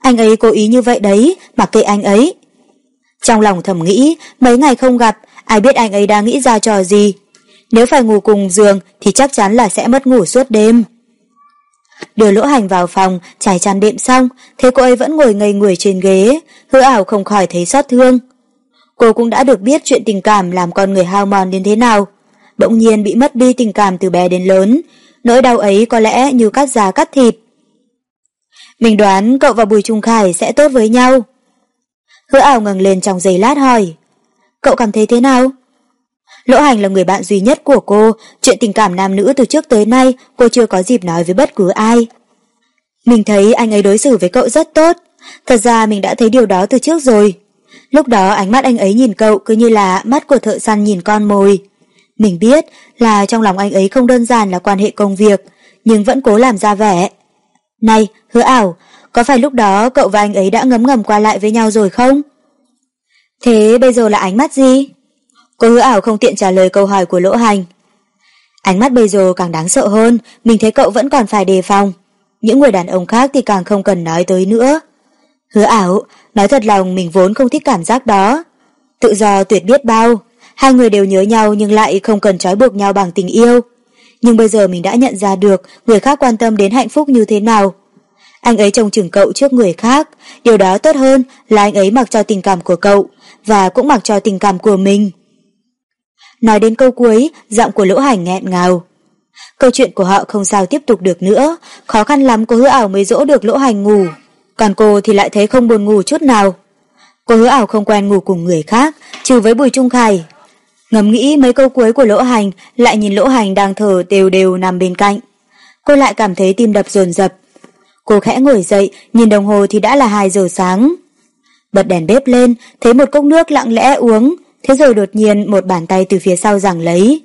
Anh ấy cố ý như vậy đấy, mặc kệ anh ấy. Trong lòng thầm nghĩ, mấy ngày không gặp, ai biết anh ấy đang nghĩ ra trò gì. Nếu phải ngủ cùng giường thì chắc chắn là sẽ mất ngủ suốt đêm. Đưa lỗ hành vào phòng, trải chăn đệm xong, thế cô ấy vẫn ngồi ngây người trên ghế, hứa ảo không khỏi thấy xót thương. Cô cũng đã được biết chuyện tình cảm làm con người hao mòn đến thế nào. Bỗng nhiên bị mất đi tình cảm từ bé đến lớn, Nỗi đau ấy có lẽ như cắt giá cắt thịt. Mình đoán cậu và Bùi Trung Khải sẽ tốt với nhau. Hứa ảo ngẩng lên trong giây lát hỏi. Cậu cảm thấy thế nào? Lỗ Hành là người bạn duy nhất của cô, chuyện tình cảm nam nữ từ trước tới nay cô chưa có dịp nói với bất cứ ai. Mình thấy anh ấy đối xử với cậu rất tốt, thật ra mình đã thấy điều đó từ trước rồi. Lúc đó ánh mắt anh ấy nhìn cậu cứ như là mắt của thợ săn nhìn con mồi. Mình biết là trong lòng anh ấy không đơn giản là quan hệ công việc, nhưng vẫn cố làm ra vẻ. Này, hứa ảo, có phải lúc đó cậu và anh ấy đã ngấm ngầm qua lại với nhau rồi không? Thế bây giờ là ánh mắt gì? Cô hứa ảo không tiện trả lời câu hỏi của lỗ hành. Ánh mắt bây giờ càng đáng sợ hơn, mình thấy cậu vẫn còn phải đề phòng. Những người đàn ông khác thì càng không cần nói tới nữa. Hứa ảo, nói thật lòng mình vốn không thích cảm giác đó. Tự do tuyệt biết bao, hai người đều nhớ nhau nhưng lại không cần trói buộc nhau bằng tình yêu. Nhưng bây giờ mình đã nhận ra được người khác quan tâm đến hạnh phúc như thế nào. Anh ấy trông chừng cậu trước người khác, điều đó tốt hơn là anh ấy mặc cho tình cảm của cậu và cũng mặc cho tình cảm của mình. Nói đến câu cuối, giọng của lỗ hành nghẹn ngào. Câu chuyện của họ không sao tiếp tục được nữa, khó khăn lắm cô hứa ảo mới dỗ được lỗ hành ngủ, còn cô thì lại thấy không buồn ngủ chút nào. Cô hứa ảo không quen ngủ cùng người khác, trừ với Bùi Trung Khải. Ngầm nghĩ mấy câu cuối của lỗ hành, lại nhìn lỗ hành đang thở đều đều nằm bên cạnh. Cô lại cảm thấy tim đập dồn dập. Cô khẽ ngồi dậy, nhìn đồng hồ thì đã là 2 giờ sáng. Bật đèn bếp lên, thấy một cốc nước lặng lẽ uống, thế rồi đột nhiên một bàn tay từ phía sau giằng lấy.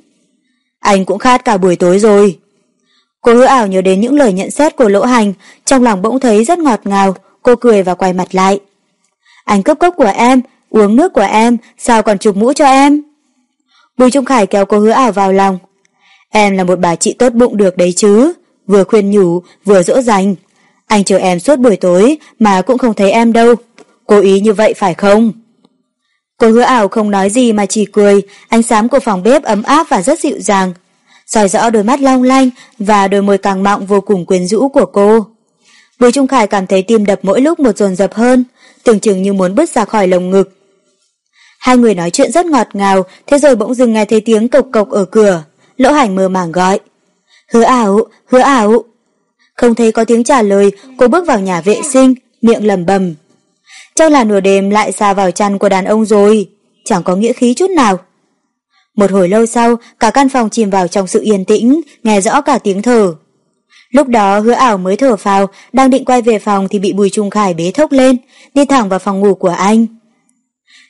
Anh cũng khát cả buổi tối rồi. Cô hứa ảo nhớ đến những lời nhận xét của lỗ hành, trong lòng bỗng thấy rất ngọt ngào, cô cười và quay mặt lại. Anh cướp cốc của em, uống nước của em, sao còn chụp mũ cho em? Bùi Trung Khải kéo cô hứa ảo vào lòng. Em là một bà chị tốt bụng được đấy chứ, vừa khuyên nhủ, vừa dỗ dành. Anh chờ em suốt buổi tối mà cũng không thấy em đâu. Cố ý như vậy phải không? Cô hứa ảo không nói gì mà chỉ cười, ánh sáng của phòng bếp ấm áp và rất dịu dàng. soi rõ đôi mắt long lanh và đôi môi càng mọng vô cùng quyến rũ của cô. Bùi Trung Khải cảm thấy tim đập mỗi lúc một dồn dập hơn, tưởng chừng như muốn bứt ra khỏi lồng ngực. Hai người nói chuyện rất ngọt ngào, thế rồi bỗng dừng nghe thấy tiếng cộc cộc ở cửa. Lỗ hành mơ màng gọi. Hứa ảo, hứa ảo. Không thấy có tiếng trả lời, cô bước vào nhà vệ sinh, miệng lầm bầm. Chắc là nửa đêm lại xa vào chăn của đàn ông rồi, chẳng có nghĩa khí chút nào. Một hồi lâu sau, cả căn phòng chìm vào trong sự yên tĩnh, nghe rõ cả tiếng thở. Lúc đó hứa ảo mới thở phào, đang định quay về phòng thì bị Bùi Trung Khải bế thốc lên, đi thẳng vào phòng ngủ của anh.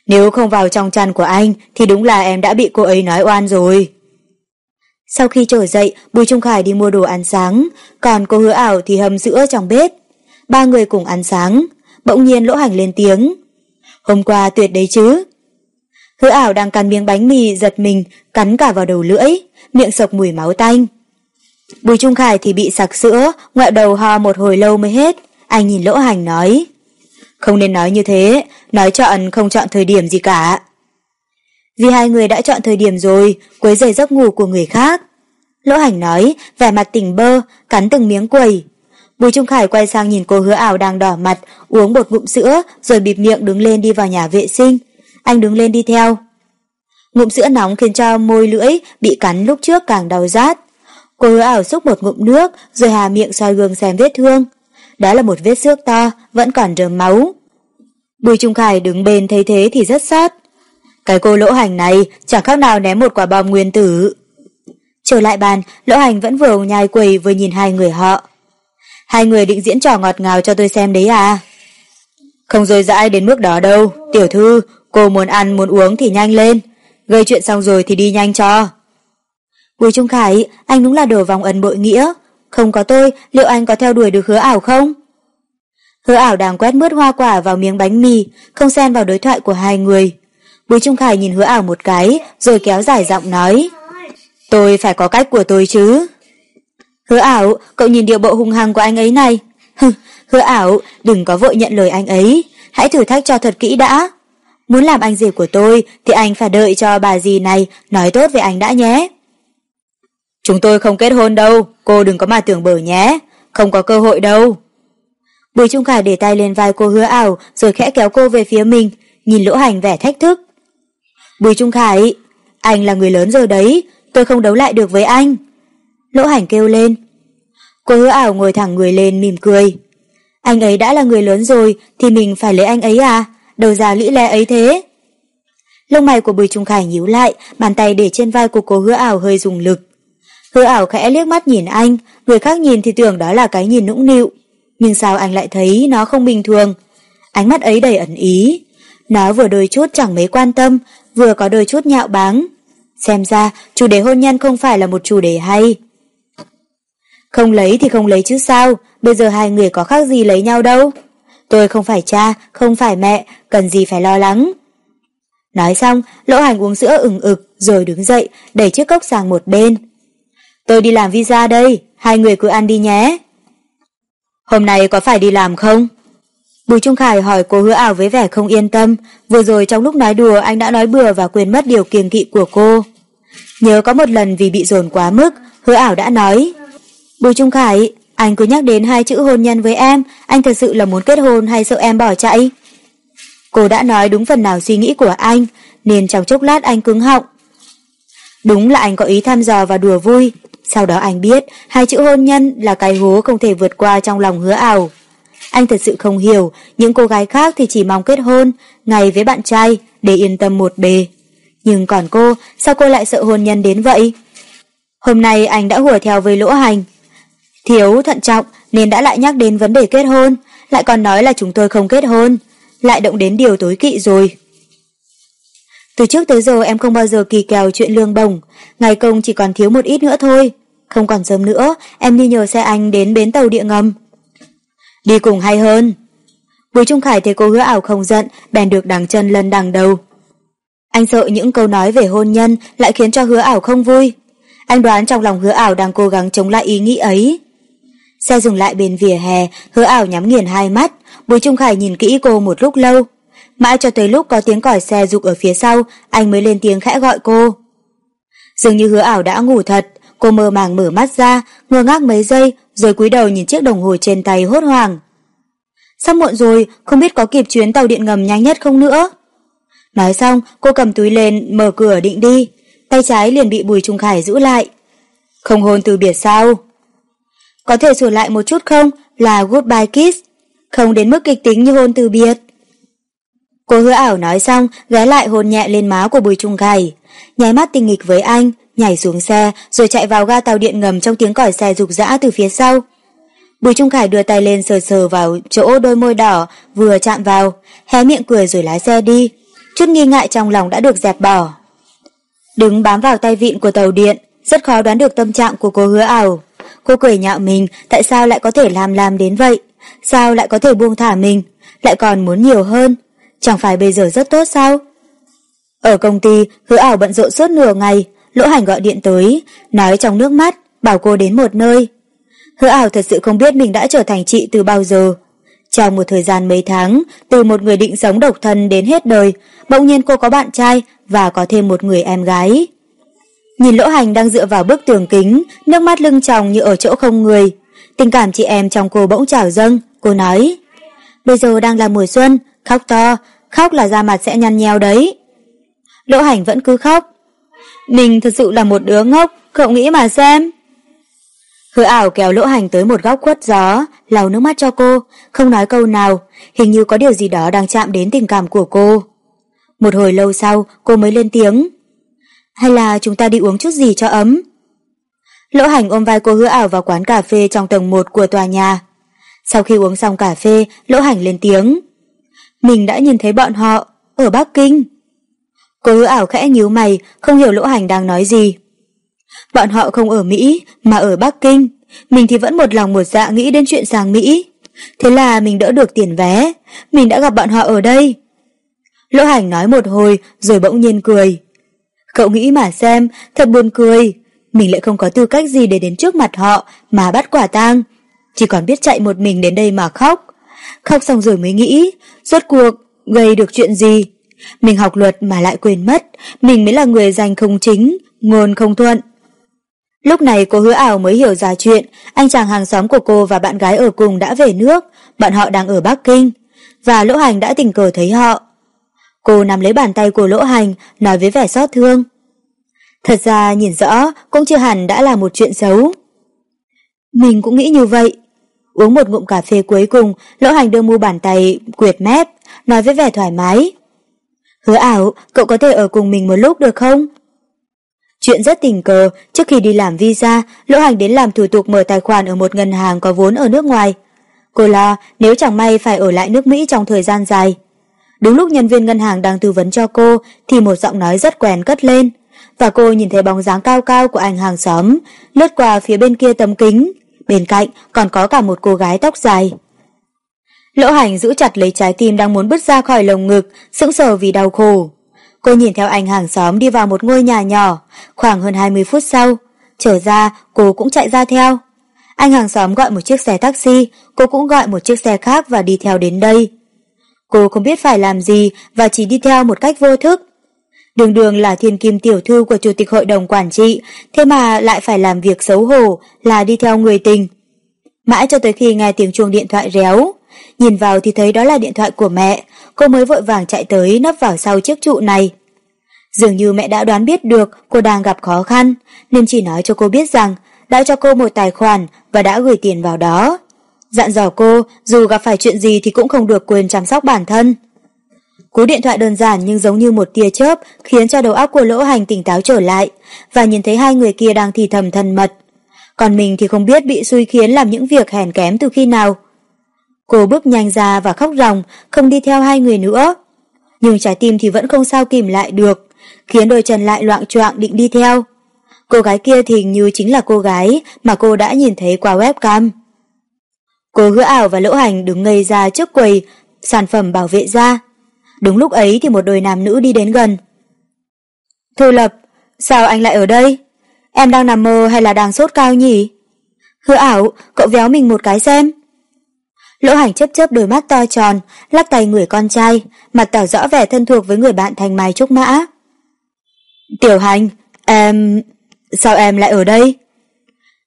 Nếu không vào trong chăn của anh thì đúng là em đã bị cô ấy nói oan rồi. Sau khi trở dậy, Bùi Trung Khải đi mua đồ ăn sáng, còn cô hứa ảo thì hầm sữa trong bếp. Ba người cùng ăn sáng, bỗng nhiên lỗ hành lên tiếng. Hôm qua tuyệt đấy chứ. Hứa ảo đang cắn miếng bánh mì giật mình, cắn cả vào đầu lưỡi, miệng sộc mùi máu tanh. Bùi Trung Khải thì bị sặc sữa, ngoẹo đầu ho một hồi lâu mới hết. Anh nhìn lỗ hành nói. Không nên nói như thế, nói chọn không chọn thời điểm gì cả. Vì hai người đã chọn thời điểm rồi, quấy rầy giấc ngủ của người khác. Lỗ hành nói, vẻ mặt tỉnh bơ, cắn từng miếng quầy. Bùi Trung Khải quay sang nhìn cô hứa ảo đang đỏ mặt, uống một ngụm sữa, rồi bịt miệng đứng lên đi vào nhà vệ sinh. Anh đứng lên đi theo. Ngụm sữa nóng khiến cho môi lưỡi bị cắn lúc trước càng đau rát. Cô hứa ảo xúc một ngụm nước, rồi hà miệng soi gương xem vết thương. Đó là một vết xước to, vẫn còn rơm máu. Bùi Trung Khải đứng bên thấy thế thì rất sát cái cô lỗ hành này chẳng khác nào ném một quả bom nguyên tử. Trở lại bàn, lỗ hành vẫn vừa nhai quầy vừa nhìn hai người họ. Hai người định diễn trò ngọt ngào cho tôi xem đấy à? Không dối dãi đến mức đó đâu, tiểu thư, cô muốn ăn muốn uống thì nhanh lên, gây chuyện xong rồi thì đi nhanh cho. Bùi Trung Khải, anh đúng là đồ vòng ẩn bội nghĩa, không có tôi, liệu anh có theo đuổi được hứa ảo không? Hứa ảo đang quét mướt hoa quả vào miếng bánh mì, không xen vào đối thoại của hai người. Bùi Trung Khải nhìn hứa ảo một cái, rồi kéo dài giọng nói. Tôi phải có cách của tôi chứ. Hứa ảo, cậu nhìn điệu bộ hung hăng của anh ấy này. hứa ảo, đừng có vội nhận lời anh ấy, hãy thử thách cho thật kỹ đã. Muốn làm anh rể của tôi thì anh phải đợi cho bà gì này nói tốt về anh đã nhé. Chúng tôi không kết hôn đâu, cô đừng có mà tưởng bở nhé, không có cơ hội đâu. Bùi Trung Khải để tay lên vai cô hứa ảo rồi khẽ kéo cô về phía mình, nhìn lỗ hành vẻ thách thức. Bùi Trung Khải, anh là người lớn rồi đấy, tôi không đấu lại được với anh. Lỗ hành kêu lên. Cô hứa ảo ngồi thẳng người lên mỉm cười. Anh ấy đã là người lớn rồi thì mình phải lấy anh ấy à? Đầu già lĩ lẽ ấy thế. Lông mày của Bùi Trung Khải nhíu lại, bàn tay để trên vai của cô hứa ảo hơi dùng lực. Hứa ảo khẽ liếc mắt nhìn anh, người khác nhìn thì tưởng đó là cái nhìn nũng nịu. Nhưng sao anh lại thấy nó không bình thường? Ánh mắt ấy đầy ẩn ý. Nó vừa đôi chút chẳng mấy quan tâm, vừa có đôi chút nhạo báng. Xem ra, chủ đề hôn nhân không phải là một chủ đề hay. Không lấy thì không lấy chứ sao, bây giờ hai người có khác gì lấy nhau đâu. Tôi không phải cha, không phải mẹ, cần gì phải lo lắng. Nói xong, lỗ hành uống sữa ửng ực, rồi đứng dậy, đẩy chiếc cốc sang một bên. Tôi đi làm visa đây, hai người cứ ăn đi nhé. Hôm nay có phải đi làm không? Bùi Trung Khải hỏi cô hứa ảo với vẻ không yên tâm, vừa rồi trong lúc nói đùa anh đã nói bừa và quên mất điều kiêng kỵ của cô. Nhớ có một lần vì bị dồn quá mức, hứa ảo đã nói. Bùi Trung Khải, anh cứ nhắc đến hai chữ hôn nhân với em, anh thật sự là muốn kết hôn hay sợ em bỏ chạy? Cô đã nói đúng phần nào suy nghĩ của anh, nên trong chốc lát anh cứng họng. Đúng là anh có ý thăm dò và đùa vui, sau đó anh biết hai chữ hôn nhân là cái hố không thể vượt qua trong lòng hứa ảo. Anh thật sự không hiểu, những cô gái khác thì chỉ mong kết hôn, ngày với bạn trai, để yên tâm một bề. Nhưng còn cô, sao cô lại sợ hôn nhân đến vậy? Hôm nay anh đã hùa theo với lỗ hành. Thiếu thận trọng nên đã lại nhắc đến vấn đề kết hôn, lại còn nói là chúng tôi không kết hôn, lại động đến điều tối kỵ rồi. Từ trước tới giờ em không bao giờ kỳ kèo chuyện lương bổng, ngày công chỉ còn thiếu một ít nữa thôi. Không còn sớm nữa, em đi nhờ xe anh đến bến tàu địa ngầm. Đi cùng hay hơn. Bùi Trung Khải thấy cô hứa ảo không giận, bèn được đằng chân lần đằng đầu. Anh sợ những câu nói về hôn nhân lại khiến cho hứa ảo không vui. Anh đoán trong lòng hứa ảo đang cố gắng chống lại ý nghĩ ấy. Xe dừng lại bên vỉa hè, hứa ảo nhắm nghiền hai mắt, Bùi Trung Khải nhìn kỹ cô một lúc lâu. Mãi cho tới lúc có tiếng còi xe rục ở phía sau, anh mới lên tiếng khẽ gọi cô. Dường như hứa ảo đã ngủ thật, cô mơ màng mở mắt ra, ngơ ngác mấy giây, rồi cúi đầu nhìn chiếc đồng hồ trên tay hốt hoảng. Sắp muộn rồi, không biết có kịp chuyến tàu điện ngầm nhanh nhất không nữa. Nói xong, cô cầm túi lên, mở cửa định đi. Tay trái liền bị Bùi Trung Khải giữ lại. Không hôn từ biệt sao? Có thể sửa lại một chút không? Là goodbye kiss. Không đến mức kịch tính như hôn từ biệt. Cô hứa ảo nói xong, ghé lại hôn nhẹ lên má của Bùi Trung Khải. Nháy mắt tình nghịch với anh, nhảy xuống xe, rồi chạy vào ga tàu điện ngầm trong tiếng còi xe rục rã từ phía sau. Bùi Trung Khải đưa tay lên sờ sờ vào chỗ đôi môi đỏ, vừa chạm vào, hé miệng cười rồi lái xe đi. Chút nghi ngại trong lòng đã được dẹp bỏ. Đứng bám vào tay vịn của tàu điện, rất khó đoán được tâm trạng của cô hứa ảo. Cô cười nhạo mình, tại sao lại có thể làm làm đến vậy? Sao lại có thể buông thả mình? Lại còn muốn nhiều hơn? Chẳng phải bây giờ rất tốt sao? Ở công ty, hứa ảo bận rộn suốt nửa ngày, lỗ hành gọi điện tới, nói trong nước mắt, bảo cô đến một nơi. Hứa ảo thật sự không biết mình đã trở thành chị từ bao giờ. Trong một thời gian mấy tháng, từ một người định sống độc thân đến hết đời, bỗng nhiên cô có bạn trai và có thêm một người em gái. Nhìn lỗ hành đang dựa vào bức tường kính, nước mắt lưng tròng như ở chỗ không người. Tình cảm chị em trong cô bỗng trào dâng, cô nói. Bây giờ đang là mùa xuân, khóc to, khóc là da mặt sẽ nhăn nheo đấy. Lỗ hành vẫn cứ khóc. Mình thật sự là một đứa ngốc, cậu nghĩ mà xem. Hứa ảo kéo lỗ hành tới một góc khuất gió, lau nước mắt cho cô, không nói câu nào, hình như có điều gì đó đang chạm đến tình cảm của cô. Một hồi lâu sau, cô mới lên tiếng. Hay là chúng ta đi uống chút gì cho ấm? Lỗ hành ôm vai cô hứa ảo vào quán cà phê trong tầng 1 của tòa nhà. Sau khi uống xong cà phê, lỗ hành lên tiếng. Mình đã nhìn thấy bọn họ, ở Bắc Kinh. Cô hứa ảo khẽ nhíu mày, không hiểu lỗ hành đang nói gì. Bọn họ không ở Mỹ, mà ở Bắc Kinh. Mình thì vẫn một lòng một dạ nghĩ đến chuyện sang Mỹ. Thế là mình đỡ được tiền vé, mình đã gặp bọn họ ở đây. Lỗ hành nói một hồi, rồi bỗng nhiên cười. Cậu nghĩ mà xem, thật buồn cười. Mình lại không có tư cách gì để đến trước mặt họ mà bắt quả tang. Chỉ còn biết chạy một mình đến đây mà khóc. Khóc xong rồi mới nghĩ, rốt cuộc, gây được chuyện gì? Mình học luật mà lại quên mất, mình mới là người giành không chính, ngôn không thuận. Lúc này cô hứa ảo mới hiểu ra chuyện, anh chàng hàng xóm của cô và bạn gái ở cùng đã về nước, bọn họ đang ở Bắc Kinh, và Lỗ Hành đã tình cờ thấy họ. Cô nắm lấy bàn tay của Lỗ Hành, nói với vẻ xót thương. Thật ra nhìn rõ cũng chưa hẳn đã là một chuyện xấu. Mình cũng nghĩ như vậy. Uống một ngụm cà phê cuối cùng, lỗ hành đưa mu bàn tay quyệt mép, nói với vẻ thoải mái. Hứa ảo, cậu có thể ở cùng mình một lúc được không? Chuyện rất tình cờ, trước khi đi làm visa, Lỗ Hành đến làm thủ tục mở tài khoản ở một ngân hàng có vốn ở nước ngoài. Cô lo nếu chẳng may phải ở lại nước Mỹ trong thời gian dài. Đúng lúc nhân viên ngân hàng đang tư vấn cho cô thì một giọng nói rất quen cất lên và cô nhìn thấy bóng dáng cao cao của anh hàng xóm lướt qua phía bên kia tấm kính. Bên cạnh còn có cả một cô gái tóc dài. Lỗ hành giữ chặt lấy trái tim đang muốn bứt ra khỏi lồng ngực, sững sờ vì đau khổ. Cô nhìn theo anh hàng xóm đi vào một ngôi nhà nhỏ, khoảng hơn 20 phút sau. Trở ra, cô cũng chạy ra theo. Anh hàng xóm gọi một chiếc xe taxi, cô cũng gọi một chiếc xe khác và đi theo đến đây. Cô không biết phải làm gì và chỉ đi theo một cách vô thức. Đường đường là thiên kim tiểu thư của chủ tịch hội đồng quản trị, thế mà lại phải làm việc xấu hổ là đi theo người tình. Mãi cho tới khi nghe tiếng chuông điện thoại réo, nhìn vào thì thấy đó là điện thoại của mẹ, cô mới vội vàng chạy tới nấp vào sau chiếc trụ này. Dường như mẹ đã đoán biết được cô đang gặp khó khăn, nên chỉ nói cho cô biết rằng đã cho cô một tài khoản và đã gửi tiền vào đó. Dặn dò cô, dù gặp phải chuyện gì thì cũng không được quên chăm sóc bản thân. Cú điện thoại đơn giản nhưng giống như một tia chớp khiến cho đầu óc của lỗ hành tỉnh táo trở lại và nhìn thấy hai người kia đang thì thầm thân mật. Còn mình thì không biết bị suy khiến làm những việc hèn kém từ khi nào. Cô bước nhanh ra và khóc ròng, không đi theo hai người nữa. Nhưng trái tim thì vẫn không sao kìm lại được, khiến đôi chân lại loạn choạng định đi theo. Cô gái kia thì như chính là cô gái mà cô đã nhìn thấy qua webcam. Cô hứa ảo và lỗ hành đứng ngây ra trước quầy sản phẩm bảo vệ da. Đúng lúc ấy thì một đôi nam nữ đi đến gần. Thu Lập, sao anh lại ở đây? Em đang nằm mơ hay là đang sốt cao nhỉ? Hứa ảo, cậu véo mình một cái xem. Lỗ hành chớp chớp đôi mắt to tròn, lắc tay người con trai, mặt tỏ rõ vẻ thân thuộc với người bạn thành mai trúc mã. Tiểu hành, em... sao em lại ở đây?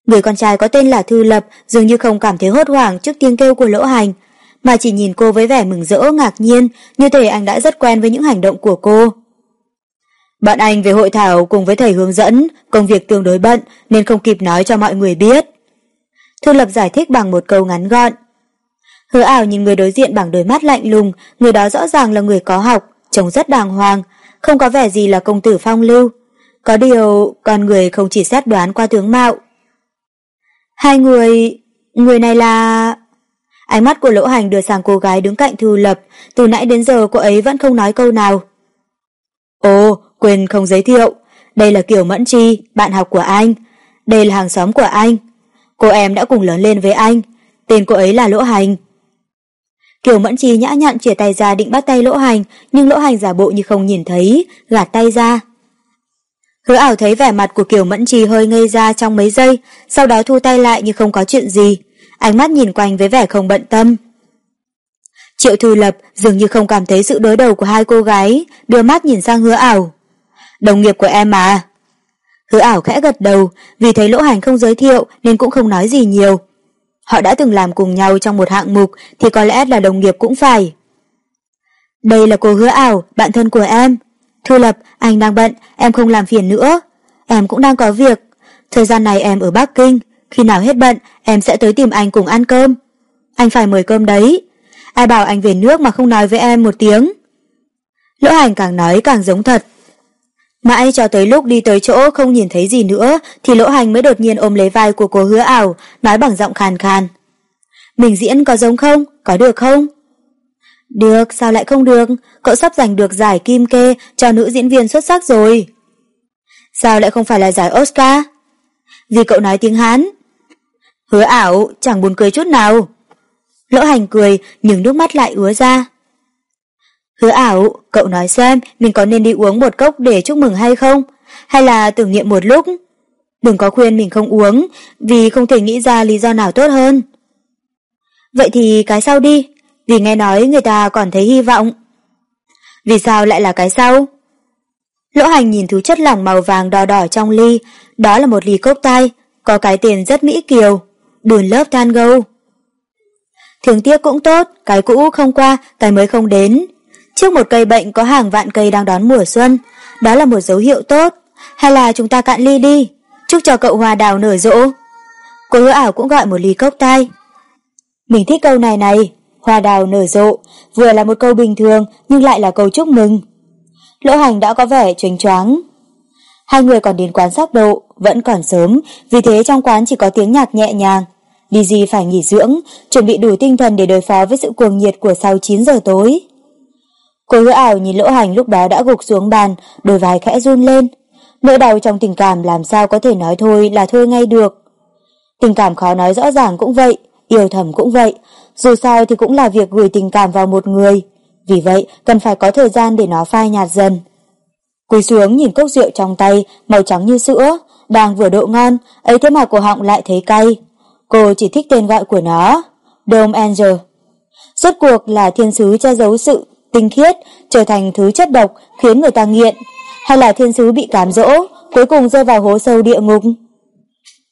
Người con trai có tên là Thư Lập dường như không cảm thấy hốt hoảng trước tiếng kêu của lỗ hành, mà chỉ nhìn cô với vẻ mừng rỡ ngạc nhiên, như thể anh đã rất quen với những hành động của cô. Bạn anh về hội thảo cùng với thầy hướng dẫn, công việc tương đối bận nên không kịp nói cho mọi người biết. Thư Lập giải thích bằng một câu ngắn gọn. Hứa ảo nhìn người đối diện bằng đôi mắt lạnh lùng, người đó rõ ràng là người có học, trông rất đàng hoàng, không có vẻ gì là công tử phong lưu. Có điều, con người không chỉ xét đoán qua tướng mạo. Hai người... người này là... Ánh mắt của lỗ hành đưa sang cô gái đứng cạnh Thư Lập, từ nãy đến giờ cô ấy vẫn không nói câu nào. Ồ, quên không giới thiệu, đây là Kiều Mẫn Chi, bạn học của anh. Đây là hàng xóm của anh. Cô em đã cùng lớn lên với anh, tên cô ấy là Lỗ Hành. Kiều Mẫn Chi nhã nhặn chìa tay ra định bắt tay lỗ hành, nhưng lỗ hành giả bộ như không nhìn thấy, gạt tay ra. Hứa ảo thấy vẻ mặt của Kiều Mẫn Chi hơi ngây ra trong mấy giây, sau đó thu tay lại như không có chuyện gì, ánh mắt nhìn quanh với vẻ không bận tâm. Triệu Thư Lập dường như không cảm thấy sự đối đầu của hai cô gái, đưa mắt nhìn sang hứa ảo. Đồng nghiệp của em mà. Hứa ảo khẽ gật đầu, vì thấy lỗ hành không giới thiệu nên cũng không nói gì nhiều. Họ đã từng làm cùng nhau trong một hạng mục thì có lẽ là đồng nghiệp cũng phải. Đây là cô hứa ảo, bạn thân của em. Thu Lập, anh đang bận, em không làm phiền nữa. Em cũng đang có việc. Thời gian này em ở Bắc Kinh, khi nào hết bận em sẽ tới tìm anh cùng ăn cơm. Anh phải mời cơm đấy. Ai bảo anh về nước mà không nói với em một tiếng. Lỗ hành càng nói càng giống thật. Mãi cho tới lúc đi tới chỗ không nhìn thấy gì nữa thì lỗ hành mới đột nhiên ôm lấy vai của cô hứa ảo, nói bằng giọng khàn khàn. Mình diễn có giống không? Có được không? Được, sao lại không được? Cậu sắp giành được giải kim kê cho nữ diễn viên xuất sắc rồi. Sao lại không phải là giải Oscar? Vì cậu nói tiếng Hán. Hứa ảo, chẳng buồn cười chút nào. Lỗ hành cười, nhưng nước mắt lại ứa ra. Hứa ảo, cậu nói xem mình có nên đi uống một cốc để chúc mừng hay không? Hay là tưởng niệm một lúc? Đừng có khuyên mình không uống, vì không thể nghĩ ra lý do nào tốt hơn. Vậy thì cái sau đi, vì nghe nói người ta còn thấy hy vọng. Vì sao lại là cái sau? Lỗ hành nhìn thứ chất lỏng màu vàng đỏ đỏ trong ly, đó là một ly cốc tay, có cái tiền rất mỹ kiều, đùn lớp tango. Thường tiếc cũng tốt, cái cũ không qua, cái mới không đến, Trước một cây bệnh có hàng vạn cây đang đón mùa xuân, đó là một dấu hiệu tốt. Hay là chúng ta cạn ly đi, chúc cho cậu hoa đào nở rộ. Cô hứa ảo cũng gọi một ly cốc tai. Mình thích câu này này, hoa đào nở rộ, vừa là một câu bình thường nhưng lại là câu chúc mừng. Lỗ hành đã có vẻ choáng choáng. Hai người còn đến quán sắc độ, vẫn còn sớm, vì thế trong quán chỉ có tiếng nhạc nhẹ nhàng. Đi gì phải nghỉ dưỡng, chuẩn bị đủ tinh thần để đối phó với sự cuồng nhiệt của sau 9 giờ tối. Cô hứa ảo nhìn lỗ hành lúc đó đã gục xuống bàn, đôi vai khẽ run lên. Nỗi đau trong tình cảm làm sao có thể nói thôi là thôi ngay được. Tình cảm khó nói rõ ràng cũng vậy, yêu thầm cũng vậy, dù sao thì cũng là việc gửi tình cảm vào một người. Vì vậy, cần phải có thời gian để nó phai nhạt dần. Cúi xuống nhìn cốc rượu trong tay, màu trắng như sữa, đang vừa độ ngon, ấy thế mà cổ họng lại thấy cay. Cô chỉ thích tên gọi của nó, Dome Angel. Rốt cuộc là thiên sứ che giấu sự tinh khiết, trở thành thứ chất độc khiến người ta nghiện, hay là thiên sứ bị cám dỗ, cuối cùng rơi vào hố sâu địa ngục.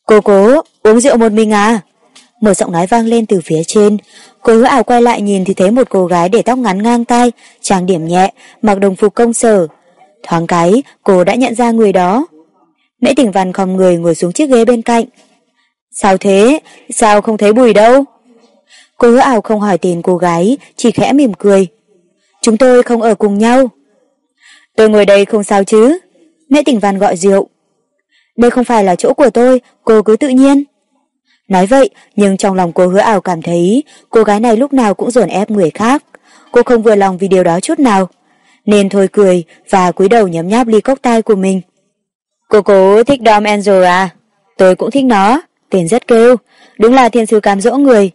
Cô cố, uống rượu một mình à? Một giọng nói vang lên từ phía trên. Cô hứa ảo quay lại nhìn thì thấy một cô gái để tóc ngắn ngang tai, trang điểm nhẹ, mặc đồng phục công sở. Thoáng cái, cô đã nhận ra người đó. Mễ tỉnh văn khom người ngồi xuống chiếc ghế bên cạnh. Sao thế? Sao không thấy bùi đâu? Cô hứa ảo không hỏi tên cô gái, chỉ khẽ mỉm cười. Chúng tôi không ở cùng nhau. Tôi ngồi đây không sao chứ? mẹ tỉnh văn gọi rượu. Đây không phải là chỗ của tôi, cô cứ tự nhiên. Nói vậy, nhưng trong lòng cô hứa ảo cảm thấy cô gái này lúc nào cũng dồn ép người khác. Cô không vừa lòng vì điều đó chút nào. Nên thôi cười và cúi đầu nhấm nháp ly cốc tai của mình. Cô cố thích Dom Angel à? Tôi cũng thích nó, tên rất kêu. Đúng là thiên sứ cám dỗ người.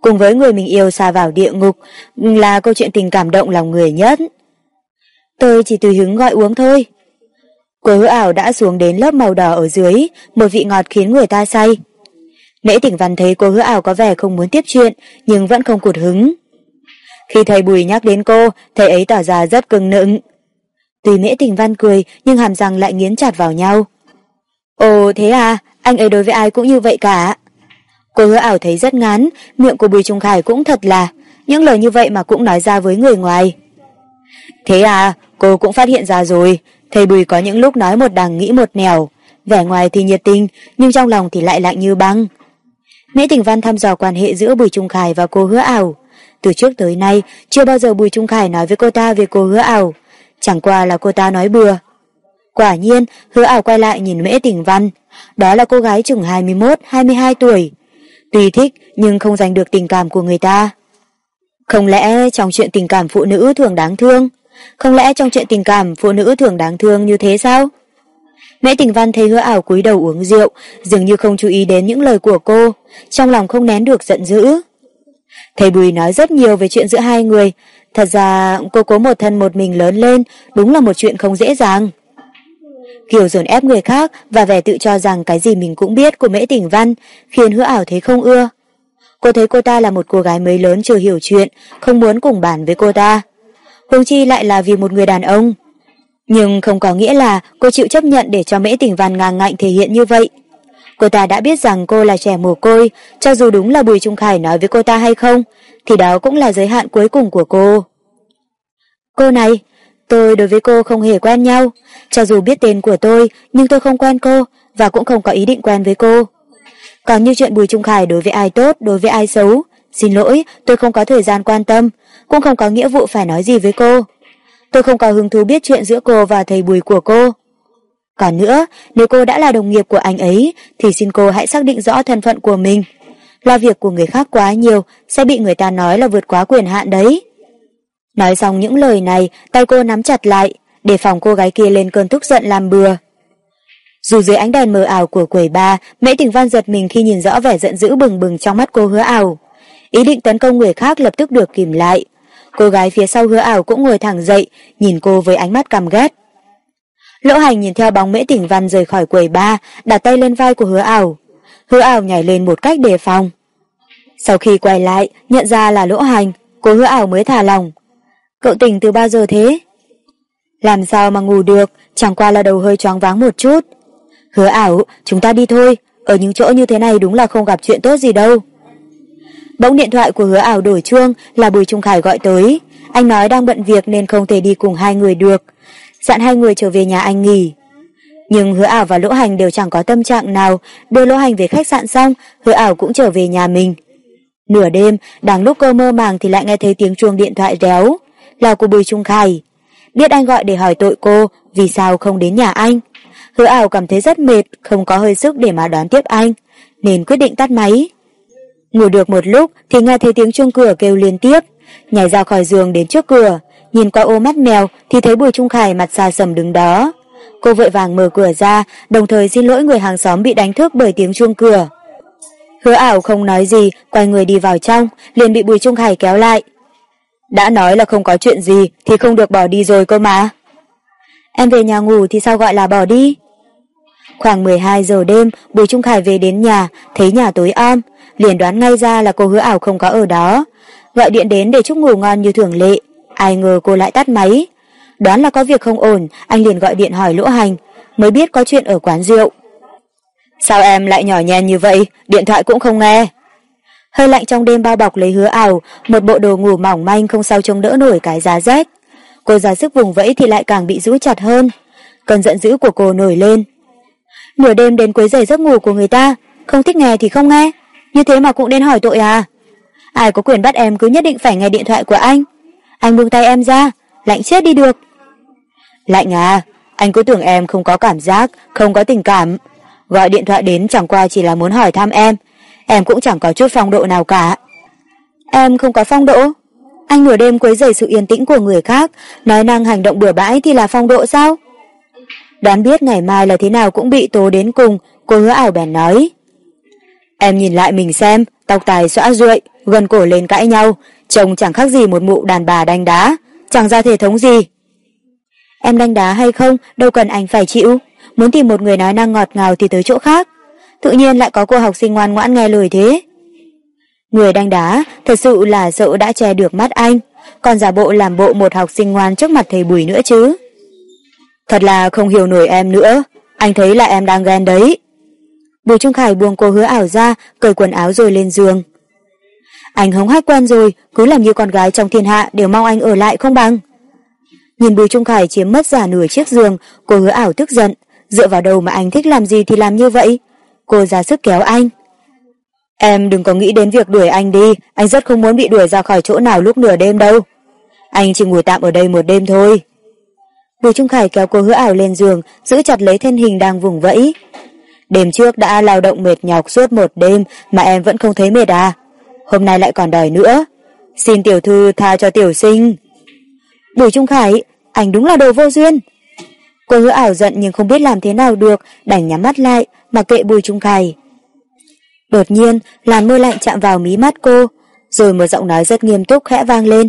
Cùng với người mình yêu xa vào địa ngục là câu chuyện tình cảm động lòng người nhất. Tôi chỉ tùy hứng gọi uống thôi. Cô hứa ảo đã xuống đến lớp màu đỏ ở dưới, một vị ngọt khiến người ta say. Nễ tỉnh văn thấy cô hứa ảo có vẻ không muốn tiếp chuyện, nhưng vẫn không cụt hứng. Khi thầy Bùi nhắc đến cô, thầy ấy tỏ ra rất cưng nựng. Tuy Mễ Tình Văn cười, nhưng hàm răng lại nghiến chặt vào nhau. Ồ, thế à, anh ấy đối với ai cũng như vậy cả. Cô hứa ảo thấy rất ngán, miệng của Bùi Trung Khải cũng thật là, những lời như vậy mà cũng nói ra với người ngoài. Thế à, cô cũng phát hiện ra rồi, thầy Bùi có những lúc nói một đằng nghĩ một nẻo, vẻ ngoài thì nhiệt tình, nhưng trong lòng thì lại lạnh như băng. Mễ Tình Văn thăm dò quan hệ giữa Bùi Trung Khải và cô hứa ảo. Từ trước tới nay, chưa bao giờ Bùi Trung Khải nói với cô ta về cô hứa ảo. Chẳng qua là cô ta nói bừa. Quả nhiên, hứa ảo quay lại nhìn Mễ Tình Văn. Đó là cô gái chừng 21-22 tuổi. Tuy thích, nhưng không giành được tình cảm của người ta. Không lẽ trong chuyện tình cảm phụ nữ thường đáng thương? Không lẽ trong chuyện tình cảm phụ nữ thường đáng thương như thế sao? Mễ Tình Văn thấy hứa ảo cúi đầu uống rượu, dường như không chú ý đến những lời của cô, trong lòng không nén được giận dữ. Thầy Bùi nói rất nhiều về chuyện giữa hai người, thật ra cô cố một thân một mình lớn lên, đúng là một chuyện không dễ dàng. Kiểu dồn ép người khác và vẻ tự cho rằng cái gì mình cũng biết của Mễ Tỉnh Văn khiến hứa ảo thấy không ưa. Cô thấy cô ta là một cô gái mới lớn chưa hiểu chuyện, không muốn cùng bàn với cô ta. Huống chi lại là vì một người đàn ông. Nhưng không có nghĩa là cô chịu chấp nhận để cho Mễ Tỉnh Văn ngang ngạnh thể hiện như vậy. Cô ta đã biết rằng cô là trẻ mồ côi, cho dù đúng là Bùi Trung Khải nói với cô ta hay không, thì đó cũng là giới hạn cuối cùng của cô. Cô này, tôi đối với cô không hề quen nhau, cho dù biết tên của tôi, nhưng tôi không quen cô, và cũng không có ý định quen với cô. Còn như chuyện Bùi Trung Khải đối với ai tốt, đối với ai xấu, xin lỗi, tôi không có thời gian quan tâm, cũng không có nghĩa vụ phải nói gì với cô. Tôi không có hứng thú biết chuyện giữa cô và thầy Bùi của cô. Còn nữa, nếu cô đã là đồng nghiệp của anh ấy, thì xin cô hãy xác định rõ thân phận của mình. Lo việc của người khác quá nhiều, sẽ bị người ta nói là vượt quá quyền hạn đấy. Nói xong những lời này, tay cô nắm chặt lại, để phòng cô gái kia lên cơn tức giận làm bừa. Dù dưới ánh đèn mờ ảo của quầy ba, Mễ Tình Văn giật mình khi nhìn rõ vẻ giận dữ bừng bừng trong mắt cô hứa ảo. Ý định tấn công người khác lập tức được kìm lại. Cô gái phía sau hứa ảo cũng ngồi thẳng dậy, nhìn cô với ánh mắt căm ghét. Lỗ hành nhìn theo bóng mễ tỉnh văn rời khỏi quầy ba, đặt tay lên vai của hứa ảo. Hứa ảo nhảy lên một cách đề phòng. Sau khi quay lại, nhận ra là lỗ hành, cô hứa ảo mới thả lòng. Cậu tỉnh từ bao giờ thế? Làm sao mà ngủ được, chẳng qua là đầu hơi choáng váng một chút. Hứa ảo, chúng ta đi thôi, ở những chỗ như thế này đúng là không gặp chuyện tốt gì đâu. Bỗng điện thoại của hứa ảo đổi chuông là Bùi Trung Khải gọi tới. Anh nói đang bận việc nên không thể đi cùng hai người được. Dặn hai người trở về nhà anh nghỉ. Nhưng hứa ảo và lỗ hành đều chẳng có tâm trạng nào, đưa lỗ hành về khách sạn xong, hứa ảo cũng trở về nhà mình. Nửa đêm, đang lúc cô mơ màng thì lại nghe thấy tiếng chuông điện thoại réo, là của Bùi Trung Khải. Biết anh gọi để hỏi tội cô, vì sao không đến nhà anh. Hứa ảo cảm thấy rất mệt, không có hơi sức để mà đón tiếp anh, nên quyết định tắt máy. Ngủ được một lúc thì nghe thấy tiếng chuông cửa kêu liên tiếp, nhảy ra khỏi giường đến trước cửa, nhìn qua ô mắt mèo thì thấy Bùi Trung Khải mặt xa sầm đứng đó. Cô vội vàng mở cửa ra, đồng thời xin lỗi người hàng xóm bị đánh thức bởi tiếng chuông cửa. Hứa ảo không nói gì, quay người đi vào trong, liền bị Bùi Trung Khải kéo lại. Đã nói là không có chuyện gì thì không được bỏ đi rồi cơ mà. Em về nhà ngủ thì sao gọi là bỏ đi? Khoảng 12 giờ đêm, Bùi Trung Khải về đến nhà, thấy nhà tối om, liền đoán ngay ra là cô hứa ảo không có ở đó. Gọi điện đến để chúc ngủ ngon như thường lệ, ai ngờ cô lại tắt máy. Đoán là có việc không ổn, anh liền gọi điện hỏi lỗ hành, mới biết có chuyện ở quán rượu. Sao em lại nhỏ nhen như vậy, điện thoại cũng không nghe. Hơi lạnh trong đêm bao bọc lấy hứa ảo, một bộ đồ ngủ mỏng manh không sao trông đỡ nổi cái giá rét. Cô ra sức vùng vẫy thì lại càng bị giữ chặt hơn. Cơn giận dữ của cô nổi lên. Nửa đêm đến quấy rầy giấc ngủ của người ta, không thích nghe thì không nghe. Như thế mà cũng nên hỏi tội à? Ai có quyền bắt em cứ nhất định phải nghe điện thoại của anh? Anh buông tay em ra, lạnh chết đi được. Lạnh à, anh cứ tưởng em không có cảm giác, không có tình cảm. Gọi điện thoại đến chẳng qua chỉ là muốn hỏi thăm em. Em cũng chẳng có chút phong độ nào cả. Em không có phong độ? Anh nửa đêm quấy rầy sự yên tĩnh của người khác, nói năng hành động bừa bãi thì là phong độ sao? Đoán biết ngày mai là thế nào cũng bị tố đến cùng, cô hứa ảo bèn nói. Em nhìn lại mình xem, tóc tài xõa ruội, gần cổ lên cãi nhau, trông chẳng khác gì một mụ đàn bà đánh đá, chẳng ra thể thống gì. Em đánh đá hay không, đâu cần anh phải chịu, muốn tìm một người nói năng ngọt ngào thì tới chỗ khác. Tự nhiên lại có cô học sinh ngoan ngoãn nghe lời thế. Người đánh đá thật sự là sợ đã che được mắt anh, còn giả bộ làm bộ một học sinh ngoan trước mặt thầy Bùi nữa chứ. Thật là không hiểu nổi em nữa, anh thấy là em đang ghen đấy. Bùi Trung Khải buông cô hứa ảo ra, cởi quần áo rồi lên giường. Anh hống hách quen rồi, cứ làm như con gái trong thiên hạ đều mong anh ở lại không bằng. Nhìn Bùi Trung Khải chiếm mất giả nửa chiếc giường, cô hứa ảo tức giận, dựa vào đầu mà anh thích làm gì thì làm như vậy. Cô ra sức kéo anh. Em đừng có nghĩ đến việc đuổi anh đi, anh rất không muốn bị đuổi ra khỏi chỗ nào lúc nửa đêm đâu. Anh chỉ ngủ tạm ở đây một đêm thôi. Bùi Trung Khải kéo cô hứa ảo lên giường, giữ chặt lấy thân hình đang vùng vẫy. Đêm trước đã lao động mệt nhọc suốt một đêm mà em vẫn không thấy mệt à? Hôm nay lại còn đòi nữa. Xin tiểu thư tha cho tiểu sinh. Bùi Trung Khải, anh đúng là đồ vô duyên. Cô hứa ảo giận nhưng không biết làm thế nào được, đành nhắm mắt lại, mà kệ Bùi Trung Khải. Đột nhiên, làn mưa lạnh chạm vào mí mắt cô, rồi một giọng nói rất nghiêm túc khẽ vang lên.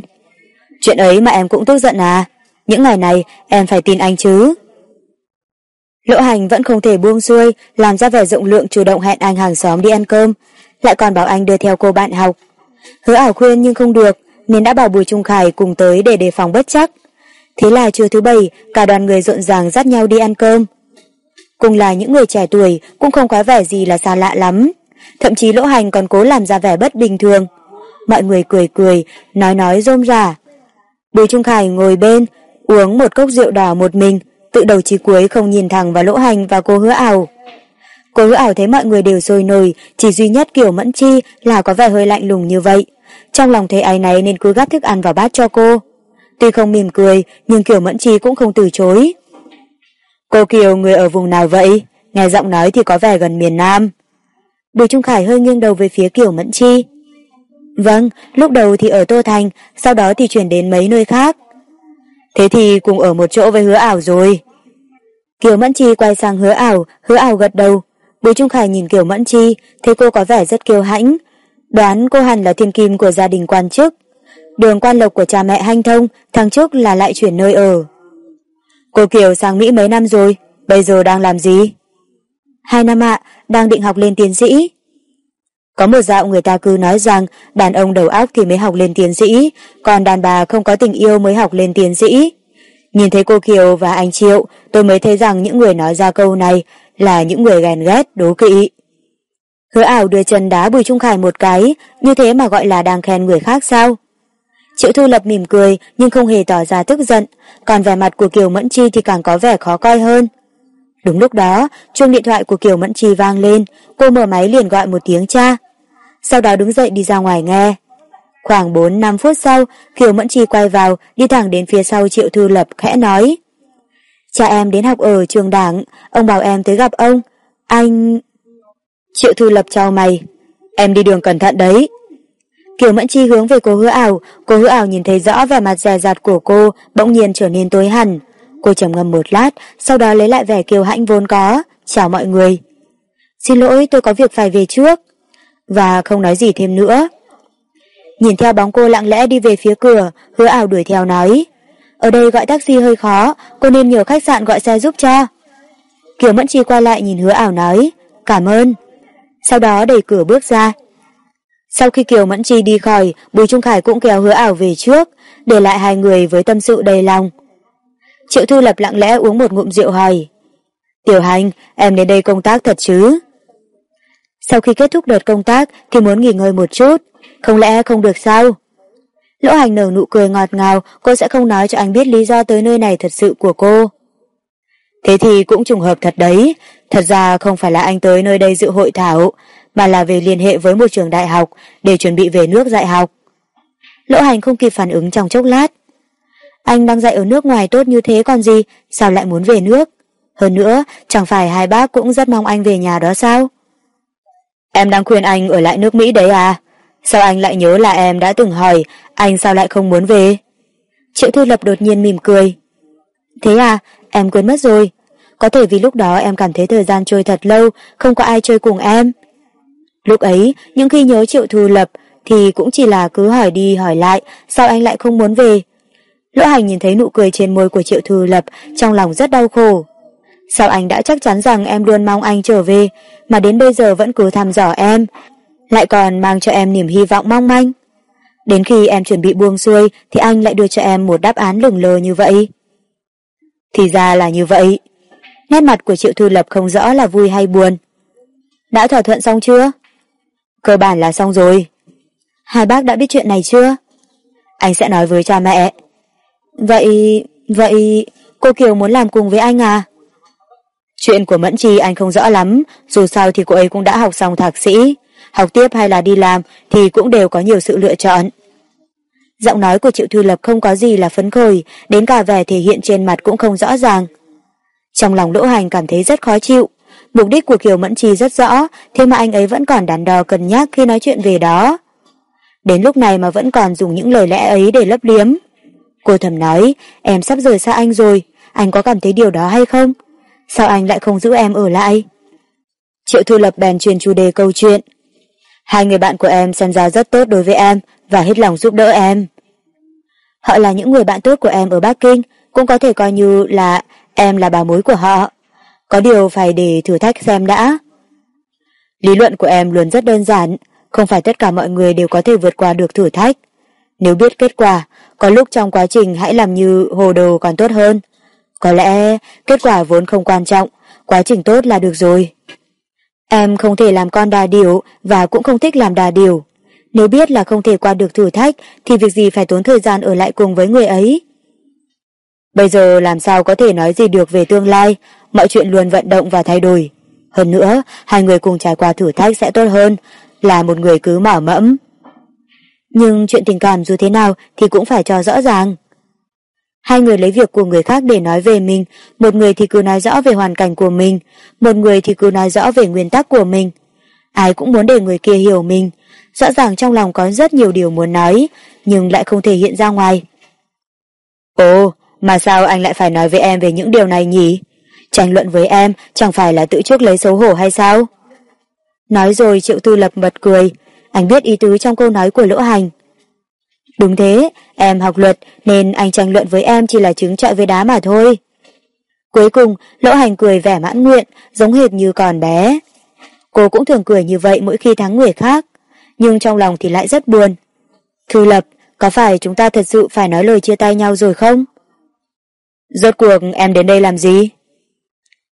Chuyện ấy mà em cũng tức giận à? Những ngày này em phải tin anh chứ. Lỗ hành vẫn không thể buông xuôi, làm ra vẻ rộng lượng chủ động hẹn anh hàng xóm đi ăn cơm, lại còn bảo anh đưa theo cô bạn học. Hứa ảo khuyên nhưng không được, nên đã bảo Bùi Trung Khải cùng tới để đề phòng bất chắc. Thế là trưa thứ bảy, cả đoàn người rộn ràng dắt nhau đi ăn cơm. Cùng là những người trẻ tuổi, cũng không có vẻ gì là xa lạ lắm. Thậm chí lỗ hành còn cố làm ra vẻ bất bình thường. Mọi người cười cười, nói nói rôm rả. Bùi Trung Khải ngồi bên, uống một cốc rượu đỏ một mình, tự đầu chí cuối không nhìn thẳng vào lỗ hành và cô hứa ảo. Cô hứa ảo thấy mọi người đều sôi nổi, chỉ duy nhất kiểu mẫn chi là có vẻ hơi lạnh lùng như vậy. Trong lòng thấy ái này nên cứ gắp thức ăn vào bát cho cô. Tuy không mỉm cười, nhưng kiều mẫn chi cũng không từ chối. Cô Kiều người ở vùng nào vậy? Nghe giọng nói thì có vẻ gần miền Nam. Bùi Trung Khải hơi nghiêng đầu về phía kiều mẫn chi. Vâng, lúc đầu thì ở Tô Thành, sau đó thì chuyển đến mấy nơi khác. Thế thì cùng ở một chỗ với hứa ảo rồi. Kiều Mẫn Chi quay sang hứa ảo, hứa ảo gật đầu. Bùi Trung Khải nhìn Kiều Mẫn Chi, thấy cô có vẻ rất kiêu hãnh. Đoán cô hẳn là thiên kim của gia đình quan chức. Đường quan lộc của cha mẹ hanh thông, thằng trước là lại chuyển nơi ở. Cô Kiều sang Mỹ mấy năm rồi, bây giờ đang làm gì? Hai năm ạ, đang định học lên tiến sĩ. Có một dạo người ta cứ nói rằng đàn ông đầu óc thì mới học lên tiến sĩ, còn đàn bà không có tình yêu mới học lên tiến sĩ. Nhìn thấy cô Kiều và anh Triệu, tôi mới thấy rằng những người nói ra câu này là những người ghen ghét, đố kỵ. Hứa ảo đưa chân đá Bùi Trung Khải một cái, như thế mà gọi là đang khen người khác sao? Triệu Thu Lập mỉm cười nhưng không hề tỏ ra tức giận, còn vẻ mặt của Kiều Mẫn Chi thì càng có vẻ khó coi hơn. Đúng lúc đó, chuông điện thoại của Kiều Mẫn chi vang lên, cô mở máy liền gọi một tiếng cha. Sau đó đứng dậy đi ra ngoài nghe. Khoảng 4-5 phút sau, Kiều Mẫn chi quay vào, đi thẳng đến phía sau Triệu Thư Lập khẽ nói. Cha em đến học ở trường đảng, ông bảo em tới gặp ông. Anh... Triệu Thư Lập chào mày. Em đi đường cẩn thận đấy. Kiều Mẫn Chi hướng về cô hứa ảo, cô hứa ảo nhìn thấy rõ vẻ mặt dè dặt của cô, bỗng nhiên trở nên tối hẳn. Cô trầm ngâm một lát, sau đó lấy lại vẻ kiều hãnh vốn có, chào mọi người. Xin lỗi, tôi có việc phải về trước. Và không nói gì thêm nữa. Nhìn theo bóng cô lặng lẽ đi về phía cửa, hứa ảo đuổi theo nói. Ở đây gọi taxi hơi khó, cô nên nhờ khách sạn gọi xe giúp cho. Kiều Mẫn Chi quay lại nhìn hứa ảo nói, cảm ơn. Sau đó đẩy cửa bước ra. Sau khi Kiều Mẫn Chi đi khỏi, Bùi Trung Khải cũng kéo hứa ảo về trước, để lại hai người với tâm sự đầy lòng. Triệu Thu Lập lặng lẽ uống một ngụm rượu hỏi. Tiểu Hành, em đến đây công tác thật chứ? Sau khi kết thúc đợt công tác thì muốn nghỉ ngơi một chút, không lẽ không được sao? Lỗ Hành nở nụ cười ngọt ngào, cô sẽ không nói cho anh biết lý do tới nơi này thật sự của cô. Thế thì cũng trùng hợp thật đấy, thật ra không phải là anh tới nơi đây dự hội thảo, mà là về liên hệ với một trường đại học để chuẩn bị về nước dạy học. Lỗ Hành không kịp phản ứng trong chốc lát, anh đang dạy ở nước ngoài tốt như thế còn gì, sao lại muốn về nước? Hơn nữa, chẳng phải hai bác cũng rất mong anh về nhà đó sao? Em đang khuyên anh ở lại nước Mỹ đấy à? Sao anh lại nhớ là em đã từng hỏi anh sao lại không muốn về? Triệu Thư Lập đột nhiên mỉm cười. Thế à, em quên mất rồi. Có thể vì lúc đó em cảm thấy thời gian trôi thật lâu, không có ai chơi cùng em. Lúc ấy, những khi nhớ Triệu Thư Lập thì cũng chỉ là cứ hỏi đi hỏi lại sao anh lại không muốn về. Lỗ hành nhìn thấy nụ cười trên môi của Triệu Thư Lập, trong lòng rất đau khổ. Sao anh đã chắc chắn rằng em luôn mong anh trở về, mà đến bây giờ vẫn cứ thăm dò em, lại còn mang cho em niềm hy vọng mong manh. Đến khi em chuẩn bị buông xuôi thì anh lại đưa cho em một đáp án lửng lờ như vậy. Thì ra là như vậy. Nét mặt của Triệu Thư Lập không rõ là vui hay buồn. Đã thỏa thuận xong chưa? Cơ bản là xong rồi. Hai bác đã biết chuyện này chưa? Anh sẽ nói với cha mẹ. Vậy... vậy... cô Kiều muốn làm cùng với anh à? Chuyện của Mẫn Chi anh không rõ lắm, dù sao thì cô ấy cũng đã học xong thạc sĩ. Học tiếp hay là đi làm thì cũng đều có nhiều sự lựa chọn. Giọng nói của Triệu Thư Lập không có gì là phấn khởi, đến cả vẻ thể hiện trên mặt cũng không rõ ràng. Trong lòng Lỗ Hành cảm thấy rất khó chịu. Mục đích của Kiều Mẫn Chi rất rõ, thế mà anh ấy vẫn còn đắn đo cân nhắc khi nói chuyện về đó. Đến lúc này mà vẫn còn dùng những lời lẽ ấy để lấp liếm. Cô thầm nói, em sắp rời xa anh rồi, anh có cảm thấy điều đó hay không? Sao anh lại không giữ em ở lại? Triệu Thu Lập bèn truyền chủ đề câu chuyện. Hai người bạn của em xem ra rất tốt đối với em và hết lòng giúp đỡ em. Họ là những người bạn tốt của em ở Bắc Kinh, cũng có thể coi như là em là bà mối của họ. Có điều phải để thử thách xem đã. Lý luận của em luôn rất đơn giản, không phải tất cả mọi người đều có thể vượt qua được thử thách. Nếu biết kết quả, có lúc trong quá trình hãy làm như hồ đồ còn tốt hơn. Có lẽ kết quả vốn không quan trọng, quá trình tốt là được rồi. Em không thể làm con đà điểu và cũng không thích làm đà điểu. Nếu biết là không thể qua được thử thách thì việc gì phải tốn thời gian ở lại cùng với người ấy. Bây giờ làm sao có thể nói gì được về tương lai, mọi chuyện luôn vận động và thay đổi. Hơn nữa, hai người cùng trải qua thử thách sẽ tốt hơn, là một người cứ mỏ mẫm. Nhưng chuyện tình cảm dù thế nào thì cũng phải cho rõ ràng. Hai người lấy việc của người khác để nói về mình, một người thì cứ nói rõ về hoàn cảnh của mình, một người thì cứ nói rõ về nguyên tắc của mình. Ai cũng muốn để người kia hiểu mình, rõ ràng trong lòng có rất nhiều điều muốn nói, nhưng lại không thể hiện ra ngoài. Ồ, mà sao anh lại phải nói với em về những điều này nhỉ? Tranh luận với em chẳng phải là tự trước lấy xấu hổ hay sao? Nói rồi Triệu Tư Lập bật cười, anh biết ý tứ trong câu nói của Lỗ Hành. Đúng thế, em học luật nên anh tranh luận với em chỉ là chứng trọi với đá mà thôi. Cuối cùng, Lỗ Hành cười vẻ mãn nguyện, giống hệt như còn bé. Cô cũng thường cười như vậy mỗi khi thắng người khác, nhưng trong lòng thì lại rất buồn. Thư Lập, có phải chúng ta thật sự phải nói lời chia tay nhau rồi không? Rốt cuộc em đến đây làm gì?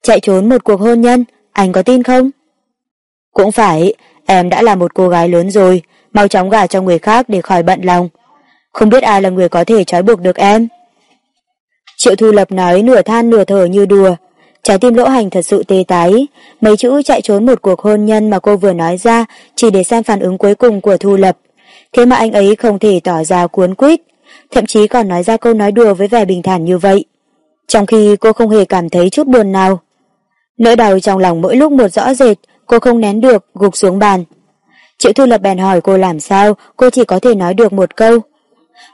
Chạy trốn một cuộc hôn nhân, anh có tin không? Cũng phải, em đã là một cô gái lớn rồi, mau chóng gả cho người khác để khỏi bận lòng. Không biết ai là người có thể trói buộc được em. Triệu Thu Lập nói nửa than nửa thở như đùa. Trái tim lỗ hành thật sự tê tái, mấy chữ chạy trốn một cuộc hôn nhân mà cô vừa nói ra chỉ để xem phản ứng cuối cùng của Thu Lập. Thế mà anh ấy không thể tỏ ra cuốn quýt, thậm chí còn nói ra câu nói đùa với vẻ bình thản như vậy. Trong khi cô không hề cảm thấy chút buồn nào. Nỗi đau trong lòng mỗi lúc một rõ rệt, cô không nén được, gục xuống bàn. Triệu Thu Lập bèn hỏi cô làm sao, cô chỉ có thể nói được một câu.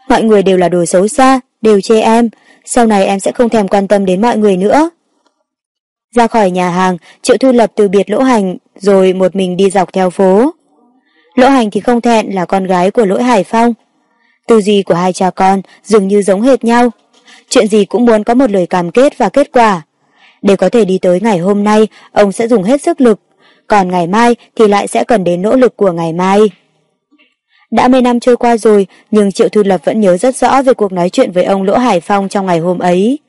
Mọi người đều là đồ xấu xa, đều chê em, sau này em sẽ không thèm quan tâm đến mọi người nữa. Ra khỏi nhà hàng, Triệu Thu Lập từ biệt Lỗ Hành rồi một mình đi dọc theo phố. Lỗ Hành thì không thẹn là con gái của Lỗi Hải Phong. Tư duy của hai cha con dường như giống hệt nhau. Chuyện gì cũng muốn có một lời cam kết và kết quả. Để có thể đi tới ngày hôm nay, ông sẽ dùng hết sức lực, còn ngày mai thì lại sẽ cần đến nỗ lực của ngày mai. Đã mấy năm trôi qua rồi, nhưng Triệu Thu Lập vẫn nhớ rất rõ về cuộc nói chuyện với ông Lỗ Hải Phong trong ngày hôm ấy.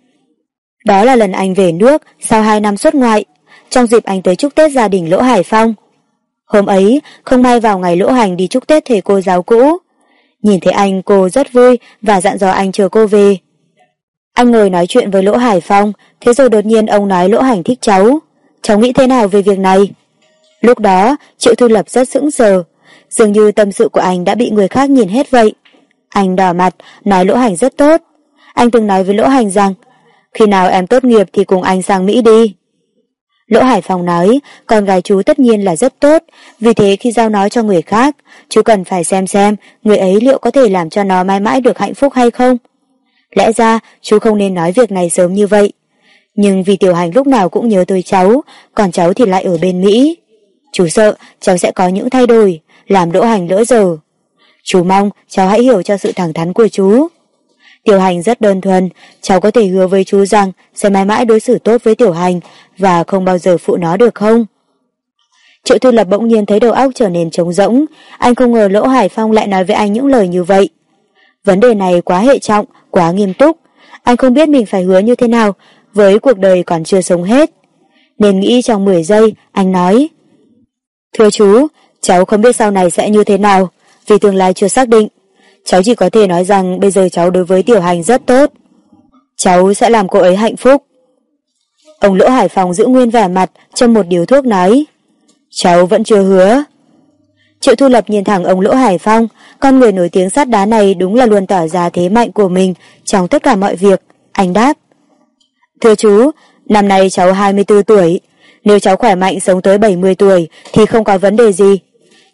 Đó là lần anh về nước sau hai năm xuất ngoại, trong dịp anh tới chúc Tết gia đình Lỗ Hải Phong. Hôm ấy, không may vào ngày Lỗ Hành đi chúc Tết thầy cô giáo cũ. Nhìn thấy anh cô rất vui và dặn dò anh chờ cô về. Anh ngồi nói chuyện với Lỗ Hải Phong, thế rồi đột nhiên ông nói Lỗ Hành thích cháu. Cháu nghĩ thế nào về việc này? Lúc đó, Triệu Thu Lập rất sững sờ, dường như tâm sự của anh đã bị người khác nhìn hết vậy. Anh đỏ mặt, nói Lỗ Hành rất tốt. Anh từng nói với Lỗ Hành rằng, khi nào em tốt nghiệp thì cùng anh sang Mỹ đi. Lỗ Hải Phong nói, con gái chú tất nhiên là rất tốt, vì thế khi giao nó cho người khác, chú cần phải xem xem người ấy liệu có thể làm cho nó mãi mãi được hạnh phúc hay không. Lẽ ra, chú không nên nói việc này sớm như vậy. Nhưng vì tiểu hành lúc nào cũng nhớ tới cháu, còn cháu thì lại ở bên Mỹ. Chú sợ cháu sẽ có những thay đổi, làm đỗ hành lỡ giờ. Chú mong cháu hãy hiểu cho sự thẳng thắn của chú. Tiểu hành rất đơn thuần, cháu có thể hứa với chú rằng sẽ mãi mãi đối xử tốt với tiểu hành và không bao giờ phụ nó được không? Triệu Thư Lập bỗng nhiên thấy đầu óc trở nên trống rỗng, anh không ngờ Lỗ Hải Phong lại nói với anh những lời như vậy. Vấn đề này quá hệ trọng, quá nghiêm túc, anh không biết mình phải hứa như thế nào với cuộc đời còn chưa sống hết. Nên nghĩ trong 10 giây, anh nói Thưa chú, cháu không biết sau này sẽ như thế nào, vì tương lai chưa xác định. Cháu chỉ có thể nói rằng bây giờ cháu đối với tiểu hành rất tốt. Cháu sẽ làm cô ấy hạnh phúc. Ông Lỗ Hải Phòng giữ nguyên vẻ mặt trong một điều thuốc nói. Cháu vẫn chưa hứa. Triệu Thu Lập nhìn thẳng ông Lỗ Hải Phong, con người nổi tiếng sát đá này đúng là luôn tỏ ra thế mạnh của mình trong tất cả mọi việc. Anh đáp. Thưa chú, năm nay cháu 24 tuổi. Nếu cháu khỏe mạnh sống tới 70 tuổi thì không có vấn đề gì.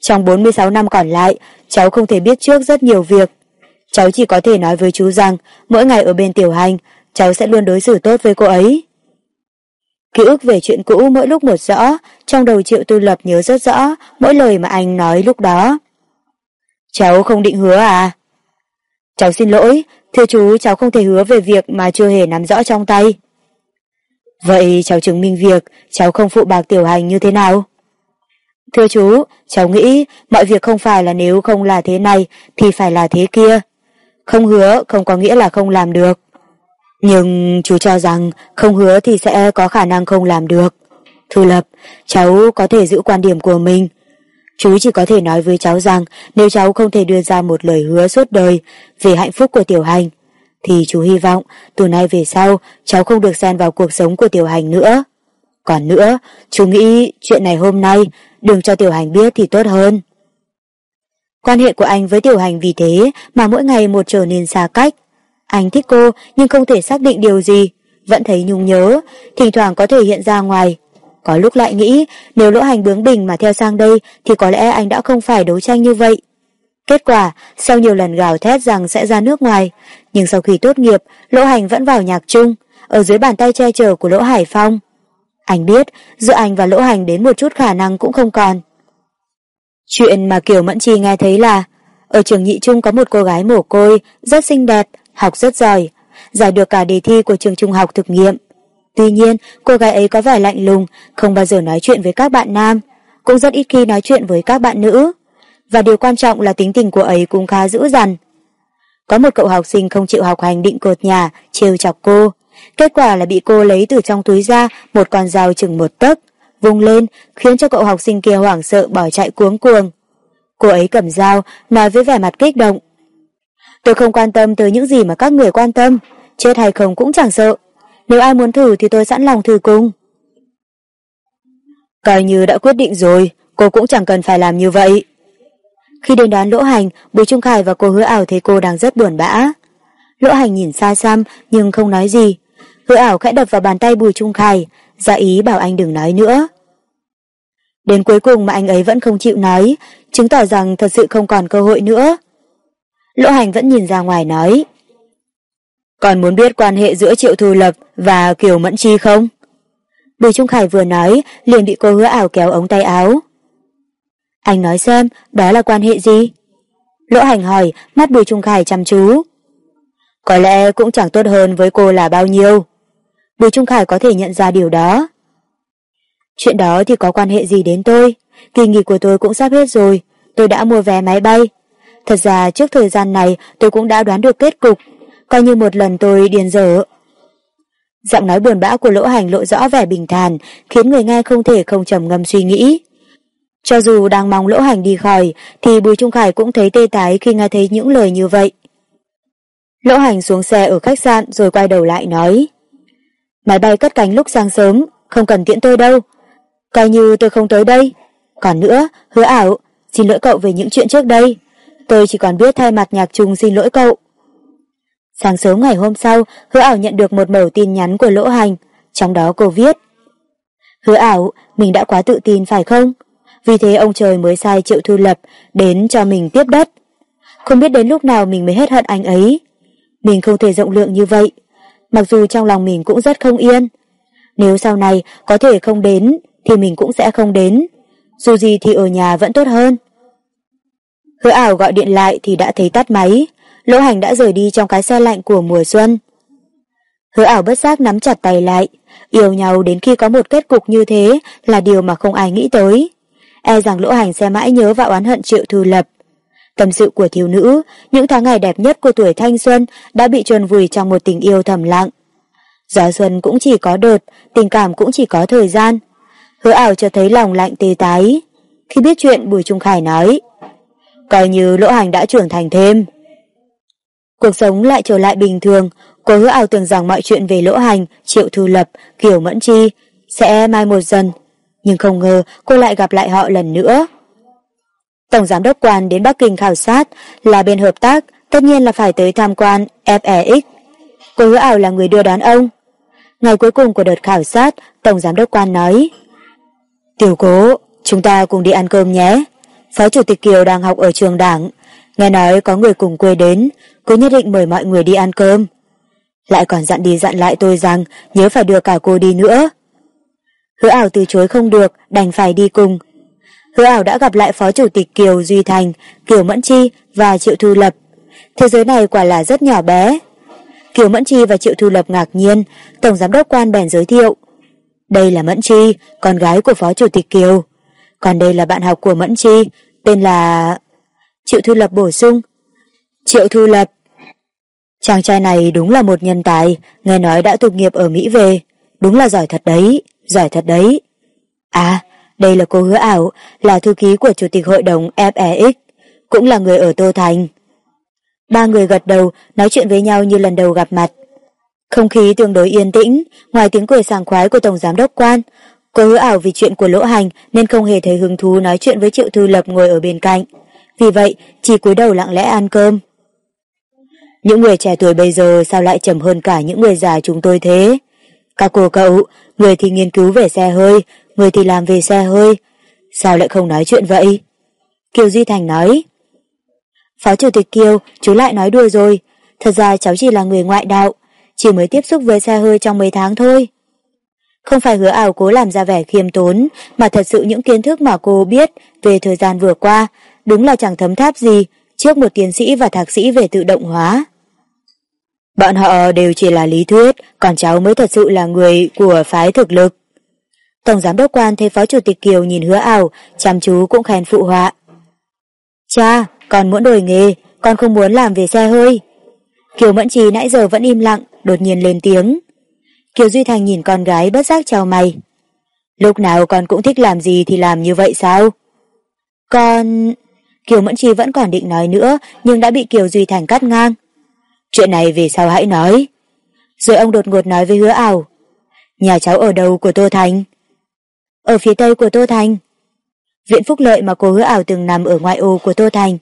Trong 46 năm còn lại, cháu không thể biết trước rất nhiều việc. Cháu chỉ có thể nói với chú rằng mỗi ngày ở bên tiểu hành, cháu sẽ luôn đối xử tốt với cô ấy. Ký ức về chuyện cũ mỗi lúc một rõ, trong đầu Triệu Tư Lập nhớ rất rõ mỗi lời mà anh nói lúc đó. Cháu không định hứa à? Cháu xin lỗi, thưa chú cháu không thể hứa về việc mà chưa hề nắm rõ trong tay. Vậy cháu chứng minh việc cháu không phụ bạc tiểu hành như thế nào? Thưa chú, cháu nghĩ mọi việc không phải là nếu không là thế này thì phải là thế kia. Không hứa không có nghĩa là không làm được. Nhưng chú cho rằng không hứa thì sẽ có khả năng không làm được. Thư lập, cháu có thể giữ quan điểm của mình. Chú chỉ có thể nói với cháu rằng nếu cháu không thể đưa ra một lời hứa suốt đời về hạnh phúc của tiểu hành, thì chú hy vọng từ nay về sau cháu không được xen vào cuộc sống của tiểu hành nữa. Còn nữa, chú nghĩ chuyện này hôm nay đừng cho tiểu hành biết thì tốt hơn. Quan hệ của anh với tiểu hành vì thế mà mỗi ngày một trở nên xa cách. Anh thích cô nhưng không thể xác định điều gì, vẫn thấy nhung nhớ, thỉnh thoảng có thể hiện ra ngoài. Có lúc lại nghĩ nếu lỗ hành bướng bỉnh mà theo sang đây thì có lẽ anh đã không phải đấu tranh như vậy. Kết quả, sau nhiều lần gào thét rằng sẽ ra nước ngoài, nhưng sau khi tốt nghiệp, lỗ hành vẫn vào nhạc chung, ở dưới bàn tay che chở của lỗ Hải Phong. Anh biết, giữa anh và lỗ hành đến một chút khả năng cũng không còn. Chuyện mà Kiều Mẫn Chi nghe thấy là, ở trường nhị trung có một cô gái mồ côi, rất xinh đẹp, học rất giỏi, giải được cả đề thi của trường trung học thực nghiệm. Tuy nhiên, cô gái ấy có vẻ lạnh lùng, không bao giờ nói chuyện với các bạn nam, cũng rất ít khi nói chuyện với các bạn nữ. Và điều quan trọng là tính tình của ấy cũng khá dữ dằn. Có một cậu học sinh không chịu học hành định cột nhà, trêu chọc cô. Kết quả là bị cô lấy từ trong túi ra một con dao chừng một tấc, vung lên, khiến cho cậu học sinh kia hoảng sợ bỏ chạy cuống cuồng. Cô ấy cầm dao, nói với vẻ mặt kích động. Tôi không quan tâm tới những gì mà các người quan tâm, chết hay không cũng chẳng sợ. Nếu ai muốn thử thì tôi sẵn lòng thử cùng. Coi như đã quyết định rồi, cô cũng chẳng cần phải làm như vậy. Khi đến đón Lỗ Hành, Bùi Trung Khải và cô hứa ảo thấy cô đang rất buồn bã. Lỗ Hành nhìn xa xăm nhưng không nói gì. Hứa ảo khẽ đập vào bàn tay Bùi Trung Khải, ra ý bảo anh đừng nói nữa. Đến cuối cùng mà anh ấy vẫn không chịu nói, chứng tỏ rằng thật sự không còn cơ hội nữa. Lỗ Hành vẫn nhìn ra ngoài nói. Còn muốn biết quan hệ giữa Triệu Thu Lập và Kiều Mẫn Chi không? Bùi Trung Khải vừa nói, liền bị cô hứa ảo kéo ống tay áo. Anh nói xem, đó là quan hệ gì? Lỗ hành hỏi, mắt Bùi Trung Khải chăm chú. Có lẽ cũng chẳng tốt hơn với cô là bao nhiêu. Bùi Trung Khải có thể nhận ra điều đó. Chuyện đó thì có quan hệ gì đến tôi? Kỳ nghỉ của tôi cũng sắp hết rồi, tôi đã mua vé máy bay. Thật ra trước thời gian này tôi cũng đã đoán được kết cục, coi như một lần tôi điên dở. Giọng nói buồn bã của lỗ hành lộ rõ vẻ bình thản, khiến người nghe không thể không trầm ngâm suy nghĩ. Cho dù đang mong lỗ hành đi khỏi, thì Bùi Trung Khải cũng thấy tê tái khi nghe thấy những lời như vậy. Lỗ hành xuống xe ở khách sạn rồi quay đầu lại nói. Máy bay cất cánh lúc sáng sớm, không cần tiễn tôi đâu. Coi như tôi không tới đây. Còn nữa, hứa ảo, xin lỗi cậu về những chuyện trước đây. Tôi chỉ còn biết thay mặt nhạc trùng xin lỗi cậu. Sáng sớm ngày hôm sau, hứa ảo nhận được một mẩu tin nhắn của lỗ hành, trong đó cô viết. Hứa ảo, mình đã quá tự tin phải không? Vì thế ông trời mới sai triệu thu lập đến cho mình tiếp đất. Không biết đến lúc nào mình mới hết hận anh ấy. Mình không thể rộng lượng như vậy. Mặc dù trong lòng mình cũng rất không yên. Nếu sau này có thể không đến thì mình cũng sẽ không đến. Dù gì thì ở nhà vẫn tốt hơn. Hứa ảo gọi điện lại thì đã thấy tắt máy. Lỗ hành đã rời đi trong cái xe lạnh của mùa xuân. Hứa ảo bất giác nắm chặt tay lại. Yêu nhau đến khi có một kết cục như thế là điều mà không ai nghĩ tới. E rằng lỗ hành sẽ mãi nhớ và oán hận triệu thư lập. Tâm sự của thiếu nữ, những tháng ngày đẹp nhất của tuổi thanh xuân đã bị chôn vùi trong một tình yêu thầm lặng. Gió xuân cũng chỉ có đợt, tình cảm cũng chỉ có thời gian. Hứa ảo cho thấy lòng lạnh tê tái. Khi biết chuyện Bùi Trung Khải nói, coi như lỗ hành đã trưởng thành thêm. Cuộc sống lại trở lại bình thường, cô hứa ảo tưởng rằng mọi chuyện về lỗ hành, triệu thu lập, kiểu mẫn chi sẽ mai một dần. Nhưng không ngờ cô lại gặp lại họ lần nữa. Tổng giám đốc quan đến Bắc Kinh khảo sát là bên hợp tác, tất nhiên là phải tới tham quan FEX. Cô hứa ảo là người đưa đón ông. Ngày cuối cùng của đợt khảo sát, Tổng giám đốc quan nói Tiểu cố, chúng ta cùng đi ăn cơm nhé. Phó Chủ tịch Kiều đang học ở trường đảng. Nghe nói có người cùng quê đến, cô nhất định mời mọi người đi ăn cơm. Lại còn dặn đi dặn lại tôi rằng nhớ phải đưa cả cô đi nữa. Hứa ảo từ chối không được, đành phải đi cùng. Hứa ảo đã gặp lại Phó Chủ tịch Kiều Duy Thành, Kiều Mẫn Chi và Triệu Thu Lập. Thế giới này quả là rất nhỏ bé. Kiều Mẫn Chi và Triệu Thu Lập ngạc nhiên, Tổng Giám đốc quan bèn giới thiệu. Đây là Mẫn Chi, con gái của Phó Chủ tịch Kiều. Còn đây là bạn học của Mẫn Chi, tên là... Triệu Thu Lập bổ sung. Triệu Thu Lập. Chàng trai này đúng là một nhân tài, nghe nói đã tục nghiệp ở Mỹ về. Đúng là giỏi thật đấy, giỏi thật đấy. À, đây là cô hứa ảo, là thư ký của Chủ tịch Hội đồng FEX, cũng là người ở Tô Thành. Ba người gật đầu, nói chuyện với nhau như lần đầu gặp mặt. Không khí tương đối yên tĩnh, ngoài tiếng cười sảng khoái của Tổng Giám đốc Quan, cô hứa ảo vì chuyện của lỗ hành nên không hề thấy hứng thú nói chuyện với Triệu Thư Lập ngồi ở bên cạnh. Vì vậy, chỉ cúi đầu lặng lẽ ăn cơm. Những người trẻ tuổi bây giờ sao lại chậm hơn cả những người già chúng tôi thế? Các cô cậu, người thì nghiên cứu về xe hơi, người thì làm về xe hơi. Sao lại không nói chuyện vậy? Kiều Duy Thành nói. Phó Chủ tịch Kiều, chú lại nói đùa rồi. Thật ra cháu chỉ là người ngoại đạo, chỉ mới tiếp xúc với xe hơi trong mấy tháng thôi. Không phải hứa ảo cố làm ra vẻ khiêm tốn, mà thật sự những kiến thức mà cô biết về thời gian vừa qua, đúng là chẳng thấm tháp gì trước một tiến sĩ và thạc sĩ về tự động hóa. Bọn họ đều chỉ là lý thuyết, còn cháu mới thật sự là người của phái thực lực. Tổng giám đốc quan thấy phó chủ tịch Kiều nhìn hứa ảo, chăm chú cũng khen phụ họa. Cha, con muốn đổi nghề, con không muốn làm về xe hơi. Kiều Mẫn Trì nãy giờ vẫn im lặng, đột nhiên lên tiếng. Kiều Duy Thành nhìn con gái bất giác chào mày. Lúc nào con cũng thích làm gì thì làm như vậy sao? Con... Kiều Mẫn Chi vẫn còn định nói nữa, nhưng đã bị Kiều Duy Thành cắt ngang. Chuyện này về sau hãy nói. Rồi ông đột ngột nói với hứa ảo. Nhà cháu ở đâu của Tô Thành? Ở phía tây của Tô Thành. Viện Phúc Lợi mà cô hứa ảo từng nằm ở ngoại ô của Tô Thành.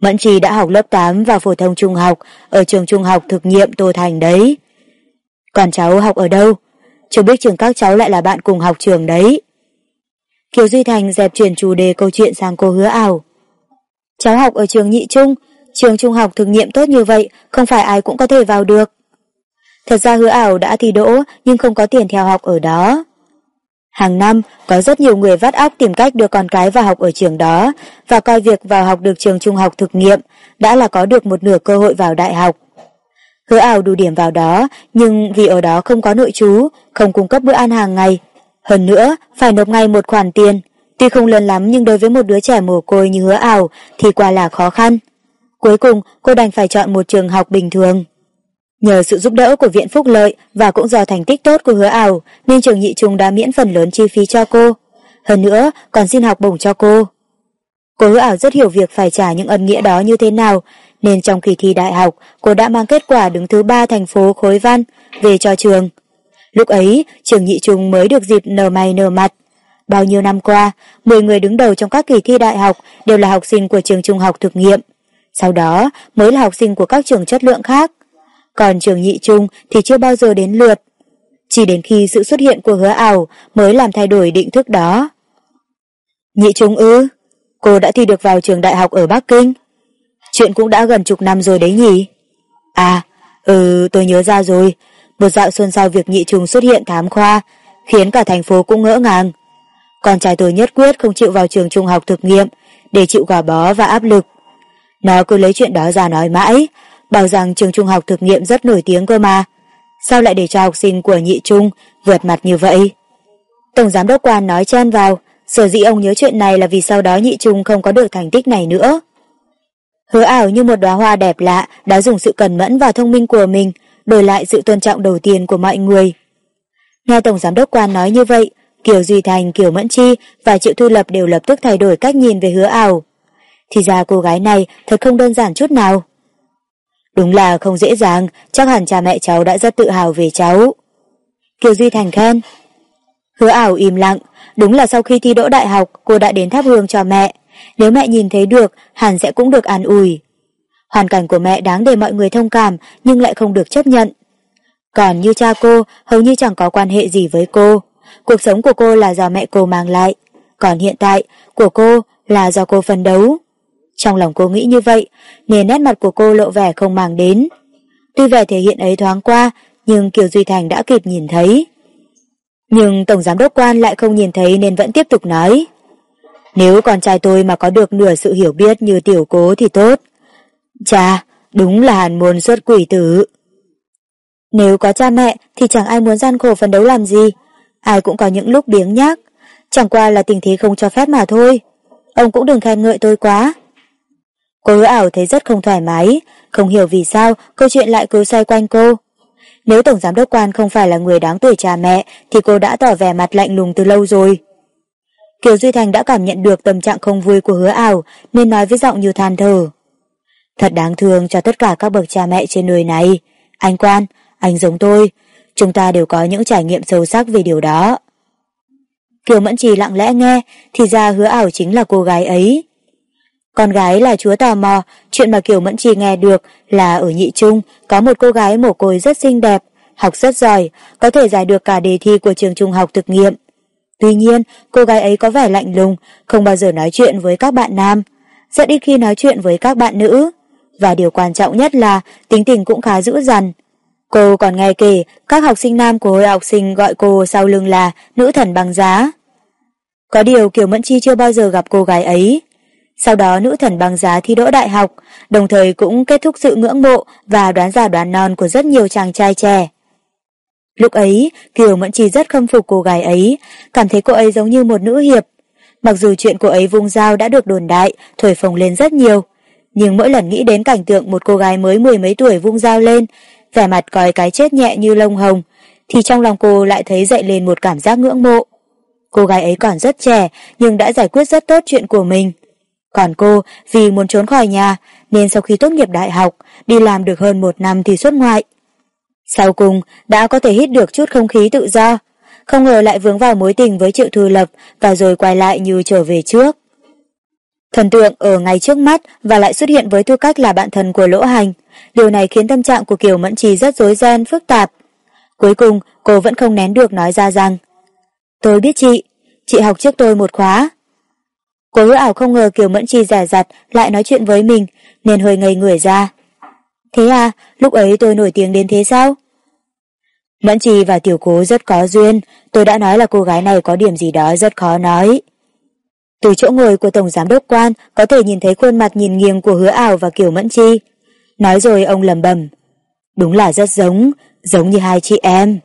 Mẫn Trì đã học lớp 8 và phổ thông trung học ở trường trung học thực nghiệm Tô Thành đấy. Còn cháu học ở đâu? Chưa biết trường các cháu lại là bạn cùng học trường đấy. Kiều Duy Thành dẹp chuyển chủ đề câu chuyện sang cô hứa ảo. Cháu học ở trường nhị trung, trường trung học thực nghiệm tốt như vậy, không phải ai cũng có thể vào được. Thật ra hứa ảo đã thi đỗ nhưng không có tiền theo học ở đó. Hàng năm, có rất nhiều người vắt óc tìm cách đưa con cái vào học ở trường đó và coi việc vào học được trường trung học thực nghiệm đã là có được một nửa cơ hội vào đại học. Hứa ảo đủ điểm vào đó, nhưng vì ở đó không có nội trú, không cung cấp bữa ăn hàng ngày. Hơn nữa, phải nộp ngay một khoản tiền. Tuy không lớn lắm nhưng đối với một đứa trẻ mồ côi như hứa ảo thì quả là khó khăn. Cuối cùng, cô đành phải chọn một trường học bình thường. Nhờ sự giúp đỡ của Viện Phúc Lợi và cũng do thành tích tốt của hứa ảo nên trường nhị trung đã miễn phần lớn chi phí cho cô. Hơn nữa, còn xin học bổng cho cô. Cô hứa ảo rất hiểu việc phải trả những ân nghĩa đó như thế nào, nên trong kỳ thi đại học, cô đã mang kết quả đứng thứ ba thành phố khối văn về cho trường. Lúc ấy, trường nhị trung mới được dịp nở mày nở mặt. Bao nhiêu năm qua, 10 người đứng đầu trong các kỳ thi đại học đều là học sinh của trường trung học thực nghiệm. Sau đó mới là học sinh của các trường chất lượng khác. Còn trường nhị trung thì chưa bao giờ đến lượt. Chỉ đến khi sự xuất hiện của hứa ảo mới làm thay đổi định thức đó. Nhị trung ư? Cô đã thi được vào trường đại học ở Bắc Kinh. Chuyện cũng đã gần chục năm rồi đấy nhỉ? À, ừ, tôi nhớ ra rồi. Một dạo xuân sau việc nhị trùng xuất hiện thám khoa, khiến cả thành phố cũng ngỡ ngàng. Con trai tôi nhất quyết không chịu vào trường trung học thực nghiệm để chịu gò bó và áp lực. Nó cứ lấy chuyện đó ra nói mãi, bảo rằng trường trung học thực nghiệm rất nổi tiếng cơ mà. Sao lại để cho học sinh của nhị trung vượt mặt như vậy? Tổng giám đốc quan nói chen vào, sở dĩ ông nhớ chuyện này là vì sau đó nhị trung không có được thành tích này nữa. Hứa ảo như một đóa hoa đẹp lạ đã dùng sự cẩn mẫn và thông minh của mình đổi lại sự tôn trọng đầu tiên của mọi người. Nghe Tổng Giám đốc quan nói như vậy, Kiều Duy Thành, Kiều Mẫn Chi và Triệu Thu Lập đều lập tức thay đổi cách nhìn về hứa ảo. Thì ra cô gái này thật không đơn giản chút nào. Đúng là không dễ dàng, chắc hẳn cha mẹ cháu đã rất tự hào về cháu. Kiều Duy Thành khen. Hứa ảo im lặng, đúng là sau khi thi đỗ đại học cô đã đến thắp hương cho mẹ. Nếu mẹ nhìn thấy được, hẳn sẽ cũng được an ủi. Hoàn cảnh của mẹ đáng để mọi người thông cảm nhưng lại không được chấp nhận. Còn như cha cô, hầu như chẳng có quan hệ gì với cô. Cuộc sống của cô là do mẹ cô mang lại. Còn hiện tại, của cô là do cô phấn đấu. Trong lòng cô nghĩ như vậy, nên nét mặt của cô lộ vẻ không mang đến. Tuy vẻ thể hiện ấy thoáng qua, nhưng Kiều Duy Thành đã kịp nhìn thấy. Nhưng Tổng Giám đốc quan lại không nhìn thấy nên vẫn tiếp tục nói. Nếu con trai tôi mà có được nửa sự hiểu biết như tiểu cố thì tốt. cha đúng là hàn môn xuất quỷ tử. Nếu có cha mẹ thì chẳng ai muốn gian khổ phấn đấu làm gì. Ai cũng có những lúc biếng nhác. Chẳng qua là tình thế không cho phép mà thôi. Ông cũng đừng khen ngợi tôi quá. Cô hứa ảo thấy rất không thoải mái, không hiểu vì sao câu chuyện lại cứ xoay quanh cô. Nếu Tổng Giám đốc quan không phải là người đáng tuổi cha mẹ thì cô đã tỏ vẻ mặt lạnh lùng từ lâu rồi. Kiều Duy Thành đã cảm nhận được tâm trạng không vui của hứa ảo nên nói với giọng như than thở. Thật đáng thương cho tất cả các bậc cha mẹ trên đời này. Anh quan, anh giống tôi, chúng ta đều có những trải nghiệm sâu sắc về điều đó. Kiều Mẫn Trì lặng lẽ nghe, thì ra hứa ảo chính là cô gái ấy. Con gái là chúa tò mò, chuyện mà Kiều Mẫn Trì nghe được là ở nhị trung có một cô gái mồ côi rất xinh đẹp, học rất giỏi, có thể giải được cả đề thi của trường trung học thực nghiệm. Tuy nhiên, cô gái ấy có vẻ lạnh lùng, không bao giờ nói chuyện với các bạn nam, rất ít khi nói chuyện với các bạn nữ. Và điều quan trọng nhất là tính tình cũng khá dữ dằn. Cô còn nghe kể các học sinh nam của hội học sinh gọi cô sau lưng là nữ thần băng giá. Có điều Kiều Mẫn Chi chưa bao giờ gặp cô gái ấy. Sau đó nữ thần băng giá thi đỗ đại học, đồng thời cũng kết thúc sự ngưỡng mộ và đoán giả đoán non của rất nhiều chàng trai trẻ. Lúc ấy, Kiều Mẫn Trì rất khâm phục cô gái ấy, cảm thấy cô ấy giống như một nữ hiệp. Mặc dù chuyện cô ấy vung dao đã được đồn đại, thổi phồng lên rất nhiều, nhưng mỗi lần nghĩ đến cảnh tượng một cô gái mới mười mấy tuổi vung dao lên, vẻ mặt coi cái chết nhẹ như lông hồng, thì trong lòng cô lại thấy dậy lên một cảm giác ngưỡng mộ. Cô gái ấy còn rất trẻ nhưng đã giải quyết rất tốt chuyện của mình. Còn cô, vì muốn trốn khỏi nhà, nên sau khi tốt nghiệp đại học, đi làm được hơn một năm thì xuất ngoại. Sau cùng, đã có thể hít được chút không khí tự do, không ngờ lại vướng vào mối tình với Triệu Thư Lập và rồi quay lại như trở về trước. Thần tượng ở ngay trước mắt và lại xuất hiện với tư cách là bạn thân của Lỗ Hành. Điều này khiến tâm trạng của Kiều Mẫn Trì rất rối ren, phức tạp. Cuối cùng, cô vẫn không nén được nói ra rằng Tôi biết chị, chị học trước tôi một khóa. Cô hứa ảo không ngờ Kiều Mẫn Trì giả dặt lại nói chuyện với mình, nên hơi ngây người ra. Thế à, lúc ấy tôi nổi tiếng đến thế sao? Mẫn Trì và Tiểu Cố rất có duyên, tôi đã nói là cô gái này có điểm gì đó rất khó nói. Từ chỗ ngồi của Tổng Giám Đốc Quan có thể nhìn thấy khuôn mặt nhìn nghiêng của hứa ảo và Kiều Mẫn Chi. Nói rồi ông lầm bầm. Đúng là rất giống, giống như hai chị em.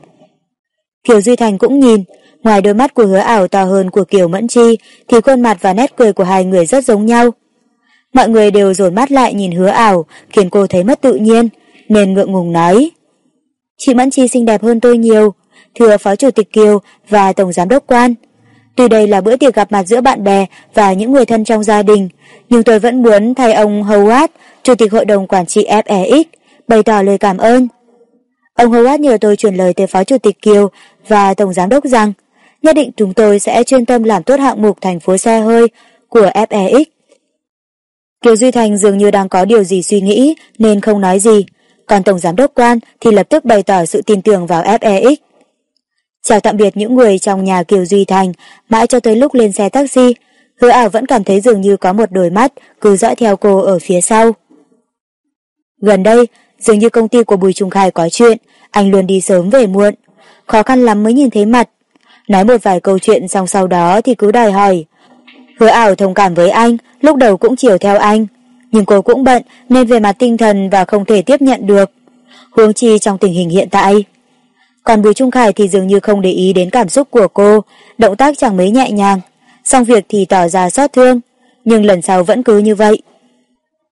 Kiều Duy Thành cũng nhìn, ngoài đôi mắt của hứa ảo to hơn của Kiều Mẫn Chi thì khuôn mặt và nét cười của hai người rất giống nhau. Mọi người đều dồn mắt lại nhìn hứa ảo khiến cô thấy mất tự nhiên, nên ngượng ngùng nói. Chị Mẫn Chi xinh đẹp hơn tôi nhiều, thưa Phó Chủ tịch Kiều và Tổng Giám Đốc Quan. Tuy đây là bữa tiệc gặp mặt giữa bạn bè và những người thân trong gia đình, nhưng tôi vẫn muốn thay ông Howard, Chủ tịch Hội đồng Quản trị FEX, bày tỏ lời cảm ơn. Ông Howard nhờ tôi chuyển lời tới Phó Chủ tịch Kiều và Tổng Giám đốc rằng nhất định chúng tôi sẽ chuyên tâm làm tốt hạng mục thành phố xe hơi của FEX. Kiều Duy Thành dường như đang có điều gì suy nghĩ nên không nói gì, còn Tổng Giám đốc Quan thì lập tức bày tỏ sự tin tưởng vào FEX. Chào tạm biệt những người trong nhà Kiều Duy Thành, mãi cho tới lúc lên xe taxi, hứa ảo vẫn cảm thấy dường như có một đôi mắt cứ dõi theo cô ở phía sau. Gần đây, dường như công ty của Bùi Trung Khai có chuyện, anh luôn đi sớm về muộn, khó khăn lắm mới nhìn thấy mặt. Nói một vài câu chuyện xong sau đó thì cứ đòi hỏi. Hứa ảo thông cảm với anh, lúc đầu cũng chiều theo anh, nhưng cô cũng bận nên về mặt tinh thần và không thể tiếp nhận được. Huống chi trong tình hình hiện tại, còn Bùi Trung Khải thì dường như không để ý đến cảm xúc của cô, động tác chẳng mấy nhẹ nhàng, xong việc thì tỏ ra xót thương, nhưng lần sau vẫn cứ như vậy.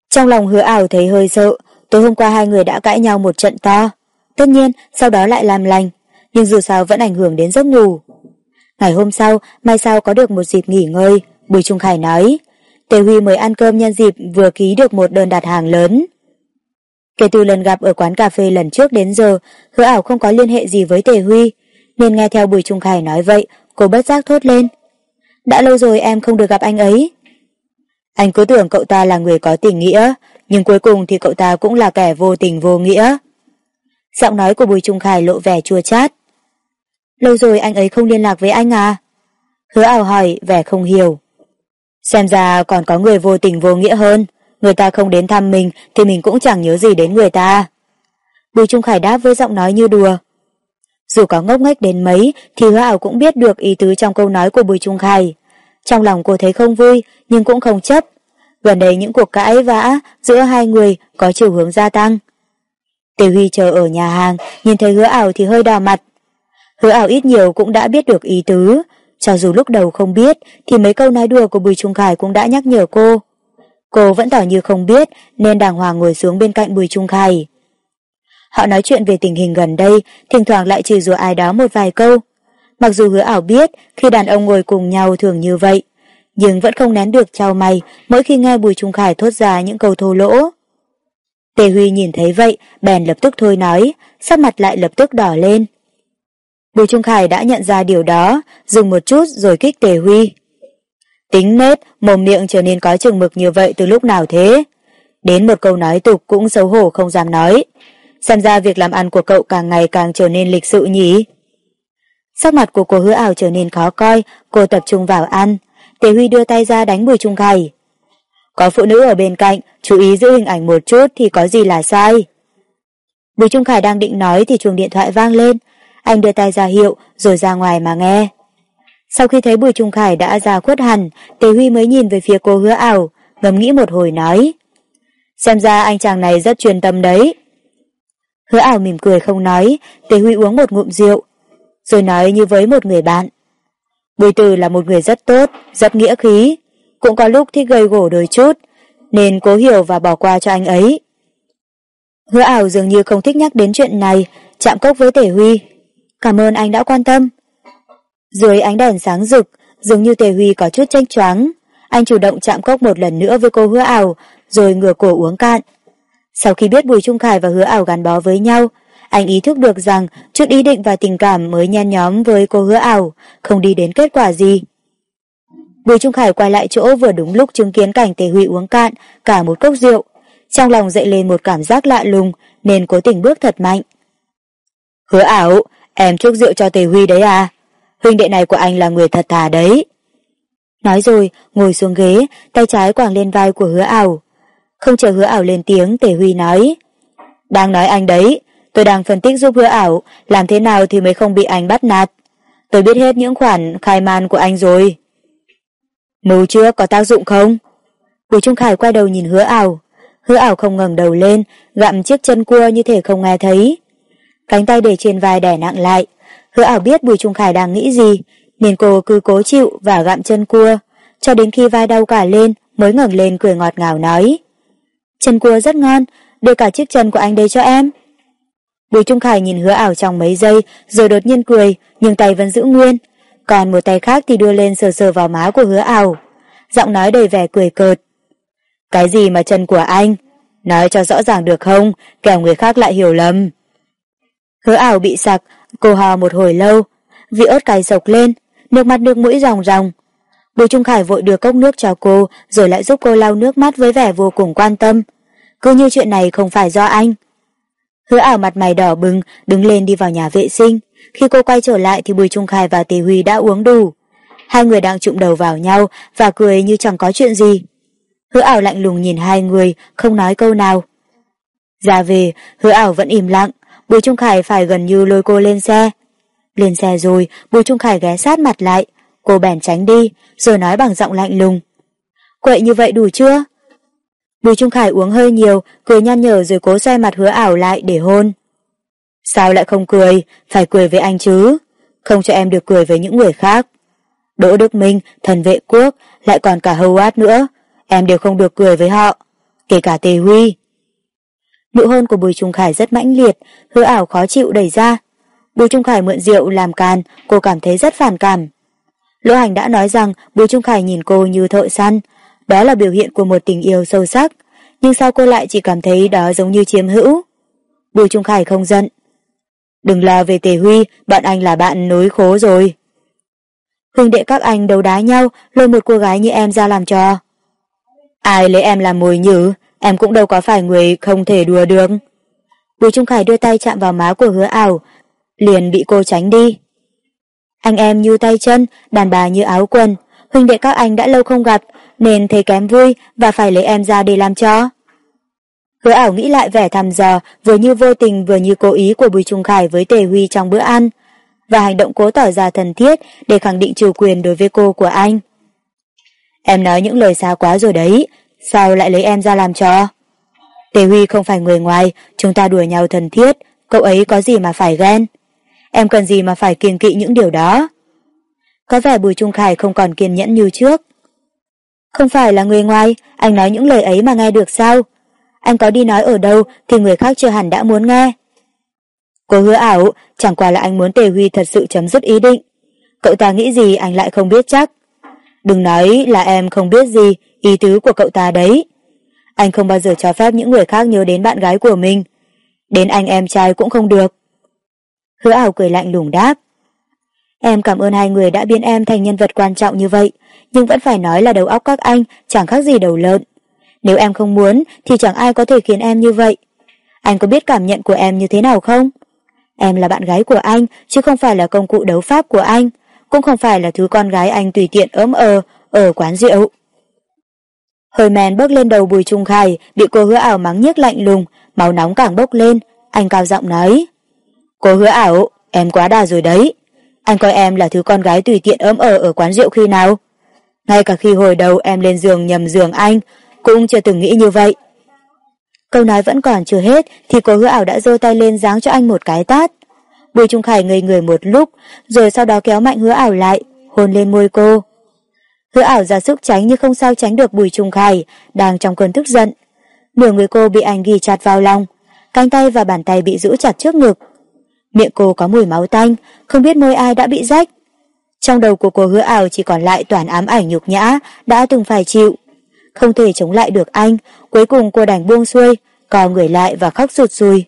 Trong lòng hứa ảo thấy hơi sợ, tối hôm qua hai người đã cãi nhau một trận to. Tất nhiên, sau đó lại làm lành, nhưng dù sao vẫn ảnh hưởng đến giấc ngủ. Ngày hôm sau, mai sau có được một dịp nghỉ ngơi, Bùi Trung Khải nói. Tề Huy mới ăn cơm nhân dịp vừa ký được một đơn đặt hàng lớn. Kể từ lần gặp ở quán cà phê lần trước đến giờ, hứa ảo không có liên hệ gì với Tề Huy, nên nghe theo Bùi Trung Khải nói vậy, cô bất giác thốt lên. Đã lâu rồi em không được gặp anh ấy. Anh cứ tưởng cậu ta là người có tình nghĩa, nhưng cuối cùng thì cậu ta cũng là kẻ vô tình vô nghĩa. Giọng nói của Bùi Trung Khải lộ vẻ chua chát. Lâu rồi anh ấy không liên lạc với anh à? Hứa ảo hỏi, vẻ không hiểu. Xem ra còn có người vô tình vô nghĩa hơn người ta không đến thăm mình thì mình cũng chẳng nhớ gì đến người ta. Bùi Trung Khải đáp với giọng nói như đùa. Dù có ngốc nghếch đến mấy thì hứa ảo cũng biết được ý tứ trong câu nói của Bùi Trung Khải. Trong lòng cô thấy không vui nhưng cũng không chấp. Gần đây những cuộc cãi vã giữa hai người có chiều hướng gia tăng. Tề Huy chờ ở nhà hàng, nhìn thấy hứa ảo thì hơi đỏ mặt. Hứa ảo ít nhiều cũng đã biết được ý tứ, cho dù lúc đầu không biết thì mấy câu nói đùa của Bùi Trung Khải cũng đã nhắc nhở cô. Cô vẫn tỏ như không biết nên đàng hoàng ngồi xuống bên cạnh Bùi Trung Khải. Họ nói chuyện về tình hình gần đây, thỉnh thoảng lại chửi rủa ai đó một vài câu. Mặc dù hứa ảo biết khi đàn ông ngồi cùng nhau thường như vậy, nhưng vẫn không nén được trao mày mỗi khi nghe Bùi Trung Khải thốt ra những câu thô lỗ. Tề Huy nhìn thấy vậy, bèn lập tức thôi nói, sắc mặt lại lập tức đỏ lên. Bùi Trung Khải đã nhận ra điều đó, dừng một chút rồi kích Tề Huy. Tính nết, mồm miệng trở nên có chừng mực như vậy từ lúc nào thế? Đến một câu nói tục cũng xấu hổ không dám nói. Xem ra việc làm ăn của cậu càng ngày càng trở nên lịch sự nhỉ? Sắc mặt của cô hứa ảo trở nên khó coi, cô tập trung vào ăn. Tề Huy đưa tay ra đánh Bùi Trung Khải. Có phụ nữ ở bên cạnh, chú ý giữ hình ảnh một chút thì có gì là sai. Bùi Trung Khải đang định nói thì chuông điện thoại vang lên. Anh đưa tay ra hiệu rồi ra ngoài mà nghe. Sau khi thấy Bùi Trung Khải đã ra khuất hẳn, Tề Huy mới nhìn về phía cô hứa ảo, ngẫm nghĩ một hồi nói. Xem ra anh chàng này rất chuyên tâm đấy. Hứa ảo mỉm cười không nói, Tề Huy uống một ngụm rượu, rồi nói như với một người bạn. Bùi Từ là một người rất tốt, rất nghĩa khí, cũng có lúc thích gây gổ đôi chút, nên cố hiểu và bỏ qua cho anh ấy. Hứa ảo dường như không thích nhắc đến chuyện này, chạm cốc với Tề Huy. Cảm ơn anh đã quan tâm. Dưới ánh đèn sáng rực, dường như Tề Huy có chút tranh choáng. Anh chủ động chạm cốc một lần nữa với cô hứa ảo, rồi ngửa cổ uống cạn. Sau khi biết Bùi Trung Khải và hứa ảo gắn bó với nhau, anh ý thức được rằng chút ý định và tình cảm mới nhen nhóm với cô hứa ảo, không đi đến kết quả gì. Bùi Trung Khải quay lại chỗ vừa đúng lúc chứng kiến cảnh Tề Huy uống cạn cả một cốc rượu. Trong lòng dậy lên một cảm giác lạ lùng nên cố tình bước thật mạnh. Hứa ảo, em chúc rượu cho Tề Huy đấy à? Huynh đệ này của anh là người thật thà đấy. Nói rồi, ngồi xuống ghế, tay trái quàng lên vai của hứa ảo. Không chờ hứa ảo lên tiếng, Tề Huy nói. Đang nói anh đấy, tôi đang phân tích giúp hứa ảo, làm thế nào thì mới không bị anh bắt nạt. Tôi biết hết những khoản khai man của anh rồi. Mưu trước có tác dụng không? Bùi Trung Khải quay đầu nhìn hứa ảo. Hứa ảo không ngẩng đầu lên, gặm chiếc chân cua như thể không nghe thấy. Cánh tay để trên vai đè nặng lại. Hứa ảo biết Bùi Trung Khải đang nghĩ gì, nên cô cứ cố chịu và gặm chân cua, cho đến khi vai đau cả lên mới ngẩng lên cười ngọt ngào nói. Chân cua rất ngon, đưa cả chiếc chân của anh đây cho em. Bùi Trung Khải nhìn hứa ảo trong mấy giây rồi đột nhiên cười, nhưng tay vẫn giữ nguyên. Còn một tay khác thì đưa lên sờ sờ vào má của hứa ảo. Giọng nói đầy vẻ cười cợt. Cái gì mà chân của anh? Nói cho rõ ràng được không, kẻo người khác lại hiểu lầm. Hứa ảo bị sặc, cô hò một hồi lâu, vị ớt cay sộc lên, nước mắt nước mũi ròng ròng. Bùi Trung Khải vội đưa cốc nước cho cô, rồi lại giúp cô lau nước mắt với vẻ vô cùng quan tâm. Cứ như chuyện này không phải do anh. Hứa ảo mặt mày đỏ bừng, đứng lên đi vào nhà vệ sinh. Khi cô quay trở lại thì Bùi Trung Khải và Tề Huy đã uống đủ. Hai người đang trụng đầu vào nhau và cười như chẳng có chuyện gì. Hứa ảo lạnh lùng nhìn hai người, không nói câu nào. Ra về, hứa ảo vẫn im lặng, Bùi Trung Khải phải gần như lôi cô lên xe. Lên xe rồi, Bùi Trung Khải ghé sát mặt lại, cô bèn tránh đi, rồi nói bằng giọng lạnh lùng. Quậy như vậy đủ chưa? Bùi Trung Khải uống hơi nhiều, cười nhăn nhở rồi cố xoay mặt hứa ảo lại để hôn. Sao lại không cười, phải cười với anh chứ, không cho em được cười với những người khác. Đỗ Đức Minh, thần vệ quốc, lại còn cả Howard nữa, em đều không được cười với họ, kể cả Tề Huy. Nụ hôn của Bùi Trung Khải rất mãnh liệt, hứa ảo khó chịu đẩy ra. Bùi Trung Khải mượn rượu làm càn, cô cảm thấy rất phản cảm. Lỗ Hành đã nói rằng Bùi Trung Khải nhìn cô như thợ săn, đó là biểu hiện của một tình yêu sâu sắc, nhưng sao cô lại chỉ cảm thấy đó giống như chiếm hữu? Bùi Trung Khải không giận. Đừng lo về Tề Huy, bạn anh là bạn nối khố rồi. hương đệ các anh đấu đá nhau, lôi một cô gái như em ra làm trò. Ai lấy em làm mồi nhử, em cũng đâu có phải người không thể đùa được. Bùi Trung Khải đưa tay chạm vào má của hứa ảo, liền bị cô tránh đi. Anh em như tay chân, đàn bà như áo quần, huynh đệ các anh đã lâu không gặp, nên thấy kém vui và phải lấy em ra để làm cho. Hứa ảo nghĩ lại vẻ thăm dò, vừa như vô tình vừa như cố ý của Bùi Trung Khải với Tề Huy trong bữa ăn, và hành động cố tỏ ra thần thiết để khẳng định chủ quyền đối với cô của anh. Em nói những lời xa quá rồi đấy, sao lại lấy em ra làm cho? Tề Huy không phải người ngoài, chúng ta đùa nhau thân thiết, cậu ấy có gì mà phải ghen? Em cần gì mà phải kiêng kỵ những điều đó? Có vẻ Bùi Trung Khải không còn kiên nhẫn như trước. Không phải là người ngoài, anh nói những lời ấy mà nghe được sao? Anh có đi nói ở đâu thì người khác chưa hẳn đã muốn nghe. Cô hứa ảo, chẳng qua là anh muốn Tề Huy thật sự chấm dứt ý định. Cậu ta nghĩ gì anh lại không biết chắc. Đừng nói là em không biết gì, ý tứ của cậu ta đấy. Anh không bao giờ cho phép những người khác nhớ đến bạn gái của mình. Đến anh em trai cũng không được. Hứa ảo cười lạnh lùng đáp. Em cảm ơn hai người đã biến em thành nhân vật quan trọng như vậy, nhưng vẫn phải nói là đầu óc các anh chẳng khác gì đầu lợn. Nếu em không muốn thì chẳng ai có thể khiến em như vậy. Anh có biết cảm nhận của em như thế nào không? Em là bạn gái của anh, chứ không phải là công cụ đấu pháp của anh, cũng không phải là thứ con gái anh tùy tiện ấm ờ ở quán rượu. Hơi men bốc lên đầu Bùi Trung Khải, bị cô hứa ảo mắng nhiếc lạnh lùng, máu nóng càng bốc lên, anh cao giọng nói. Cô hứa ảo, em quá đà rồi đấy. Anh coi em là thứ con gái tùy tiện ấm ở ở quán rượu khi nào? Ngay cả khi hồi đầu em lên giường nhầm giường anh, cũng chưa từng nghĩ như vậy. Câu nói vẫn còn chưa hết thì cô hứa ảo đã giơ tay lên giáng cho anh một cái tát. Bùi Trung Khải ngây người một lúc, rồi sau đó kéo mạnh hứa ảo lại, hôn lên môi cô. Hứa ảo ra sức tránh nhưng không sao tránh được Bùi Trung Khải, đang trong cơn tức giận. Nửa người cô bị anh ghi chặt vào lòng, cánh tay và bàn tay bị giữ chặt trước ngực. Miệng cô có mùi máu tanh, không biết môi ai đã bị rách. Trong đầu của cô hứa ảo chỉ còn lại toàn ám ảnh nhục nhã đã từng phải chịu. Không thể chống lại được anh, cuối cùng cô đành buông xuôi, co người lại và khóc sụt sùi.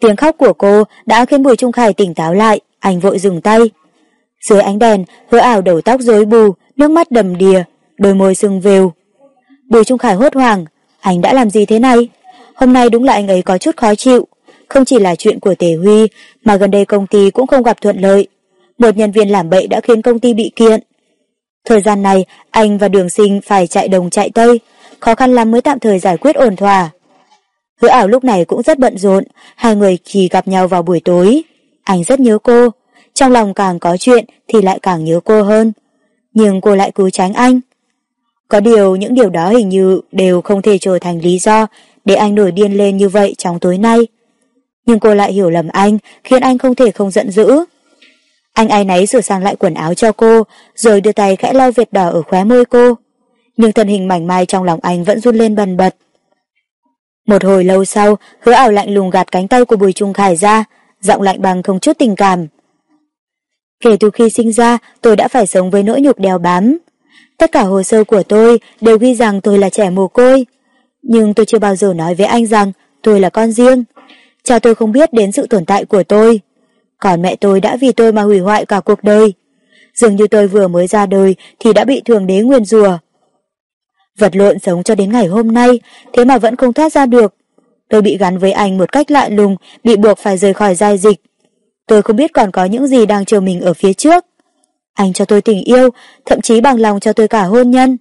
Tiếng khóc của cô đã khiến Bùi Trung Khải tỉnh táo lại, anh vội dừng tay. Dưới ánh đèn, hứa ảo đầu tóc rối bù, nước mắt đầm đìa, đôi môi sưng vều. Bùi Trung Khải hốt hoảng, anh đã làm gì thế này? Hôm nay đúng là anh ấy có chút khó chịu. Không chỉ là chuyện của Tề Huy, mà gần đây công ty cũng không gặp thuận lợi. Một nhân viên làm bậy đã khiến công ty bị kiện. Thời gian này, anh và Đường Sinh phải chạy đồng chạy tây, khó khăn lắm mới tạm thời giải quyết ổn thỏa. Hứa ảo lúc này cũng rất bận rộn, hai người chỉ gặp nhau vào buổi tối. Anh rất nhớ cô, trong lòng càng có chuyện thì lại càng nhớ cô hơn. Nhưng cô lại cứ tránh anh. Có điều những điều đó hình như đều không thể trở thành lý do để anh nổi điên lên như vậy trong tối nay. Nhưng cô lại hiểu lầm anh, khiến anh không thể không giận dữ. Anh ai nấy sửa sang lại quần áo cho cô, rồi đưa tay khẽ lau vệt đỏ ở khóe môi cô. Nhưng thân hình mảnh mai trong lòng anh vẫn run lên bần bật. Một hồi lâu sau, hứa ảo lạnh lùng gạt cánh tay của Bùi Trung Khải ra, giọng lạnh bằng không chút tình cảm. Kể từ khi sinh ra, tôi đã phải sống với nỗi nhục đeo bám. Tất cả hồ sơ của tôi đều ghi rằng tôi là trẻ mồ côi. Nhưng tôi chưa bao giờ nói với anh rằng tôi là con riêng. Cha tôi không biết đến sự tồn tại của tôi. Còn mẹ tôi đã vì tôi mà hủy hoại cả cuộc đời. Dường như tôi vừa mới ra đời thì đã bị thường đế nguyên rùa. Vật lộn sống cho đến ngày hôm nay, thế mà vẫn không thoát ra được. Tôi bị gắn với anh một cách lạ lùng, bị buộc phải rời khỏi giai dịch. Tôi không biết còn có những gì đang chờ mình ở phía trước. Anh cho tôi tình yêu, thậm chí bằng lòng cho tôi cả hôn nhân.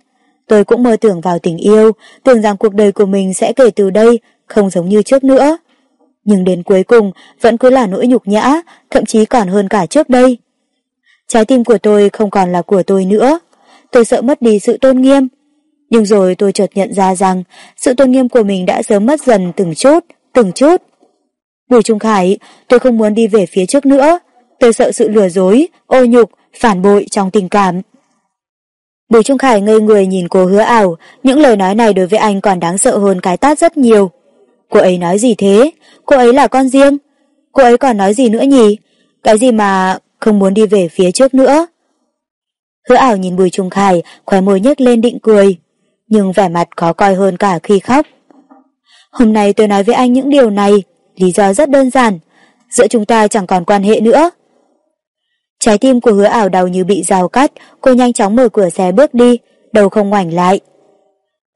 Tôi cũng mơ tưởng vào tình yêu, tưởng rằng cuộc đời của mình sẽ kể từ đây, không giống như trước nữa. Nhưng đến cuối cùng vẫn cứ là nỗi nhục nhã, thậm chí còn hơn cả trước đây. Trái tim của tôi không còn là của tôi nữa. Tôi sợ mất đi sự tôn nghiêm. Nhưng rồi tôi chợt nhận ra rằng sự tôn nghiêm của mình đã sớm mất dần từng chút, từng chút. Bùi Trung Khải, tôi không muốn đi về phía trước nữa. Tôi sợ sự lừa dối, ô nhục, phản bội trong tình cảm. Bùi Trung Khải ngây người nhìn cô hứa ảo, những lời nói này đối với anh còn đáng sợ hơn cái tát rất nhiều. Cô ấy nói gì thế? Cô ấy là con riêng. Cô ấy còn nói gì nữa nhỉ? Cái gì mà không muốn đi về phía trước nữa? Hứa ảo nhìn Bùi Trung Khải, khóe môi nhếch lên định cười, nhưng vẻ mặt khó coi hơn cả khi khóc. Hôm nay tôi nói với anh những điều này, lý do rất đơn giản, giữa chúng ta chẳng còn quan hệ nữa. Trái tim của hứa ảo đau như bị rào cắt, cô nhanh chóng mở cửa xe bước đi, đầu không ngoảnh lại.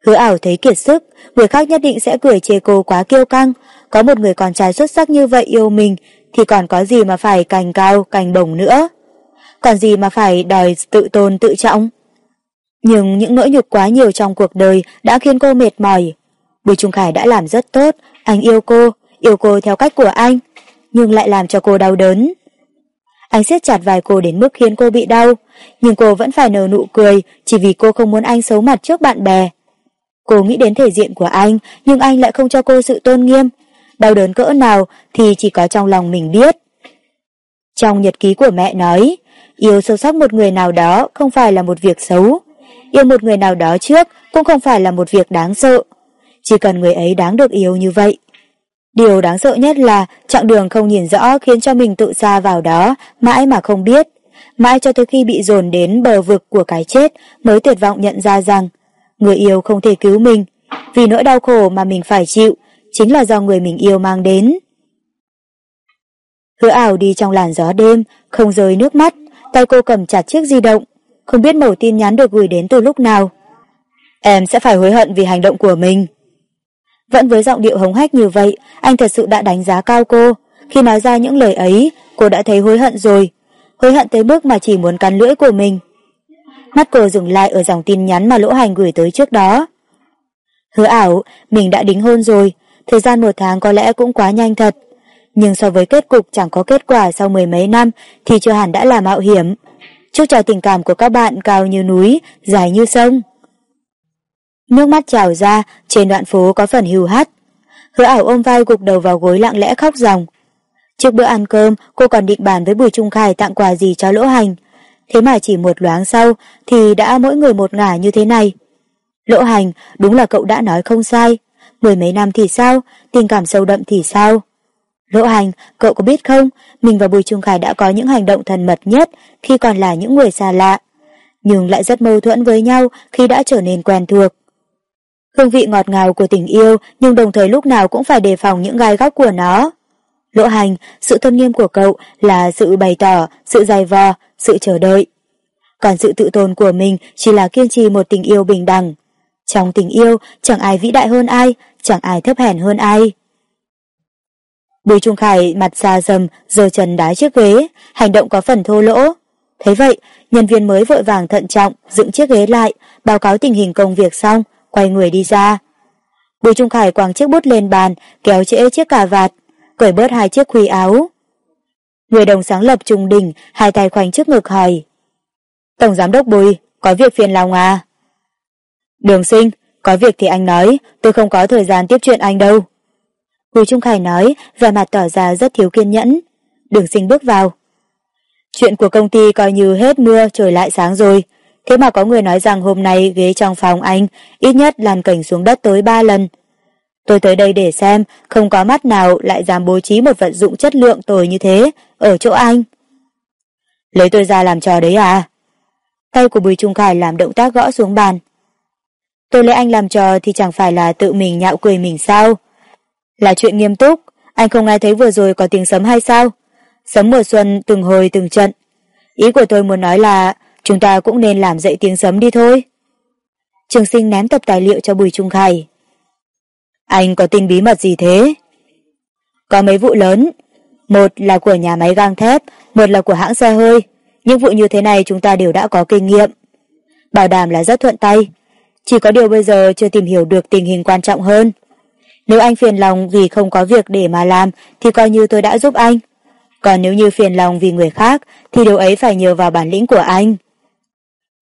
Hứa ảo thấy kiệt sức, người khác nhất định sẽ cười chê cô quá kiêu căng, có một người con trai xuất sắc như vậy yêu mình thì còn có gì mà phải cành cao, cành bồng nữa. Còn gì mà phải đòi tự tôn tự trọng. Nhưng những nỗi nhục quá nhiều trong cuộc đời đã khiến cô mệt mỏi. Bùi Trung Khải đã làm rất tốt, anh yêu cô, yêu cô theo cách của anh, nhưng lại làm cho cô đau đớn. Anh siết chặt vai cô đến mức khiến cô bị đau, nhưng cô vẫn phải nở nụ cười chỉ vì cô không muốn anh xấu mặt trước bạn bè. Cô nghĩ đến thể diện của anh, nhưng anh lại không cho cô sự tôn nghiêm. Đau đớn cỡ nào thì chỉ có trong lòng mình biết. Trong nhật ký của mẹ nói, yêu sâu sắc một người nào đó không phải là một việc xấu. Yêu một người nào đó trước cũng không phải là một việc đáng sợ. Chỉ cần người ấy đáng được yêu như vậy. Điều đáng sợ nhất là chặng đường không nhìn rõ khiến cho mình tự xa vào đó, mãi mà không biết. Mãi cho tới khi bị dồn đến bờ vực của cái chết mới tuyệt vọng nhận ra rằng người yêu không thể cứu mình, vì nỗi đau khổ mà mình phải chịu chính là do người mình yêu mang đến. Hứa ảo đi trong làn gió đêm, không rơi nước mắt, tay cô cầm chặt chiếc di động, không biết mẩu tin nhắn được gửi đến từ lúc nào. Em sẽ phải hối hận vì hành động của mình. Vẫn với giọng điệu hống hách như vậy, anh thật sự đã đánh giá cao cô. Khi nói ra những lời ấy, cô đã thấy hối hận rồi. Hối hận tới mức mà chỉ muốn cắn lưỡi của mình. Mắt cô dừng lại ở dòng tin nhắn mà Lỗ Hành gửi tới trước đó. Hứa ảo, mình đã đính hôn rồi, thời gian một tháng có lẽ cũng quá nhanh thật. Nhưng so với kết cục chẳng có kết quả sau mười mấy năm thì chưa hẳn đã là mạo hiểm. Chúc cho tình cảm của các bạn cao như núi, dài như sông. Nước mắt trào ra, trên đoạn phố có phần hưu hắt. Hứa ảo ôm vai gục đầu vào gối lặng lẽ khóc ròng. Trước bữa ăn cơm, cô còn định bàn với Bùi Trung Khải tặng quà gì cho Lỗ Hành. Thế mà chỉ một loáng sau thì đã mỗi người một ngả như thế này. Lỗ Hành, đúng là cậu đã nói không sai. Mười mấy năm thì sao, tình cảm sâu đậm thì sao? Lỗ Hành, cậu có biết không, mình và Bùi Trung Khải đã có những hành động thân mật nhất khi còn là những người xa lạ, nhưng lại rất mâu thuẫn với nhau khi đã trở nên quen thuộc. Hương vị ngọt ngào của tình yêu nhưng đồng thời lúc nào cũng phải đề phòng những gai góc của nó. Lỗ hành, sự tôn nghiêm của cậu là sự bày tỏ, sự dài vò, sự chờ đợi. Còn sự tự tồn của mình chỉ là kiên trì một tình yêu bình đẳng. Trong tình yêu, chẳng ai vĩ đại hơn ai, chẳng ai thấp hèn hơn ai. Bùi Trung Khải mặt xa dầm, giơ chân đá chiếc ghế, hành động có phần thô lỗ. Thấy vậy, nhân viên mới vội vàng thận trọng, dựng chiếc ghế lại, báo cáo tình hình công việc xong, quay người đi ra. Bùi Trung Khải quàng chiếc bút lên bàn, kéo trễ chiếc cà vạt, cởi bớt hai chiếc khuy áo. Người đồng sáng lập trùng đỉnh, hai tay khoanh trước ngực hỏi. Tổng giám đốc Bùi, có việc phiền lòng à? Đường sinh, có việc thì anh nói, tôi không có thời gian tiếp chuyện anh đâu. Bùi Trung Khải nói, vẻ mặt tỏ ra rất thiếu kiên nhẫn. Đường sinh bước vào. Chuyện của công ty coi như hết mưa trời lại sáng rồi. Thế mà có người nói rằng hôm nay ghế trong phòng anh ít nhất làn cảnh xuống đất tới ba lần. Tôi tới đây để xem không có mắt nào lại dám bố trí một vận dụng chất lượng tồi như thế ở chỗ anh. Lấy tôi ra làm trò đấy à? Tay của Bùi Trung Khải làm động tác gõ xuống bàn. Tôi lấy anh làm trò thì chẳng phải là tự mình nhạo cười mình sao? Là chuyện nghiêm túc, anh không nghe thấy vừa rồi có tiếng sấm hay sao? Sấm mùa xuân từng hồi từng trận. Ý của tôi muốn nói là chúng ta cũng nên làm dậy tiếng sấm đi thôi. Trường sinh ném tập tài liệu cho Bùi Trung Khải. Anh có tin bí mật gì thế? Có mấy vụ lớn, một là của nhà máy gang thép, một là của hãng xe hơi. Những vụ như thế này chúng ta đều đã có kinh nghiệm. Bảo đảm là rất thuận tay. Chỉ có điều bây giờ chưa tìm hiểu được tình hình quan trọng hơn. Nếu anh phiền lòng vì không có việc để mà làm thì coi như tôi đã giúp anh. Còn nếu như phiền lòng vì người khác thì điều ấy phải nhờ vào bản lĩnh của anh.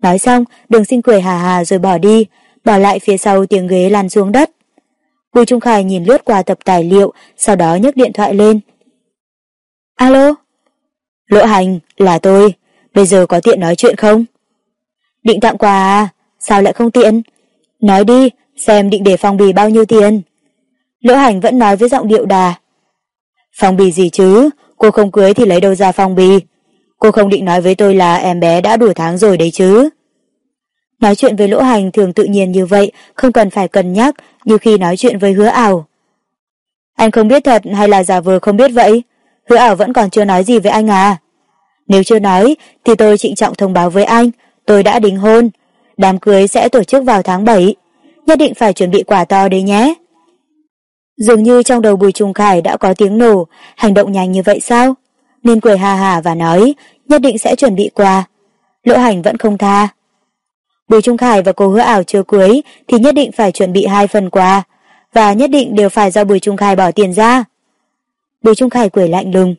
Nói xong, đường sinh cười hà hà rồi bỏ đi, bỏ lại phía sau tiếng ghế lăn xuống đất. Bùi Trung Khải nhìn lướt qua tập tài liệu, sau đó nhấc điện thoại lên. Alo? Lỗ hành, là tôi. Bây giờ có tiện nói chuyện không? Định tặng quà à? Sao lại không tiện? Nói đi, xem định để phong bì bao nhiêu tiền. Lỗ hành vẫn nói với giọng điệu đà. Phong bì gì chứ? Cô không cưới thì lấy đâu ra phong bì? Cô không định nói với tôi là em bé đã đủ tháng rồi đấy chứ? Nói chuyện với lỗ hành thường tự nhiên như vậy, không cần phải cân nhắc như khi nói chuyện với hứa ảo. Anh không biết thật hay là giả vờ không biết vậy? Hứa ảo vẫn còn chưa nói gì với anh à? Nếu chưa nói, thì tôi trịnh trọng thông báo với anh, tôi đã đính hôn. Đám cưới sẽ tổ chức vào tháng 7. Nhất định phải chuẩn bị quà to đấy nhé. Dường như trong đầu Bùi Trung Khải đã có tiếng nổ, hành động nhanh như vậy sao? Nên cười hà hà và nói, nhất định sẽ chuẩn bị quà. Lỗ hành vẫn không tha. Bùi Trung Khải và cô hứa ảo chưa cưới thì nhất định phải chuẩn bị hai phần quà, và nhất định đều phải do Bùi Trung Khải bỏ tiền ra. Bùi Trung Khải cười lạnh lùng.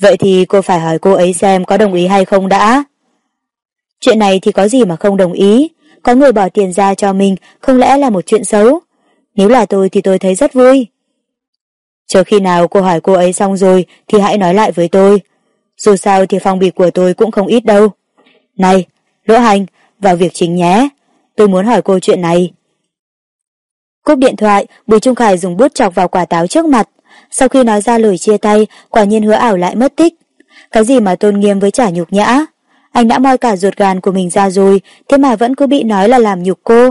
Vậy thì cô phải hỏi cô ấy xem có đồng ý hay không đã. Chuyện này thì có gì mà không đồng ý, có người bỏ tiền ra cho mình không lẽ là một chuyện xấu. Nếu là tôi thì tôi thấy rất vui. Chờ khi nào cô hỏi cô ấy xong rồi thì hãy nói lại với tôi. Dù sao thì phong bì của tôi cũng không ít đâu. Này, Lỗ Hành, vào việc chính nhé. Tôi muốn hỏi cô chuyện này. Cúp điện thoại, Bùi Trung Khải dùng bút chọc vào quả táo trước mặt. Sau khi nói ra lời chia tay, quả nhiên hứa ảo lại mất tích. Cái gì mà tôn nghiêm với trả nhục nhã? Anh đã moi cả ruột gan của mình ra rồi, thế mà vẫn cứ bị nói là làm nhục cô.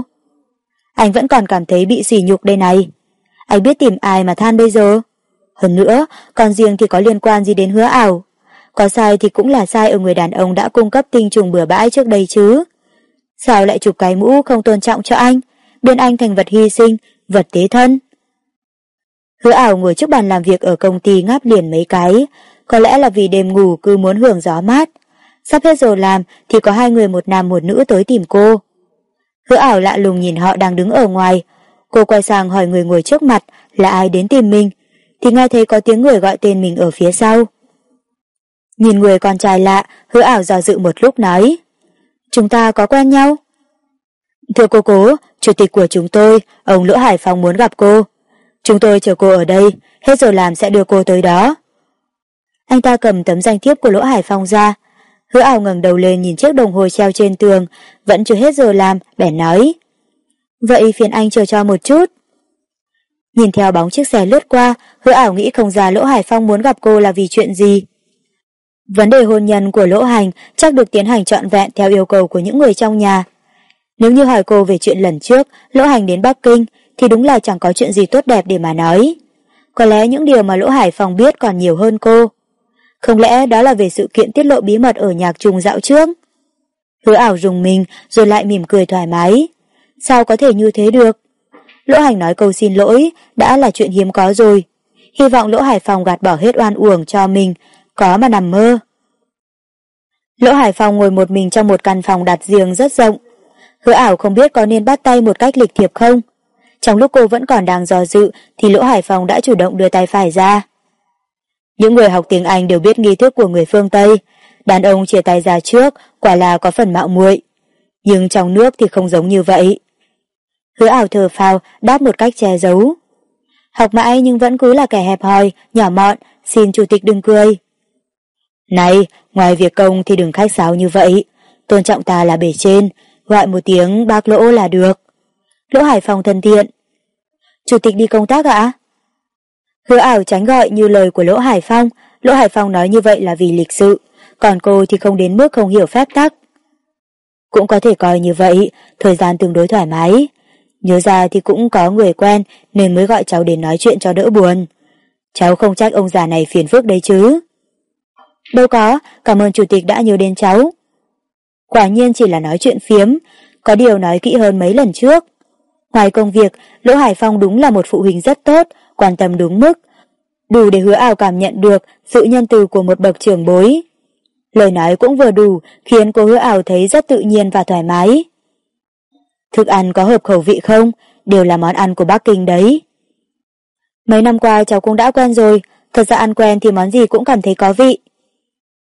Anh vẫn còn cảm thấy bị sỉ nhục đây này. Anh biết tìm ai mà than bây giờ? Hơn nữa, còn riêng thì có liên quan gì đến hứa ảo? Có sai thì cũng là sai ở người đàn ông đã cung cấp tinh trùng bừa bãi trước đây chứ. Sao lại chụp cái mũ không tôn trọng cho anh, biến anh thành vật hy sinh, vật tế thân? Hứa ảo ngồi trước bàn làm việc ở công ty ngáp liền mấy cái, có lẽ là vì đêm ngủ cứ muốn hưởng gió mát. Sắp hết giờ làm thì có hai người một nam một nữ tới tìm cô. Hứa ảo lạ lùng nhìn họ đang đứng ở ngoài. Cô quay sang hỏi người ngồi trước mặt là ai đến tìm mình, thì nghe thấy có tiếng người gọi tên mình ở phía sau. Nhìn người con trai lạ, hứa ảo dò dự một lúc nói. Chúng ta có quen nhau? Thưa cô cố, chủ tịch của chúng tôi, ông Lỗ Hải Phong muốn gặp cô. Chúng tôi chờ cô ở đây, hết giờ làm sẽ đưa cô tới đó. Anh ta cầm tấm danh thiếp của Lỗ Hải Phong ra. Hứa ảo ngẩng đầu lên nhìn chiếc đồng hồ treo trên tường, vẫn chưa hết giờ làm, bèn nói. Vậy phiền anh chờ cho một chút. Nhìn theo bóng chiếc xe lướt qua, hứa ảo nghĩ không ra Lỗ Hải Phong muốn gặp cô là vì chuyện gì. Vấn đề hôn nhân của Lỗ Hành chắc được tiến hành trọn vẹn theo yêu cầu của những người trong nhà. Nếu như hỏi cô về chuyện lần trước Lỗ Hành đến Bắc Kinh thì đúng là chẳng có chuyện gì tốt đẹp để mà nói. Có lẽ những điều mà Lỗ Hải Phong biết còn nhiều hơn cô. Không lẽ đó là về sự kiện tiết lộ bí mật ở nhạc trùng dạo trước? Hứa ảo dùng mình rồi lại mỉm cười thoải mái. Sao có thể như thế được? Lỗ Hành nói câu xin lỗi đã là chuyện hiếm có rồi. Hy vọng Lỗ Hải Phòng gạt bỏ hết oan uổng cho mình, có mà nằm mơ. Lỗ Hải Phòng ngồi một mình trong một căn phòng đặt riêng rất rộng. Hứa ảo không biết có nên bắt tay một cách lịch thiệp không. Trong lúc cô vẫn còn đang dò dự thì Lỗ Hải Phòng đã chủ động đưa tay phải ra. Những người học tiếng Anh đều biết nghi thức của người phương Tây. Đàn ông chia tay ra trước quả là có phần mạo muội Nhưng trong nước thì không giống như vậy. Hứa ảo thở phào đáp một cách che giấu. Học mãi nhưng vẫn cứ là kẻ hẹp hòi, nhỏ mọn, xin chủ tịch đừng cười. Này, ngoài việc công thì đừng khách sáo như vậy. Tôn trọng ta là bề trên, gọi một tiếng bác lỗ là được. Lỗ Hải Phòng thân thiện. Chủ tịch đi công tác ạ? Hứa ảo tránh gọi như lời của Lỗ Hải Phong, Lỗ Hải Phong nói như vậy là vì lịch sự, còn cô thì không đến mức không hiểu phép tắc. Cũng có thể coi như vậy, thời gian tương đối thoải mái. Nhớ ra thì cũng có người quen nên mới gọi cháu đến nói chuyện cho đỡ buồn. Cháu không trách ông già này phiền phức đấy chứ. Đâu có, cảm ơn chủ tịch đã nhớ đến cháu. Quả nhiên chỉ là nói chuyện phiếm, có điều nói kỹ hơn mấy lần trước. Ngoài công việc, Lỗ Hải Phong đúng là một phụ huynh rất tốt, quan tâm đúng mức, đủ để hứa ảo cảm nhận được sự nhân từ của một bậc trưởng bối. Lời nói cũng vừa đủ, khiến cô hứa ảo thấy rất tự nhiên và thoải mái. Thức ăn có hợp khẩu vị không? Đều là món ăn của Bắc Kinh đấy. Mấy năm qua cháu cũng đã quen rồi, thật ra ăn quen thì món gì cũng cảm thấy có vị.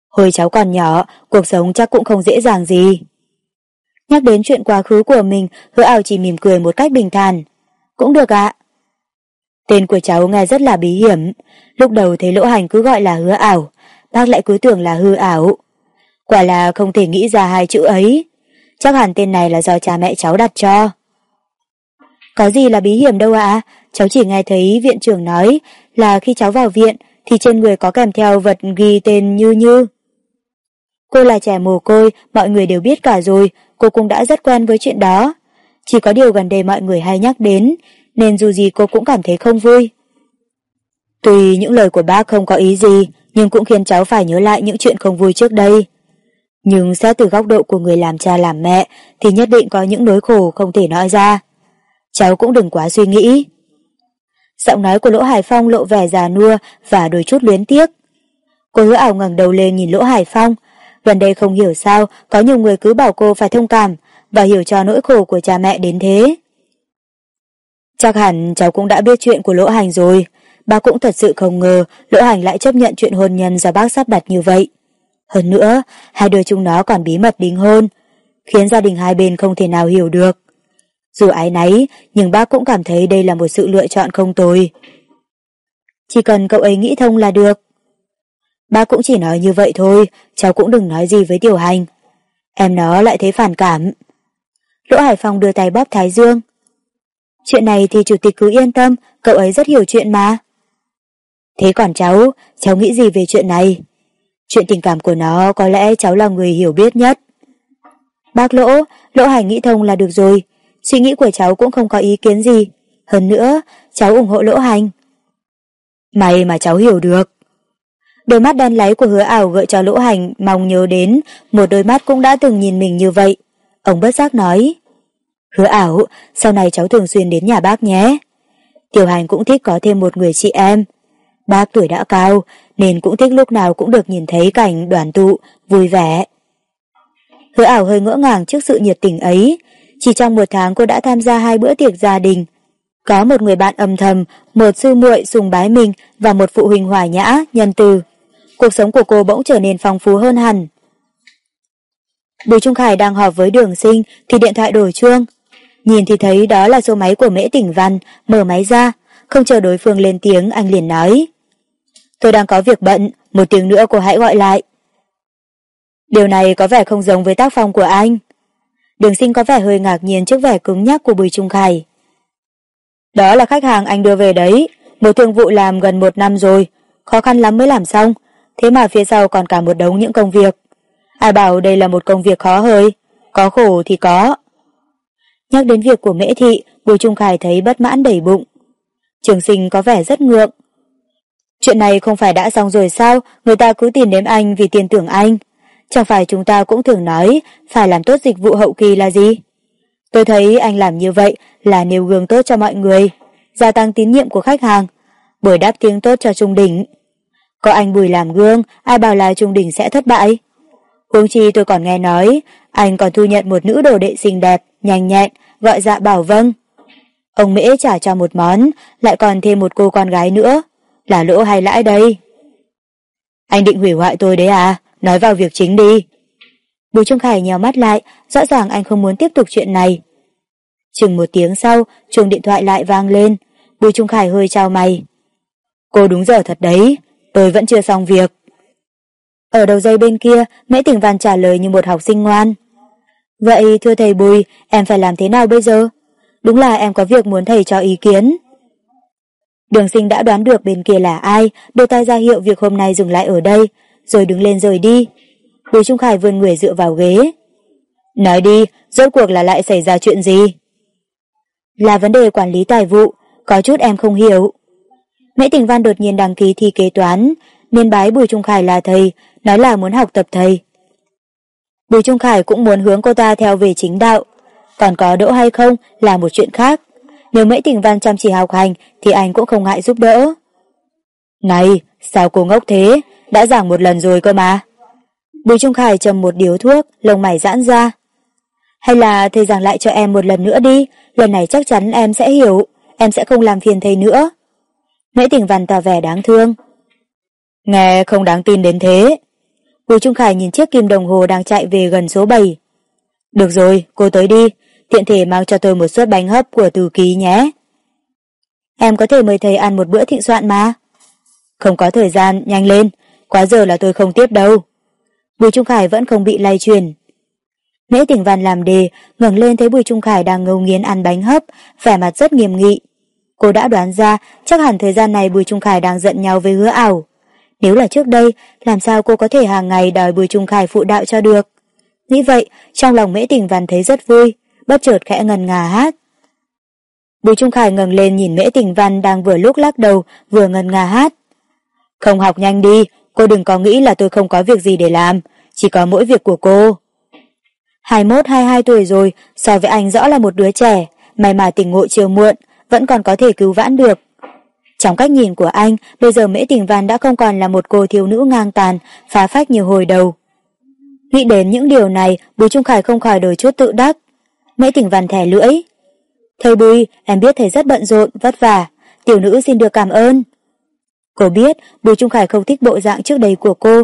Hồi cháu còn nhỏ, cuộc sống chắc cũng không dễ dàng gì. Nhắc đến chuyện quá khứ của mình, hứa ảo chỉ mỉm cười một cách bình thản. Cũng được ạ. Tên của cháu nghe rất là bí hiểm. Lúc đầu thấy lỗ hành cứ gọi là hứa ảo, bác lại cứ tưởng là hư ảo. Quả là không thể nghĩ ra hai chữ ấy. Chắc hẳn tên này là do cha mẹ cháu đặt cho. Có gì là bí hiểm đâu ạ, cháu chỉ nghe thấy viện trưởng nói là khi cháu vào viện thì trên người có kèm theo vật ghi tên Như Như. Cô là trẻ mồ côi, mọi người đều biết cả rồi, cô cũng đã rất quen với chuyện đó. Chỉ có điều gần đây mọi người hay nhắc đến, nên dù gì cô cũng cảm thấy không vui. Tuy những lời của bác không có ý gì, nhưng cũng khiến cháu phải nhớ lại những chuyện không vui trước đây. Nhưng xét từ góc độ của người làm cha làm mẹ, thì nhất định có những nỗi khổ không thể nói ra. Cháu cũng đừng quá suy nghĩ. Giọng nói của Lỗ Hải Phong lộ vẻ già nua và đôi chút luyến tiếc. Cô hứa ảo ngẩng đầu lên nhìn Lỗ Hải Phong. Gần đây không hiểu sao, có nhiều người cứ bảo cô phải thông cảm và hiểu cho nỗi khổ của cha mẹ đến thế. Chắc hẳn cháu cũng đã biết chuyện của Lỗ Hành rồi. Bác cũng thật sự không ngờ Lỗ Hành lại chấp nhận chuyện hôn nhân do bác sắp đặt như vậy. Hơn nữa, hai đứa chúng nó còn bí mật đính hôn, khiến gia đình hai bên không thể nào hiểu được. Dù ái náy, nhưng bác cũng cảm thấy đây là một sự lựa chọn không tồi. Chỉ cần cậu ấy nghĩ thông là được. Bác cũng chỉ nói như vậy thôi, cháu cũng đừng nói gì với Tiểu Hành. Em nó lại thấy phản cảm. Lỗ Hải Phong đưa tay bóp Thái Dương. Chuyện này thì chủ tịch cứ yên tâm, cậu ấy rất hiểu chuyện mà. Thế còn cháu, cháu nghĩ gì về chuyện này? Chuyện tình cảm của nó có lẽ cháu là người hiểu biết nhất. Bác Lỗ, Lỗ Hành nghĩ thông là được rồi. Suy nghĩ của cháu cũng không có ý kiến gì. Hơn nữa, cháu ủng hộ Lỗ Hành. May mà cháu hiểu được. Đôi mắt đen láy của hứa ảo gợi cho Lỗ Hành mong nhớ đến một đôi mắt cũng đã từng nhìn mình như vậy. Ông bất giác nói. Hứa ảo, sau này cháu thường xuyên đến nhà bác nhé. Tiểu Hành cũng thích có thêm một người chị em. Bác tuổi đã cao, nên cũng thích lúc nào cũng được nhìn thấy cảnh đoàn tụ, vui vẻ. Hứa ảo hơi ngỡ ngàng trước sự nhiệt tình ấy. Chỉ trong một tháng cô đã tham gia hai bữa tiệc gia đình. Có một người bạn âm thầm, một sư muội sùng bái mình và một phụ huynh hòa nhã, nhân từ. Cuộc sống của cô bỗng trở nên phong phú hơn hẳn. Bùi Trung Khải đang họp với đường sinh thì điện thoại đổ chuông. Nhìn thì thấy đó là số máy của Mễ Tỉnh Văn, mở máy ra, không chờ đối phương lên tiếng anh liền nói. Tôi đang có việc bận, một tiếng nữa cô hãy gọi lại. Điều này có vẻ không giống với tác phong của anh. Đường sinh có vẻ hơi ngạc nhiên trước vẻ cứng nhắc của Bùi Trung Khải. Đó là khách hàng anh đưa về đấy, một thương vụ làm gần một năm rồi, khó khăn lắm mới làm xong, thế mà phía sau còn cả một đống những công việc. Ai bảo đây là một công việc khó hơi, có khổ thì có. Nhắc đến việc của mễ thị, Bùi Trung Khải thấy bất mãn đầy bụng. Trường sinh có vẻ rất ngượng, Chuyện này không phải đã xong rồi sao, người ta cứ tìm đến anh vì tiền tưởng anh. Chẳng phải chúng ta cũng thường nói phải làm tốt dịch vụ hậu kỳ là gì? Tôi thấy anh làm như vậy là nêu gương tốt cho mọi người, gia tăng tín nhiệm của khách hàng, bởi đáp tiếng tốt cho Trung Đỉnh. Có anh Bùi làm gương, ai bảo là Trung Đỉnh sẽ thất bại? Huống chi tôi còn nghe nói, anh còn thu nhận một nữ đồ đệ xinh đẹp, nhanh nhẹn, gọi dạ bảo vâng. Ông Mễ trả cho một món, lại còn thêm một cô con gái nữa. Là lỗ hay lãi đây? Anh định hủy hoại tôi đấy à? Nói vào việc chính đi. Bùi Trung Khải nhèo mắt lại, rõ ràng anh không muốn tiếp tục chuyện này. Chừng một tiếng sau, chuông điện thoại lại vang lên. Bùi Trung Khải hơi trao mày. Cô đúng giờ thật đấy, tôi vẫn chưa xong việc. Ở đầu dây bên kia, Mễ Tỉnh Văn trả lời như một học sinh ngoan. Vậy thưa thầy Bùi, em phải làm thế nào bây giờ? Đúng là em có việc muốn thầy cho ý kiến. Đường sinh đã đoán được bên kia là ai, đưa tay ra hiệu việc hôm nay dừng lại ở đây, rồi đứng lên rời đi. Bùi Trung Khải vươn người dựa vào ghế. Nói đi, rốt cuộc là lại xảy ra chuyện gì? Là vấn đề quản lý tài vụ, có chút em không hiểu. Mễ Tình Văn đột nhiên đăng ký thi kế toán, nên bái Bùi Trung Khải là thầy, nói là muốn học tập thầy. Bùi Trung Khải cũng muốn hướng cô ta theo về chính đạo, còn có đỗ hay không là một chuyện khác. Nếu Mễ Tình Văn chăm chỉ học hành thì anh cũng không ngại giúp đỡ. Này, sao cô ngốc thế? Đã giảng một lần rồi cơ mà. Bùi Trung Khải trầm một điếu thuốc, lông mày giãn ra. Hay là thầy giảng lại cho em một lần nữa đi, lần này chắc chắn em sẽ hiểu, em sẽ không làm phiền thầy nữa. Mễ Tình Văn tỏ vẻ đáng thương. Nghe không đáng tin đến thế. Bùi Trung Khải nhìn chiếc kim đồng hồ đang chạy về gần số 7. Được rồi, cô tới đi, tiện thể mang cho tôi một suất bánh hấp của từ ký nhé. Em có thể mời thầy ăn một bữa thịnh soạn mà. Không có thời gian, nhanh lên, quá giờ là tôi không tiếp đâu. Bùi Trung Khải vẫn không bị lay truyền. Mễ tỉnh văn làm đề, ngẩng lên thấy Bùi Trung Khải đang ngấu nghiến ăn bánh hấp, vẻ mặt rất nghiêm nghị. Cô đã đoán ra, chắc hẳn thời gian này Bùi Trung Khải đang giận nhau với hứa ảo. Nếu là trước đây, làm sao cô có thể hàng ngày đòi Bùi Trung Khải phụ đạo cho được? Nghĩ vậy, trong lòng Mễ Tình Văn thấy rất vui, bất chợt khẽ ngần ngà hát. Bùi Trung Khải ngẩng lên nhìn Mễ Tình Văn đang vừa lúc lắc đầu, vừa ngần ngà hát. Không học nhanh đi, cô đừng có nghĩ là tôi không có việc gì để làm, chỉ có mỗi việc của cô. 21-22 tuổi rồi, so với anh rõ là một đứa trẻ, may mà tỉnh ngộ chiều muộn, vẫn còn có thể cứu vãn được. Trong cách nhìn của anh, bây giờ Mễ Tình Văn đã không còn là một cô thiếu nữ ngang tàn, phá phách nhiều hồi đầu. Nghĩ đến những điều này, Bùi Trung Khải không khỏi đổi chút tự đắc. Mễ Tình Văn thẻ lưỡi. Thầy Bùi, em biết thầy rất bận rộn, vất vả. Tiểu nữ xin được cảm ơn. Cô biết Bùi Trung Khải không thích bộ dạng trước đây của cô,